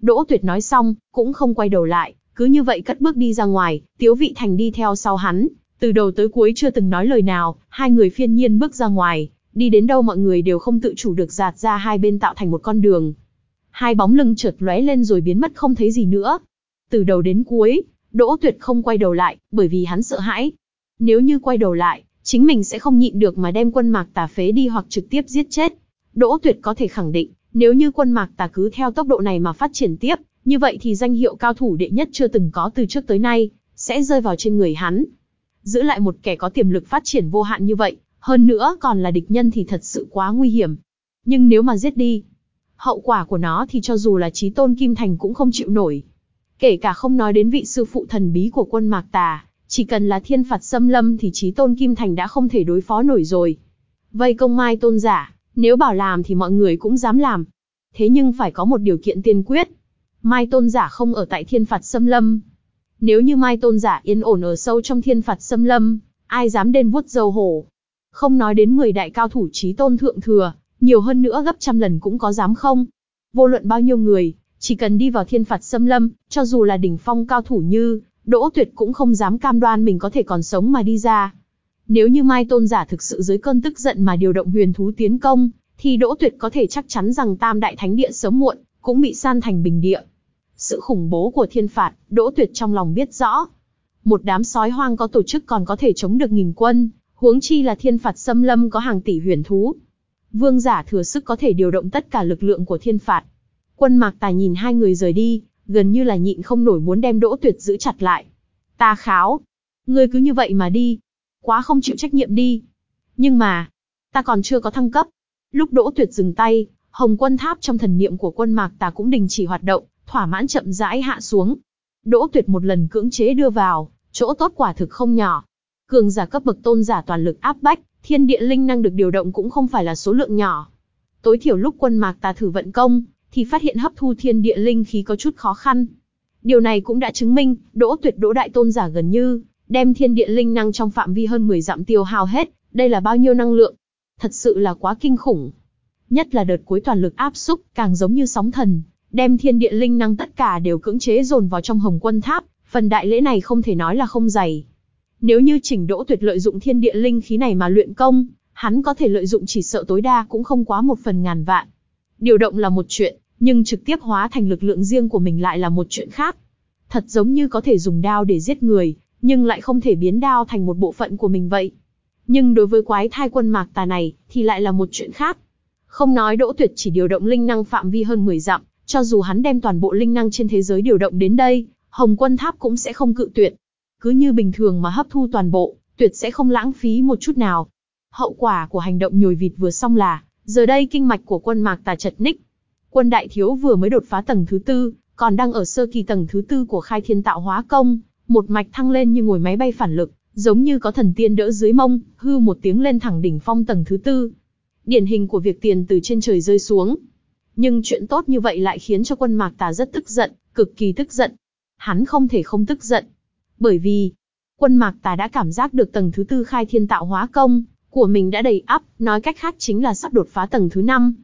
Đỗ Tuyệt nói xong, cũng không quay đầu lại, cứ như vậy cất bước đi ra ngoài, Tiếu Vị Thành đi theo sau hắn, từ đầu tới cuối chưa từng nói lời nào, hai người phiên nhiên bước ra ngoài, đi đến đâu mọi người đều không tự chủ được giạt ra hai bên tạo thành một con đường. Hai bóng lưng chợt lóe lên rồi biến mất không thấy gì nữa. Từ đầu đến cuối, Đỗ Tuyệt không quay đầu lại, bởi vì hắn sợ hãi. Nếu như quay đầu lại, chính mình sẽ không nhịn được mà đem quân mạc tà phế đi hoặc trực tiếp giết chết. Đỗ Tuyệt có thể khẳng định, nếu như quân mạc tà cứ theo tốc độ này mà phát triển tiếp, như vậy thì danh hiệu cao thủ đệ nhất chưa từng có từ trước tới nay, sẽ rơi vào trên người hắn. Giữ lại một kẻ có tiềm lực phát triển vô hạn như vậy, hơn nữa còn là địch nhân thì thật sự quá nguy hiểm. Nhưng nếu mà giết đi, hậu quả của nó thì cho dù là trí tôn Kim Thành cũng không chịu nổi. Kể cả không nói đến vị sư phụ thần bí của quân Mạc Tà, chỉ cần là thiên phạt xâm lâm thì trí tôn Kim Thành đã không thể đối phó nổi rồi. Vây công mai tôn giả, nếu bảo làm thì mọi người cũng dám làm. Thế nhưng phải có một điều kiện tiên quyết. Mai tôn giả không ở tại thiên phạt xâm lâm. Nếu như mai tôn giả yên ổn ở sâu trong thiên phạt xâm lâm, ai dám đen vuốt dâu hổ. Không nói đến 10 đại cao thủ trí tôn thượng thừa, nhiều hơn nữa gấp trăm lần cũng có dám không. Vô luận bao nhiêu người, chỉ cần đi vào thiên phạt xâm lâm, cho dù là đỉnh phong cao thủ như, Đỗ Tuyệt cũng không dám cam đoan mình có thể còn sống mà đi ra. Nếu như Mai Tôn giả thực sự dưới cơn tức giận mà điều động huyền thú tiến công, thì Đỗ Tuyệt có thể chắc chắn rằng Tam Đại Thánh Địa sớm muộn, cũng bị san thành bình địa. Sự khủng bố của thiên phạt, Đỗ Tuyệt trong lòng biết rõ. Một đám sói hoang có tổ chức còn có thể chống được nghìn quân, huống chi là thiên phạt xâm lâm có hàng tỷ huyền thú. Vương giả thừa sức có thể điều động tất cả lực lượng của thiên phạt. Quân mạc tài nhìn hai người rời đi, gần như là nhịn không nổi muốn đem Đỗ Tuyệt giữ chặt lại. Ta kháo. Ngươi cứ như vậy mà đi. Quá không chịu trách nhiệm đi. Nhưng mà, ta còn chưa có thăng cấp. Lúc Đỗ Tuyệt dừng tay, Hồng Quân Tháp trong thần niệm của quân Mạc Tà cũng đình chỉ hoạt động, thỏa mãn chậm rãi hạ xuống. Đỗ Tuyệt một lần cưỡng chế đưa vào, chỗ tốt quả thực không nhỏ. Cường giả cấp bậc tôn giả toàn lực áp bách, thiên địa linh năng được điều động cũng không phải là số lượng nhỏ. Tối thiểu lúc quân Mạc Tà thử vận công, thì phát hiện hấp thu thiên địa linh khí có chút khó khăn. Điều này cũng đã chứng minh, Đỗ Tuyệt Đỗ đại tôn giả gần như đem thiên địa linh năng trong phạm vi hơn 10 dặm tiêu hao hết, đây là bao nhiêu năng lượng? Thật sự là quá kinh khủng. Nhất là đợt cuối toàn lực áp xúc, càng giống như sóng thần, đem thiên địa linh năng tất cả đều cưỡng chế dồn vào trong Hồng Quân Tháp, phần đại lễ này không thể nói là không dày. Nếu như Trình Đỗ Tuyệt lợi dụng thiên địa linh khí này mà luyện công, hắn có thể lợi dụng chỉ sợ tối đa cũng không quá một phần ngàn vạn. Điều động là một chuyện, nhưng trực tiếp hóa thành lực lượng riêng của mình lại là một chuyện khác. Thật giống như có thể dùng đao để giết người, nhưng lại không thể biến đao thành một bộ phận của mình vậy. Nhưng đối với quái thai quân mạc tà này, thì lại là một chuyện khác. Không nói Đỗ Tuyệt chỉ điều động linh năng phạm vi hơn 10 dặm, cho dù hắn đem toàn bộ linh năng trên thế giới điều động đến đây, Hồng Quân Tháp cũng sẽ không cự tuyệt. Cứ như bình thường mà hấp thu toàn bộ, tuyệt sẽ không lãng phí một chút nào. Hậu quả của hành động nhồi vịt vừa xong là, giờ đây kinh mạch của quân mạc tà chật ních. Quân đại thiếu vừa mới đột phá tầng thứ tư, còn đang ở sơ kỳ tầng thứ tư của khai thiên tạo hóa công, một mạch thăng lên như ngồi máy bay phản lực, giống như có thần tiên đỡ dưới mông, hư một tiếng lên thẳng đỉnh phong tầng thứ tư. Điển hình của việc tiền từ trên trời rơi xuống. Nhưng chuyện tốt như vậy lại khiến cho quân mạc tà rất tức giận, cực kỳ tức giận. Hắn không thể không tức giận. Bởi vì, quân mạc tà đã cảm giác được tầng thứ tư khai thiên tạo hóa công, của mình đã đầy ắp, nói cách khác chính là sắp đột phá tầng thứ năm.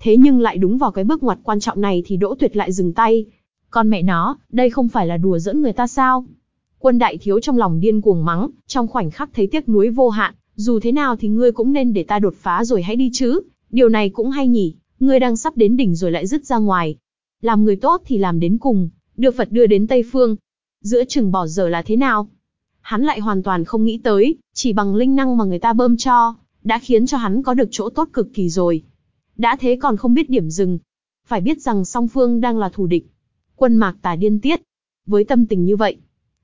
Thế nhưng lại đúng vào cái bước ngoặt quan trọng này thì Đỗ Tuyệt lại dừng tay. Con mẹ nó, đây không phải là đùa giỡn người ta sao? Quân đại thiếu trong lòng điên cuồng mắng, trong khoảnh khắc thấy tiếc nuối vô hạn, dù thế nào thì ngươi cũng nên để ta đột phá rồi hãy đi chứ, điều này cũng hay nhỉ, ngươi đang sắp đến đỉnh rồi lại dứt ra ngoài. Làm người tốt thì làm đến cùng, đưa Phật đưa đến Tây Phương. Giữa chừng bỏ giờ là thế nào? Hắn lại hoàn toàn không nghĩ tới, chỉ bằng linh năng mà người ta bơm cho, đã khiến cho hắn có được chỗ tốt cực kỳ rồi. Đã thế còn không biết điểm dừng. Phải biết rằng song phương đang là thù địch. Quân mạc tà điên tiết. Với tâm tình như vậy,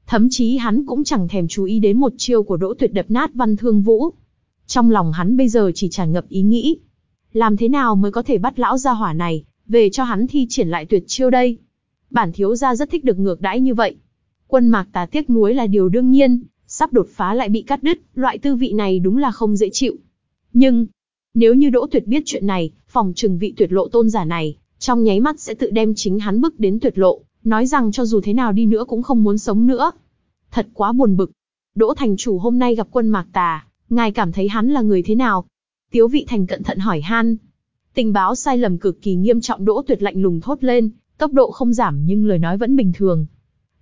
thậm chí hắn cũng chẳng thèm chú ý đến một chiêu của Đỗ Tuyệt đập nát Văn Thương Vũ. Trong lòng hắn bây giờ chỉ tràn ngập ý nghĩ, làm thế nào mới có thể bắt lão gia hỏa này, về cho hắn thi triển lại tuyệt chiêu đây? Bản thiếu gia rất thích được ngược đãi như vậy. Quân mạc tà tiếc nuối là điều đương nhiên, sắp đột phá lại bị cắt đứt, loại tư vị này đúng là không dễ chịu. Nhưng, nếu như Đỗ Tuyệt biết chuyện này, phòng trừng vị tuyệt lộ tôn giả này, trong nháy mắt sẽ tự đem chính hắn bức đến tuyệt lộ, nói rằng cho dù thế nào đi nữa cũng không muốn sống nữa. Thật quá buồn bực. Đỗ thành chủ hôm nay gặp quân mạc tà, ngài cảm thấy hắn là người thế nào? Tiếu vị thành cận thận hỏi han. Tình báo sai lầm cực kỳ nghiêm trọng Đỗ tuyệt lạnh lùng thốt lên, tốc độ không giảm nhưng lời nói vẫn bình thường.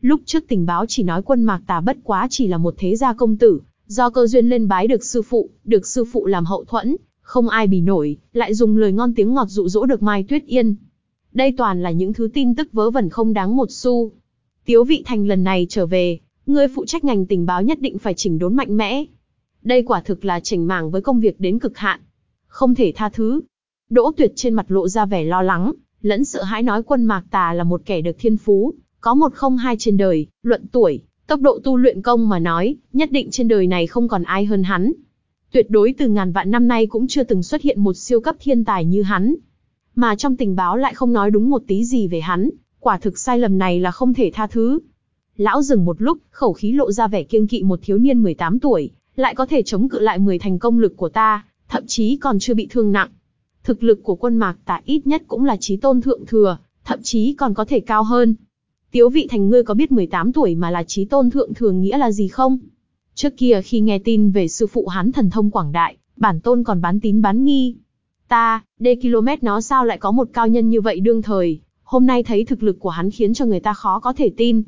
Lúc trước tình báo chỉ nói quân mạc tà bất quá chỉ là một thế gia công tử, do cơ duyên lên bái được sư phụ, được sư phụ làm hậu thuẫn, không ai bì nổi, lại dùng lời ngon tiếng ngọt dụ dỗ được Mai Tuyết Yên. Đây toàn là những thứ tin tức vớ vẩn không đáng một xu. Tiếu vị thành lần này trở về, người phụ trách ngành tình báo nhất định phải chỉnh đốn mạnh mẽ. Đây quả thực là chỉnh mảng với công việc đến cực hạn. Không thể tha thứ. Đỗ tuyệt trên mặt lộ ra vẻ lo lắng, lẫn sợ hãi nói quân mạc tà là một kẻ được thiên phú, có một không hai trên đời, luận tuổi, tốc độ tu luyện công mà nói, nhất định trên đời này không còn ai hơn hắn. Tuyệt đối từ ngàn vạn năm nay cũng chưa từng xuất hiện một siêu cấp thiên tài như hắn. Mà trong tình báo lại không nói đúng một tí gì về hắn, quả thực sai lầm này là không thể tha thứ. Lão dừng một lúc, khẩu khí lộ ra vẻ kiêng kỵ một thiếu niên 18 tuổi, lại có thể chống cự lại 10 thành công lực của ta, thậm chí còn chưa bị thương nặng. Thực lực của quân mạc tả ít nhất cũng là trí tôn thượng thừa, thậm chí còn có thể cao hơn. Tiếu vị thành ngươi có biết 18 tuổi mà là trí tôn thượng thừa nghĩa là gì không? Trước kia khi nghe tin về sư phụ hắn thần thông quảng đại, bản tôn còn bán tín bán nghi. Ta, đê km nó sao lại có một cao nhân như vậy đương thời, hôm nay thấy thực lực của hắn khiến cho người ta khó có thể tin.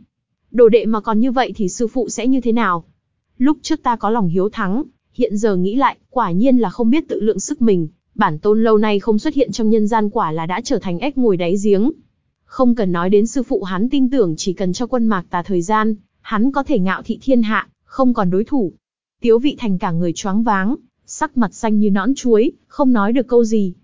Đồ đệ mà còn như vậy thì sư phụ sẽ như thế nào? Lúc trước ta có lòng hiếu thắng, hiện giờ nghĩ lại, quả nhiên là không biết tự lượng sức mình, bản tôn lâu nay không xuất hiện trong nhân gian quả là đã trở thành ếch ngồi đáy giếng. Không cần nói đến sư phụ hắn tin tưởng chỉ cần cho quân mạc tà thời gian, hắn có thể ngạo thị thiên hạ, không còn đối thủ. Tiếu vị thành cả người choáng váng, sắc mặt xanh như nõn chuối, không nói được câu gì.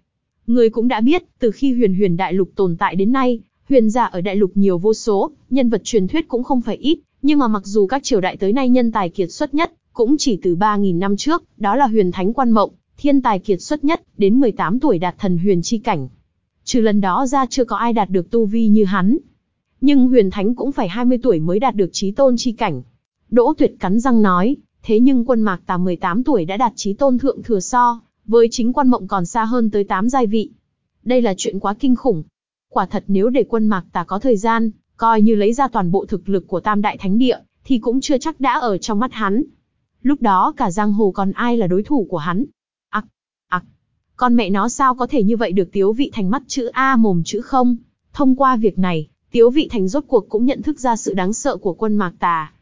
Người cũng đã biết, từ khi huyền huyền đại lục tồn tại đến nay, huyền giả ở đại lục nhiều vô số, nhân vật truyền thuyết cũng không phải ít, nhưng mà mặc dù các triều đại tới nay nhân tài kiệt xuất nhất, cũng chỉ từ 3.000 năm trước, đó là huyền thánh quan mộng, thiên tài kiệt xuất nhất, đến 18 tuổi đạt thần huyền chi cảnh. Trừ lần đó ra chưa có ai đạt được tu vi như hắn. Nhưng huyền thánh cũng phải 20 tuổi mới đạt được trí tôn chi cảnh. Đỗ tuyệt cắn răng nói, thế nhưng quân mạc tà 18 tuổi đã đạt trí tôn thượng thừa so, với chính quan mộng còn xa hơn tới 8 giai vị. Đây là chuyện quá kinh khủng. Quả thật nếu để quân mạc tà có thời gian, coi như lấy ra toàn bộ thực lực của tam đại thánh địa, thì cũng chưa chắc đã ở trong mắt hắn. Lúc đó cả giang hồ còn ai là đối thủ của hắn. Ặc, ặc, con mẹ nó sao có thể như vậy được Tiếu Vị Thành mắt chữ A mồm chữ không. Thông qua việc này, Tiếu Vị Thành rốt cuộc cũng nhận thức ra sự đáng sợ của quân mạc tà.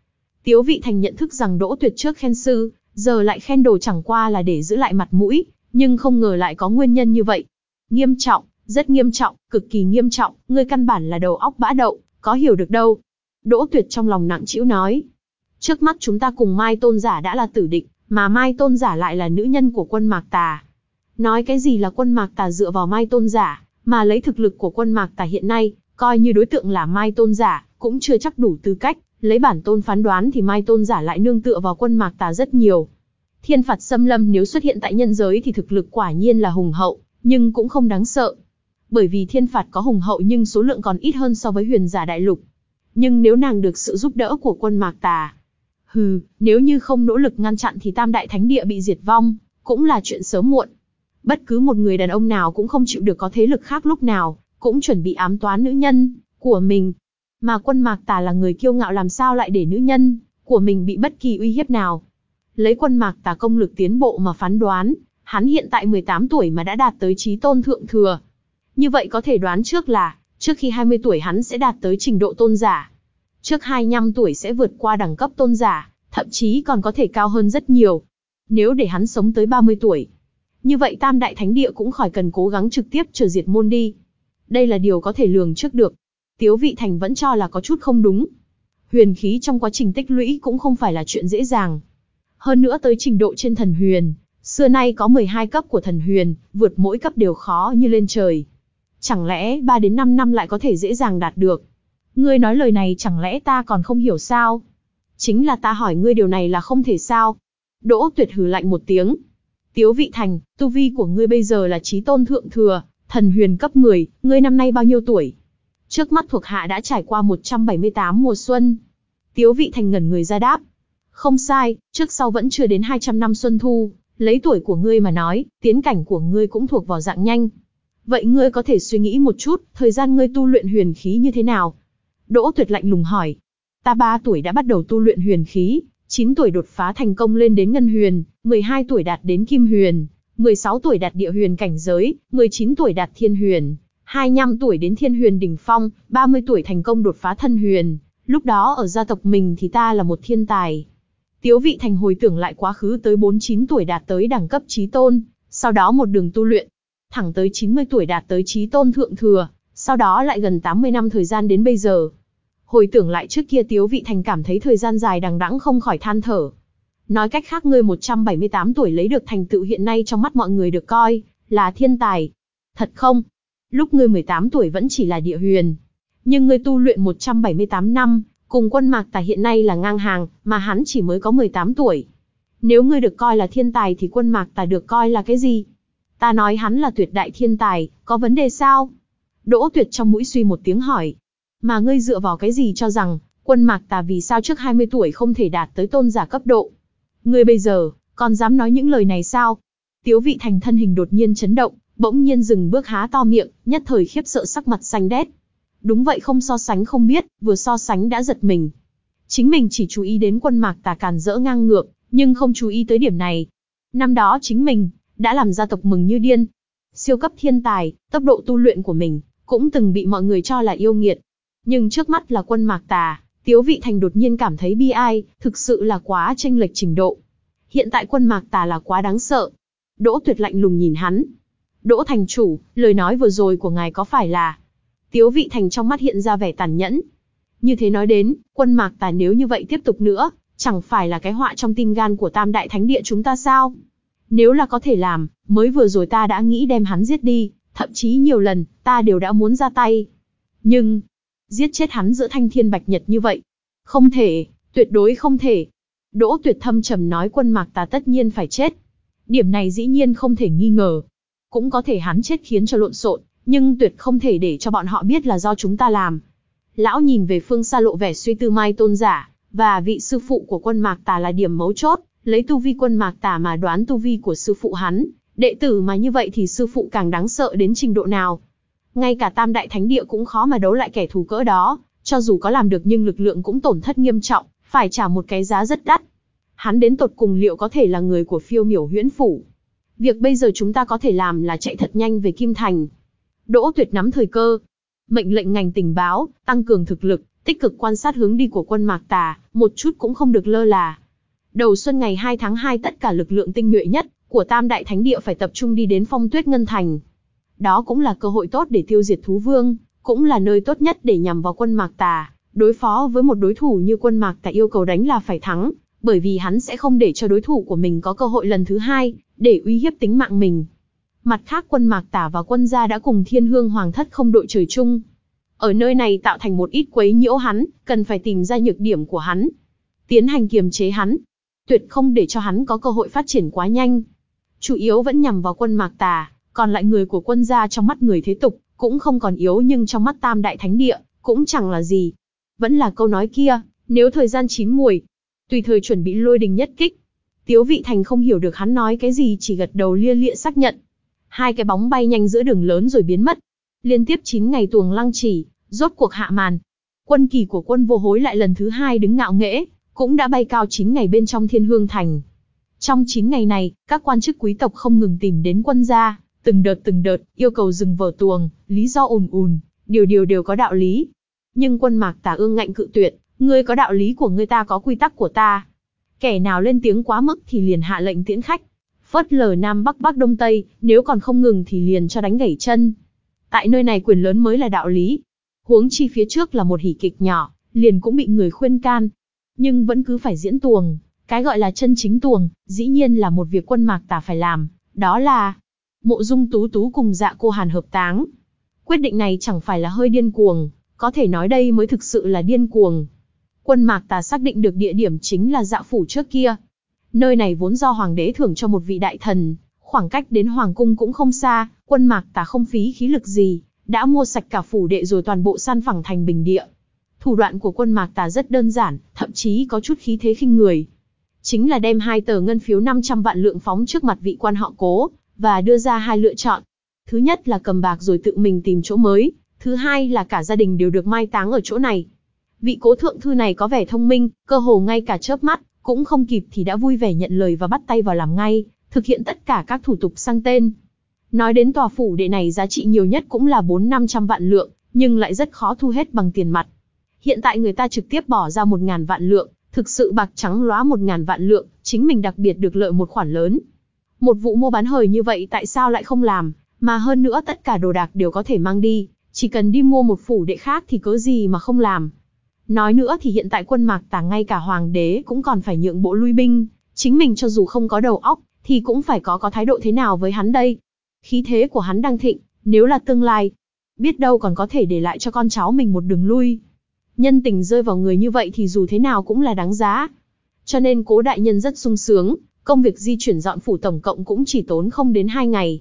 Tiếu Vị Thành nhận thức rằng Đỗ Tuyệt trước khen sư, giờ lại khen đồ chẳng qua là để giữ lại mặt mũi, nhưng không ngờ lại có nguyên nhân như vậy. Nghiêm trọng, rất nghiêm trọng, cực kỳ nghiêm trọng, ngươi căn bản là đầu óc bã đậu, có hiểu được đâu. Đỗ Tuyệt trong lòng nặng trĩu nói. Trước mắt chúng ta cùng Mai Tôn Giả đã là tử địch, mà Mai Tôn Giả lại là nữ nhân của quân Mạc Tà. Nói cái gì là quân Mạc Tà dựa vào Mai Tôn Giả, mà lấy thực lực của quân Mạc Tà hiện nay, coi như đối tượng là Mai Tôn Giả, cũng chưa chắc đủ tư cách, lấy bản tôn phán đoán thì Mai Tôn Giả lại nương tựa vào quân Mạc Tà rất nhiều. Thiên phạt xâm lâm nếu xuất hiện tại nhân giới thì thực lực quả nhiên là hùng hậu, nhưng cũng không đáng sợ. Bởi vì thiên phạt có hùng hậu nhưng số lượng còn ít hơn so với huyền giả đại lục. Nhưng nếu nàng được sự giúp đỡ của quân Mạc Tà, hừ, nếu như không nỗ lực ngăn chặn thì tam đại thánh địa bị diệt vong, cũng là chuyện sớm muộn. Bất cứ một người đàn ông nào cũng không chịu được có thế lực khác lúc nào, cũng chuẩn bị ám toán nữ nhân của mình. Mà quân mạc tà là người kiêu ngạo làm sao lại để nữ nhân của mình bị bất kỳ uy hiếp nào. Lấy quân mạc tà công lực tiến bộ mà phán đoán, hắn hiện tại 18 tuổi mà đã đạt tới trí tôn thượng thừa. Như vậy có thể đoán trước là, trước khi 20 tuổi hắn sẽ đạt tới trình độ tôn giả. Trước 25 tuổi sẽ vượt qua đẳng cấp tôn giả, thậm chí còn có thể cao hơn rất nhiều. Nếu để hắn sống tới 30 tuổi, như vậy Tam Đại Thánh Địa cũng khỏi cần cố gắng trực tiếp trừ diệt môn đi. Đây là điều có thể lường trước được. Tiếu Vị Thành vẫn cho là có chút không đúng. Huyền khí trong quá trình tích lũy cũng không phải là chuyện dễ dàng. Hơn nữa tới trình độ trên thần huyền, xưa nay có 12 cấp của thần huyền, vượt mỗi cấp đều khó như lên trời. Chẳng lẽ 3 đến 5 năm lại có thể dễ dàng đạt được? Ngươi nói lời này chẳng lẽ ta còn không hiểu sao? Chính là ta hỏi ngươi điều này là không thể sao? Đỗ tuyệt hừ lạnh một tiếng. Tiếu vị thành, tu vi của ngươi bây giờ là trí tôn thượng thừa, thần huyền cấp 10, ngươi năm nay bao nhiêu tuổi? Trước mắt thuộc hạ đã trải qua 178 mùa xuân. Tiếu vị thành ngẩn người ra đáp. Không sai, trước sau vẫn chưa đến 200 năm xuân thu, lấy tuổi của ngươi mà nói, tiến cảnh của ngươi cũng thuộc vào dạng nhanh. Vậy ngươi có thể suy nghĩ một chút, thời gian ngươi tu luyện huyền khí như thế nào? Đỗ Tuyệt lạnh lùng hỏi. Ta 3 tuổi đã bắt đầu tu luyện huyền khí, 9 tuổi đột phá thành công lên đến ngân huyền, 12 tuổi đạt đến kim huyền, 16 tuổi đạt địa huyền cảnh giới, 19 tuổi đạt thiên huyền, 25 tuổi đến thiên huyền đỉnh phong, 30 tuổi thành công đột phá thân huyền, lúc đó ở gia tộc mình thì ta là một thiên tài. Tiếu vị thành hồi tưởng lại quá khứ tới 49 tuổi đạt tới đẳng cấp trí tôn, sau đó một đường tu luyện, thẳng tới 90 tuổi đạt tới trí tôn thượng thừa, sau đó lại gần 80 năm thời gian đến bây giờ. Hồi tưởng lại trước kia Tiếu Vị Thành cảm thấy thời gian dài đằng đẵng không khỏi than thở. Nói cách khác ngươi 178 tuổi lấy được thành tựu hiện nay trong mắt mọi người được coi là thiên tài. Thật không? Lúc ngươi 18 tuổi vẫn chỉ là địa huyền. Nhưng ngươi tu luyện 178 năm, cùng quân mạc tà hiện nay là ngang hàng, mà hắn chỉ mới có 18 tuổi. Nếu ngươi được coi là thiên tài thì quân mạc tà được coi là cái gì? Ta nói hắn là tuyệt đại thiên tài, có vấn đề sao? Đỗ tuyệt trong mũi suy một tiếng hỏi. Mà ngươi dựa vào cái gì cho rằng, quân mạc tà vì sao trước 20 tuổi không thể đạt tới tôn giả cấp độ? Ngươi bây giờ, còn dám nói những lời này sao? Tiếu vị thành thân hình đột nhiên chấn động, bỗng nhiên dừng bước há to miệng, nhất thời khiếp sợ sắc mặt xanh đét. Đúng vậy không so sánh không biết, vừa so sánh đã giật mình. Chính mình chỉ chú ý đến quân mạc tà càn rỡ ngang ngược, nhưng không chú ý tới điểm này. Năm đó chính mình, đã làm gia tộc mừng như điên. Siêu cấp thiên tài, tốc độ tu luyện của mình, cũng từng bị mọi người cho là yêu nghiệt. Nhưng trước mắt là quân mạc tà, Tiếu Vị Thành đột nhiên cảm thấy bi ai, thực sự là quá tranh lệch trình độ. Hiện tại quân mạc tà là quá đáng sợ. Đỗ tuyệt lạnh lùng nhìn hắn. Đỗ thành chủ, lời nói vừa rồi của ngài có phải là... Tiếu Vị Thành trong mắt hiện ra vẻ tàn nhẫn. Như thế nói đến, quân mạc tà nếu như vậy tiếp tục nữa, chẳng phải là cái họa trong tim gan của tam đại thánh địa chúng ta sao? Nếu là có thể làm, mới vừa rồi ta đã nghĩ đem hắn giết đi, thậm chí nhiều lần, ta đều đã muốn ra tay. Nhưng, giết chết hắn giữa thanh thiên bạch nhật như vậy. Không thể, tuyệt đối không thể. Đỗ tuyệt thâm trầm nói quân mạc ta tất nhiên phải chết. Điểm này dĩ nhiên không thể nghi ngờ. Cũng có thể hắn chết khiến cho lộn xộn, nhưng tuyệt không thể để cho bọn họ biết là do chúng ta làm. Lão nhìn về phương xa lộ vẻ suy tư mai tôn giả, và vị sư phụ của quân mạc tà là điểm mấu chốt, lấy tu vi quân mạc tà mà đoán tu vi của sư phụ hắn, đệ tử mà như vậy thì sư phụ càng đáng sợ đến trình độ nào. Ngay cả tam đại thánh địa cũng khó mà đấu lại kẻ thù cỡ đó, cho dù có làm được nhưng lực lượng cũng tổn thất nghiêm trọng, phải trả một cái giá rất đắt. Hắn đến tột cùng liệu có thể là người của phiêu miểu huyễn phủ. Việc bây giờ chúng ta có thể làm là chạy thật nhanh về Kim Thành. Đỗ tuyệt nắm thời cơ. Mệnh lệnh ngành tình báo, tăng cường thực lực, tích cực quan sát hướng đi của quân Mạc Tà, một chút cũng không được lơ là. Đầu xuân ngày 2 tháng 2 tất cả lực lượng tinh nhuệ nhất của Tam Đại Thánh Địa phải tập trung đi đến Phong Tuyết Ngân Thành. Đó cũng là cơ hội tốt để tiêu diệt thú vương, cũng là nơi tốt nhất để nhằm vào quân Mạc Tà, đối phó với một đối thủ như quân Mạc Tà yêu cầu đánh là phải thắng, bởi vì hắn sẽ không để cho đối thủ của mình có cơ hội lần thứ hai, để uy hiếp tính mạng mình. Mặt khác quân Mạc Tả và quân gia đã cùng thiên hương hoàng thất không đội trời chung. Ở nơi này tạo thành một ít quấy nhiễu hắn, cần phải tìm ra nhược điểm của hắn. Tiến hành kiềm chế hắn. Tuyệt không để cho hắn có cơ hội phát triển quá nhanh. Chủ yếu vẫn nhằm vào quân Mạc Tà, còn lại người của quân gia trong mắt người thế tục, cũng không còn yếu nhưng trong mắt tam đại thánh địa, cũng chẳng là gì. Vẫn là câu nói kia, nếu thời gian chín mùi, tùy thời chuẩn bị lôi đình nhất kích. Tiếu vị thành không hiểu được hắn nói cái gì chỉ gật đầu lia lịa xác nhận. Hai cái bóng bay nhanh giữa đường lớn rồi biến mất. Liên tiếp 9 ngày tuồng lăng chỉ, rốt cuộc hạ màn. Quân kỳ của quân vô hối lại lần thứ hai đứng ngạo nghễ, cũng đã bay cao 9 ngày bên trong thiên hương thành. Trong 9 ngày này, các quan chức quý tộc không ngừng tìm đến quân gia, từng đợt từng đợt, yêu cầu dừng vở tuồng, lý do ùn ùn, điều điều đều có đạo lý. Nhưng quân mạc tả ương ngạnh cự tuyệt, ngươi có đạo lý của ngươi ta có quy tắc của ta. Kẻ nào lên tiếng quá mức thì liền hạ lệnh tiễn khách. Phớt lờ Nam Bắc Bắc Đông Tây, nếu còn không ngừng thì liền cho đánh gãy chân. Tại nơi này quyền lớn mới là đạo lý. Huống chi phía trước là một hỉ kịch nhỏ, liền cũng bị người khuyên can. Nhưng vẫn cứ phải diễn tuồng. Cái gọi là chân chính tuồng, dĩ nhiên là một việc quân mạc tả phải làm. Đó là, mộ dung tú tú cùng dạ cô hàn hợp táng. Quyết định này chẳng phải là hơi điên cuồng, có thể nói đây mới thực sự là điên cuồng. Quân mạc tà xác định được địa điểm chính là dạ phủ trước kia. Nơi này vốn do hoàng đế thưởng cho một vị đại thần, khoảng cách đến hoàng cung cũng không xa, quân mạc tà không phí khí lực gì, đã mua sạch cả phủ đệ rồi toàn bộ san phẳng thành bình địa. Thủ đoạn của quân mạc tà rất đơn giản, thậm chí có chút khí thế khinh người. Chính là đem hai tờ ngân phiếu 500 vạn lượng phóng trước mặt vị quan họ cố, và đưa ra hai lựa chọn. Thứ nhất là cầm bạc rồi tự mình tìm chỗ mới, thứ hai là cả gia đình đều được mai táng ở chỗ này. Vị cố thượng thư này có vẻ thông minh, cơ hồ ngay cả chớp mắt, cũng không kịp thì đã vui vẻ nhận lời và bắt tay vào làm ngay, thực hiện tất cả các thủ tục sang tên. Nói đến tòa phủ đệ này giá trị nhiều nhất cũng là 4-500 vạn lượng, nhưng lại rất khó thu hết bằng tiền mặt. Hiện tại người ta trực tiếp bỏ ra 1.000 vạn lượng, thực sự bạc trắng lóa 1.000 vạn lượng, chính mình đặc biệt được lợi một khoản lớn. Một vụ mua bán hời như vậy tại sao lại không làm, mà hơn nữa tất cả đồ đạc đều có thể mang đi, chỉ cần đi mua một phủ đệ khác thì cớ gì mà không làm. Nói nữa thì hiện tại quân mạc Tả ngay cả hoàng đế cũng còn phải nhượng bộ lui binh, chính mình cho dù không có đầu óc, thì cũng phải có có thái độ thế nào với hắn đây. Khí thế của hắn đang thịnh, nếu là tương lai, biết đâu còn có thể để lại cho con cháu mình một đường lui. Nhân tình rơi vào người như vậy thì dù thế nào cũng là đáng giá. Cho nên cố đại nhân rất sung sướng, công việc di chuyển dọn phủ tổng cộng cũng chỉ tốn không đến hai ngày.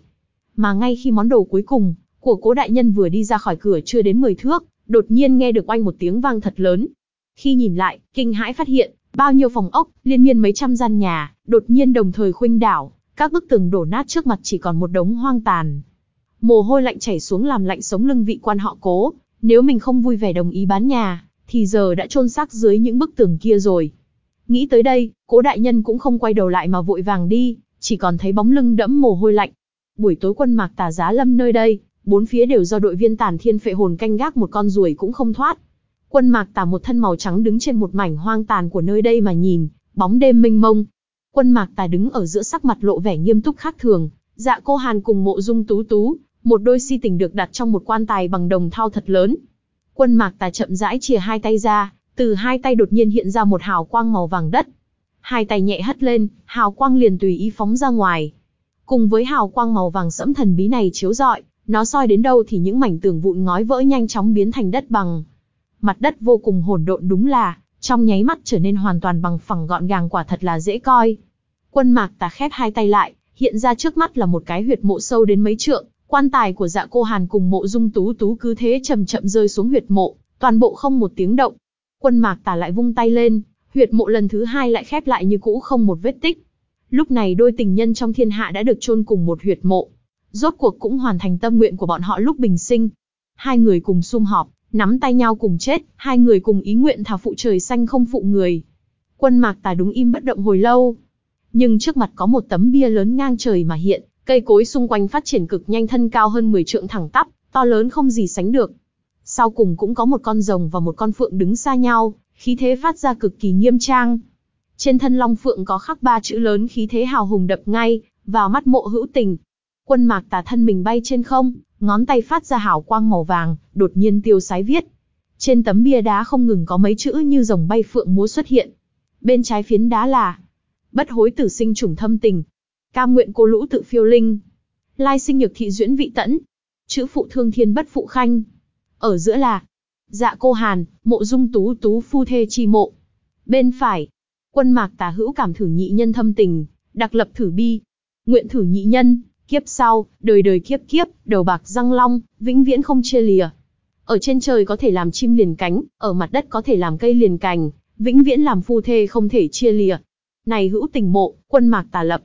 Mà ngay khi món đồ cuối cùng, của cố đại nhân vừa đi ra khỏi cửa chưa đến 10 thước, đột nhiên nghe được oanh một tiếng vang thật lớn. Khi nhìn lại, kinh hãi phát hiện, bao nhiêu phòng ốc, liên miên mấy trăm gian nhà, đột nhiên đồng thời khuynh đảo, các bức tường đổ nát trước mặt chỉ còn một đống hoang tàn. Mồ hôi lạnh chảy xuống làm lạnh sống lưng vị quan họ cố, nếu mình không vui vẻ đồng ý bán nhà, thì giờ đã chôn xác dưới những bức tường kia rồi. Nghĩ tới đây, cố đại nhân cũng không quay đầu lại mà vội vàng đi, chỉ còn thấy bóng lưng đẫm mồ hôi lạnh. Buổi tối quân mạc tà giá lâm nơi đây, bốn phía đều do đội viên tàn thiên phệ hồn canh gác một con ruồi cũng không thoát. Quân mạc tà một thân màu trắng đứng trên một mảnh hoang tàn của nơi đây mà nhìn, bóng đêm mênh mông. Quân mạc tà đứng ở giữa sắc mặt lộ vẻ nghiêm túc khác thường, dạ cô hàn cùng mộ dung tú tú, một đôi si tình được đặt trong một quan tài bằng đồng thau thật lớn. Quân mạc tà chậm rãi chìa hai tay ra, từ hai tay đột nhiên hiện ra một hào quang màu vàng đất. Hai tay nhẹ hất lên, hào quang liền tùy ý phóng ra ngoài. Cùng với hào quang màu vàng sẫm thần bí này chiếu rọi, nó soi đến đâu thì những mảnh tường vụn ngói vỡ nhanh chóng biến thành đất bằng. Mặt đất vô cùng hỗn độn đúng là, trong nháy mắt trở nên hoàn toàn bằng phẳng gọn gàng quả thật là dễ coi. Quân mạc tà khép hai tay lại, hiện ra trước mắt là một cái huyệt mộ sâu đến mấy trượng, quan tài của dạ cô Hàn cùng mộ dung tú tú cứ thế chậm chậm rơi xuống huyệt mộ, toàn bộ không một tiếng động. Quân mạc tà lại vung tay lên, huyệt mộ lần thứ hai lại khép lại như cũ không một vết tích. Lúc này đôi tình nhân trong thiên hạ đã được chôn cùng một huyệt mộ. Rốt cuộc cũng hoàn thành tâm nguyện của bọn họ lúc bình sinh. Hai người cùng sum họp, nắm tay nhau cùng chết, hai người cùng ý nguyện thả phụ trời xanh không phụ người. Quân mạc tà đúng im bất động hồi lâu. Nhưng trước mặt có một tấm bia lớn ngang trời mà hiện, cây cối xung quanh phát triển cực nhanh thân cao hơn 10 trượng thẳng tắp, to lớn không gì sánh được. Sau cùng cũng có một con rồng và một con phượng đứng xa nhau, khí thế phát ra cực kỳ nghiêm trang. Trên thân long phượng có khắc ba chữ lớn khí thế hào hùng đập ngay, vào mắt mộ hữu tình. Quân mạc tà thân mình bay trên không, ngón tay phát ra hào quang màu vàng, đột nhiên tiêu sái viết. Trên tấm bia đá không ngừng có mấy chữ như rồng bay phượng múa xuất hiện. Bên trái phiến đá là Bất hối tử sinh trùng thâm tình. Cam nguyện cô lũ tự phiêu linh. Lai sinh nhược thị duyễn vị tẫn. Chữ phụ thương thiên bất phụ khanh. Ở giữa là Dạ cô Hàn, mộ dung tú tú phu thê chi mộ. Bên phải, quân mạc tà hữu cảm thử nhị nhân thâm tình, đặc lập thử bi. Nguyện thử nhị nhân, kiếp sau, đời đời kiếp kiếp, đầu bạc răng long, vĩnh viễn không chia lìa. Ở trên trời có thể làm chim liền cánh, ở mặt đất có thể làm cây liền cành, vĩnh viễn làm phu thê không thể chia lìa. Này hữu tình mộ, quân mạc tà lập.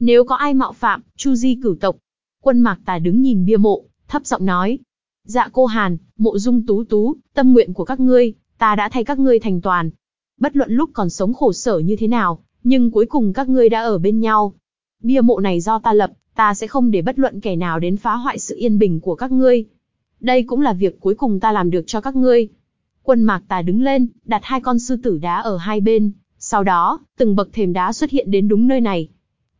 Nếu có ai mạo phạm, chu di cửu tộc. Quân mạc tà đứng nhìn bia mộ, thấp giọng nói, Dạ cô Hàn, mộ dung tú tú, tâm nguyện của các ngươi, ta đã thay các ngươi thành toàn. Bất luận lúc còn sống khổ sở như thế nào, nhưng cuối cùng các ngươi đã ở bên nhau. Bia mộ này do ta lập, ta sẽ không để bất luận kẻ nào đến phá hoại sự yên bình của các ngươi. Đây cũng là việc cuối cùng ta làm được cho các ngươi. Quân mạc tà đứng lên, đặt hai con sư tử đá ở hai bên, sau đó, từng bậc thềm đá xuất hiện đến đúng nơi này.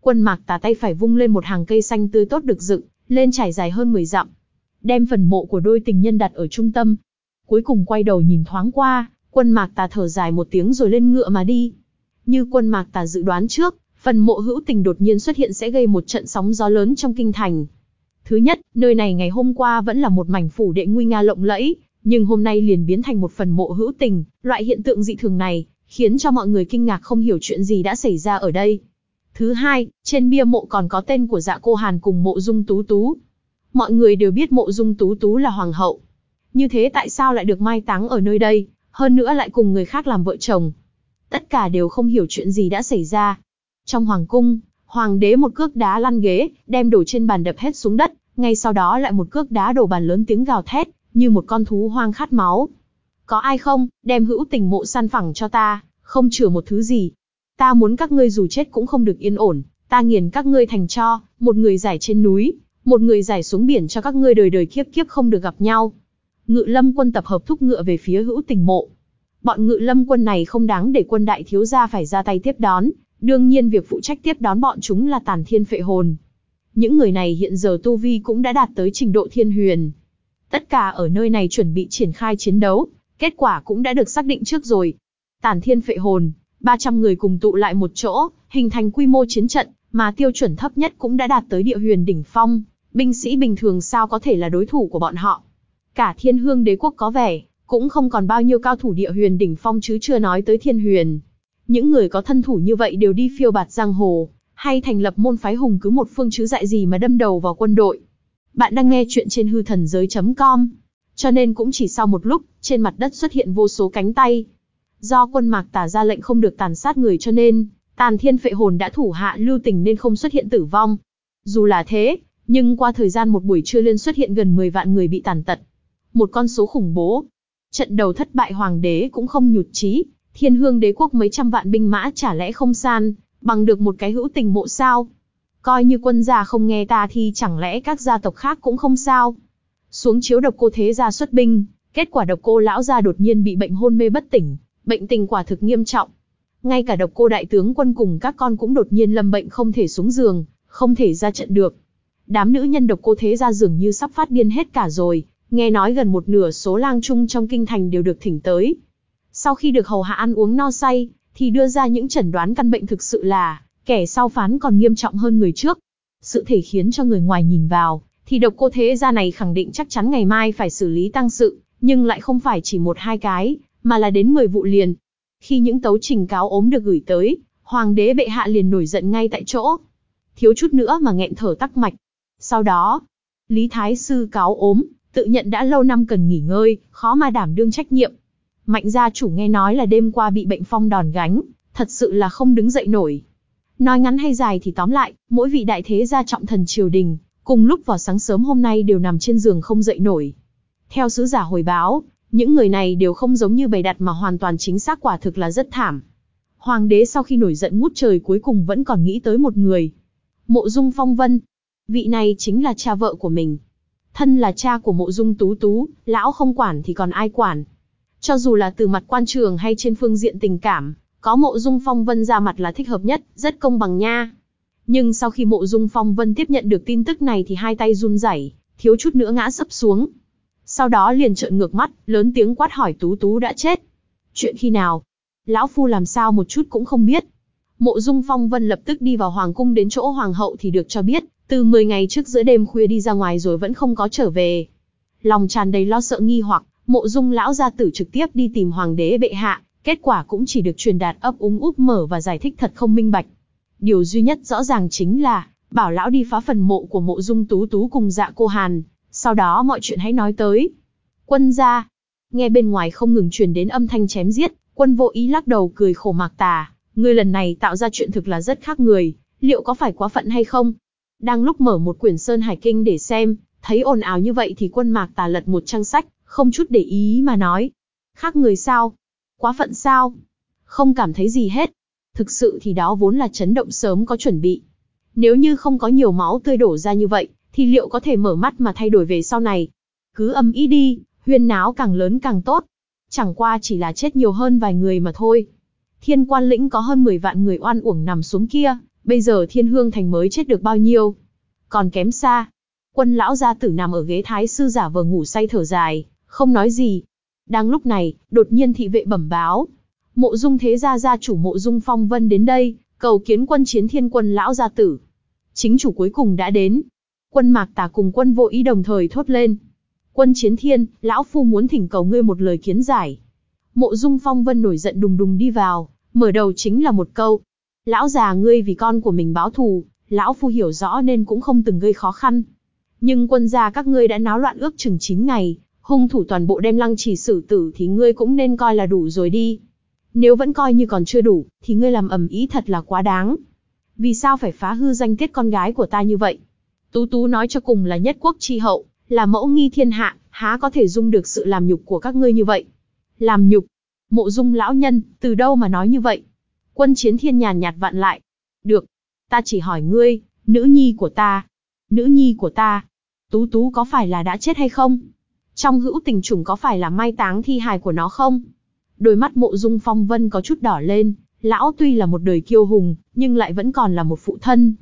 Quân mạc tà tay phải vung lên một hàng cây xanh tươi tốt được dựng, lên trải dài hơn 10 dặm, đem phần mộ của đôi tình nhân đặt ở trung tâm. Cuối cùng quay đầu nhìn thoáng qua, quân mạc tà thở dài một tiếng rồi lên ngựa mà đi. Như quân mạc tà dự đoán trước, phần mộ hữu tình đột nhiên xuất hiện sẽ gây một trận sóng gió lớn trong kinh thành. Thứ nhất, nơi này ngày hôm qua vẫn là một mảnh phủ đệ nguy nga lộng lẫy, nhưng hôm nay liền biến thành một phần mộ hữu tình, loại hiện tượng dị thường này, khiến cho mọi người kinh ngạc không hiểu chuyện gì đã xảy ra ở đây. Thứ hai, trên bia mộ còn có tên của dạ cô Hàn cùng mộ dung tú tú, Mọi người đều biết mộ dung tú tú là hoàng hậu. Như thế tại sao lại được mai táng ở nơi đây, hơn nữa lại cùng người khác làm vợ chồng? Tất cả đều không hiểu chuyện gì đã xảy ra. Trong hoàng cung, hoàng đế một cước đá lăn ghế, đem đổ trên bàn đập hết xuống đất, ngay sau đó lại một cước đá đổ bàn lớn tiếng gào thét, như một con thú hoang khát máu. Có ai không, đem hữu tình mộ săn phẳng cho ta, không chừa một thứ gì. Ta muốn các ngươi dù chết cũng không được yên ổn, ta nghiền các ngươi thành cho, một người giải trên núi, một người giải xuống biển cho các ngươi đời đời kiếp kiếp không được gặp nhau. Ngự lâm quân tập hợp thúc ngựa về phía hữu tình mộ. Bọn ngự lâm quân này không đáng để quân đại thiếu gia phải ra tay tiếp đón, đương nhiên việc phụ trách tiếp đón bọn chúng là tàn thiên phệ hồn. Những người này hiện giờ tu vi cũng đã đạt tới trình độ thiên huyền. Tất cả ở nơi này chuẩn bị triển khai chiến đấu, kết quả cũng đã được xác định trước rồi. Tàn thiên phệ hồn, 300 người cùng tụ lại một chỗ, hình thành quy mô chiến trận, mà tiêu chuẩn thấp nhất cũng đã đạt tới địa huyền đỉnh phong, binh sĩ bình thường sao có thể là đối thủ của bọn họ. Cả thiên hương đế quốc có vẻ, cũng không còn bao nhiêu cao thủ địa huyền đỉnh phong chứ chưa nói tới thiên huyền. Những người có thân thủ như vậy đều đi phiêu bạt giang hồ, hay thành lập môn phái hùng cứ một phương chứ dại gì mà đâm đầu vào quân đội. Bạn đang nghe chuyện trên hư thần giới.com. Cho nên cũng chỉ sau một lúc, trên mặt đất xuất hiện vô số cánh tay. Do quân mạc tả ra lệnh không được tàn sát người cho nên, tàn thiên phệ hồn đã thủ hạ lưu tình nên không xuất hiện tử vong. Dù là thế, nhưng qua thời gian một buổi trưa liên xuất hiện gần 10 vạn người bị tàn tật. Một con số khủng bố. Trận đầu thất bại hoàng đế cũng không nhụt chí, thiên hương đế quốc mấy trăm vạn binh mã chả lẽ không san, bằng được một cái hữu tình mộ sao. Coi như quân gia không nghe ta thì chẳng lẽ các gia tộc khác cũng không sao. Xuống chiếu độc cô thế gia xuất binh, kết quả độc cô lão gia đột nhiên bị bệnh hôn mê bất tỉnh, bệnh tình quả thực nghiêm trọng. Ngay cả độc cô đại tướng quân cùng các con cũng đột nhiên lâm bệnh không thể xuống giường, không thể ra trận được. Đám nữ nhân độc cô thế gia dường như sắp phát điên hết cả rồi, nghe nói gần một nửa số lang trung trong kinh thành đều được thỉnh tới. Sau khi được hầu hạ ăn uống no say, thì đưa ra những chẩn đoán căn bệnh thực sự là, kẻ sau phán còn nghiêm trọng hơn người trước. Sự thể khiến cho người ngoài nhìn vào, thì độc cô thế gia này khẳng định chắc chắn ngày mai phải xử lý tăng sự, nhưng lại không phải chỉ một hai cái, mà là đến 10 vụ liền. Khi những tấu trình cáo ốm được gửi tới, hoàng đế bệ hạ liền nổi giận ngay tại chỗ. Thiếu chút nữa mà nghẹn thở tắc mạch. Sau đó, Lý Thái Sư cáo ốm, tự nhận đã lâu năm cần nghỉ ngơi, khó mà đảm đương trách nhiệm. Mạnh gia chủ nghe nói là đêm qua bị bệnh phong đòn gánh, thật sự là không đứng dậy nổi. Nói ngắn hay dài thì tóm lại, mỗi vị đại thế gia trọng thần triều đình, cùng lúc vào sáng sớm hôm nay đều nằm trên giường không dậy nổi. Theo sứ giả hồi báo, những người này đều không giống như bày đặt mà hoàn toàn chính xác quả thực là rất thảm. Hoàng đế sau khi nổi giận ngút trời cuối cùng vẫn còn nghĩ tới một người. Mộ Dung Phong Vân. Vị này chính là cha vợ của mình. Thân là cha của mộ Dung Tú Tú, lão không quản thì còn ai quản. Cho dù là từ mặt quan trường hay trên phương diện tình cảm, có mộ dung phong vân ra mặt là thích hợp nhất, rất công bằng nha. Nhưng sau khi mộ dung phong vân tiếp nhận được tin tức này thì hai tay run rẩy, thiếu chút nữa ngã sấp xuống. Sau đó liền trợn ngược mắt, lớn tiếng quát hỏi Tú Tú đã chết. Chuyện khi nào? Lão Phu làm sao một chút cũng không biết. Mộ dung phong vân lập tức đi vào hoàng cung đến chỗ hoàng hậu thì được cho biết, từ 10 ngày trước giữa đêm khuya đi ra ngoài rồi vẫn không có trở về. Lòng tràn đầy lo sợ nghi hoặc, Mộ Dung lão gia tử trực tiếp đi tìm hoàng đế bệ hạ, kết quả cũng chỉ được truyền đạt ấp úng úp mở và giải thích thật không minh bạch. Điều duy nhất rõ ràng chính là, bảo lão đi phá phần mộ của mộ dung tú tú cùng dạ cô Hàn, sau đó mọi chuyện hãy nói tới. Quân gia, nghe bên ngoài không ngừng truyền đến âm thanh chém giết, quân vô ý lắc đầu cười khổ mạc tà, người lần này tạo ra chuyện thực là rất khác người, liệu có phải quá phận hay không? Đang lúc mở một quyển Sơn Hải Kinh để xem, thấy ồn ào như vậy thì quân mạc tà lật một trang sách, không chút để ý mà nói. Khác người sao? Quá phận sao? Không cảm thấy gì hết. Thực sự thì đó vốn là chấn động sớm có chuẩn bị. Nếu như không có nhiều máu tươi đổ ra như vậy, thì liệu có thể mở mắt mà thay đổi về sau này? Cứ âm ý đi, huyên náo càng lớn càng tốt. Chẳng qua chỉ là chết nhiều hơn vài người mà thôi. Thiên quan lĩnh có hơn 10 vạn người oan uổng nằm xuống kia, bây giờ thiên hương thành mới chết được bao nhiêu? Còn kém xa. Quân lão gia tử nằm ở ghế thái sư giả vờ ngủ say thở dài, không nói gì. Đang lúc này, đột nhiên thị vệ bẩm báo. Mộ dung thế gia gia chủ mộ dung phong vân đến đây, cầu kiến quân chiến thiên quân lão gia tử. Chính chủ cuối cùng đã đến. Quân mạc tà cùng quân vô ý đồng thời thốt lên. Quân chiến thiên, lão phu muốn thỉnh cầu ngươi một lời kiến giải. Mộ dung phong vân nổi giận đùng đùng đi vào, mở đầu chính là một câu. Lão già ngươi vì con của mình báo thù, lão phu hiểu rõ nên cũng không từng gây khó khăn. Nhưng quân gia các ngươi đã náo loạn ước chừng 9 ngày, hung thủ toàn bộ đem lăng trì xử tử thì ngươi cũng nên coi là đủ rồi đi. Nếu vẫn coi như còn chưa đủ, thì ngươi làm ầm ý thật là quá đáng. Vì sao phải phá hư danh tiết con gái của ta như vậy? Tú Tú nói cho cùng là nhất quốc tri hậu, là mẫu nghi thiên hạ, há có thể dung được sự làm nhục của các ngươi như vậy? Làm nhục? Mộ dung lão nhân, từ đâu mà nói như vậy? Quân chiến thiên nhàn nhạt vặn lại. Được, ta chỉ hỏi ngươi, nữ nhi của ta. Nữ nhi của ta, Tú Tú có phải là đã chết hay không? Trong hữu tình trùng có phải là mai táng thi hài của nó không? Đôi mắt mộ dung phong vân có chút đỏ lên, lão tuy là một đời kiêu hùng, nhưng lại vẫn còn là một phụ thân.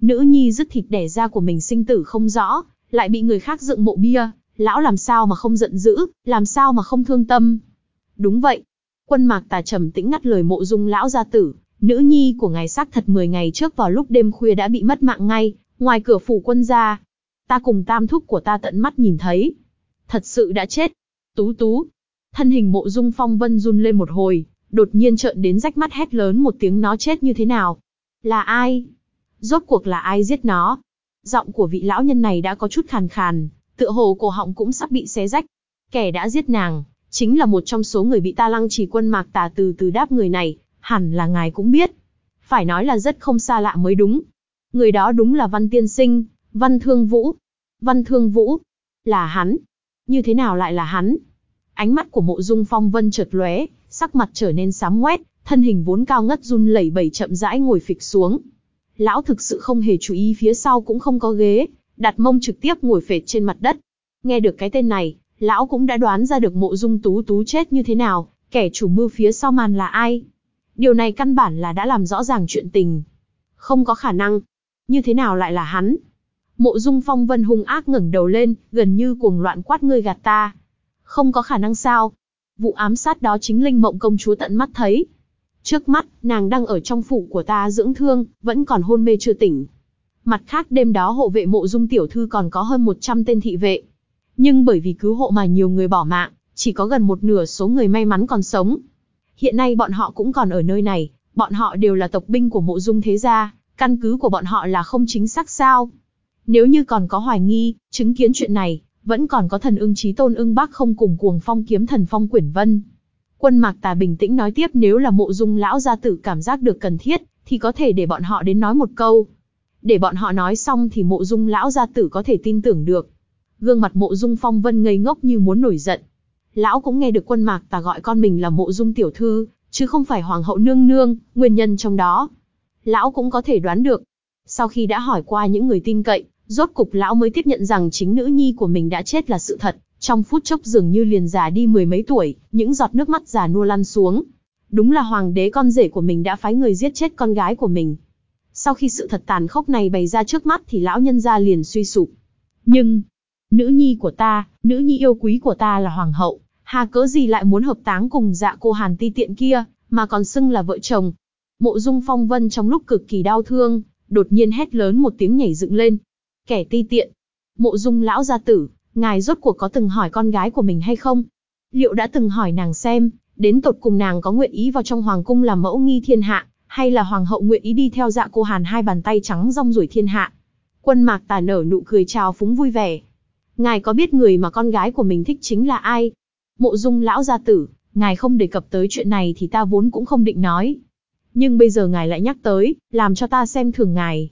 Nữ nhi dứt thịt đẻ ra của mình sinh tử không rõ, lại bị người khác dựng mộ bia, lão làm sao mà không giận dữ, làm sao mà không thương tâm. Đúng vậy. Quân mạc tà trầm tĩnh ngắt lời mộ dung lão gia tử, nữ nhi của ngài xác thật 10 ngày trước vào lúc đêm khuya đã bị mất mạng ngay, ngoài cửa phủ quân gia. Ta cùng tam thúc của ta tận mắt nhìn thấy. Thật sự đã chết. Tú tú. Thân hình mộ dung phong vân run lên một hồi, đột nhiên trợn đến rách mắt hét lớn một tiếng nó chết như thế nào. Là ai? Rốt cuộc là ai giết nó? Giọng của vị lão nhân này đã có chút khàn khàn, tựa hồ cổ họng cũng sắp bị xé rách. Kẻ đã giết nàng, chính là một trong số người bị ta lăng trì quân mạc tà từ từ đáp người này, hẳn là ngài cũng biết. Phải nói là rất không xa lạ mới đúng. Người đó đúng là Văn Tiên Sinh, Văn Thương Vũ. Văn Thương Vũ, là hắn. Như thế nào lại là hắn? Ánh mắt của mộ dung phong vân chợt lóe, sắc mặt trở nên xám ngoét, thân hình vốn cao ngất run lẩy bẩy chậm rãi ngồi phịch xuống. Lão thực sự không hề chú ý phía sau cũng không có ghế, đặt mông trực tiếp ngồi phệt trên mặt đất. Nghe được cái tên này, lão cũng đã đoán ra được mộ dung tú tú chết như thế nào, kẻ chủ mưu phía sau màn là ai. Điều này căn bản là đã làm rõ ràng chuyện tình. Không có khả năng. Như thế nào lại là hắn? Mộ dung phong vân hung ác ngẩng đầu lên, gần như cuồng loạn quát ngươi gạt ta. Không có khả năng sao? Vụ ám sát đó chính linh mộng công chúa tận mắt thấy. Trước mắt, nàng đang ở trong phủ của ta dưỡng thương, vẫn còn hôn mê chưa tỉnh. Mặt khác đêm đó hộ vệ mộ dung tiểu thư còn có hơn 100 tên thị vệ. Nhưng bởi vì cứu hộ mà nhiều người bỏ mạng, chỉ có gần một nửa số người may mắn còn sống. Hiện nay bọn họ cũng còn ở nơi này, bọn họ đều là tộc binh của mộ dung thế gia, căn cứ của bọn họ là không chính xác sao. Nếu như còn có hoài nghi, chứng kiến chuyện này, vẫn còn có thần ưng trí tôn ưng bác không cùng cuồng phong kiếm thần phong quyển vân. Quân mạc tà bình tĩnh nói tiếp nếu là mộ dung lão gia tử cảm giác được cần thiết, thì có thể để bọn họ đến nói một câu. Để bọn họ nói xong thì mộ dung lão gia tử có thể tin tưởng được. Gương mặt mộ dung phong vân ngây ngốc như muốn nổi giận. Lão cũng nghe được quân mạc tà gọi con mình là mộ dung tiểu thư, chứ không phải hoàng hậu nương nương, nguyên nhân trong đó. Lão cũng có thể đoán được. Sau khi đã hỏi qua những người tin cậy, rốt cục lão mới tiếp nhận rằng chính nữ nhi của mình đã chết là sự thật. Trong phút chốc dường như liền già đi mười mấy tuổi, những giọt nước mắt già nua lăn xuống. Đúng là hoàng đế con rể của mình đã phái người giết chết con gái của mình. Sau khi sự thật tàn khốc này bày ra trước mắt thì lão nhân gia liền suy sụp. Nhưng, nữ nhi của ta, nữ nhi yêu quý của ta là hoàng hậu, hà cớ gì lại muốn hợp táng cùng dạ cô hàn ti tiện kia, mà còn xưng là vợ chồng. Mộ dung phong vân trong lúc cực kỳ đau thương, đột nhiên hét lớn một tiếng nhảy dựng lên. Kẻ ti tiện. Mộ dung lão gia tử, ngài rốt cuộc có từng hỏi con gái của mình hay không? Liệu đã từng hỏi nàng xem, đến tột cùng nàng có nguyện ý vào trong hoàng cung làm mẫu nghi thiên hạ, hay là hoàng hậu nguyện ý đi theo dạ cô Hàn hai bàn tay trắng rong ruổi thiên hạ? Quân mạc tà nở nụ cười chào phúng vui vẻ. Ngài có biết người mà con gái của mình thích chính là ai? Mộ dung lão gia tử, ngài không đề cập tới chuyện này thì ta vốn cũng không định nói. Nhưng bây giờ ngài lại nhắc tới, làm cho ta xem thường ngài.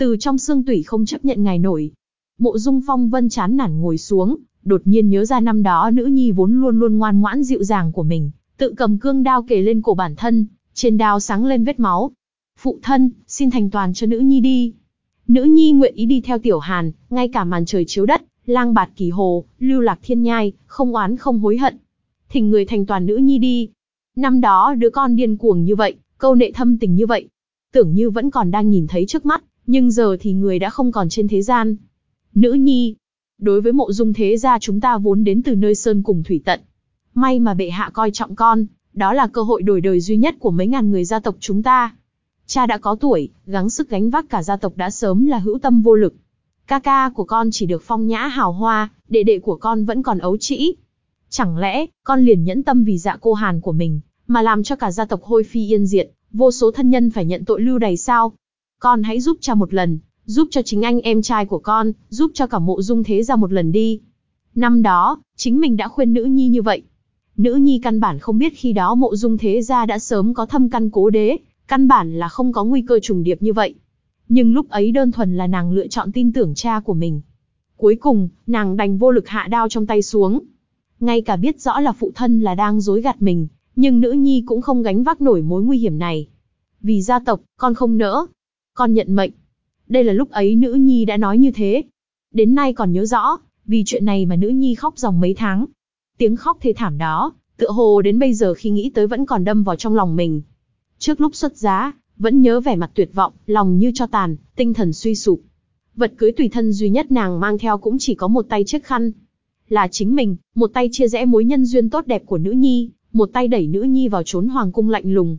Từ trong xương tủy không chấp nhận ngài nổi, Mộ Dung Phong Vân chán nản ngồi xuống, đột nhiên nhớ ra năm đó nữ nhi vốn luôn luôn ngoan ngoãn dịu dàng của mình, tự cầm cương đao kề lên cổ bản thân, trên đao sáng lên vết máu. Phụ thân, xin thành toàn cho nữ nhi đi. Nữ nhi nguyện ý đi theo tiểu hàn, ngay cả màn trời chiếu đất, lang bạt kỳ hồ, lưu lạc thiên nhai, không oán không hối hận. Thỉnh người thành toàn nữ nhi đi. Năm đó đứa con điên cuồng như vậy, câu nệ thâm tình như vậy. Tưởng như vẫn còn đang nhìn thấy trước mắt, nhưng giờ thì người đã không còn trên thế gian, Nữ nhi, đối với mộ dung thế gia chúng ta vốn đến từ nơi sơn cùng thủy tận. May mà bệ hạ coi trọng con, đó là cơ hội đổi đời duy nhất của mấy ngàn người gia tộc chúng ta. Cha đã có tuổi, gắng sức gánh vác cả gia tộc đã sớm là hữu tâm vô lực. Ca ca của con chỉ được phong nhã hào hoa, đệ đệ của con vẫn còn ấu trĩ. Chẳng lẽ, con liền nhẫn tâm vì dạ cô hàn của mình, mà làm cho cả gia tộc hôi phi yên diệt, vô số thân nhân phải nhận tội lưu đày sao? Con hãy giúp cha một lần, giúp cho chính anh em trai của con, giúp cho cả mộ dung thế ra một lần đi. Năm đó, chính mình đã khuyên nữ nhi như vậy. Nữ nhi căn bản không biết khi đó mộ dung thế gia đã sớm có thâm căn cố đế, căn bản là không có nguy cơ trùng điệp như vậy. Nhưng lúc ấy đơn thuần là nàng lựa chọn tin tưởng cha của mình. Cuối cùng, nàng đành vô lực hạ đao trong tay xuống. Ngay cả biết rõ là phụ thân là đang dối gạt mình, nhưng nữ nhi cũng không gánh vác nổi mối nguy hiểm này. Vì gia tộc, con không nỡ. Con nhận mệnh. Đây là lúc ấy nữ nhi đã nói như thế. Đến nay còn nhớ rõ, vì chuyện này mà nữ nhi khóc dòng mấy tháng. Tiếng khóc thê thảm đó, tựa hồ đến bây giờ khi nghĩ tới vẫn còn đâm vào trong lòng mình. Trước lúc xuất giá, vẫn nhớ vẻ mặt tuyệt vọng, lòng như cho tàn, tinh thần suy sụp. Vật cưới tùy thân duy nhất nàng mang theo cũng chỉ có một tay chiếc khăn. Là chính mình, một tay chia rẽ mối nhân duyên tốt đẹp của nữ nhi, một tay đẩy nữ nhi vào trốn hoàng cung lạnh lùng.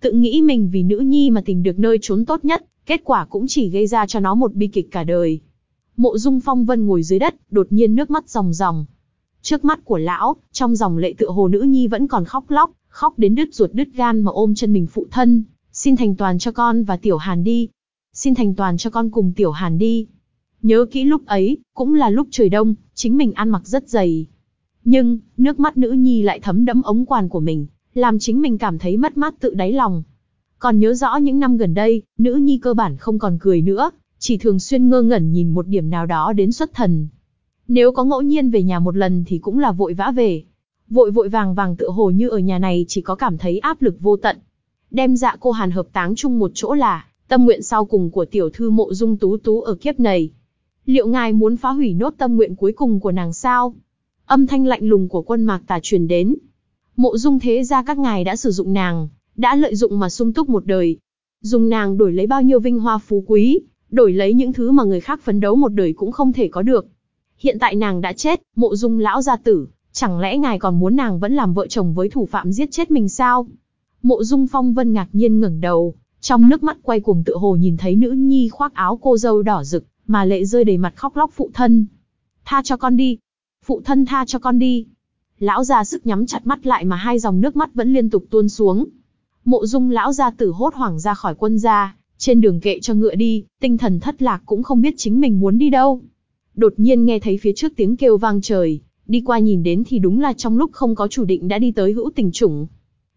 Tự nghĩ mình vì nữ nhi mà tìm được nơi trốn tốt nhất, kết quả cũng chỉ gây ra cho nó một bi kịch cả đời. Mộ Dung Phong Vân ngồi dưới đất, đột nhiên nước mắt ròng ròng. Trước mắt của lão, trong dòng lệ tựa hồ nữ nhi vẫn còn khóc lóc, khóc đến đứt ruột đứt gan mà ôm chân mình phụ thân, xin thành toàn cho con và Tiểu Hàn đi. Xin thành toàn cho con cùng Tiểu Hàn đi. Nhớ kỹ lúc ấy, cũng là lúc trời đông, chính mình ăn mặc rất dày. Nhưng, nước mắt nữ nhi lại thấm đẫm ống quàn của mình, làm chính mình cảm thấy mất mát tự đáy lòng. Còn nhớ rõ những năm gần đây, nữ nhi cơ bản không còn cười nữa, chỉ thường xuyên ngơ ngẩn nhìn một điểm nào đó đến xuất thần. Nếu có ngẫu nhiên về nhà một lần thì cũng là vội vã về. Vội vội vàng vàng tựa hồ như ở nhà này chỉ có cảm thấy áp lực vô tận. Đem dạ cô Hàn hợp táng chung một chỗ là, tâm nguyện sau cùng của tiểu thư mộ dung tú tú ở kiếp này. Liệu ngài muốn phá hủy nốt tâm nguyện cuối cùng của nàng sao? Âm thanh lạnh lùng của quân mạc tà truyền đến. Mộ dung thế ra các ngài đã sử dụng nàng, đã lợi dụng mà sung túc một đời. Dùng nàng đổi lấy bao nhiêu vinh hoa phú quý, đổi lấy những thứ mà người khác phấn đấu một đời cũng không thể có được. Hiện tại nàng đã chết, mộ dung lão gia tử, chẳng lẽ ngài còn muốn nàng vẫn làm vợ chồng với thủ phạm giết chết mình sao? Mộ dung phong vân ngạc nhiên ngẩng đầu, trong nước mắt quay cuồng tựa hồ nhìn thấy nữ nhi khoác áo cô dâu đỏ rực, mà lệ rơi đầy mặt khóc lóc phụ thân. Tha cho con đi. Phụ thân tha cho con đi. Lão già sức nhắm chặt mắt lại mà hai dòng nước mắt vẫn liên tục tuôn xuống. Mộ dung lão gia tử hốt hoảng ra khỏi quân gia, trên đường kệ cho ngựa đi, tinh thần thất lạc cũng không biết chính mình muốn đi đâu. Đột nhiên nghe thấy phía trước tiếng kêu vang trời, đi qua nhìn đến thì đúng là trong lúc không có chủ định đã đi tới hữu tình chủng.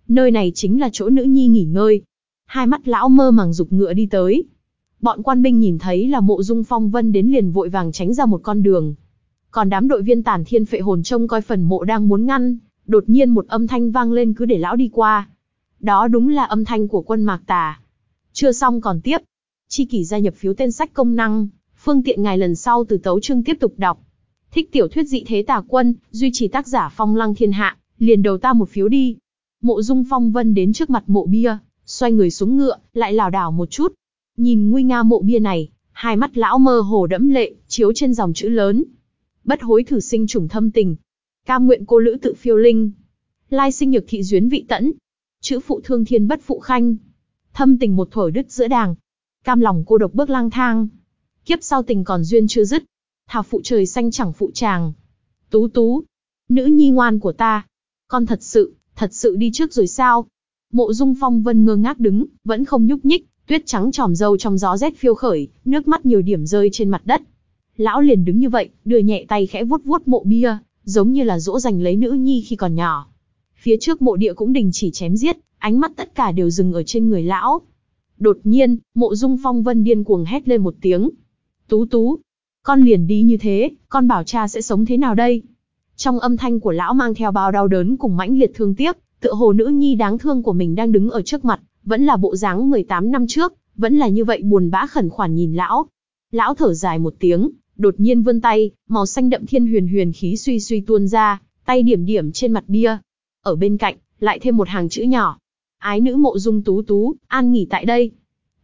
Nơi này chính là chỗ nữ nhi nghỉ ngơi. Hai mắt lão mơ màng dục ngựa đi tới. Bọn quan binh nhìn thấy là mộ dung phong vân đến liền vội vàng tránh ra một con đường. Còn đám đội viên tản thiên phệ hồn trông coi phần mộ đang muốn ngăn, đột nhiên một âm thanh vang lên cứ để lão đi qua. Đó đúng là âm thanh của quân mạc tà. Chưa xong còn tiếp. Chi kỷ gia nhập phiếu tên sách công năng, phương tiện ngài lần sau từ tấu chương tiếp tục đọc. Thích tiểu thuyết dị thế tà quân, duy trì tác giả phong lăng thiên hạ, liền đầu ta một phiếu đi. Mộ dung phong vân đến trước mặt mộ bia, xoay người xuống ngựa, lại lảo đảo một chút. Nhìn nguy nga mộ bia này, hai mắt lão mơ hồ đẫm lệ, chiếu trên dòng chữ lớn. Bất hối thử sinh trùng thâm tình. Cam nguyện cô lữ tự phiêu linh. Lai sinh nhược thị duyến vị tẫn. Chữ phụ thương thiên bất phụ khanh. Thâm tình một thổi đứt giữa đàng. Cam lòng cô độc bước lang thang. Kiếp sau tình còn duyên chưa dứt. Thảo phụ trời xanh chẳng phụ chàng. Tú tú. Nữ nhi ngoan của ta. Con thật sự, thật sự đi trước rồi sao? Mộ Dung Phong Vân ngơ ngác đứng, vẫn không nhúc nhích, tuyết trắng tròm dâu trong gió rét phiêu khởi, nước mắt nhiều điểm rơi trên mặt đất. Lão liền đứng như vậy, đưa nhẹ tay khẽ vuốt vuốt mộ bia, giống như là dỗ dành lấy nữ nhi khi còn nhỏ. Phía trước mộ địa cũng đình chỉ chém giết, ánh mắt tất cả đều dừng ở trên người lão. Đột nhiên, mộ dung phong vân điên cuồng hét lên một tiếng. Tú tú, con liền đi như thế, con bảo cha sẽ sống thế nào đây? Trong âm thanh của lão mang theo bao đau đớn cùng mãnh liệt thương tiếc, tựa hồ nữ nhi đáng thương của mình đang đứng ở trước mặt, vẫn là bộ dáng 18 năm trước, vẫn là như vậy buồn bã khẩn khoản nhìn lão. Lão thở dài một tiếng, đột nhiên vươn tay, màu xanh đậm thiên huyền huyền khí suy suy tuôn ra, tay điểm điểm trên mặt bia. Ở bên cạnh, lại thêm một hàng chữ nhỏ. Ái nữ mộ dung tú tú, an nghỉ tại đây.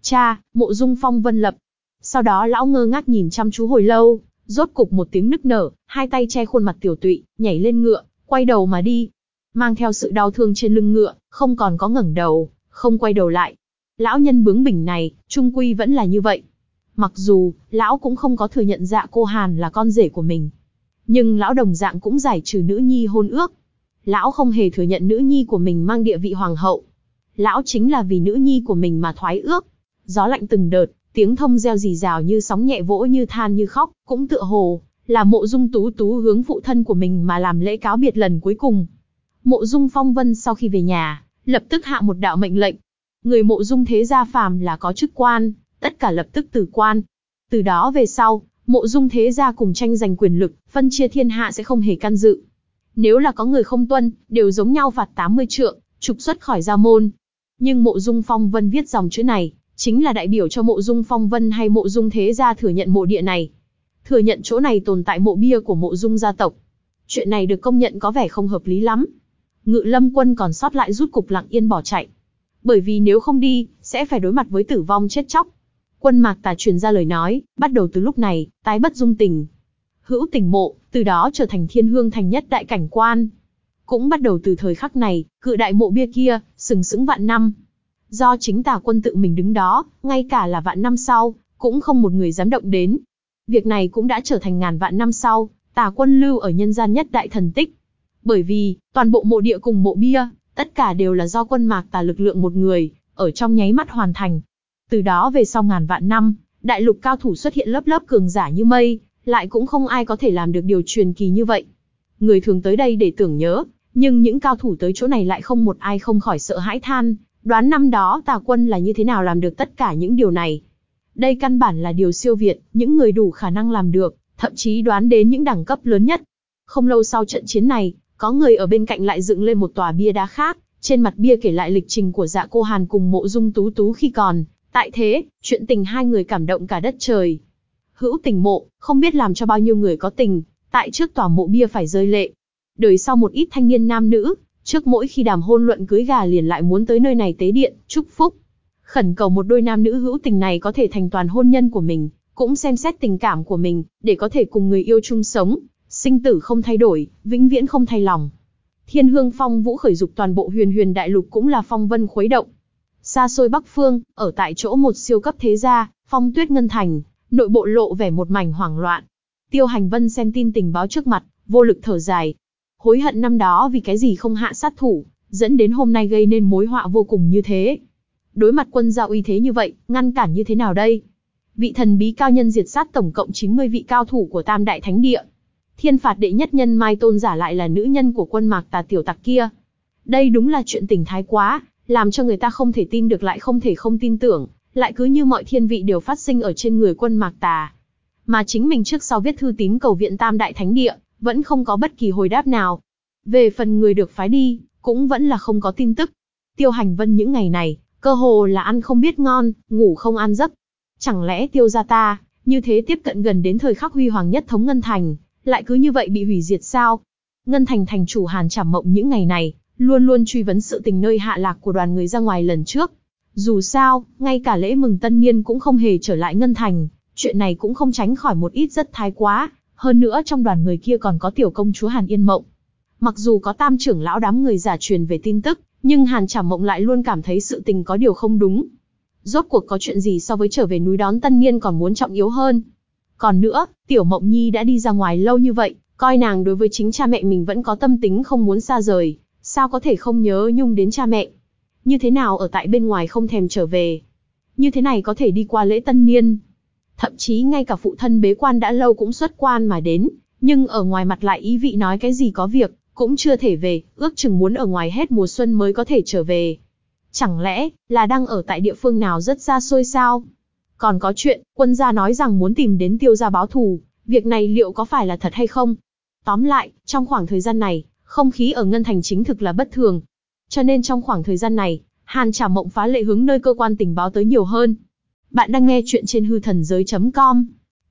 Cha, mộ dung phong vân lập. Sau đó lão ngơ ngác nhìn chăm chú hồi lâu, rốt cục một tiếng nức nở, hai tay che khuôn mặt tiểu tụy, nhảy lên ngựa, quay đầu mà đi. Mang theo sự đau thương trên lưng ngựa, không còn có ngẩng đầu, không quay đầu lại. Lão nhân bướng bỉnh này, trung quy vẫn là như vậy. Mặc dù, lão cũng không có thừa nhận dạ cô Hàn là con rể của mình. Nhưng lão đồng dạng cũng giải trừ nữ nhi hôn ước. Lão không hề thừa nhận nữ nhi của mình mang địa vị hoàng hậu. Lão chính là vì nữ nhi của mình mà thoái ước. Gió lạnh từng đợt, tiếng thông reo rì rào như sóng nhẹ vỗ như than như khóc, cũng tựa hồ, là mộ dung tú tú hướng phụ thân của mình mà làm lễ cáo biệt lần cuối cùng. Mộ dung phong vân sau khi về nhà, lập tức hạ một đạo mệnh lệnh. Người mộ dung thế gia phàm là có chức quan, tất cả lập tức từ quan. Từ đó về sau, mộ dung thế gia cùng tranh giành quyền lực, phân chia thiên hạ sẽ không hề can dự. Nếu là có người không tuân, đều giống nhau phạt 80 trượng, trục xuất khỏi gia môn. Nhưng mộ dung phong vân viết dòng chữ này, chính là đại biểu cho mộ dung phong vân hay mộ dung thế gia thừa nhận mộ địa này. Thừa nhận chỗ này tồn tại mộ bia của mộ dung gia tộc. Chuyện này được công nhận có vẻ không hợp lý lắm. Ngự lâm quân còn sót lại rút cục lặng yên bỏ chạy. Bởi vì nếu không đi, sẽ phải đối mặt với tử vong chết chóc. Quân mạc tà truyền ra lời nói, bắt đầu từ lúc này, tái bất dung tình. Hữu tình mộ, từ đó trở thành thiên hương thành nhất đại cảnh quan. Cũng bắt đầu từ thời khắc này, cự đại mộ bia kia, sừng sững vạn năm. Do chính tà quân tự mình đứng đó, ngay cả là vạn năm sau, cũng không một người dám động đến. Việc này cũng đã trở thành ngàn vạn năm sau, tà quân lưu ở nhân gian nhất đại thần tích. Bởi vì, toàn bộ mộ địa cùng mộ bia, tất cả đều là do quân mạc tà lực lượng một người, ở trong nháy mắt hoàn thành. Từ đó về sau ngàn vạn năm, đại lục cao thủ xuất hiện lớp lớp cường giả như mây, lại cũng không ai có thể làm được điều truyền kỳ như vậy. Người thường tới đây để tưởng nhớ, nhưng những cao thủ tới chỗ này lại không một ai không khỏi sợ hãi than, đoán năm đó tà quân là như thế nào làm được tất cả những điều này. Đây căn bản là điều siêu việt, những người đủ khả năng làm được, thậm chí đoán đến những đẳng cấp lớn nhất. Không lâu sau trận chiến này, có người ở bên cạnh lại dựng lên một tòa bia đá khác, trên mặt bia kể lại lịch trình của dạ cô Hàn cùng mộ dung tú tú khi còn. Tại thế, chuyện tình hai người cảm động cả đất trời. Hữu tình mộ, không biết làm cho bao nhiêu người có tình, tại trước tòa mộ bia phải rơi lệ. Đời sau một ít thanh niên nam nữ, trước mỗi khi đàm hôn luận cưới gà liền lại muốn tới nơi này tế điện, chúc phúc. Khẩn cầu một đôi nam nữ hữu tình này có thể thành toàn hôn nhân của mình, cũng xem xét tình cảm của mình, để có thể cùng người yêu chung sống, sinh tử không thay đổi, vĩnh viễn không thay lòng. Thiên hương phong vũ khởi dục toàn bộ huyền huyền đại lục cũng là phong vân khuấy động. Xa xôi Bắc Phương, ở tại chỗ một siêu cấp thế gia, phong tuyết ngân thành, nội bộ lộ vẻ một mảnh hoảng loạn. Tiêu hành vân xem tin tình báo trước mặt, vô lực thở dài. Hối hận năm đó vì cái gì không hạ sát thủ, dẫn đến hôm nay gây nên mối họa vô cùng như thế. Đối mặt quân giao uy thế như vậy, ngăn cản như thế nào đây? Vị thần bí cao nhân diệt sát tổng cộng 90 vị cao thủ của Tam Đại Thánh Địa. Thiên phạt đệ nhất nhân Mai Tôn giả lại là nữ nhân của quân mạc tà tiểu tặc kia. Đây đúng là chuyện tình thái quá, làm cho người ta không thể tin được lại không thể không tin tưởng, lại cứ như mọi thiên vị đều phát sinh ở trên người quân mạc tà. Mà chính mình trước sau viết thư tín cầu viện Tam Đại Thánh Địa, vẫn không có bất kỳ hồi đáp nào. Về phần người được phái đi, cũng vẫn là không có tin tức. Tiêu hành vân những ngày này, cơ hồ là ăn không biết ngon, ngủ không ăn giấc. Chẳng lẽ tiêu gia ta, như thế tiếp cận gần đến thời khắc huy hoàng nhất thống Ngân Thành, lại cứ như vậy bị hủy diệt sao? Ngân Thành thành chủ Hàn Trảm Mộng những ngày này, luôn luôn truy vấn sự tình nơi hạ lạc của đoàn người ra ngoài lần trước. Dù sao, ngay cả lễ mừng tân niên cũng không hề trở lại Ngân Thành, chuyện này cũng không tránh khỏi một ít rất thái quá, hơn nữa trong đoàn người kia còn có tiểu công chúa Hàn Yên Mộng. Mặc dù có tam trưởng lão đám người giả truyền về tin tức, nhưng Hàn Trảm Mộng lại luôn cảm thấy sự tình có điều không đúng. Rốt cuộc có chuyện gì so với trở về núi đón tân niên còn muốn trọng yếu hơn. Còn nữa, tiểu Mộng Nhi đã đi ra ngoài lâu như vậy, coi nàng đối với chính cha mẹ mình vẫn có tâm tính không muốn xa rời, sao có thể không nhớ nhung đến cha mẹ. Như thế nào ở tại bên ngoài không thèm trở về. Như thế này có thể đi qua lễ tân niên. Thậm chí ngay cả phụ thân bế quan đã lâu cũng xuất quan mà đến, nhưng ở ngoài mặt lại ý vị nói cái gì có việc, cũng chưa thể về, ước chừng muốn ở ngoài hết mùa xuân mới có thể trở về. Chẳng lẽ, là đang ở tại địa phương nào rất xa xôi sao? Còn có chuyện, quân gia nói rằng muốn tìm đến tiêu gia báo thù, việc này liệu có phải là thật hay không? Tóm lại, trong khoảng thời gian này, không khí ở Ngân Thành chính thực là bất thường. Cho nên trong khoảng thời gian này, Hàn Trà Mộng phá lệ hướng nơi cơ quan tình báo tới nhiều hơn. Bạn đang nghe chuyện trên hư thần giới.com.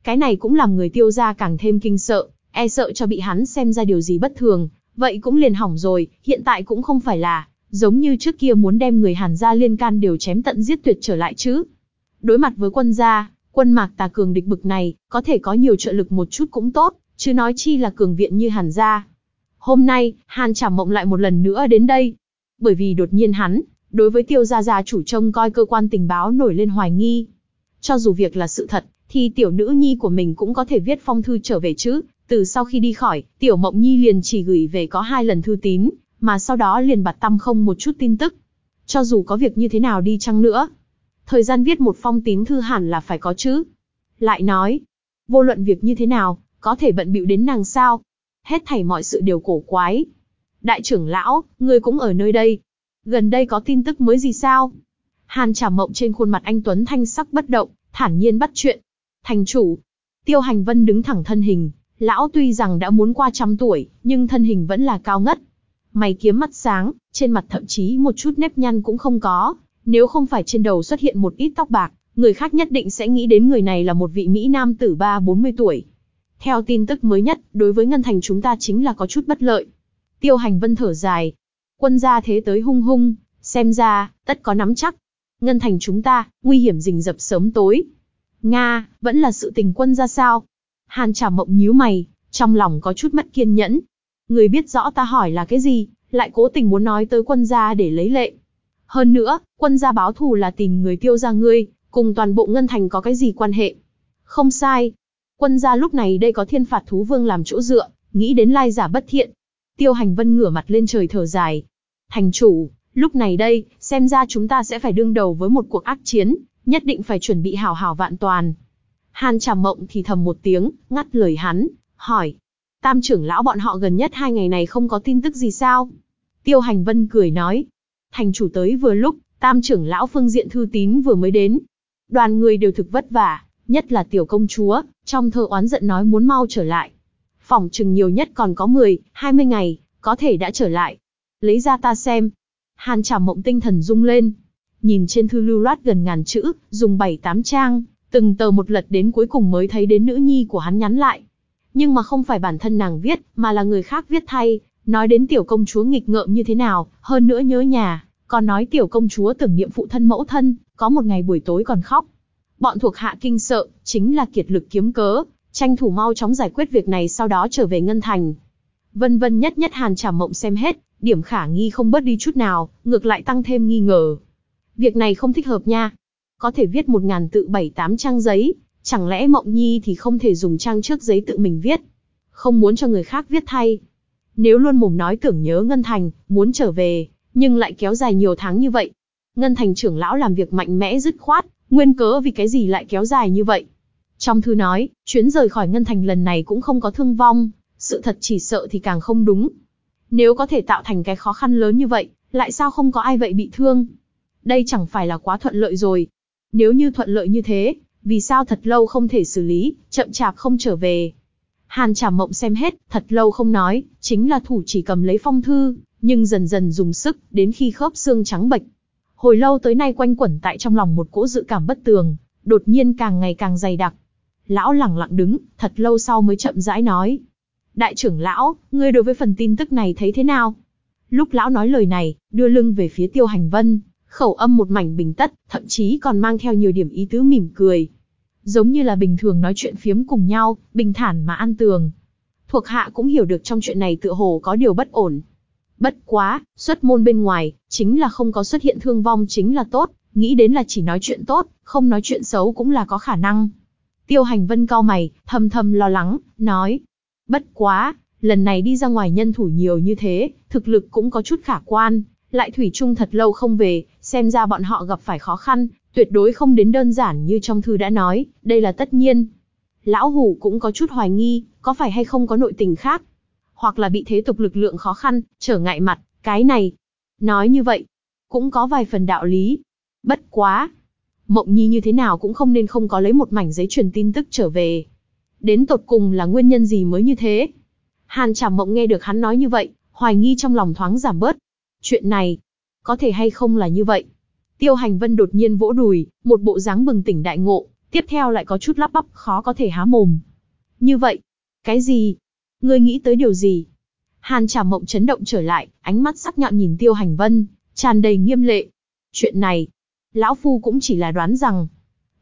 Cái này cũng làm người tiêu gia càng thêm kinh sợ, e sợ cho bị hắn xem ra điều gì bất thường, vậy cũng liền hỏng rồi, hiện tại cũng không phải là, giống như trước kia muốn đem người Hàn gia liên can đều chém tận giết tuyệt trở lại chứ. Đối mặt với quân gia, quân mạc tà cường địch bực này, có thể có nhiều trợ lực một chút cũng tốt, chứ nói chi là cường viện như Hàn gia. Hôm nay, Hàn Trảm Mộng lại một lần nữa đến đây. Bởi vì đột nhiên hắn, đối với tiêu gia gia chủ trông coi cơ quan tình báo nổi lên hoài nghi. Cho dù việc là sự thật, thì tiểu nữ nhi của mình cũng có thể viết phong thư trở về chứ. Từ sau khi đi khỏi, tiểu mộng nhi liền chỉ gửi về có hai lần thư tín, mà sau đó liền bặt tăm không một chút tin tức. Cho dù có việc như thế nào đi chăng nữa, thời gian viết một phong tín thư hẳn là phải có chứ. Lại nói, vô luận việc như thế nào, có thể bận bịu đến nàng sao. Hết thảy mọi sự đều cổ quái. Đại trưởng lão, ngươi cũng ở nơi đây. Gần đây có tin tức mới gì sao? Hàn trả mộng trên khuôn mặt anh Tuấn thanh sắc bất động, thản nhiên bắt chuyện. Thành chủ. Tiêu hành vân đứng thẳng thân hình. Lão tuy rằng đã muốn qua trăm tuổi, nhưng thân hình vẫn là cao ngất. Mày kiếm mắt sáng, trên mặt thậm chí một chút nếp nhăn cũng không có, Nếu không phải trên đầu xuất hiện một ít tóc bạc, người khác nhất định sẽ nghĩ đến người này là một vị Mỹ Nam tử ba 40 tuổi. Theo tin tức mới nhất, đối với Ngân Thành chúng ta chính là có chút bất lợi. Tiêu hành vân thở dài. Quân gia thế tới hung hung, xem ra, tất có nắm chắc. Ngân Thành chúng ta, nguy hiểm rình rập sớm tối. Nga, vẫn là sự tình quân ra sao? Hàn trả mộng nhíu mày, trong lòng có chút mất kiên nhẫn. Người biết rõ ta hỏi là cái gì, lại cố tình muốn nói tới quân gia để lấy lệ. Hơn nữa, quân gia báo thù là tìm người tiêu ra ngươi, cùng toàn bộ ngân thành có cái gì quan hệ. Không sai. Quân gia lúc này đây có thiên phạt thú vương làm chỗ dựa, nghĩ đến lai giả bất thiện. Tiêu hành vân ngửa mặt lên trời thở dài. Thành chủ, lúc này đây, xem ra chúng ta sẽ phải đương đầu với một cuộc ác chiến, nhất định phải chuẩn bị hảo hảo vạn toàn. Hàn Trà Mộng thì thầm một tiếng, ngắt lời hắn, hỏi. Tam trưởng lão bọn họ gần nhất hai ngày này không có tin tức gì sao? Tiêu Hành Vân cười nói. Thành chủ tới vừa lúc, tam trưởng lão phương diện thư tín vừa mới đến. Đoàn người đều thực vất vả, nhất là tiểu công chúa, trong thơ oán giận nói muốn mau trở lại. Phòng chừng nhiều nhất còn có 10, 20 ngày, có thể đã trở lại. Lấy ra ta xem. Hàn trả Mộng tinh thần rung lên, nhìn trên thư lưu loát gần ngàn chữ, dùng bảy tám trang, từng tờ một lật đến cuối cùng mới thấy đến nữ nhi của hắn nhắn lại. Nhưng mà không phải bản thân nàng viết, mà là người khác viết thay, nói đến tiểu công chúa nghịch ngợm như thế nào, hơn nữa nhớ nhà, còn nói tiểu công chúa tưởng niệm phụ thân mẫu thân, có một ngày buổi tối còn khóc. Bọn thuộc hạ kinh sợ, chính là kiệt lực kiếm cớ, tranh thủ mau chóng giải quyết việc này sau đó trở về ngân thành. Vân vân nhất nhất hàn trà mộng xem hết, điểm khả nghi không bớt đi chút nào, ngược lại tăng thêm nghi ngờ. Việc này không thích hợp nha. Có thể viết một ngàn tự bảy tám trang giấy, chẳng lẽ Mộng Nhi thì không thể dùng trang trước giấy tự mình viết? Không muốn cho người khác viết thay. Nếu luôn mồm nói tưởng nhớ Ngân Thành, muốn trở về, nhưng lại kéo dài nhiều tháng như vậy. Ngân Thành trưởng lão làm việc mạnh mẽ dứt khoát, nguyên cớ vì cái gì lại kéo dài như vậy. Trong thư nói, chuyến rời khỏi Ngân Thành lần này cũng không có thương vong, sự thật chỉ sợ thì càng không đúng. Nếu có thể tạo thành cái khó khăn lớn như vậy, lại sao không có ai vậy bị thương? Đây chẳng phải là quá thuận lợi rồi. Nếu như thuận lợi như thế, vì sao thật lâu không thể xử lý, chậm chạp không trở về. Hàn Trảm Mộng xem hết, thật lâu không nói, chính là thủ chỉ cầm lấy phong thư, nhưng dần dần dùng sức, đến khi khớp xương trắng bệch. Hồi lâu tới nay quanh quẩn tại trong lòng một cỗ dự cảm bất tường, đột nhiên càng ngày càng dày đặc. Lão lẳng lặng đứng, thật lâu sau mới chậm rãi nói. Đại trưởng lão, ngươi đối với phần tin tức này thấy thế nào? Lúc lão nói lời này, đưa lưng về phía tiêu hành vân, khẩu âm một mảnh bình tất, thậm chí còn mang theo nhiều điểm ý tứ mỉm cười. Giống như là bình thường nói chuyện phiếm cùng nhau, bình thản mà an tường. Thuộc hạ cũng hiểu được trong chuyện này tựa hồ có điều bất ổn. Bất quá, xuất môn bên ngoài, chính là không có xuất hiện thương vong chính là tốt, nghĩ đến là chỉ nói chuyện tốt, không nói chuyện xấu cũng là có khả năng. Tiêu hành vân cao mày, thầm thầm lo lắng, nói. Bất quá, lần này đi ra ngoài nhân thủ nhiều như thế, thực lực cũng có chút khả quan, lại thủy chung thật lâu không về, xem ra bọn họ gặp phải khó khăn, tuyệt đối không đến đơn giản như trong thư đã nói, đây là tất nhiên. Lão Hủ cũng có chút hoài nghi, có phải hay không có nội tình khác, hoặc là bị thế tục lực lượng khó khăn, trở ngại mặt, cái này. Nói như vậy, cũng có vài phần đạo lý. Bất quá. Mộng Nhi như thế nào cũng không nên không có lấy một mảnh giấy truyền tin tức trở về. Đến tột cùng là nguyên nhân gì mới như thế? Hàn Trảm Mộng nghe được hắn nói như vậy, hoài nghi trong lòng thoáng giảm bớt. Chuyện này, có thể hay không là như vậy? Tiêu Hành Vân đột nhiên vỗ đùi, một bộ dáng bừng tỉnh đại ngộ, tiếp theo lại có chút lắp bắp khó có thể há mồm. Như vậy? Cái gì? Ngươi nghĩ tới điều gì? Hàn Trà Mộng chấn động trở lại, ánh mắt sắc nhọn nhìn Tiêu Hành Vân, tràn đầy nghiêm lệ. Chuyện này, lão phu cũng chỉ là đoán rằng,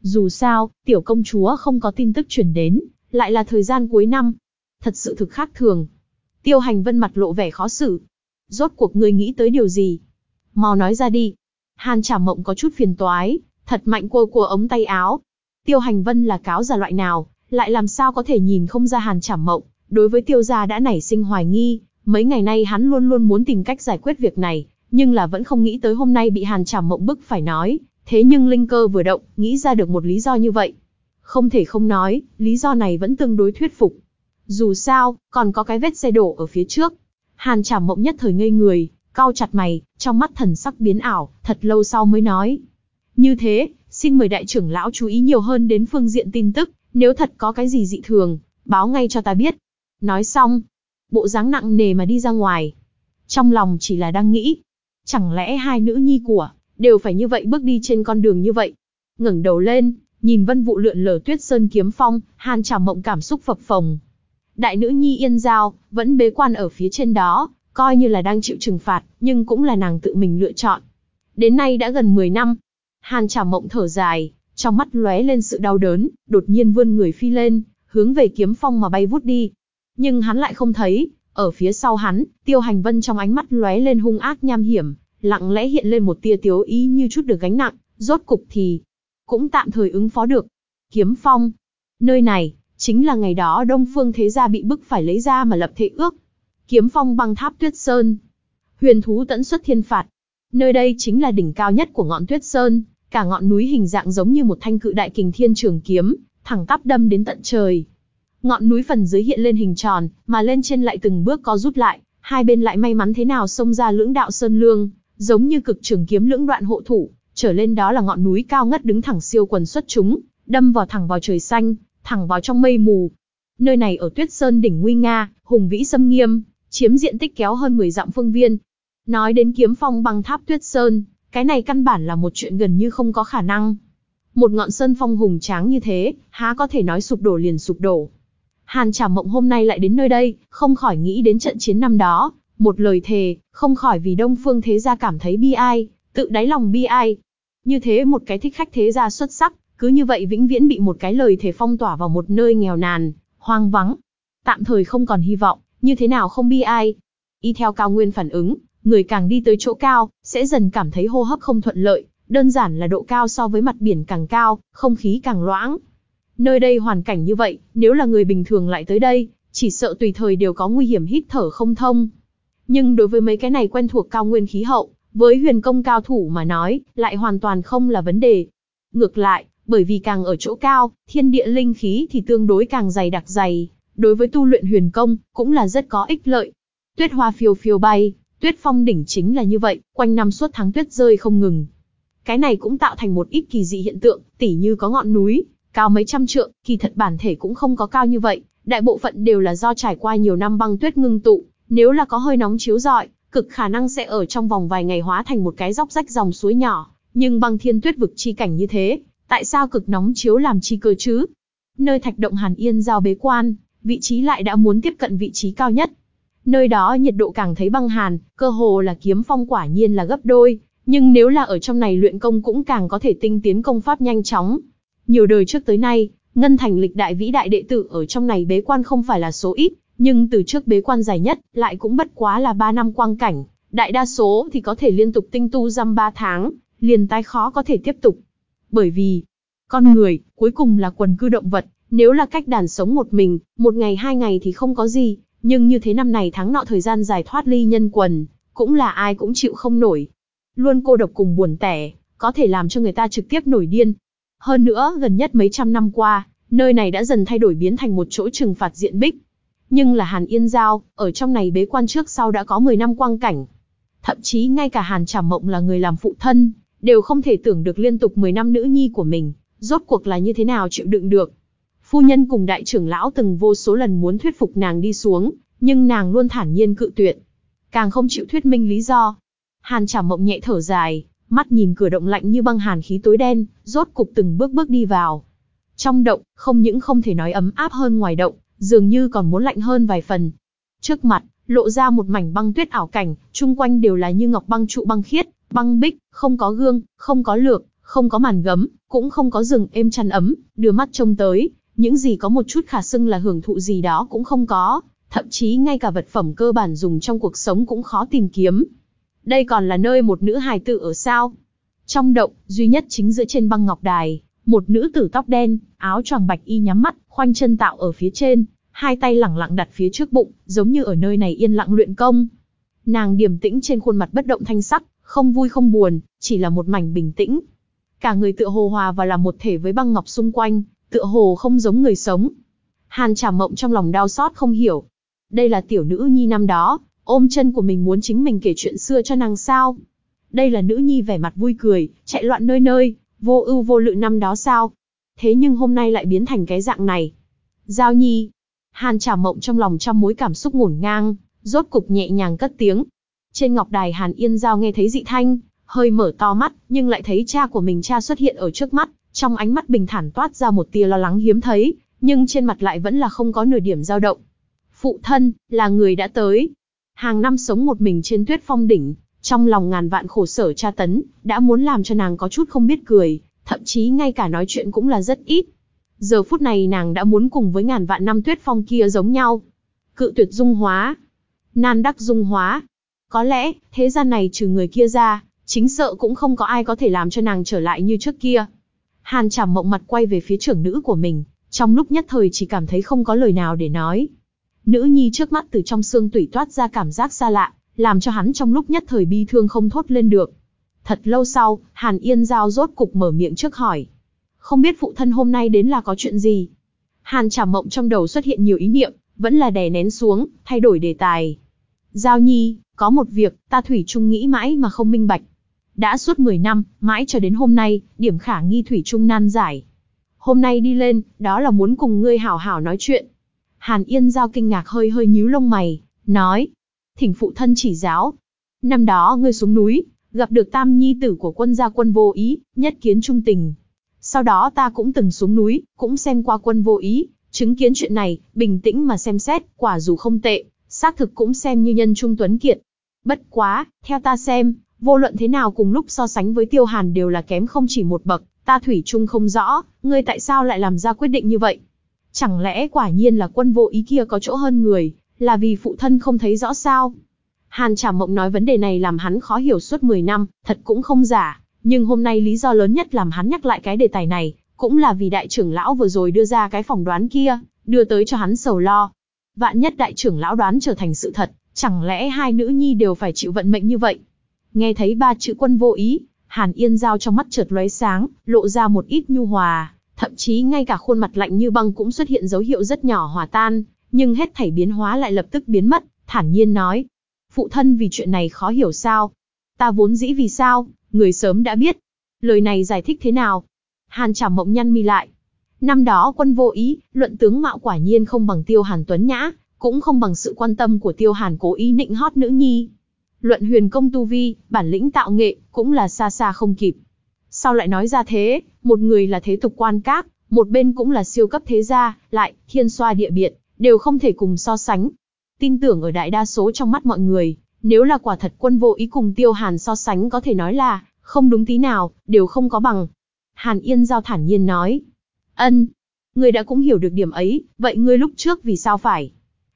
dù sao, tiểu công chúa không có tin tức truyền đến, lại là thời gian cuối năm, thật sự thực khác thường. Tiêu Hành Vân mặt lộ vẻ khó xử. Rốt cuộc ngươi nghĩ tới điều gì? mau nói ra đi. Hàn trả Mộng có chút phiền toái, thật mạnh cua cua ống tay áo. Tiêu Hành Vân là cáo giả loại nào, lại làm sao có thể nhìn không ra Hàn trả Mộng, đối với Tiêu gia đã nảy sinh hoài nghi, mấy ngày nay hắn luôn luôn muốn tìm cách giải quyết việc này, nhưng là vẫn không nghĩ tới hôm nay bị Hàn Trảm Mộng bức phải nói, thế nhưng linh cơ vừa động, nghĩ ra được một lý do như vậy. Không thể không nói, lý do này vẫn tương đối thuyết phục. Dù sao, còn có cái vết xe đổ ở phía trước. Hàn Trảm Mộng nhất thời ngây người, cau chặt mày, trong mắt thần sắc biến ảo, thật lâu sau mới nói. Như thế, xin mời đại trưởng lão chú ý nhiều hơn đến phương diện tin tức, nếu thật có cái gì dị thường, báo ngay cho ta biết. Nói xong, bộ dáng nặng nề mà đi ra ngoài. Trong lòng chỉ là đang nghĩ, chẳng lẽ hai nữ nhi của đều phải như vậy bước đi trên con đường như vậy. ngẩng đầu lên, nhìn vân vụ lượn lờ tuyết sơn kiếm phong, Hàn Trà Mộng cảm xúc phập phồng. Đại nữ nhi Yên Giao, vẫn bế quan ở phía trên đó, coi như là đang chịu trừng phạt, nhưng cũng là nàng tự mình lựa chọn. Đến nay đã gần 10 năm. Hàn Trà Mộng thở dài, trong mắt lóe lên sự đau đớn, đột nhiên vươn người phi lên, hướng về kiếm phong mà bay vút đi. Nhưng hắn lại không thấy, ở phía sau hắn, Tiêu Hành Vân trong ánh mắt lóe lên hung ác nham hiểm, lặng lẽ hiện lên một tia tiếu ý như chút được gánh nặng, rốt cục thì cũng tạm thời ứng phó được. Kiếm phong, nơi này chính là ngày đó Đông Phương Thế gia bị bức phải lấy ra mà lập thệ ước. Kiếm phong băng tháp Tuyết Sơn, huyền thú tẫn xuất thiên phạt. Nơi đây chính là đỉnh cao nhất của ngọn Tuyết Sơn, cả ngọn núi hình dạng giống như một thanh cự đại kình thiên trường kiếm, thẳng tắp đâm đến tận trời. Ngọn núi phần dưới hiện lên hình tròn, mà lên trên lại từng bước có rút lại, hai bên lại may mắn thế nào xông ra lưỡng đạo sơn lương, giống như cực trường kiếm lưỡng đoạn hộ thủ, trở lên đó là ngọn núi cao ngất đứng thẳng siêu quần xuất chúng, đâm vào thẳng vào trời xanh, thẳng vào trong mây mù. Nơi này ở Tuyết Sơn đỉnh nguy nga, hùng vĩ xâm nghiêm, chiếm diện tích kéo hơn 10 dặm phương viên. Nói đến kiếm phong băng tháp Tuyết Sơn, cái này căn bản là một chuyện gần như không có khả năng. Một ngọn sơn phong hùng tráng như thế, há có thể nói sụp đổ liền sụp đổ. Hàn Trảm Mộng hôm nay lại đến nơi đây, không khỏi nghĩ đến trận chiến năm đó, một lời thề, không khỏi vì Đông Phương Thế Gia cảm thấy bi ai, tự đáy lòng bi ai. Như thế một cái thích khách thế gia xuất sắc, cứ như vậy vĩnh viễn bị một cái lời thề phong tỏa vào một nơi nghèo nàn, hoang vắng. Tạm thời không còn hy vọng, như thế nào không bi ai. Y theo cao nguyên phản ứng, người càng đi tới chỗ cao, sẽ dần cảm thấy hô hấp không thuận lợi, đơn giản là độ cao so với mặt biển càng cao, không khí càng loãng. Nơi đây hoàn cảnh như vậy, nếu là người bình thường lại tới đây, chỉ sợ tùy thời đều có nguy hiểm hít thở không thông. Nhưng đối với mấy cái này quen thuộc cao nguyên khí hậu, với huyền công cao thủ mà nói, lại hoàn toàn không là vấn đề. Ngược lại, bởi vì càng ở chỗ cao, thiên địa linh khí thì tương đối càng dày đặc dày, đối với tu luyện huyền công, cũng là rất có ích lợi. Tuyết hoa phiêu phiêu bay, tuyết phong đỉnh chính là như vậy, quanh năm suốt tháng tuyết rơi không ngừng. Cái này cũng tạo thành một ít kỳ dị hiện tượng, tỉ như có ngọn núi, cao mấy trăm trượng, kỳ thật bản thể cũng không có cao như vậy, đại bộ phận đều là do trải qua nhiều năm băng tuyết ngưng tụ, nếu là có hơi nóng chiếu rọi, cực khả năng sẽ ở trong vòng vài ngày hóa thành một cái dốc rách dòng suối nhỏ, nhưng băng thiên tuyết vực chi cảnh như thế, tại sao cực nóng chiếu làm chi cơ chứ? Nơi thạch động Hàn Yên giao bế quan, vị trí lại đã muốn tiếp cận vị trí cao nhất. Nơi đó nhiệt độ càng thấy băng hàn, cơ hồ là kiếm phong quả nhiên là gấp đôi, nhưng nếu là ở trong này luyện công cũng càng có thể tinh tiến công pháp nhanh chóng. Nhiều đời trước tới nay, Ngân Thành lịch đại vĩ đại đệ tử ở trong này bế quan không phải là số ít, nhưng từ trước bế quan dài nhất, lại cũng bất quá là 3 năm quang cảnh, đại đa số thì có thể liên tục tinh tu dăm 3 tháng, liền tái khó có thể tiếp tục. Bởi vì, con người, cuối cùng là quần cư động vật, nếu là cách đàn sống một mình, một ngày hai ngày thì không có gì, nhưng như thế năm này tháng nọ thời gian dài thoát ly nhân quần, cũng là ai cũng chịu không nổi. Luôn cô độc cùng buồn tẻ, có thể làm cho người ta trực tiếp nổi điên. Hơn nữa, gần nhất mấy trăm năm qua, nơi này đã dần thay đổi biến thành một chỗ trừng phạt diện bích. Nhưng là Hàn Yên Giao, ở trong này bế quan trước sau đã có 10 năm quang cảnh. Thậm chí ngay cả Hàn Trà Mộng là người làm phụ thân, đều không thể tưởng được liên tục 10 năm nữ nhi của mình, rốt cuộc là như thế nào chịu đựng được. Phu nhân cùng đại trưởng lão từng vô số lần muốn thuyết phục nàng đi xuống, nhưng nàng luôn thản nhiên cự tuyệt. Càng không chịu thuyết minh lý do. Hàn Trà Mộng nhẹ thở dài, mắt nhìn cửa động lạnh như băng hàn khí tối đen, rốt cục từng bước bước đi vào. Trong động, không những không thể nói ấm áp hơn ngoài động, dường như còn muốn lạnh hơn vài phần. Trước mặt, lộ ra một mảnh băng tuyết ảo cảnh, chung quanh đều là như ngọc băng trụ băng khiết, băng bích, không có gương, không có lược, không có màn gấm, cũng không có rừng êm chăn ấm, đưa mắt trông tới, những gì có một chút khả xưng là hưởng thụ gì đó cũng không có, thậm chí ngay cả vật phẩm cơ bản dùng trong cuộc sống cũng khó tìm kiếm. Đây còn là nơi một nữ hài tử ở sao? Trong động, duy nhất chính giữa trên băng ngọc đài, một nữ tử tóc đen, áo choàng bạch y nhắm mắt, khoanh chân tạo ở phía trên, hai tay lẳng lặng đặt phía trước bụng, giống như ở nơi này yên lặng luyện công. Nàng điềm tĩnh trên khuôn mặt bất động thanh sắc, không vui không buồn, chỉ là một mảnh bình tĩnh. Cả người tựa hồ hòa và là một thể với băng ngọc xung quanh, tựa hồ không giống người sống. Hàn Trà Mộng trong lòng đau xót không hiểu. Đây là tiểu nữ nhi năm đó, ôm chân của mình muốn chính mình kể chuyện xưa cho nàng sao. Đây là nữ nhi vẻ mặt vui cười, chạy loạn nơi nơi, vô ưu vô lự năm đó sao. Thế nhưng hôm nay lại biến thành cái dạng này. Giao nhi. Hàn Trà Mộng trong lòng trăm mối cảm xúc ngổn ngang, rốt cục nhẹ nhàng cất tiếng. Trên ngọc đài Hàn Yên Giao nghe thấy dị thanh, hơi mở to mắt, nhưng lại thấy cha của mình cha xuất hiện ở trước mắt, trong ánh mắt bình thản toát ra một tia lo lắng hiếm thấy, nhưng trên mặt lại vẫn là không có nửa điểm dao động. Phụ thân, là người đã tới. Hàng năm sống một mình trên tuyết phong đỉnh, trong lòng ngàn vạn khổ sở tra tấn, đã muốn làm cho nàng có chút không biết cười, thậm chí ngay cả nói chuyện cũng là rất ít. Giờ phút này nàng đã muốn cùng với ngàn vạn năm tuyết phong kia giống nhau. Cự tuyệt dung hóa. Nan đắc dung hóa. Có lẽ, thế gian này trừ người kia ra, chính sợ cũng không có ai có thể làm cho nàng trở lại như trước kia. Hàn chảm mộng mặt quay về phía trưởng nữ của mình, trong lúc nhất thời chỉ cảm thấy không có lời nào để nói. Nữ nhi trước mắt từ trong xương tủy toát ra cảm giác xa lạ, làm cho hắn trong lúc nhất thời bi thương không thốt lên được. Thật lâu sau, Hàn Yên Giao rốt cục mở miệng trước hỏi. Không biết phụ thân hôm nay đến là có chuyện gì? Hàn trả Mộng trong đầu xuất hiện nhiều ý niệm, vẫn là đè nén xuống, thay đổi đề tài. Giao Nhi, có một việc, ta Thủy Trung nghĩ mãi mà không minh bạch. Đã suốt 10 năm, mãi cho đến hôm nay, điểm khả nghi Thủy Trung nan giải. Hôm nay đi lên, đó là muốn cùng ngươi hảo hảo nói chuyện. Hàn Yên Giao kinh ngạc hơi hơi nhíu lông mày, nói. Thỉnh phụ thân chỉ giáo. Năm đó ngươi xuống núi, gặp được tam nhi tử của quân gia quân vô ý, nhất kiến trung tình. Sau đó ta cũng từng xuống núi, cũng xem qua quân vô ý, chứng kiến chuyện này, bình tĩnh mà xem xét, quả dù không tệ, xác thực cũng xem như nhân trung tuấn kiệt. Bất quá, theo ta xem, vô luận thế nào cùng lúc so sánh với tiêu hàn đều là kém không chỉ một bậc, ta thủy chung không rõ, ngươi tại sao lại làm ra quyết định như vậy? Chẳng lẽ quả nhiên là quân vô ý kia có chỗ hơn người, là vì phụ thân không thấy rõ sao? Hàn Trảm Mộng nói vấn đề này làm hắn khó hiểu suốt 10 năm, thật cũng không giả, nhưng hôm nay lý do lớn nhất làm hắn nhắc lại cái đề tài này, cũng là vì đại trưởng lão vừa rồi đưa ra cái phỏng đoán kia, đưa tới cho hắn sầu lo. Vạn nhất đại trưởng lão đoán trở thành sự thật, chẳng lẽ hai nữ nhi đều phải chịu vận mệnh như vậy? Nghe thấy ba chữ quân vô ý, Hàn Yên Giao trong mắt chợt lóe sáng, lộ ra một ít nhu hòa, thậm chí ngay cả khuôn mặt lạnh như băng cũng xuất hiện dấu hiệu rất nhỏ hòa tan, nhưng hết thảy biến hóa lại lập tức biến mất, thản nhiên nói. Phụ thân vì chuyện này khó hiểu sao? Ta vốn dĩ vì sao, người sớm đã biết. Lời này giải thích thế nào? Hàn Trảm Mộng nhăn mi lại. Năm đó quân vô ý, luận tướng mạo quả nhiên không bằng Tiêu Hàn Tuấn Nhã, cũng không bằng sự quan tâm của Tiêu Hàn cố ý nịnh hót nữ nhi. Luận huyền công tu vi, bản lĩnh tạo nghệ, cũng là xa xa không kịp. Sao lại nói ra thế, một người là thế tục quan các, một bên cũng là siêu cấp thế gia, lại, thiên xoa địa biệt, đều không thể cùng so sánh. Tin tưởng ở đại đa số trong mắt mọi người, nếu là quả thật quân vô ý cùng tiêu hàn so sánh có thể nói là, không đúng tí nào, đều không có bằng. Hàn Yên Giao thản nhiên nói. Ân, ngươi đã cũng hiểu được điểm ấy, vậy ngươi lúc trước vì sao phải?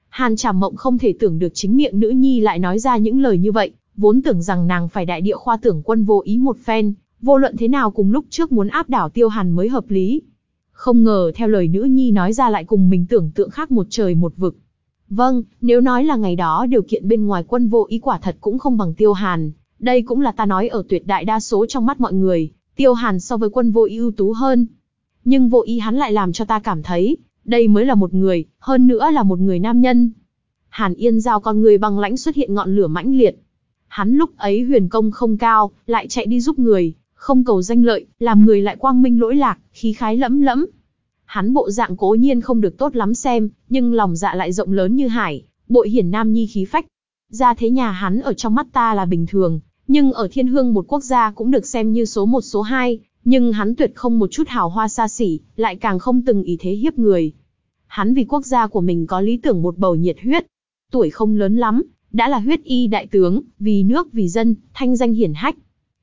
Hàn Trảm Mộng không thể tưởng được chính miệng nữ nhi lại nói ra những lời như vậy, vốn tưởng rằng nàng phải đại địa khoa tưởng quân vô ý một phen, vô luận thế nào cùng lúc trước muốn áp đảo tiêu hàn mới hợp lý. Không ngờ theo lời nữ nhi nói ra lại cùng mình tưởng tượng khác một trời một vực. Vâng, nếu nói là ngày đó điều kiện bên ngoài quân vô ý quả thật cũng không bằng tiêu hàn, đây cũng là ta nói ở tuyệt đại đa số trong mắt mọi người, tiêu hàn so với quân vô ý ưu tú hơn. Nhưng vô ý hắn lại làm cho ta cảm thấy, đây mới là một người, hơn nữa là một người nam nhân. Hàn Yên giao con người bằng lãnh xuất hiện ngọn lửa mãnh liệt. Hắn lúc ấy huyền công không cao, lại chạy đi giúp người, không cầu danh lợi, làm người lại quang minh lỗi lạc, khí khái lẫm lẫm. Hắn bộ dạng cố nhiên không được tốt lắm xem, nhưng lòng dạ lại rộng lớn như hải, bội hiển nam nhi khí phách. Ra thế nhà hắn ở trong mắt ta là bình thường, nhưng ở thiên hương một quốc gia cũng được xem như số một số hai, nhưng hắn tuyệt không một chút hào hoa xa xỉ, lại càng không từng ý thế hiếp người. Hắn vì quốc gia của mình có lý tưởng một bầu nhiệt huyết. Tuổi không lớn lắm, đã là huyết y đại tướng, vì nước vì dân, thanh danh hiển hách.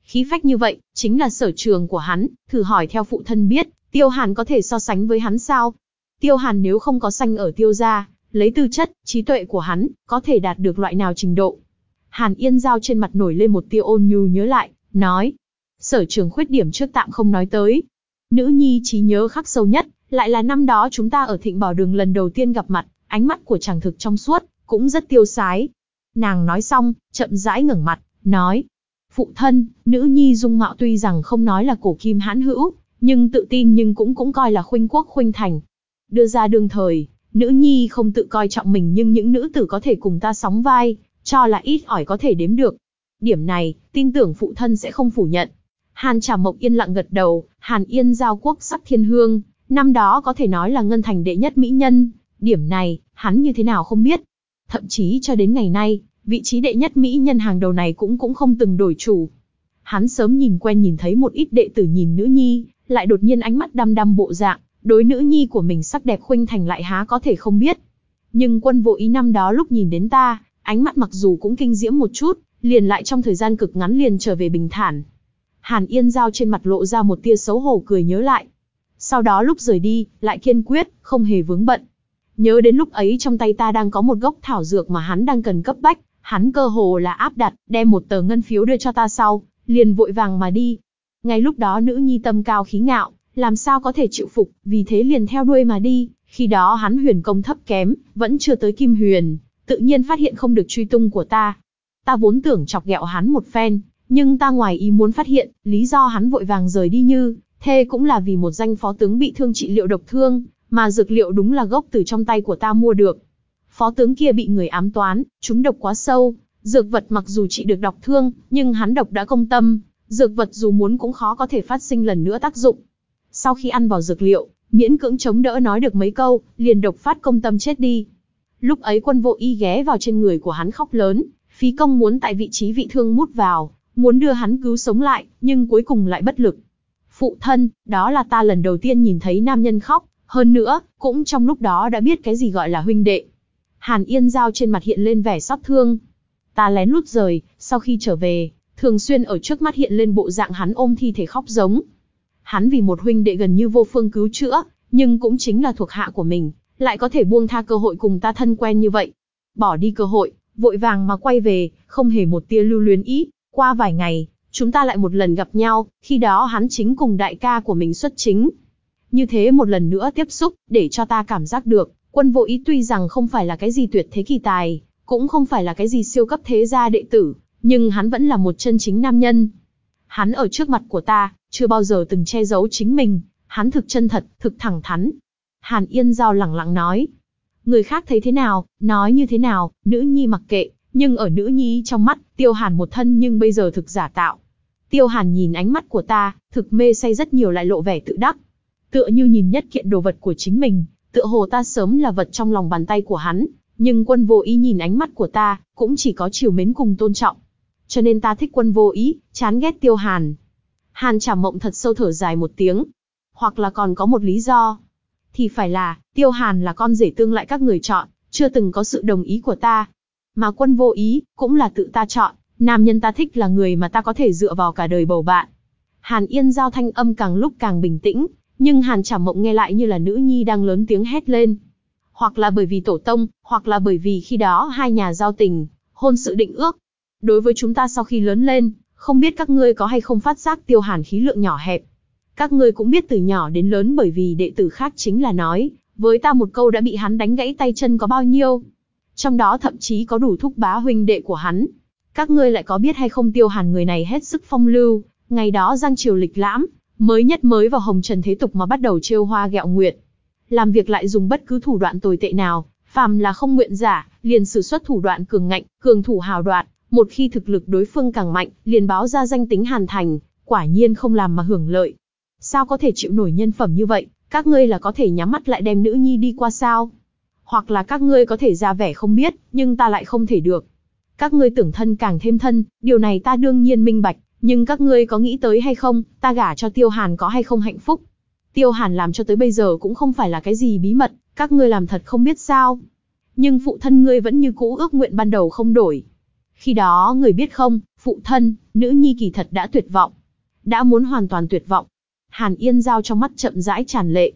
Khí phách như vậy, chính là sở trường của hắn, thử hỏi theo phụ thân biết, Tiêu Hàn có thể so sánh với hắn sao? Tiêu Hàn nếu không có sanh ở tiêu gia, lấy tư chất, trí tuệ của hắn, có thể đạt được loại nào trình độ? Hàn Yên Giao trên mặt nổi lên một tia ôn nhu nhớ lại, nói. Sở trường khuyết điểm trước tạm không nói tới. Nữ nhi trí nhớ khắc sâu nhất, lại là năm đó chúng ta ở thịnh bảo đường lần đầu tiên gặp mặt, ánh mắt của chàng thực trong suốt, cũng rất tiêu sái. Nàng nói xong, chậm rãi ngẩng mặt, nói. Phụ thân, nữ nhi dung mạo tuy rằng không nói là cổ kim hãn hữu, nhưng tự tin nhưng cũng cũng coi là khuynh quốc khuynh thành. Đưa ra đương thời, nữ nhi không tự coi trọng mình nhưng những nữ tử có thể cùng ta sóng vai, cho là ít ỏi có thể đếm được. Điểm này, tin tưởng phụ thân sẽ không phủ nhận. Hàn Trà Mộc yên lặng gật đầu, Hàn Yên giao quốc sắc thiên hương, năm đó có thể nói là ngân thành đệ nhất mỹ nhân, điểm này, hắn như thế nào không biết. Thậm chí cho đến ngày nay, vị trí đệ nhất mỹ nhân hàng đầu này cũng cũng không từng đổi chủ. Hắn sớm nhìn quen nhìn thấy một ít đệ tử nhìn nữ nhi, lại đột nhiên ánh mắt đăm đăm bộ dạng, đối nữ nhi của mình sắc đẹp khuynh thành lại há có thể không biết. Nhưng quân vô ý năm đó lúc nhìn đến ta, ánh mắt mặc dù cũng kinh diễm một chút, liền lại trong thời gian cực ngắn liền trở về bình thản. Hàn Yên Giao trên mặt lộ ra một tia xấu hổ cười nhớ lại. Sau đó lúc rời đi, lại kiên quyết, không hề vướng bận. Nhớ đến lúc ấy trong tay ta đang có một gốc thảo dược mà hắn đang cần cấp bách, hắn cơ hồ là áp đặt, đem một tờ ngân phiếu đưa cho ta sau, liền vội vàng mà đi. Ngay lúc đó nữ nhi tâm cao khí ngạo, làm sao có thể chịu phục, vì thế liền theo đuôi mà đi, khi đó hắn huyền công thấp kém, vẫn chưa tới kim huyền, tự nhiên phát hiện không được truy tung của ta. Ta vốn tưởng chọc ghẹo hắn một phen, nhưng ta ngoài ý muốn phát hiện, lý do hắn vội vàng rời đi như, thê cũng là vì một danh phó tướng bị thương trị liệu độc thương, mà dược liệu đúng là gốc từ trong tay của ta mua được. Phó tướng kia bị người ám toán, chúng độc quá sâu, dược vật mặc dù trị được độc thương, nhưng hắn độc đã công tâm, dược vật dù muốn cũng khó có thể phát sinh lần nữa tác dụng. Sau khi ăn vào dược liệu, miễn cưỡng chống đỡ nói được mấy câu, liền độc phát công tâm chết đi. Lúc ấy quân vô y ghé vào trên người của hắn khóc lớn, phí công muốn tại vị trí vị thương mút vào, muốn đưa hắn cứu sống lại, nhưng cuối cùng lại bất lực. Phụ thân, đó là ta lần đầu tiên nhìn thấy nam nhân khóc, hơn nữa, cũng trong lúc đó đã biết cái gì gọi là huynh đệ. Hàn Yên Giao trên mặt hiện lên vẻ xót thương. Ta lén lút rời, sau khi trở về, thường xuyên ở trước mắt hiện lên bộ dạng hắn ôm thi thể khóc giống. Hắn vì một huynh đệ gần như vô phương cứu chữa, nhưng cũng chính là thuộc hạ của mình, lại có thể buông tha cơ hội cùng ta thân quen như vậy. Bỏ đi cơ hội, vội vàng mà quay về, không hề một tia lưu luyến ý. Qua vài ngày, chúng ta lại một lần gặp nhau, khi đó hắn chính cùng đại ca của mình xuất chính. Như thế một lần nữa tiếp xúc, để cho ta cảm giác được, quân vô ý tuy rằng không phải là cái gì tuyệt thế kỳ tài, cũng không phải là cái gì siêu cấp thế gia đệ tử, nhưng hắn vẫn là một chân chính nam nhân. Hắn ở trước mặt của ta, chưa bao giờ từng che giấu chính mình, hắn thực chân thật, thực thẳng thắn. Hàn Yên Giao lẳng lặng nói. Người khác thấy thế nào, nói như thế nào, nữ nhi mặc kệ, nhưng ở nữ nhi trong mắt, tiêu hàn một thân nhưng bây giờ thực giả tạo. Tiêu hàn nhìn ánh mắt của ta, thực mê say rất nhiều lại lộ vẻ tự đắc. Tựa như nhìn nhất kiện đồ vật của chính mình, tựa hồ ta sớm là vật trong lòng bàn tay của hắn, nhưng quân vô ý nhìn ánh mắt của ta, cũng chỉ có chiều mến cùng tôn trọng. Cho nên ta thích quân vô ý, chán ghét tiêu hàn. Hàn trả mộng thật sâu thở dài một tiếng. Hoặc là còn có một lý do. Thì phải là, tiêu hàn là con rể tương lại các người chọn, chưa từng có sự đồng ý của ta. Mà quân vô ý, cũng là tự ta chọn, nam nhân ta thích là người mà ta có thể dựa vào cả đời bầu bạn. Hàn Yên giao thanh âm càng lúc càng bình tĩnh, nhưng Hàn Trảm Mộng nghe lại như là nữ nhi đang lớn tiếng hét lên. Hoặc là bởi vì tổ tông, hoặc là bởi vì khi đó hai nhà giao tình, hôn sự định ước. Đối với chúng ta sau khi lớn lên, không biết các ngươi có hay không phát giác tiêu hàn khí lượng nhỏ hẹp. Các ngươi cũng biết từ nhỏ đến lớn bởi vì đệ tử khác chính là nói, với ta một câu đã bị hắn đánh gãy tay chân có bao nhiêu. Trong đó thậm chí có đủ thúc bá huynh đệ của hắn. Các ngươi lại có biết hay không tiêu hàn người này hết sức phong lưu, ngày đó giang triều lịch lãm, mới nhất mới vào hồng trần thế tục mà bắt đầu trêu hoa gẹo nguyệt. Làm việc lại dùng bất cứ thủ đoạn tồi tệ nào, phàm là không nguyện giả, liền sử xuất thủ đoạn cường ngạnh, cường thủ hào đoạt, một khi thực lực đối phương càng mạnh, liền báo ra danh tính hàn thành, quả nhiên không làm mà hưởng lợi. Sao có thể chịu nổi nhân phẩm như vậy, các ngươi là có thể nhắm mắt lại đem nữ nhi đi qua sao? Hoặc là các ngươi có thể ra vẻ không biết, nhưng ta lại không thể được. Các ngươi tưởng thân càng thêm thân, điều này ta đương nhiên minh bạch, nhưng các ngươi có nghĩ tới hay không, ta gả cho Tiêu Hàn có hay không hạnh phúc? Tiêu Hàn làm cho tới bây giờ cũng không phải là cái gì bí mật, các ngươi làm thật không biết sao. Nhưng phụ thân ngươi vẫn như cũ ước nguyện ban đầu không đổi. Khi đó người biết không, phụ thân, nữ nhi kỳ thật đã tuyệt vọng. Đã muốn hoàn toàn tuyệt vọng. Hàn Yên Giao trong mắt chậm rãi tràn lệ.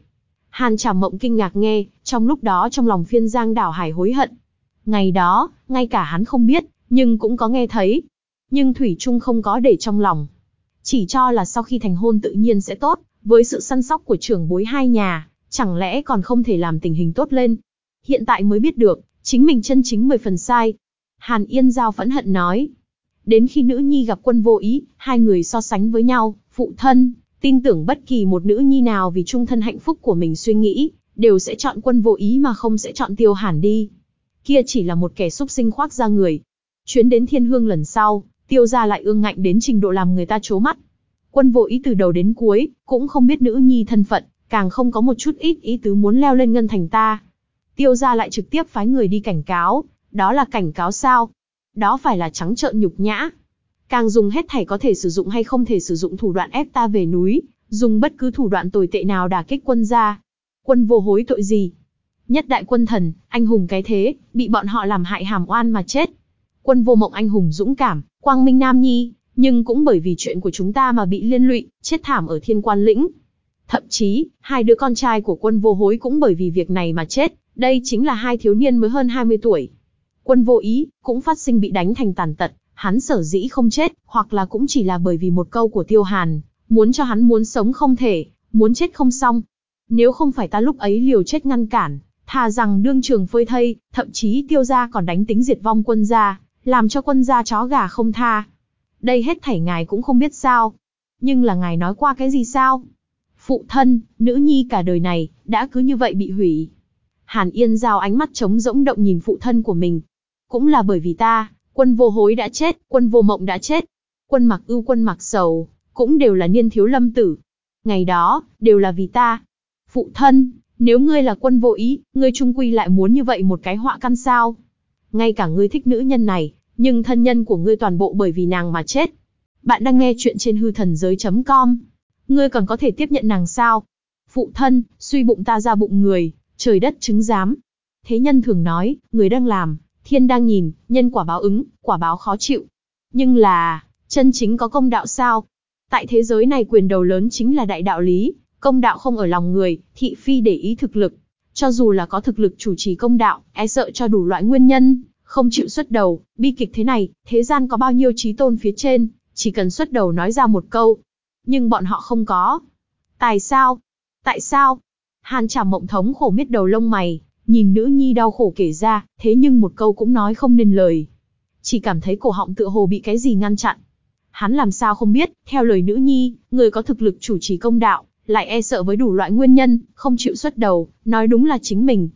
Hàn Trà Mộng kinh ngạc nghe, trong lúc đó trong lòng phiên giang đảo hải hối hận. Ngày đó, ngay cả hắn không biết, nhưng cũng có nghe thấy. Nhưng Thủy Trung không có để trong lòng. Chỉ cho là sau khi thành hôn tự nhiên sẽ tốt, với sự săn sóc của trưởng bối hai nhà, chẳng lẽ còn không thể làm tình hình tốt lên. Hiện tại mới biết được, chính mình chân chính mười phần sai, Hàn Yên Giao phẫn hận nói. Đến khi nữ nhi gặp quân vô ý, hai người so sánh với nhau, phụ thân, tin tưởng bất kỳ một nữ nhi nào vì trung thân hạnh phúc của mình suy nghĩ, đều sẽ chọn quân vô ý mà không sẽ chọn tiêu hàn đi. Kia chỉ là một kẻ xúc sinh khoác ra người. Chuyến đến thiên hương lần sau, tiêu ra lại ương ngạnh đến trình độ làm người ta chố mắt. Quân vô ý từ đầu đến cuối, cũng không biết nữ nhi thân phận, càng không có một chút ít ý tứ muốn leo lên ngân thành ta. Tiêu ra lại trực tiếp phái người đi cảnh cáo, đó là cảnh cáo sao? Đó phải là trắng trợn nhục nhã. càng dùng hết thảy có thể sử dụng hay không thể sử dụng thủ đoạn ép ta về núi, dùng bất cứ thủ đoạn tồi tệ nào đả kích quân gia. Quân vô hối tội gì? Nhất đại quân thần, anh hùng cái thế, bị bọn họ làm hại hàm oan mà chết. Quân vô mộng anh hùng dũng cảm, quang minh nam nhi, nhưng cũng bởi vì chuyện của chúng ta mà bị liên lụy, chết thảm ở thiên quan lĩnh. Thậm chí, hai đứa con trai của quân vô hối cũng bởi vì việc này mà chết, đây chính là hai thiếu niên mới hơn 20 tuổi. Quân vô ý, cũng phát sinh bị đánh thành tàn tật, hắn sở dĩ không chết, hoặc là cũng chỉ là bởi vì một câu của tiêu hàn, muốn cho hắn muốn sống không thể, muốn chết không xong. Nếu không phải ta lúc ấy liều chết ngăn cản, thà rằng đương trường phơi thây, thậm chí tiêu gia còn đánh tính diệt vong quân gia, làm cho quân gia chó gà không tha. Đây hết thảy ngài cũng không biết sao. Nhưng là ngài nói qua cái gì sao? Phụ thân, nữ nhi cả đời này, đã cứ như vậy bị hủy. Hàn Yên giao ánh mắt trống rỗng động nhìn phụ thân của mình. Cũng là bởi vì ta, quân vô hối đã chết, quân vô mộng đã chết. Quân mặc ưu quân mặc sầu, cũng đều là niên thiếu lâm tử. Ngày đó, đều là vì ta. Phụ thân, nếu ngươi là quân vô ý, ngươi trung quy lại muốn như vậy một cái họa căn sao. Ngay cả ngươi thích nữ nhân này, nhưng thân nhân của ngươi toàn bộ bởi vì nàng mà chết. Bạn đang nghe chuyện trên hư thần giới.com. Ngươi còn có thể tiếp nhận nàng sao? Phụ thân, suy bụng ta ra bụng người, trời đất chứng giám. Thế nhân thường nói, người đang làm, thiên đang nhìn, nhân quả báo ứng, quả báo khó chịu. Nhưng là, chân chính có công đạo sao? Tại thế giới này quyền đầu lớn chính là đại đạo lý, công đạo không ở lòng người, thị phi để ý thực lực. Cho dù là có thực lực chủ trì công đạo, e sợ cho đủ loại nguyên nhân, không chịu xuất đầu, bi kịch thế này, thế gian có bao nhiêu trí tôn phía trên, chỉ cần xuất đầu nói ra một câu. Nhưng bọn họ không có. Tại sao? Tại sao? Hàn trảm mộng thống khổ miết đầu lông mày, nhìn nữ nhi đau khổ kể ra, thế nhưng một câu cũng nói không nên lời. Chỉ cảm thấy cổ họng tựa hồ bị cái gì ngăn chặn. Hắn làm sao không biết, theo lời nữ nhi, người có thực lực chủ trì công đạo, lại e sợ với đủ loại nguyên nhân, không chịu xuất đầu, nói đúng là chính mình.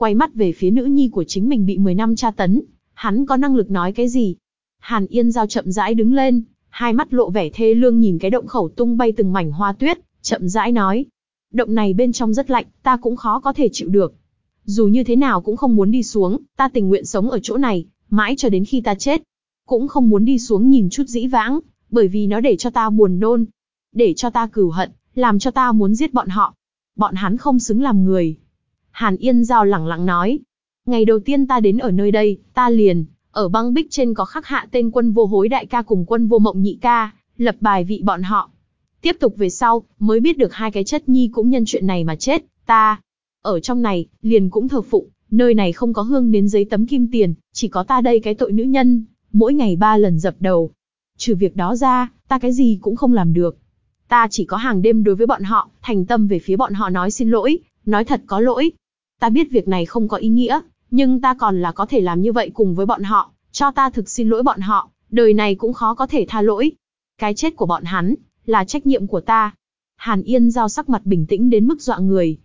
Quay mắt về phía nữ nhi của chính mình bị 10 năm tra tấn, hắn có năng lực nói cái gì? Hàn Yên Giao chậm rãi đứng lên, hai mắt lộ vẻ thê lương nhìn cái động khẩu tung bay từng mảnh hoa tuyết, chậm rãi nói. Động này bên trong rất lạnh, ta cũng khó có thể chịu được. Dù như thế nào cũng không muốn đi xuống, ta tình nguyện sống ở chỗ này, mãi cho đến khi ta chết. Cũng không muốn đi xuống nhìn chút dĩ vãng, bởi vì nó để cho ta buồn nôn. Để cho ta cửu hận, làm cho ta muốn giết bọn họ. Bọn hắn không xứng làm người. Hàn Yên Giao lẳng lặng nói. Ngày đầu tiên ta đến ở nơi đây, ta liền, ở băng bích trên có khắc hạ tên quân vô hối đại ca cùng quân vô mộng nhị ca, lập bài vị bọn họ. Tiếp tục về sau, mới biết được hai cái chất nhi cũng nhân chuyện này mà chết, ta. Ở trong này, liền cũng thờ phụng, nơi này không có hương đến giấy tấm kim tiền, chỉ có ta đây cái tội nữ nhân, mỗi ngày ba lần dập đầu. Trừ việc đó ra, ta cái gì cũng không làm được. Ta chỉ có hàng đêm đối với bọn họ, thành tâm về phía bọn họ nói xin lỗi, nói thật có lỗi. Ta biết việc này không có ý nghĩa, nhưng ta còn là có thể làm như vậy cùng với bọn họ, cho ta thực xin lỗi bọn họ, đời này cũng khó có thể tha lỗi. Cái chết của bọn hắn, là trách nhiệm của ta. Hàn Yên giao sắc mặt bình tĩnh đến mức dọa người.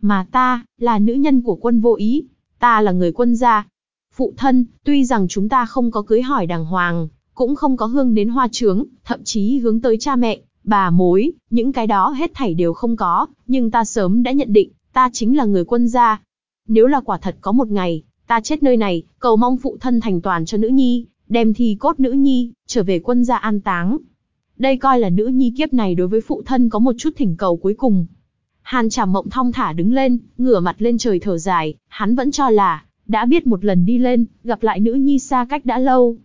Mà ta, là nữ nhân của quân vô ý, ta là người quân gia. Phụ thân, tuy rằng chúng ta không có cưới hỏi đàng hoàng, cũng không có hương đến hoa trướng, thậm chí hướng tới cha mẹ, bà mối, những cái đó hết thảy đều không có, nhưng ta sớm đã nhận định, ta chính là người quân gia. Nếu là quả thật có một ngày, ta chết nơi này, cầu mong phụ thân thành toàn cho nữ nhi, đem thi cốt nữ nhi, trở về quân gia an táng. Đây coi là nữ nhi kiếp này đối với phụ thân có một chút thỉnh cầu cuối cùng. Hàn Trảm Mộng thong thả đứng lên, ngửa mặt lên trời thở dài, hắn vẫn cho là, đã biết một lần đi lên, gặp lại nữ nhi xa cách đã lâu.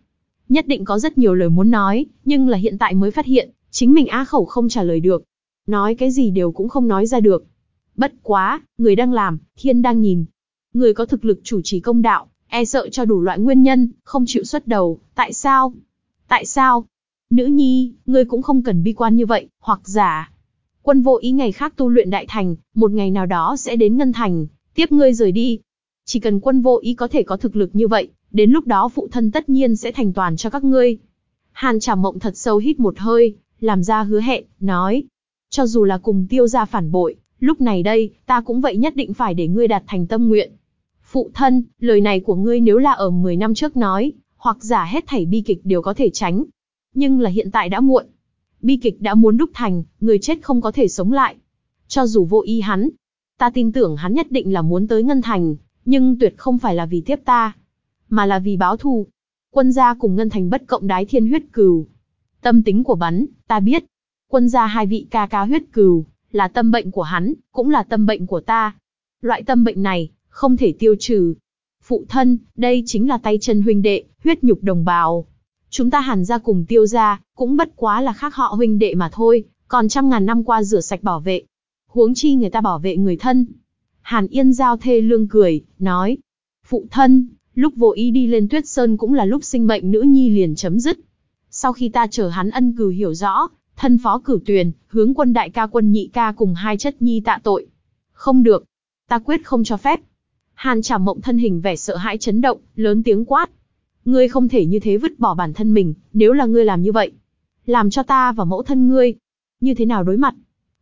Nhất định có rất nhiều lời muốn nói, nhưng là hiện tại mới phát hiện, chính mình á khẩu không trả lời được. Nói cái gì đều cũng không nói ra được. Bất quá, người đang làm, thiên đang nhìn. Người có thực lực chủ trì công đạo, e sợ cho đủ loại nguyên nhân, không chịu xuất đầu, tại sao? Tại sao? Nữ nhi, ngươi cũng không cần bi quan như vậy, hoặc giả. Quân vô ý ngày khác tu luyện đại thành, một ngày nào đó sẽ đến ngân thành, tiếp ngươi rời đi. Chỉ cần quân vô ý có thể có thực lực như vậy, đến lúc đó phụ thân tất nhiên sẽ thành toàn cho các ngươi. Hàn trả Mộng thật sâu hít một hơi, làm ra hứa hẹn, nói. Cho dù là cùng tiêu gia phản bội, lúc này đây, ta cũng vậy nhất định phải để ngươi đạt thành tâm nguyện. Phụ thân, lời này của ngươi nếu là ở 10 năm trước nói, hoặc giả hết thảy bi kịch đều có thể tránh. Nhưng là hiện tại đã muộn. Bi kịch đã muốn đúc thành, người chết không có thể sống lại. Cho dù vô ý hắn, ta tin tưởng hắn nhất định là muốn tới Ngân Thành, nhưng tuyệt không phải là vì tiếp ta, mà là vì báo thù. Quân gia cùng Ngân Thành bất cộng đái thiên huyết cừu, Tâm tính của bắn, ta biết. Quân gia hai vị ca ca huyết cừu, là tâm bệnh của hắn, cũng là tâm bệnh của ta. Loại tâm bệnh này, không thể tiêu trừ. Phụ thân, đây chính là tay chân huynh đệ, huyết nhục đồng bào. Chúng ta hàn ra cùng tiêu ra, cũng bất quá là khác họ huynh đệ mà thôi, còn trăm ngàn năm qua rửa sạch bảo vệ. Huống chi người ta bảo vệ người thân. Hàn Yên Giao thê lương cười, nói. Phụ thân, lúc vô ý đi lên tuyết sơn cũng là lúc sinh bệnh nữ nhi liền chấm dứt. Sau khi ta chờ hắn ân cừu hiểu rõ, thân phó cửu tuyền, hướng quân đại ca quân nhị ca cùng hai chất nhi tạ tội. Không được, ta quyết không cho phép. Hàn trả Mộng thân hình vẻ sợ hãi chấn động, lớn tiếng quát. Ngươi không thể như thế vứt bỏ bản thân mình, nếu là ngươi làm như vậy. Làm cho ta và mẫu thân ngươi. Như thế nào đối mặt?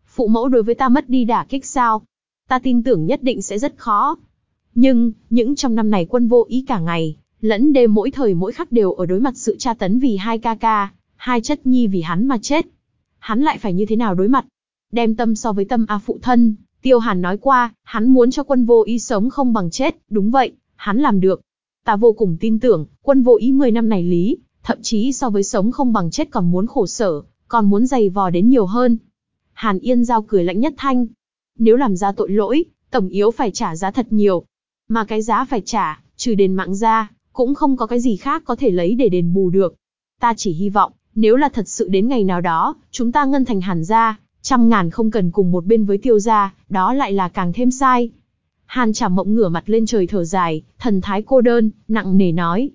Phụ mẫu đối với ta mất đi đả kích sao? Ta tin tưởng nhất định sẽ rất khó. Nhưng, những trong năm này quân vô ý cả ngày, lẫn đêm mỗi thời mỗi khắc đều ở đối mặt sự tra tấn vì hai ca ca, hai chất nhi vì hắn mà chết. Hắn lại phải như thế nào đối mặt? Đem tâm so với tâm A phụ thân, Tiêu Hàn nói qua, hắn muốn cho quân vô ý sống không bằng chết, đúng vậy, hắn làm được. Ta vô cùng tin tưởng, quân vô ý 10 năm này lý, thậm chí so với sống không bằng chết còn muốn khổ sở, còn muốn dày vò đến nhiều hơn. Hàn Yên Giao cười lạnh nhất thanh. Nếu làm ra tội lỗi, tổng yếu phải trả giá thật nhiều. Mà cái giá phải trả, trừ đền mạng ra, cũng không có cái gì khác có thể lấy để đền bù được. Ta chỉ hy vọng, nếu là thật sự đến ngày nào đó, chúng ta ngân thành hàn ra, trăm ngàn không cần cùng một bên với tiêu gia, đó lại là càng thêm sai. Hàn Trảm Mộng ngửa mặt lên trời thở dài, thần thái cô đơn, nặng nề nói.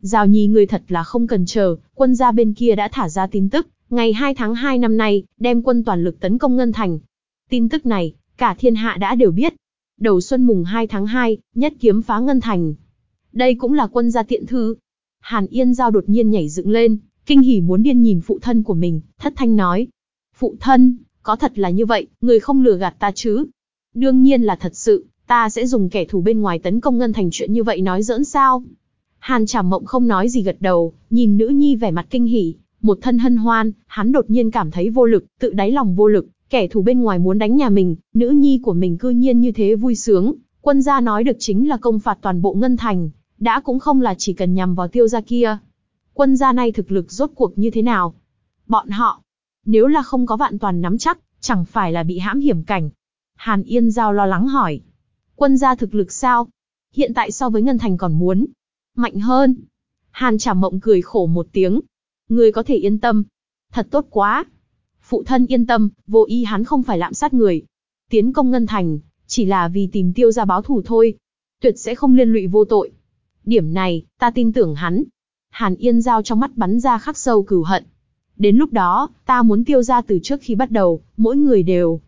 Giao nhi người thật là không cần chờ, quân gia bên kia đã thả ra tin tức, ngày 2 tháng 2 năm nay, đem quân toàn lực tấn công Ngân Thành. Tin tức này, cả thiên hạ đã đều biết. Đầu xuân mùng 2 tháng 2, nhất kiếm phá Ngân Thành. Đây cũng là quân gia tiện thư. Hàn Yên Giao đột nhiên nhảy dựng lên, kinh hỉ muốn điên nhìn phụ thân của mình, thất thanh nói. Phụ thân, có thật là như vậy, người không lừa gạt ta chứ? Đương nhiên là thật sự, ta sẽ dùng kẻ thù bên ngoài tấn công ngân thành chuyện như vậy nói giỡn sao? Hàn Trảm Mộng không nói gì gật đầu, nhìn nữ nhi vẻ mặt kinh hỉ, một thân hân hoan, hắn đột nhiên cảm thấy vô lực, tự đáy lòng vô lực, kẻ thù bên ngoài muốn đánh nhà mình, nữ nhi của mình cư nhiên như thế vui sướng, quân gia nói được chính là công phạt toàn bộ ngân thành, đã cũng không là chỉ cần nhằm vào tiêu gia kia. Quân gia này thực lực rốt cuộc như thế nào? Bọn họ, nếu là không có vạn toàn nắm chắc, chẳng phải là bị hãm hiểm cảnh. Hàn Yên Giao lo lắng hỏi. Quân gia thực lực sao? Hiện tại so với Ngân Thành còn muốn. Mạnh hơn. Hàn Trảm Mộng cười khổ một tiếng. Người có thể yên tâm. Thật tốt quá. Phụ thân yên tâm, vô ý hắn không phải lạm sát người. Tiến công Ngân Thành, chỉ là vì tìm tiêu ra báo thù thôi. Tuyệt sẽ không liên lụy vô tội. Điểm này, ta tin tưởng hắn. Hàn Yên Giao trong mắt bắn ra khắc sâu cửu hận. Đến lúc đó, ta muốn tiêu ra từ trước khi bắt đầu, mỗi người đều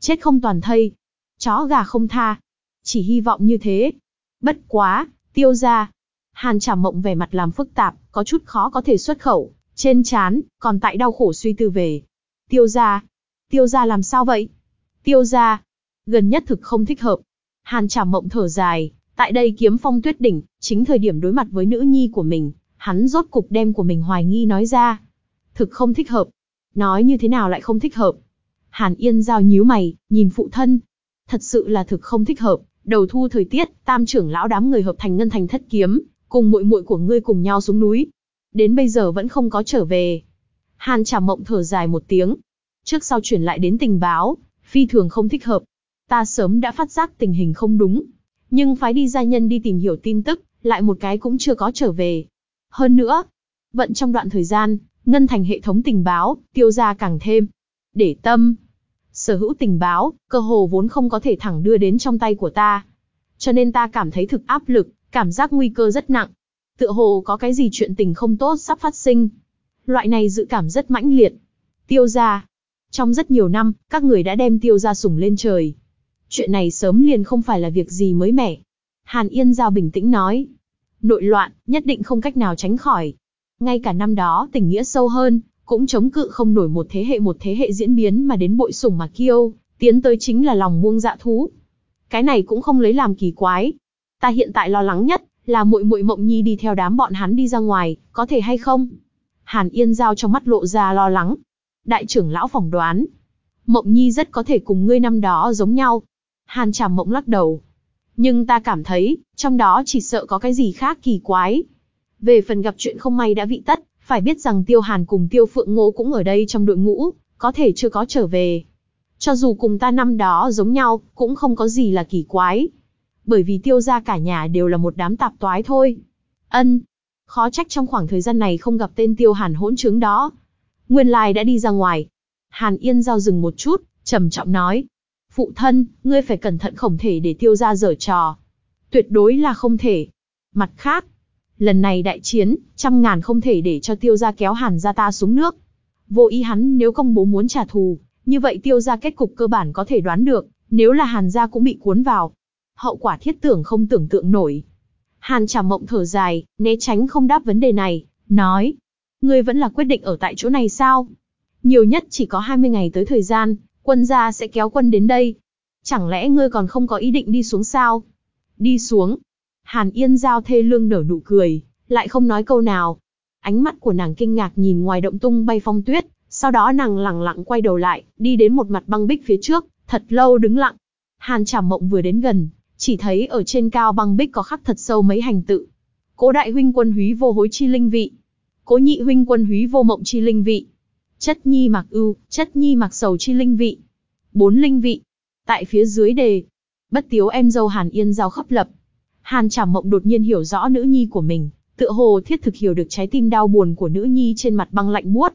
chết không toàn thây. Chó gà không tha. Chỉ hy vọng như thế. Bất quá, tiêu ra. Hàn trảm mộng vẻ mặt làm phức tạp, có chút khó có thể xuất khẩu, trên chán, còn tại đau khổ suy tư về. Tiêu ra. Tiêu ra làm sao vậy? Tiêu ra. Gần nhất thực không thích hợp. Hàn trảm mộng thở dài, tại đây kiếm phong tuyết đỉnh, chính thời điểm đối mặt với nữ nhi của mình, hắn rốt cục đem của mình hoài nghi nói ra thực không thích hợp. Nói như thế nào lại không thích hợp? Hàn Yên giao nhíu mày, nhìn phụ thân. Thật sự là thực không thích hợp, đầu thu thời tiết, tam trưởng lão đám người hợp thành ngân thành thất kiếm, cùng muội muội của ngươi cùng nhau xuống núi. Đến bây giờ vẫn không có trở về. Hàn Trà Mộng thở dài một tiếng. Trước sau chuyển lại đến tình báo, phi thường không thích hợp. Ta sớm đã phát giác tình hình không đúng. Nhưng phái đi gia nhân đi tìm hiểu tin tức, lại một cái cũng chưa có trở về. Hơn nữa, vận trong đoạn thời gian, ngân thành hệ thống tình báo, tiêu ra càng thêm. Để tâm, sở hữu tình báo, cơ hồ vốn không có thể thẳng đưa đến trong tay của ta. Cho nên ta cảm thấy thực áp lực, cảm giác nguy cơ rất nặng. Tựa hồ có cái gì chuyện tình không tốt sắp phát sinh. Loại này dự cảm rất mãnh liệt. Tiêu ra. Trong rất nhiều năm, các người đã đem tiêu ra sủng lên trời. Chuyện này sớm liền không phải là việc gì mới mẻ. Hàn Yên Giao bình tĩnh nói. Nội loạn, nhất định không cách nào tránh khỏi. Ngay cả năm đó tình nghĩa sâu hơn, cũng chống cự không nổi một thế hệ một thế hệ diễn biến mà đến bội sủng mà kiêu, tiến tới chính là lòng muông dạ thú. Cái này cũng không lấy làm kỳ quái. Ta hiện tại lo lắng nhất là muội muội Mộng Nhi đi theo đám bọn hắn đi ra ngoài, có thể hay không? Hàn Yên giao trong mắt lộ ra lo lắng. Đại trưởng lão phỏng đoán, Mộng Nhi rất có thể cùng ngươi năm đó giống nhau. Hàn Trảm Mộng lắc đầu. Nhưng ta cảm thấy, trong đó chỉ sợ có cái gì khác kỳ quái. Về phần gặp chuyện không may đã vị tất, Phải biết rằng Tiêu Hàn cùng Tiêu Phượng Ngô cũng ở đây trong đội ngũ, có thể chưa có trở về. Cho dù cùng ta năm đó giống nhau, cũng không có gì là kỳ quái. Bởi vì tiêu gia cả nhà đều là một đám tạp toái thôi. Ân. Khó trách trong khoảng thời gian này không gặp tên tiêu hàn hỗn trướng đó. Nguyên lai đã đi ra ngoài. Hàn Yên giao dừng một chút, trầm trọng nói. Phụ thân, ngươi phải cẩn thận không thể để tiêu gia dở trò. Tuyệt đối là không thể. Mặt khác, lần này đại chiến, trăm ngàn không thể để cho tiêu gia kéo hàn gia ta xuống nước. Vô ý hắn nếu công bố muốn trả thù, như vậy tiêu gia kết cục cơ bản có thể đoán được, nếu là hàn gia cũng bị cuốn vào. Hậu quả thiết tưởng không tưởng tượng nổi. Hàn trả mộng thở dài, né tránh không đáp vấn đề này, nói. Ngươi vẫn là quyết định ở tại chỗ này sao? Nhiều nhất chỉ có 20 ngày tới thời gian, quân gia sẽ kéo quân đến đây. Chẳng lẽ ngươi còn không có ý định đi xuống sao? Đi xuống. Hàn Yên Giao thê lương nở nụ cười, lại không nói câu nào. Ánh mắt của nàng kinh ngạc nhìn ngoài động tung bay phong tuyết, sau đó nàng lẳng lặng quay đầu lại, đi đến một mặt băng bích phía trước, thật lâu đứng lặng. Hàn Trảm Mộng vừa đến gần, chỉ thấy ở trên cao băng bích có khắc thật sâu mấy hành tự. Cố đại huynh quân húy vô hối chi linh vị. Cố nhị huynh quân húy vô mộng chi linh vị. Chất nhi mặc ưu, chất nhi mặc sầu chi linh vị. Bốn linh vị. Tại phía dưới đề. Bất tiếu em dâu Hàn Yên giao khắp lập. Hàn Trảm Mộng đột nhiên hiểu rõ nữ nhi của mình, tựa hồ thiết thực hiểu được trái tim đau buồn của nữ nhi trên mặt băng lạnh buốt.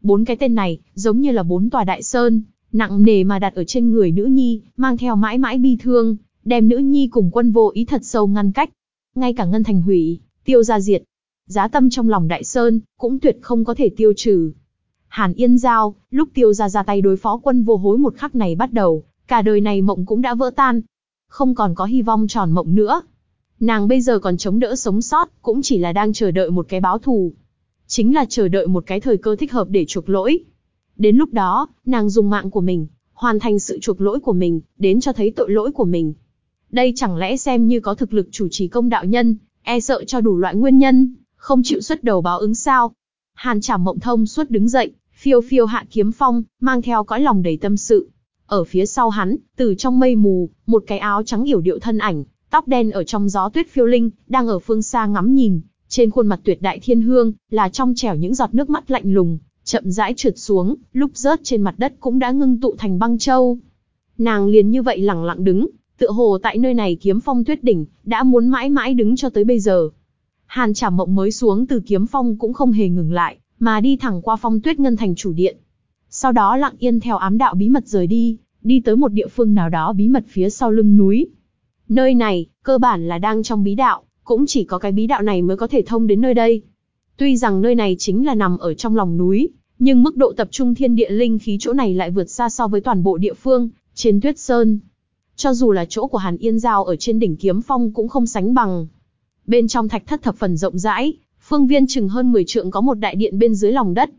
Bốn cái tên này, giống như là bốn tòa đại sơn, nặng nề mà đặt ở trên người nữ nhi, mang theo mãi mãi bi thương, đem nữ nhi cùng quân vô ý thật sâu ngăn cách. Ngay cả ngân thành hủy, tiêu ra diệt. Giá tâm trong lòng đại sơn, cũng tuyệt không có thể tiêu trừ. Hàn Yên Giao, lúc tiêu ra ra tay đối phó quân vô hối một khắc này bắt đầu, cả đời này mộng cũng đã vỡ tan. Không còn có hy vọng tròn mộng nữa. Nàng bây giờ còn chống đỡ sống sót, cũng chỉ là đang chờ đợi một cái báo thù. Chính là chờ đợi một cái thời cơ thích hợp để chuộc lỗi. Đến lúc đó, nàng dùng mạng của mình, hoàn thành sự chuộc lỗi của mình, đến cho thấy tội lỗi của mình. Đây chẳng lẽ xem như có thực lực chủ trì công đạo nhân, e sợ cho đủ loại nguyên nhân, không chịu xuất đầu báo ứng sao. Hàn Trảm Mộng Thông suốt đứng dậy, phiêu phiêu hạ kiếm phong, mang theo cõi lòng đầy tâm sự. Ở phía sau hắn, từ trong mây mù, một cái áo trắng yểu điệu thân ảnh, tóc đen ở trong gió tuyết phiêu linh, đang ở phương xa ngắm nhìn, trên khuôn mặt tuyệt đại thiên hương, là trong trẻo những giọt nước mắt lạnh lùng, chậm rãi trượt xuống, lúc rớt trên mặt đất cũng đã ngưng tụ thành băng châu. Nàng liền như vậy lặng lặng đứng, tựa hồ tại nơi này kiếm phong tuyết đỉnh, đã muốn mãi mãi đứng cho tới bây giờ. Hàn Trảm Mộng mới xuống từ kiếm phong cũng không hề ngừng lại, mà đi thẳng qua phong tuyết ngân thành chủ điện. Sau đó lặng yên theo ám đạo bí mật rời đi, đi tới một địa phương nào đó bí mật phía sau lưng núi. Nơi này, cơ bản là đang trong bí đạo, cũng chỉ có cái bí đạo này mới có thể thông đến nơi đây. Tuy rằng nơi này chính là nằm ở trong lòng núi, nhưng mức độ tập trung thiên địa linh khí chỗ này lại vượt xa so với toàn bộ địa phương, trên tuyết sơn. Cho dù là chỗ của Hàn Yên Giao ở trên đỉnh kiếm phong cũng không sánh bằng. Bên trong thạch thất thập phần rộng rãi, phương viên chừng hơn 10 trượng có một đại điện bên dưới lòng đất.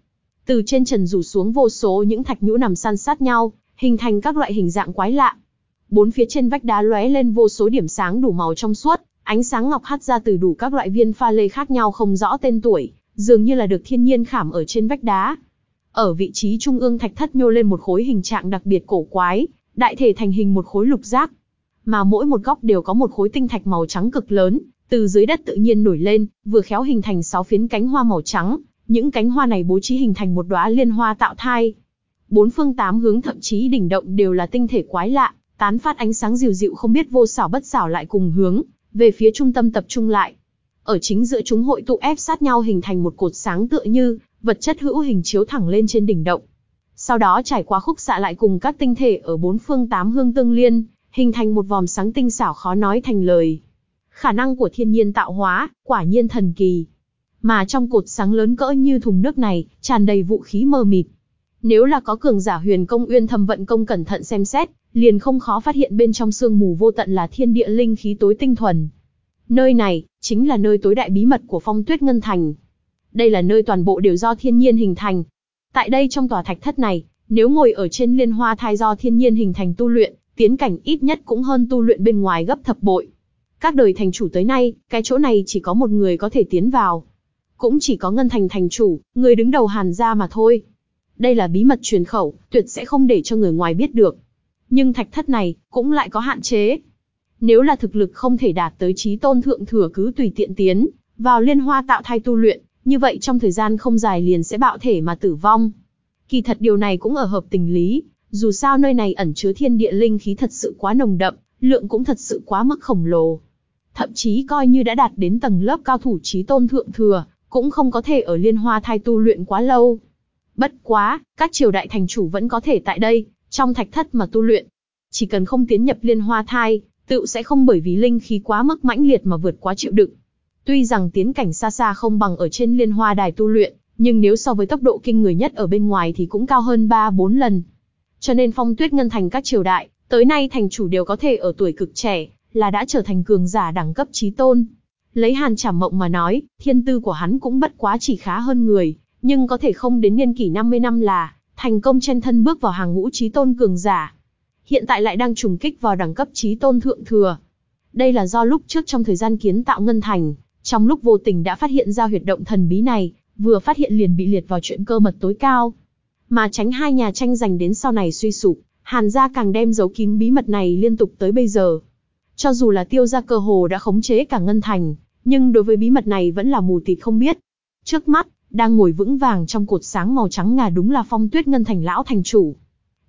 Từ trên trần rủ xuống vô số những thạch nhũ nằm san sát nhau, hình thành các loại hình dạng quái lạ. Bốn phía trên vách đá lóe lên vô số điểm sáng đủ màu trong suốt, Ánh sáng ngọc hắt ra từ đủ các loại viên pha lê khác nhau không rõ tên tuổi, dường như là được thiên nhiên khảm ở trên vách đá. Ở vị trí trung ương thạch thất nhô lên một khối hình trạng đặc biệt cổ quái, đại thể thành hình một khối lục giác. Mà mỗi một góc đều có một khối tinh thạch màu trắng cực lớn, từ dưới đất tự nhiên nổi lên, vừa khéo hình thành sáu phiến cánh hoa màu trắng, những cánh hoa này bố trí hình thành một đóa liên hoa tạo thai. Bốn phương tám hướng thậm chí đỉnh động đều là tinh thể quái lạ, tán phát ánh sáng dịu dịu không biết vô xảo bất xảo lại cùng hướng, về phía trung tâm tập trung lại. Ở chính giữa chúng hội tụ ép sát nhau hình thành một cột sáng tựa như vật chất hữu hình chiếu thẳng lên trên đỉnh động. Sau đó trải qua khúc xạ lại cùng các tinh thể ở bốn phương tám hương tương liên, hình thành một vòm sáng tinh xảo khó nói thành lời. Khả năng của thiên nhiên tạo hóa, quả nhiên thần kỳ. Mà trong cột sáng lớn cỡ như thùng nước này, tràn đầy vũ khí mờ mịt. Nếu là có cường giả huyền công uyên thâm vận công cẩn thận xem xét, liền không khó phát hiện bên trong sương mù vô tận là thiên địa linh khí tối tinh thuần. Nơi này, chính là nơi tối đại bí mật của phong tuyết ngân thành. Đây là nơi toàn bộ đều do thiên nhiên hình thành. Tại đây trong tòa thạch thất này, nếu ngồi ở trên liên hoa thai do thiên nhiên hình thành tu luyện, tiến cảnh ít nhất cũng hơn tu luyện bên ngoài gấp thập bội. Các đời thành chủ tới nay, cái chỗ này chỉ có một người có thể tiến vào. Cũng chỉ có ngân thành thành chủ, người đứng đầu hàn gia mà thôi. Đây là bí mật truyền khẩu, tuyệt sẽ không để cho người ngoài biết được. Nhưng thạch thất này, cũng lại có hạn chế. Nếu là thực lực không thể đạt tới trí tôn thượng thừa cứ tùy tiện tiến, vào liên hoa tạo thai tu luyện, như vậy trong thời gian không dài liền sẽ bạo thể mà tử vong. Kỳ thật điều này cũng ở hợp tình lý, dù sao nơi này ẩn chứa thiên địa linh khí thật sự quá nồng đậm, lượng cũng thật sự quá mức khổng lồ. Thậm chí coi như đã đạt đến tầng lớp cao thủ trí tôn thượng thừa, cũng không có thể ở liên hoa thai tu luyện quá lâu. Bất quá, các triều đại thành chủ vẫn có thể tại đây, trong thạch thất mà tu luyện. Chỉ cần không tiến nhập liên hoa thai, tự sẽ không bởi vì linh khí quá mức mãnh liệt mà vượt quá chịu đựng. Tuy rằng tiến cảnh xa xa không bằng ở trên liên hoa đài tu luyện, nhưng nếu so với tốc độ kinh người nhất ở bên ngoài thì cũng cao hơn 3-4 lần. Cho nên phong tuyết ngân thành các triều đại, tới nay thành chủ đều có thể ở tuổi cực trẻ, là đã trở thành cường giả đẳng cấp trí tôn. Lấy hàn trảm mộng mà nói, thiên tư của hắn cũng bất quá chỉ khá hơn người, nhưng có thể không đến niên kỷ 50 năm là, thành công chen thân bước vào hàng ngũ trí tôn cường giả. Hiện tại lại đang trùng kích vào đẳng cấp trí tôn thượng thừa. Đây là do lúc trước trong thời gian kiến tạo ngân thành, trong lúc vô tình đã phát hiện ra huyệt động thần bí này, vừa phát hiện liền bị liệt vào chuyện cơ mật tối cao. Mà tránh hai nhà tranh giành đến sau này suy sụp, Hàn gia càng đem giấu kín bí mật này liên tục tới bây giờ. Cho dù là tiêu gia cơ hồ đã khống chế cả ngân thành, nhưng đối với bí mật này vẫn là mù tịt không biết. Trước mắt, đang ngồi vững vàng trong cột sáng màu trắng ngà đúng là phong tuyết ngân thành lão thành chủ.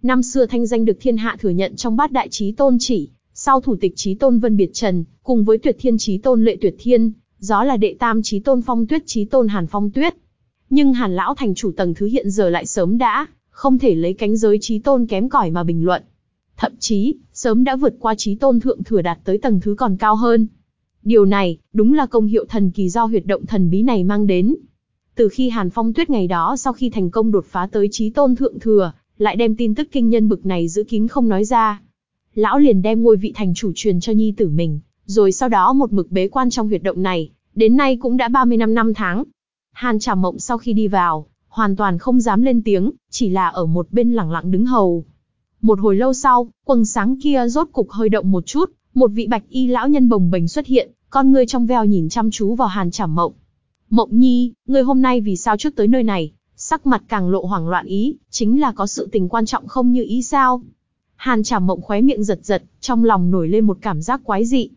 Năm xưa thanh danh được thiên hạ thừa nhận trong bát đại trí tôn chỉ, sau thủ tịch trí tôn Vân Biệt Trần, cùng với tuyệt thiên trí tôn Lệ Tuyệt Thiên, gió là đệ tam trí tôn phong tuyết trí tôn Hàn Phong Tuyết. Nhưng Hàn lão thành chủ tầng thứ hiện giờ lại sớm đã, không thể lấy cánh giới trí tôn kém cỏi mà bình luận. Thậm chí, sớm đã vượt qua trí tôn thượng thừa đạt tới tầng thứ còn cao hơn. Điều này, đúng là công hiệu thần kỳ do huyệt động thần bí này mang đến. Từ khi Hàn Phong Tuyết ngày đó sau khi thành công đột phá tới trí tôn thượng thừa, lại đem tin tức kinh nhân bực này giữ kín không nói ra. Lão liền đem ngôi vị thành chủ truyền cho nhi tử mình, rồi sau đó một mực bế quan trong huyệt động này, đến nay cũng đã 35 năm tháng. Hàn Trà Mộng sau khi đi vào, hoàn toàn không dám lên tiếng, chỉ là ở một bên lặng lặng đứng hầu. Một hồi lâu sau, quầng sáng kia rốt cục hơi động một chút, một vị bạch y lão nhân bồng bềnh xuất hiện, con ngươi trong veo nhìn chăm chú vào Hàn Trảm Mộng. Mộng Nhi, ngươi hôm nay vì sao trước tới nơi này? Sắc mặt càng lộ hoảng loạn ý, chính là có sự tình quan trọng không như ý sao? Hàn Trảm Mộng khóe miệng giật giật, trong lòng nổi lên một cảm giác quái dị.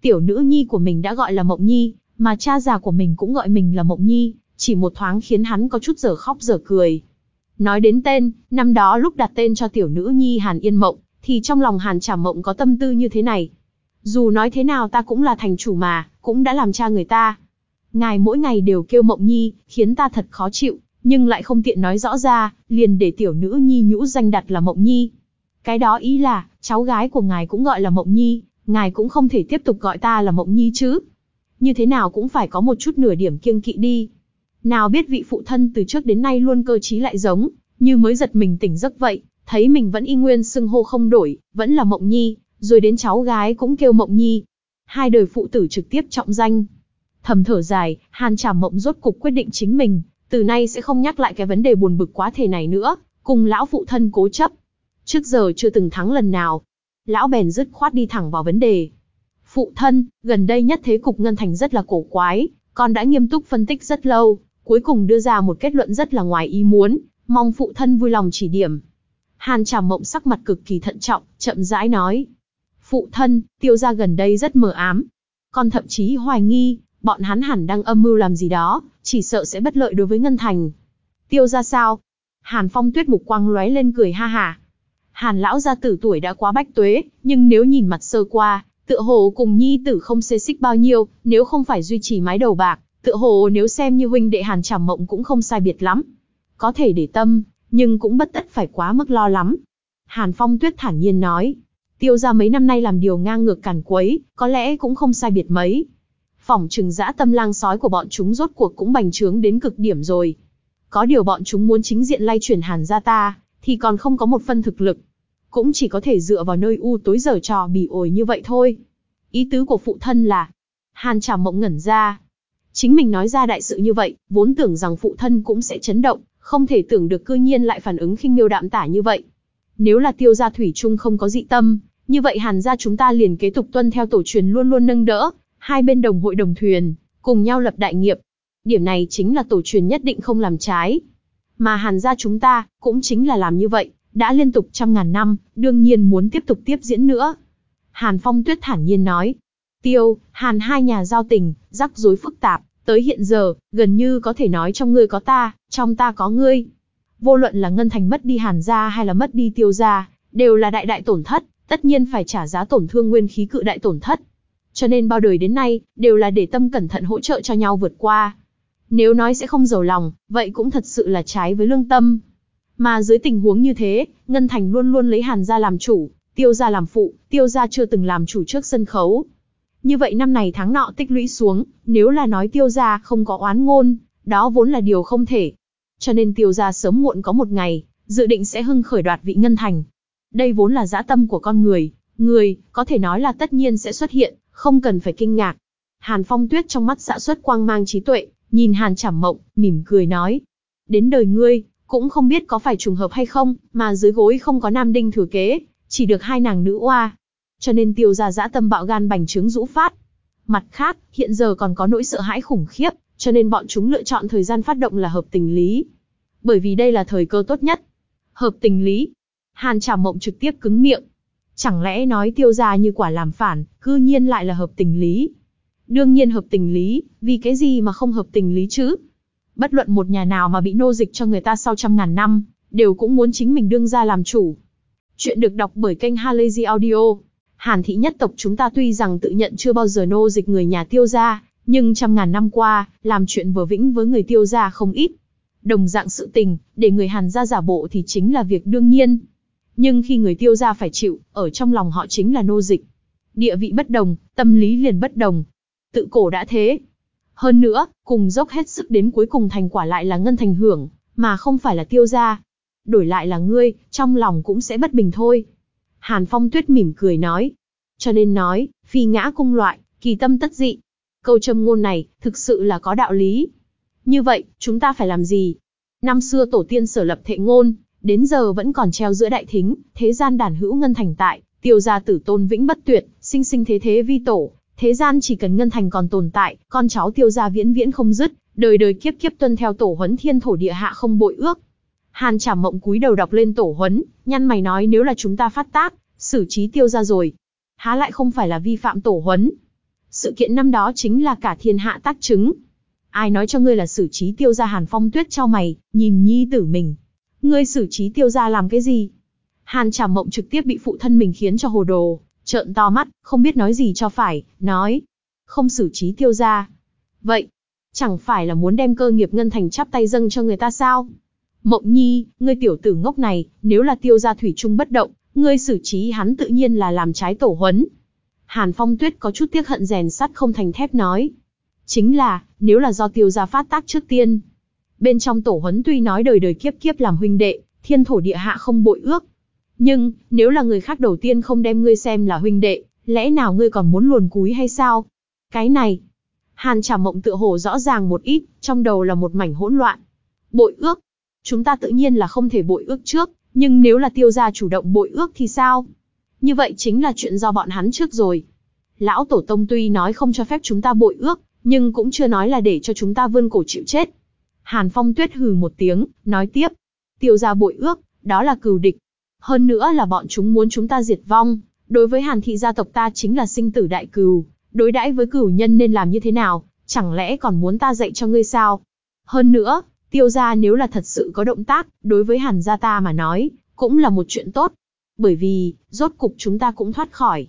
Tiểu nữ nhi của mình đã gọi là Mộng Nhi, mà cha già của mình cũng gọi mình là Mộng Nhi, chỉ một thoáng khiến hắn có chút giờ khóc giờ cười. Nói đến tên, năm đó lúc đặt tên cho tiểu nữ nhi Hàn Yên Mộng, thì trong lòng Hàn Trảm Mộng có tâm tư như thế này. Dù nói thế nào ta cũng là thành chủ mà, cũng đã làm cha người ta. Ngài mỗi ngày đều kêu Mộng Nhi, khiến ta thật khó chịu, nhưng lại không tiện nói rõ ra, liền để tiểu nữ nhi nhũ danh đặt là Mộng Nhi. Cái đó ý là, cháu gái của ngài cũng gọi là Mộng Nhi, ngài cũng không thể tiếp tục gọi ta là Mộng Nhi chứ. Như thế nào cũng phải có một chút nửa điểm kiêng kỵ đi. Nào biết vị phụ thân từ trước đến nay luôn cơ trí lại giống, như mới giật mình tỉnh giấc vậy, thấy mình vẫn y nguyên xưng hô không đổi, vẫn là Mộng Nhi, rồi đến cháu gái cũng kêu Mộng Nhi. Hai đời phụ tử trực tiếp trọng danh. Thầm thở dài, Hàn Trảm Mộng rốt cục quyết định chính mình, từ nay sẽ không nhắc lại cái vấn đề buồn bực quá thể này nữa, cùng lão phụ thân cố chấp. Trước giờ chưa từng thắng lần nào. Lão bèn dứt khoát đi thẳng vào vấn đề. Phụ thân, gần đây nhất thế cục ngân thành rất là cổ quái, con đã nghiêm túc phân tích rất lâu, cuối cùng đưa ra một kết luận rất là ngoài ý muốn, mong phụ thân vui lòng chỉ điểm. Hàn Trảm Mộng sắc mặt cực kỳ thận trọng, chậm rãi nói. Phụ thân, tiêu gia gần đây rất mờ ám. Con thậm chí hoài nghi, bọn hắn hẳn đang âm mưu làm gì đó, chỉ sợ sẽ bất lợi đối với Ngân Thành. Tiêu gia sao? Hàn Phong tuyết mục quang lóe lên cười ha ha. Hàn lão gia tử tuổi đã quá bách tuế, nhưng nếu nhìn mặt sơ qua, tựa hồ cùng nhi tử không xê xích bao nhiêu, nếu không phải duy trì mái đầu bạc, tựa hồ nếu xem như huynh đệ Hàn Trảm Mộng cũng không sai biệt lắm. Có thể để tâm, nhưng cũng bất tất phải quá mức lo lắm. Hàn Phong Tuyết thản nhiên nói, tiêu ra mấy năm nay làm điều ngang ngược càn quấy, có lẽ cũng không sai biệt mấy. Phỏng trừng dã tâm lang sói của bọn chúng rốt cuộc cũng bành trướng đến cực điểm rồi. Có điều bọn chúng muốn chính diện lay chuyển Hàn ra ta, thì còn không có một phân thực lực. Cũng chỉ có thể dựa vào nơi u tối giờ trò bỉ ổi như vậy thôi. Ý tứ của phụ thân là, Hàn Trảm Mộng ngẩn ra, Chính mình nói ra đại sự như vậy, vốn tưởng rằng phụ thân cũng sẽ chấn động, không thể tưởng được cư nhiên lại phản ứng khinh miêu đạm tả như vậy. Nếu là tiêu gia thủy chung không có dị tâm, như vậy hàn gia chúng ta liền kế tục tuân theo tổ truyền luôn luôn nâng đỡ, hai bên đồng hội đồng thuyền, cùng nhau lập đại nghiệp. Điểm này chính là tổ truyền nhất định không làm trái. Mà hàn gia chúng ta, cũng chính là làm như vậy, đã liên tục trăm ngàn năm, đương nhiên muốn tiếp tục tiếp diễn nữa. Hàn Phong Tuyết thản nhiên nói, Tiêu, Hàn hai nhà giao tình, rắc rối phức tạp, Tới hiện giờ, gần như có thể nói trong ngươi có ta, trong ta có ngươi. Vô luận là Ngân Thành mất đi Hàn gia hay là mất đi Tiêu gia, đều là đại đại tổn thất, tất nhiên phải trả giá tổn thương nguyên khí cự đại tổn thất. Cho nên bao đời đến nay, đều là để tâm cẩn thận hỗ trợ cho nhau vượt qua. Nếu nói sẽ không giàu lòng, vậy cũng thật sự là trái với lương tâm. Mà dưới tình huống như thế, Ngân Thành luôn luôn lấy Hàn gia làm chủ, Tiêu gia làm phụ, Tiêu gia chưa từng làm chủ trước sân khấu. Như vậy năm này tháng nọ tích lũy xuống, nếu là nói Tiêu gia không có oán ngôn, đó vốn là điều không thể. Cho nên Tiêu gia sớm muộn có một ngày, dự định sẽ hưng khởi đoạt vị Ngân Thành. Đây vốn là dã tâm của con người, người, có thể nói là tất nhiên sẽ xuất hiện, không cần phải kinh ngạc. Hàn Phong Tuyết trong mắt xã xuất quang mang trí tuệ, nhìn Hàn Trảm Mộng, mỉm cười nói. Đến đời ngươi, cũng không biết có phải trùng hợp hay không, mà dưới gối không có nam đinh thừa kế, chỉ được hai nàng nữ oa. Cho nên tiêu ra dã tâm bạo gan bành trướng rũ phát. Mặt khác, hiện giờ còn có nỗi sợ hãi khủng khiếp, cho nên bọn chúng lựa chọn thời gian phát động là hợp tình lý. Bởi vì đây là thời cơ tốt nhất. Hợp tình lý. Hàn Trảm Mộng trực tiếp cứng miệng. Chẳng lẽ nói tiêu ra như quả làm phản, cư nhiên lại là hợp tình lý. Đương nhiên hợp tình lý, vì cái gì mà không hợp tình lý chứ? Bất luận một nhà nào mà bị nô dịch cho người ta sau trăm ngàn năm, đều cũng muốn chính mình đương ra làm chủ. Chuyện được đọc bởi kênh Halazy Audio. Hàn thị nhất tộc chúng ta tuy rằng tự nhận chưa bao giờ nô dịch người nhà tiêu gia, nhưng trăm ngàn năm qua, làm chuyện vừa vĩnh với người tiêu gia không ít. Đồng dạng sự tình, để người Hàn gia giả bộ thì chính là việc đương nhiên. Nhưng khi người tiêu gia phải chịu, ở trong lòng họ chính là nô dịch. Địa vị bất đồng, tâm lý liền bất đồng. Tự cổ đã thế, hơn nữa, cùng dốc hết sức đến cuối cùng thành quả lại là ngân thành hưởng, mà không phải là tiêu gia. Đổi lại là ngươi, trong lòng cũng sẽ bất bình thôi. Hàn Phong Tuyết mỉm cười nói. Cho nên nói, phi ngã cung loại, kỳ tâm tất dị. Câu châm ngôn này, thực sự là có đạo lý. Như vậy, chúng ta phải làm gì? Năm xưa tổ tiên sở lập thệ ngôn, đến giờ vẫn còn treo giữa đại thính, thế gian đàn hữu ngân thành tại, tiêu gia tử tôn vĩnh bất tuyệt, sinh sinh thế thế vi tổ, Thế gian chỉ cần Ngân Thành còn tồn tại, con cháu tiêu gia viễn viễn không dứt, đời đời kiếp kiếp tuân theo tổ huấn thiên thổ địa hạ không bội ước. Hàn Trảm Mộng cúi đầu đọc lên tổ huấn, nhăn mày nói nếu là chúng ta phát tác, xử trí tiêu gia rồi, há lại không phải là vi phạm tổ huấn. Sự kiện năm đó chính là cả thiên hạ tác chứng. Ai nói cho ngươi là xử trí tiêu gia Hàn Phong Tuyết cho mày, nhìn nhi tử mình. Ngươi xử trí tiêu gia làm cái gì? Hàn Trảm Mộng trực tiếp bị phụ thân mình khiến cho hồ đồ, trợn to mắt, không biết nói gì cho phải, nói. Không xử trí tiêu gia. Vậy, chẳng phải là muốn đem cơ nghiệp ngân thành chắp tay dâng cho người ta sao? Mộng nhi, ngươi tiểu tử ngốc này, nếu là tiêu gia thủy chung bất động, ngươi xử trí hắn tự nhiên là làm trái tổ huấn. Hàn Phong Tuyết có chút tiếc hận rèn sắt không thành thép nói. Chính là, nếu là do tiêu gia phát tác trước tiên. Bên trong tổ huấn tuy nói đời đời kiếp kiếp làm huynh đệ, thiên thổ địa hạ không bội ước, nhưng, nếu là người khác đầu tiên không đem ngươi xem là huynh đệ, lẽ nào ngươi còn muốn luồn cúi hay sao? Cái này, Hàn Trà Mộng tựa hồ rõ ràng một ít, trong đầu là một mảnh hỗn loạn. Bội ước. Chúng ta tự nhiên là không thể bội ước trước, nhưng nếu là tiêu gia chủ động bội ước thì sao? Như vậy chính là chuyện do bọn hắn trước rồi. Lão Tổ Tông tuy nói không cho phép chúng ta bội ước, nhưng cũng chưa nói là để cho chúng ta vươn cổ chịu chết. Hàn Phong Tuyết hừ một tiếng, nói tiếp. Tiêu gia bội ước, đó là cừu địch, hơn nữa là bọn chúng muốn chúng ta diệt vong, đối với Hàn thị gia tộc ta chính là sinh tử đại cừu, đối đãi với cửu nhân nên làm như thế nào, chẳng lẽ còn muốn ta dạy cho ngươi sao? Hơn nữa, tiêu gia nếu là thật sự có động tác, đối với Hàn gia ta mà nói, cũng là một chuyện tốt. Bởi vì, rốt cục chúng ta cũng thoát khỏi.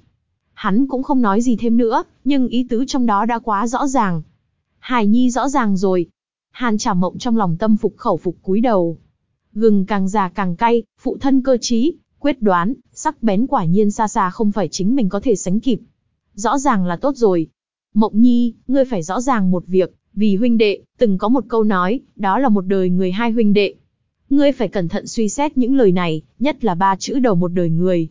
Hắn cũng không nói gì thêm nữa, nhưng ý tứ trong đó đã quá rõ ràng. Hải Nhi rõ ràng rồi. Hàn Trà Mộng trong lòng tâm phục khẩu phục cúi đầu. Gừng càng già càng cay, phụ thân cơ trí, quyết đoán, sắc bén quả nhiên xa xa không phải chính mình có thể sánh kịp. Rõ ràng là tốt rồi. Mộng nhi, ngươi phải rõ ràng một việc, vì huynh đệ, từng có một câu nói, đó là một đời người hai huynh đệ. Ngươi phải cẩn thận suy xét những lời này, nhất là ba chữ đầu một đời người.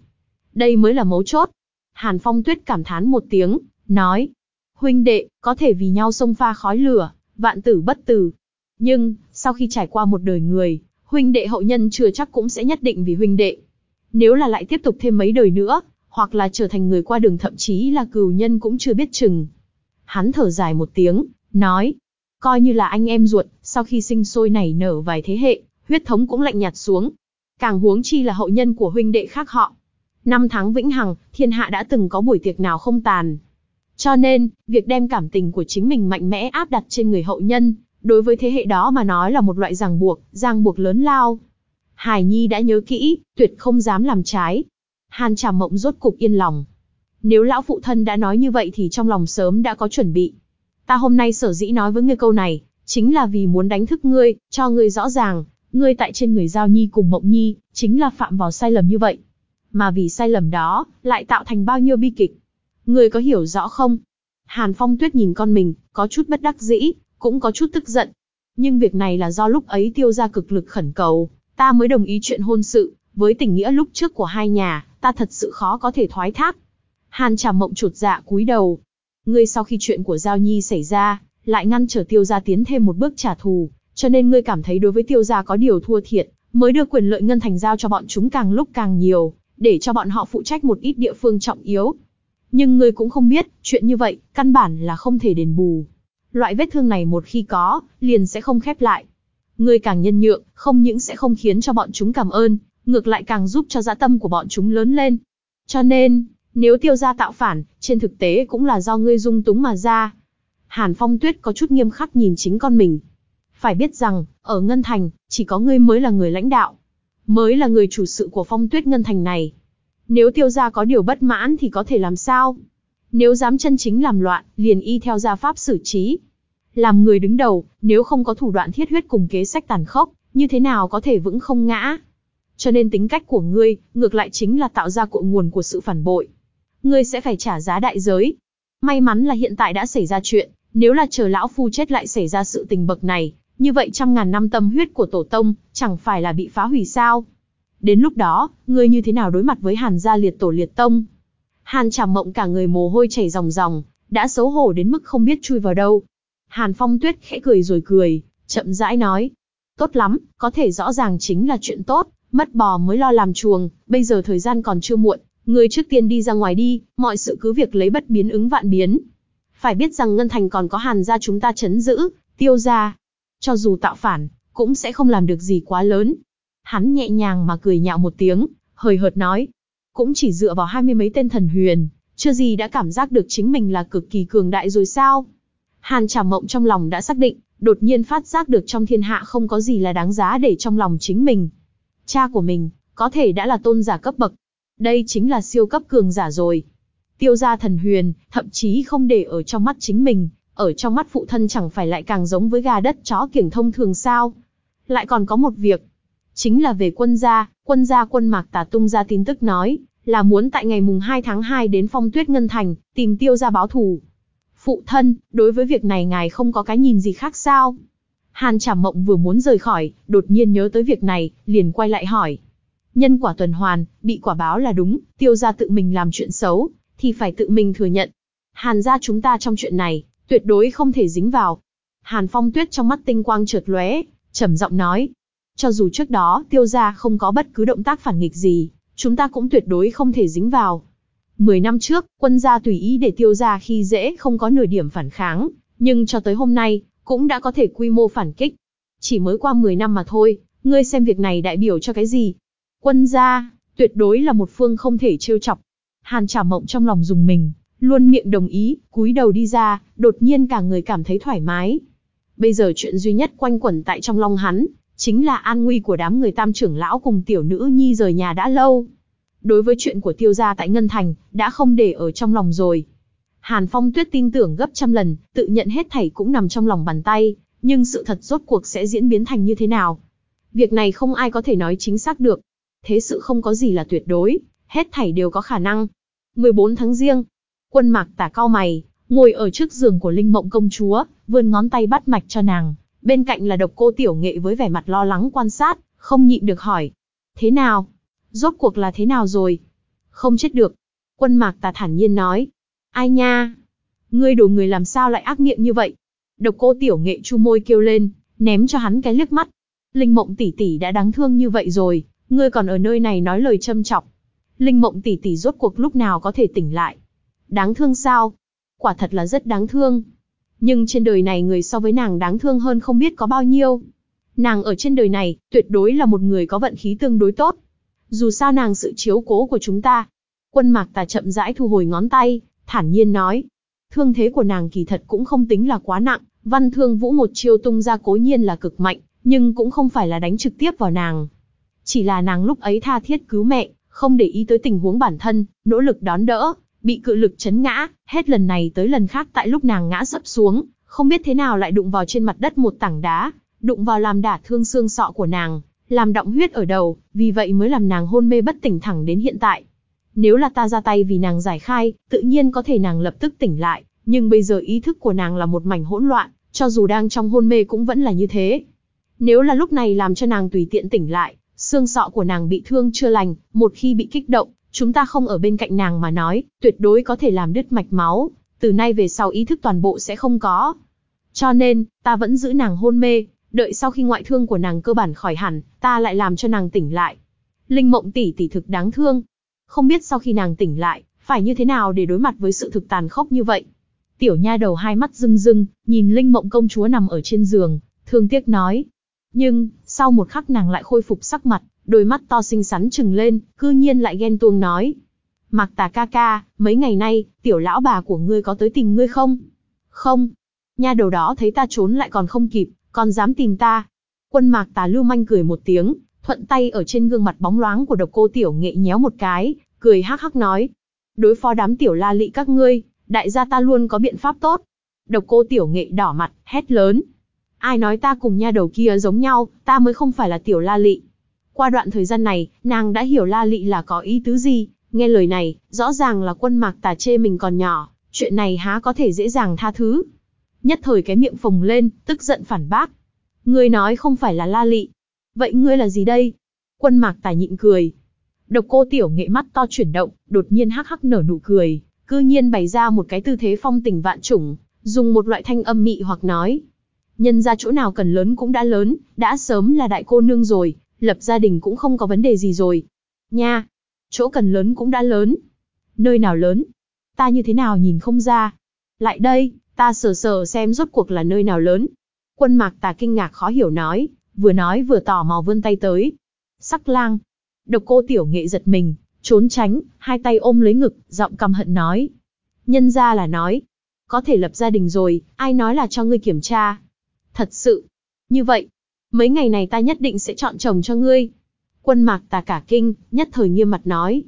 Đây mới là mấu chốt. Hàn Phong Tuyết cảm thán một tiếng, nói. Huynh đệ, có thể vì nhau xông pha khói lửa, vạn tử bất tử. Nhưng, sau khi trải qua một đời người, huynh đệ hậu nhân chưa chắc cũng sẽ nhất định vì huynh đệ. Nếu là lại tiếp tục thêm mấy đời nữa, hoặc là trở thành người qua đường thậm chí là cừu nhân cũng chưa biết chừng. Hắn thở dài một tiếng, nói, coi như là anh em ruột, sau khi sinh sôi nảy nở vài thế hệ, huyết thống cũng lạnh nhạt xuống. Càng huống chi là hậu nhân của huynh đệ khác họ. Năm tháng vĩnh hằng, thiên hạ đã từng có buổi tiệc nào không tàn. Cho nên, việc đem cảm tình của chính mình mạnh mẽ áp đặt trên người hậu nhân, đối với thế hệ đó mà nói là một loại ràng buộc, ràng buộc lớn lao. Hải Nhi đã nhớ kỹ, tuyệt không dám làm trái. Hàn Trà Mộng rốt cục yên lòng. Nếu lão phụ thân đã nói như vậy thì trong lòng sớm đã có chuẩn bị. Ta hôm nay sở dĩ nói với ngươi câu này, chính là vì muốn đánh thức ngươi, cho ngươi rõ ràng, ngươi tại trên người Giao Nhi cùng Mộng Nhi, chính là phạm vào sai lầm như vậy. Mà vì sai lầm đó, lại tạo thành bao nhiêu bi kịch. Ngươi có hiểu rõ không? Hàn Phong Tuyết nhìn con mình, có chút bất đắc dĩ, cũng có chút tức giận. Nhưng việc này là do lúc ấy tiêu ra cực lực khẩn cầu, ta mới đồng ý chuyện hôn sự, với tình nghĩa lúc trước của hai nhà, ta thật sự khó có thể thoái thác. Hàn Trà Mộng chuột dạ cúi đầu. Ngươi sau khi chuyện của Giao Nhi xảy ra, lại ngăn trở tiêu gia tiến thêm một bước trả thù, cho nên ngươi cảm thấy đối với tiêu gia có điều thua thiệt, mới đưa quyền lợi ngân thành giao cho bọn chúng càng lúc càng nhiều, để cho bọn họ phụ trách một ít địa phương trọng yếu. Nhưng ngươi cũng không biết, chuyện như vậy, căn bản là không thể đền bù. Loại vết thương này một khi có, liền sẽ không khép lại. Ngươi càng nhân nhượng, không những sẽ không khiến cho bọn chúng cảm ơn, ngược lại càng giúp cho dã tâm của bọn chúng lớn lên. Cho nên, nếu tiêu gia tạo phản, trên thực tế cũng là do ngươi dung túng mà ra. Hàn Phong Tuyết có chút nghiêm khắc nhìn chính con mình. Phải biết rằng, ở Ngân Thành, chỉ có ngươi mới là người lãnh đạo. Mới là người chủ sự của Phong Tuyết Ngân Thành này. Nếu tiêu gia có điều bất mãn thì có thể làm sao? Nếu dám chân chính làm loạn, liền y theo gia pháp xử trí. Làm người đứng đầu, nếu không có thủ đoạn thiết huyết cùng kế sách tàn khốc, như thế nào có thể vững không ngã? Cho nên tính cách của ngươi, ngược lại chính là tạo ra cội nguồn của sự phản bội. Ngươi sẽ phải trả giá đại giới. May mắn là hiện tại đã xảy ra chuyện, nếu là chờ lão phu chết lại xảy ra sự tình bậc này, như vậy trăm ngàn năm tâm huyết của tổ tông, chẳng phải là bị phá hủy sao? Đến lúc đó, ngươi như thế nào đối mặt với Hàn gia liệt tổ liệt tông? Hàn Trảm Mộng cả người mồ hôi chảy ròng ròng, đã xấu hổ đến mức không biết chui vào đâu. Hàn Phong Tuyết khẽ cười rồi cười, chậm rãi nói: "Tốt lắm, có thể rõ ràng chính là chuyện tốt, mất bò mới lo làm chuồng, bây giờ thời gian còn chưa muộn, ngươi trước tiên đi ra ngoài đi, mọi sự cứ việc lấy bất biến ứng vạn biến. Phải biết rằng Ngân Thành còn có Hàn gia chúng ta chấn giữ, tiêu gia, cho dù tạo phản, cũng sẽ không làm được gì quá lớn." Hắn nhẹ nhàng mà cười nhạo một tiếng, hời hợt nói, cũng chỉ dựa vào hai mươi mấy tên thần huyền, chưa gì đã cảm giác được chính mình là cực kỳ cường đại rồi sao? Hàn Trảm Mộng trong lòng đã xác định, đột nhiên phát giác được trong thiên hạ không có gì là đáng giá để trong lòng chính mình. Cha của mình, có thể đã là tôn giả cấp bậc. Đây chính là siêu cấp cường giả rồi. Tiêu gia thần huyền, thậm chí không để ở trong mắt chính mình, ở trong mắt phụ thân chẳng phải lại càng giống với gà đất chó kiểng thông thường sao. Lại còn có một việc, chính là về quân gia, quân gia quân mạc tà tung ra tin tức nói, là muốn tại ngày mùng 2 tháng 2 đến phong tuyết ngân thành, tìm tiêu gia báo thù. Phụ thân, đối với việc này ngài không có cái nhìn gì khác sao? Hàn Trảm Mộng vừa muốn rời khỏi, đột nhiên nhớ tới việc này, liền quay lại hỏi. Nhân quả tuần hoàn, bị quả báo là đúng, tiêu gia tự mình làm chuyện xấu, thì phải tự mình thừa nhận. Hàn gia chúng ta trong chuyện này, tuyệt đối không thể dính vào. Hàn Phong Tuyết trong mắt tinh quang trượt lóe, trầm giọng nói. Cho dù trước đó tiêu gia không có bất cứ động tác phản nghịch gì, chúng ta cũng tuyệt đối không thể dính vào. Mười năm trước, quân gia tùy ý để tiêu gia khi dễ không có nửa điểm phản kháng, nhưng cho tới hôm nay, cũng đã có thể quy mô phản kích. Chỉ mới qua 10 năm mà thôi, ngươi xem việc này đại biểu cho cái gì? Quân gia, tuyệt đối là một phương không thể trêu chọc. Hàn Trà Mộng trong lòng dùng mình, luôn miệng đồng ý, cúi đầu đi ra, đột nhiên cả người cảm thấy thoải mái. Bây giờ chuyện duy nhất quanh quẩn tại trong lòng hắn, chính là an nguy của đám người tam trưởng lão cùng tiểu nữ nhi rời nhà đã lâu. Đối với chuyện của tiêu gia tại Ngân Thành, đã không để ở trong lòng rồi. Hàn Phong Tuyết tin tưởng gấp trăm lần, tự nhận hết thảy cũng nằm trong lòng bàn tay, nhưng sự thật rốt cuộc sẽ diễn biến thành như thế nào? Việc này không ai có thể nói chính xác được. Thế sự không có gì là tuyệt đối, hết thảy đều có khả năng. 14 tháng riêng, quân mạc tả cao mày, ngồi ở trước giường của Linh Mộng công chúa, vươn ngón tay bắt mạch cho nàng. Bên cạnh là độc cô tiểu nghệ với vẻ mặt lo lắng quan sát, không nhịn được hỏi. Thế nào? Rốt cuộc là thế nào rồi? Không chết được. Quân mạc tà thản nhiên nói. Ai nha? Ngươi đồ người làm sao lại ác miệng như vậy? Độc cô tiểu nghệ chu môi kêu lên, ném cho hắn cái liếc mắt. Linh mộng tỷ tỷ đã đáng thương như vậy rồi, ngươi còn ở nơi này nói lời châm chọc. Linh mộng tỷ tỷ rốt cuộc lúc nào có thể tỉnh lại? Đáng thương sao? Quả thật là rất đáng thương. Nhưng trên đời này người so với nàng đáng thương hơn không biết có bao nhiêu. Nàng ở trên đời này, tuyệt đối là một người có vận khí tương đối tốt. Dù sao nàng sự chiếu cố của chúng ta. Quân mạc tà chậm rãi thu hồi ngón tay, thản nhiên nói. Thương thế của nàng kỳ thật cũng không tính là quá nặng, văn thương vũ một chiêu tung ra cố nhiên là cực mạnh, nhưng cũng không phải là đánh trực tiếp vào nàng. Chỉ là nàng lúc ấy tha thiết cứu mẹ, không để ý tới tình huống bản thân, nỗ lực đón đỡ, bị cự lực chấn ngã, hết lần này tới lần khác tại lúc nàng ngã sấp xuống, không biết thế nào lại đụng vào trên mặt đất một tảng đá, đụng vào làm đả thương xương sọ của nàng, làm động huyết ở đầu, vì vậy mới làm nàng hôn mê bất tỉnh thẳng đến hiện tại. Nếu là ta ra tay vì nàng giải khai, tự nhiên có thể nàng lập tức tỉnh lại, nhưng bây giờ ý thức của nàng là một mảnh hỗn loạn, cho dù đang trong hôn mê cũng vẫn là như thế. Nếu là lúc này làm cho nàng tùy tiện tỉnh lại, xương sọ của nàng bị thương chưa lành, một khi bị kích động, chúng ta không ở bên cạnh nàng mà nói, tuyệt đối có thể làm đứt mạch máu, từ nay về sau ý thức toàn bộ sẽ không có. Cho nên, ta vẫn giữ nàng hôn mê, đợi sau khi ngoại thương của nàng cơ bản khỏi hẳn, ta lại làm cho nàng tỉnh lại. Linh mộng tỷ tỷ thực đáng thương. Không biết sau khi nàng tỉnh lại, phải như thế nào để đối mặt với sự thực tàn khốc như vậy. Tiểu nha đầu hai mắt rưng rưng, nhìn Linh mộng công chúa nằm ở trên giường, thương tiếc nói. Nhưng, sau một khắc nàng lại khôi phục sắc mặt, đôi mắt to xinh xắn trừng lên, cư nhiên lại ghen tuông nói. Mạc tà ca ca, mấy ngày nay, tiểu lão bà của ngươi có tới tìm ngươi không? Không. Nha đầu đó thấy ta trốn lại còn không kịp, còn dám tìm ta. Quân mạc tà lưu manh cười một tiếng, thuận tay ở trên gương mặt bóng loáng của độc cô tiểu nghệ nhéo một cái, cười hắc hắc nói. Đối phó đám tiểu la lị các ngươi, đại gia ta luôn có biện pháp tốt. Độc cô tiểu nghệ đỏ mặt, hét lớn. Ai nói ta cùng nha đầu kia giống nhau, ta mới không phải là tiểu la lị. Qua đoạn thời gian này, nàng đã hiểu la lị là có ý tứ gì, nghe lời này, rõ ràng là quân mạc tà chê mình còn nhỏ, chuyện này há có thể dễ dàng tha thứ. Nhất thời cái miệng phồng lên, tức giận phản bác. Ngươi nói không phải là la lị. Vậy ngươi là gì đây? Quân mạc tài nhịn cười. Độc cô tiểu nghệ mắt to chuyển động, đột nhiên hắc hắc nở nụ cười, cư nhiên bày ra một cái tư thế phong tình vạn trùng, dùng một loại thanh âm mị hoặc nói. Nhân ra chỗ nào cần lớn cũng đã lớn, đã sớm là đại cô nương rồi, lập gia đình cũng không có vấn đề gì rồi. Nha, chỗ cần lớn cũng đã lớn. Nơi nào lớn? Ta như thế nào nhìn không ra? Lại đây, ta sờ sờ xem rốt cuộc là nơi nào lớn. Quân mạc tà kinh ngạc khó hiểu nói, vừa nói vừa tỏ mò vươn tay tới. Sắc lang. Độc cô tiểu nghệ giật mình, trốn tránh, hai tay ôm lấy ngực, giọng căm hận nói. Nhân ra là nói, có thể lập gia đình rồi, ai nói là cho ngươi kiểm tra. Thật sự, như vậy, mấy ngày này ta nhất định sẽ chọn chồng cho ngươi. Quân mạc tà cả kinh, nhất thời nghiêm mặt nói.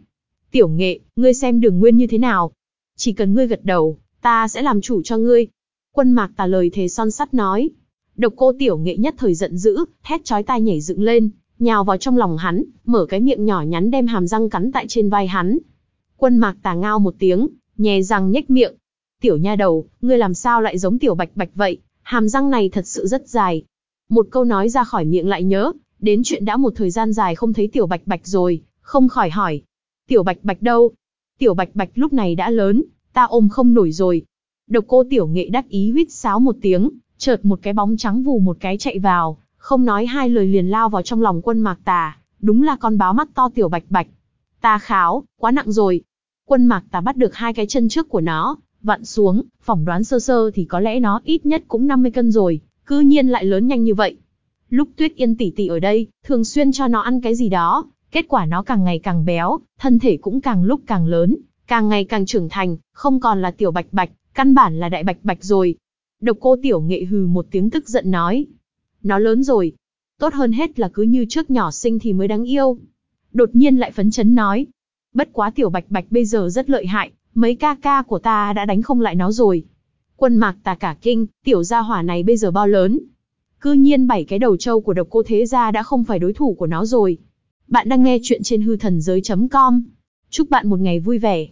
Tiểu nghệ, ngươi xem đường nguyên như thế nào? Chỉ cần ngươi gật đầu, ta sẽ làm chủ cho ngươi. Quân mạc tà lời thề son sắt nói. Độc cô tiểu nghệ nhất thời giận dữ, thét chói tai nhảy dựng lên, nhào vào trong lòng hắn, mở cái miệng nhỏ nhắn đem hàm răng cắn tại trên vai hắn. Quân mạc tà ngao một tiếng, nhè răng nhếch miệng. Tiểu nha đầu, ngươi làm sao lại giống tiểu bạch bạch vậy, hàm răng này thật sự rất dài. Một câu nói ra khỏi miệng lại nhớ, đến chuyện đã một thời gian dài không thấy tiểu bạch bạch rồi, không khỏi hỏi. Tiểu bạch bạch đâu? Tiểu bạch bạch lúc này đã lớn, ta ôm không nổi rồi. Độc cô tiểu nghệ đắc ý huýt sáo một tiếng, chợt một cái bóng trắng vù một cái chạy vào, không nói hai lời liền lao vào trong lòng quân mạc tà, đúng là con báo mắt to tiểu bạch bạch. Ta kháo, quá nặng rồi. Quân mạc tà bắt được hai cái chân trước của nó, vặn xuống, phỏng đoán sơ sơ thì có lẽ nó ít nhất cũng 50 cân rồi, cư nhiên lại lớn nhanh như vậy. Lúc tuyết yên tỷ tỷ ở đây, thường xuyên cho nó ăn cái gì đó, kết quả nó càng ngày càng béo, thân thể cũng càng lúc càng lớn, càng ngày càng trưởng thành, không còn là tiểu bạch bạch, căn bản là đại bạch bạch rồi. Độc cô tiểu nghệ hừ một tiếng tức giận nói. Nó lớn rồi. Tốt hơn hết là cứ như trước nhỏ sinh thì mới đáng yêu. Đột nhiên lại phấn chấn nói. Bất quá tiểu bạch bạch bây giờ rất lợi hại, mấy ca ca của ta đã đánh không lại nó rồi. Quân mạc tà cả kinh, tiểu gia hỏa này bây giờ bao lớn. Cư nhiên bảy cái đầu trâu của độc cô thế gia đã không phải đối thủ của nó rồi. Bạn đang nghe chuyện trên hư thần giới.com. Chúc bạn một ngày vui vẻ.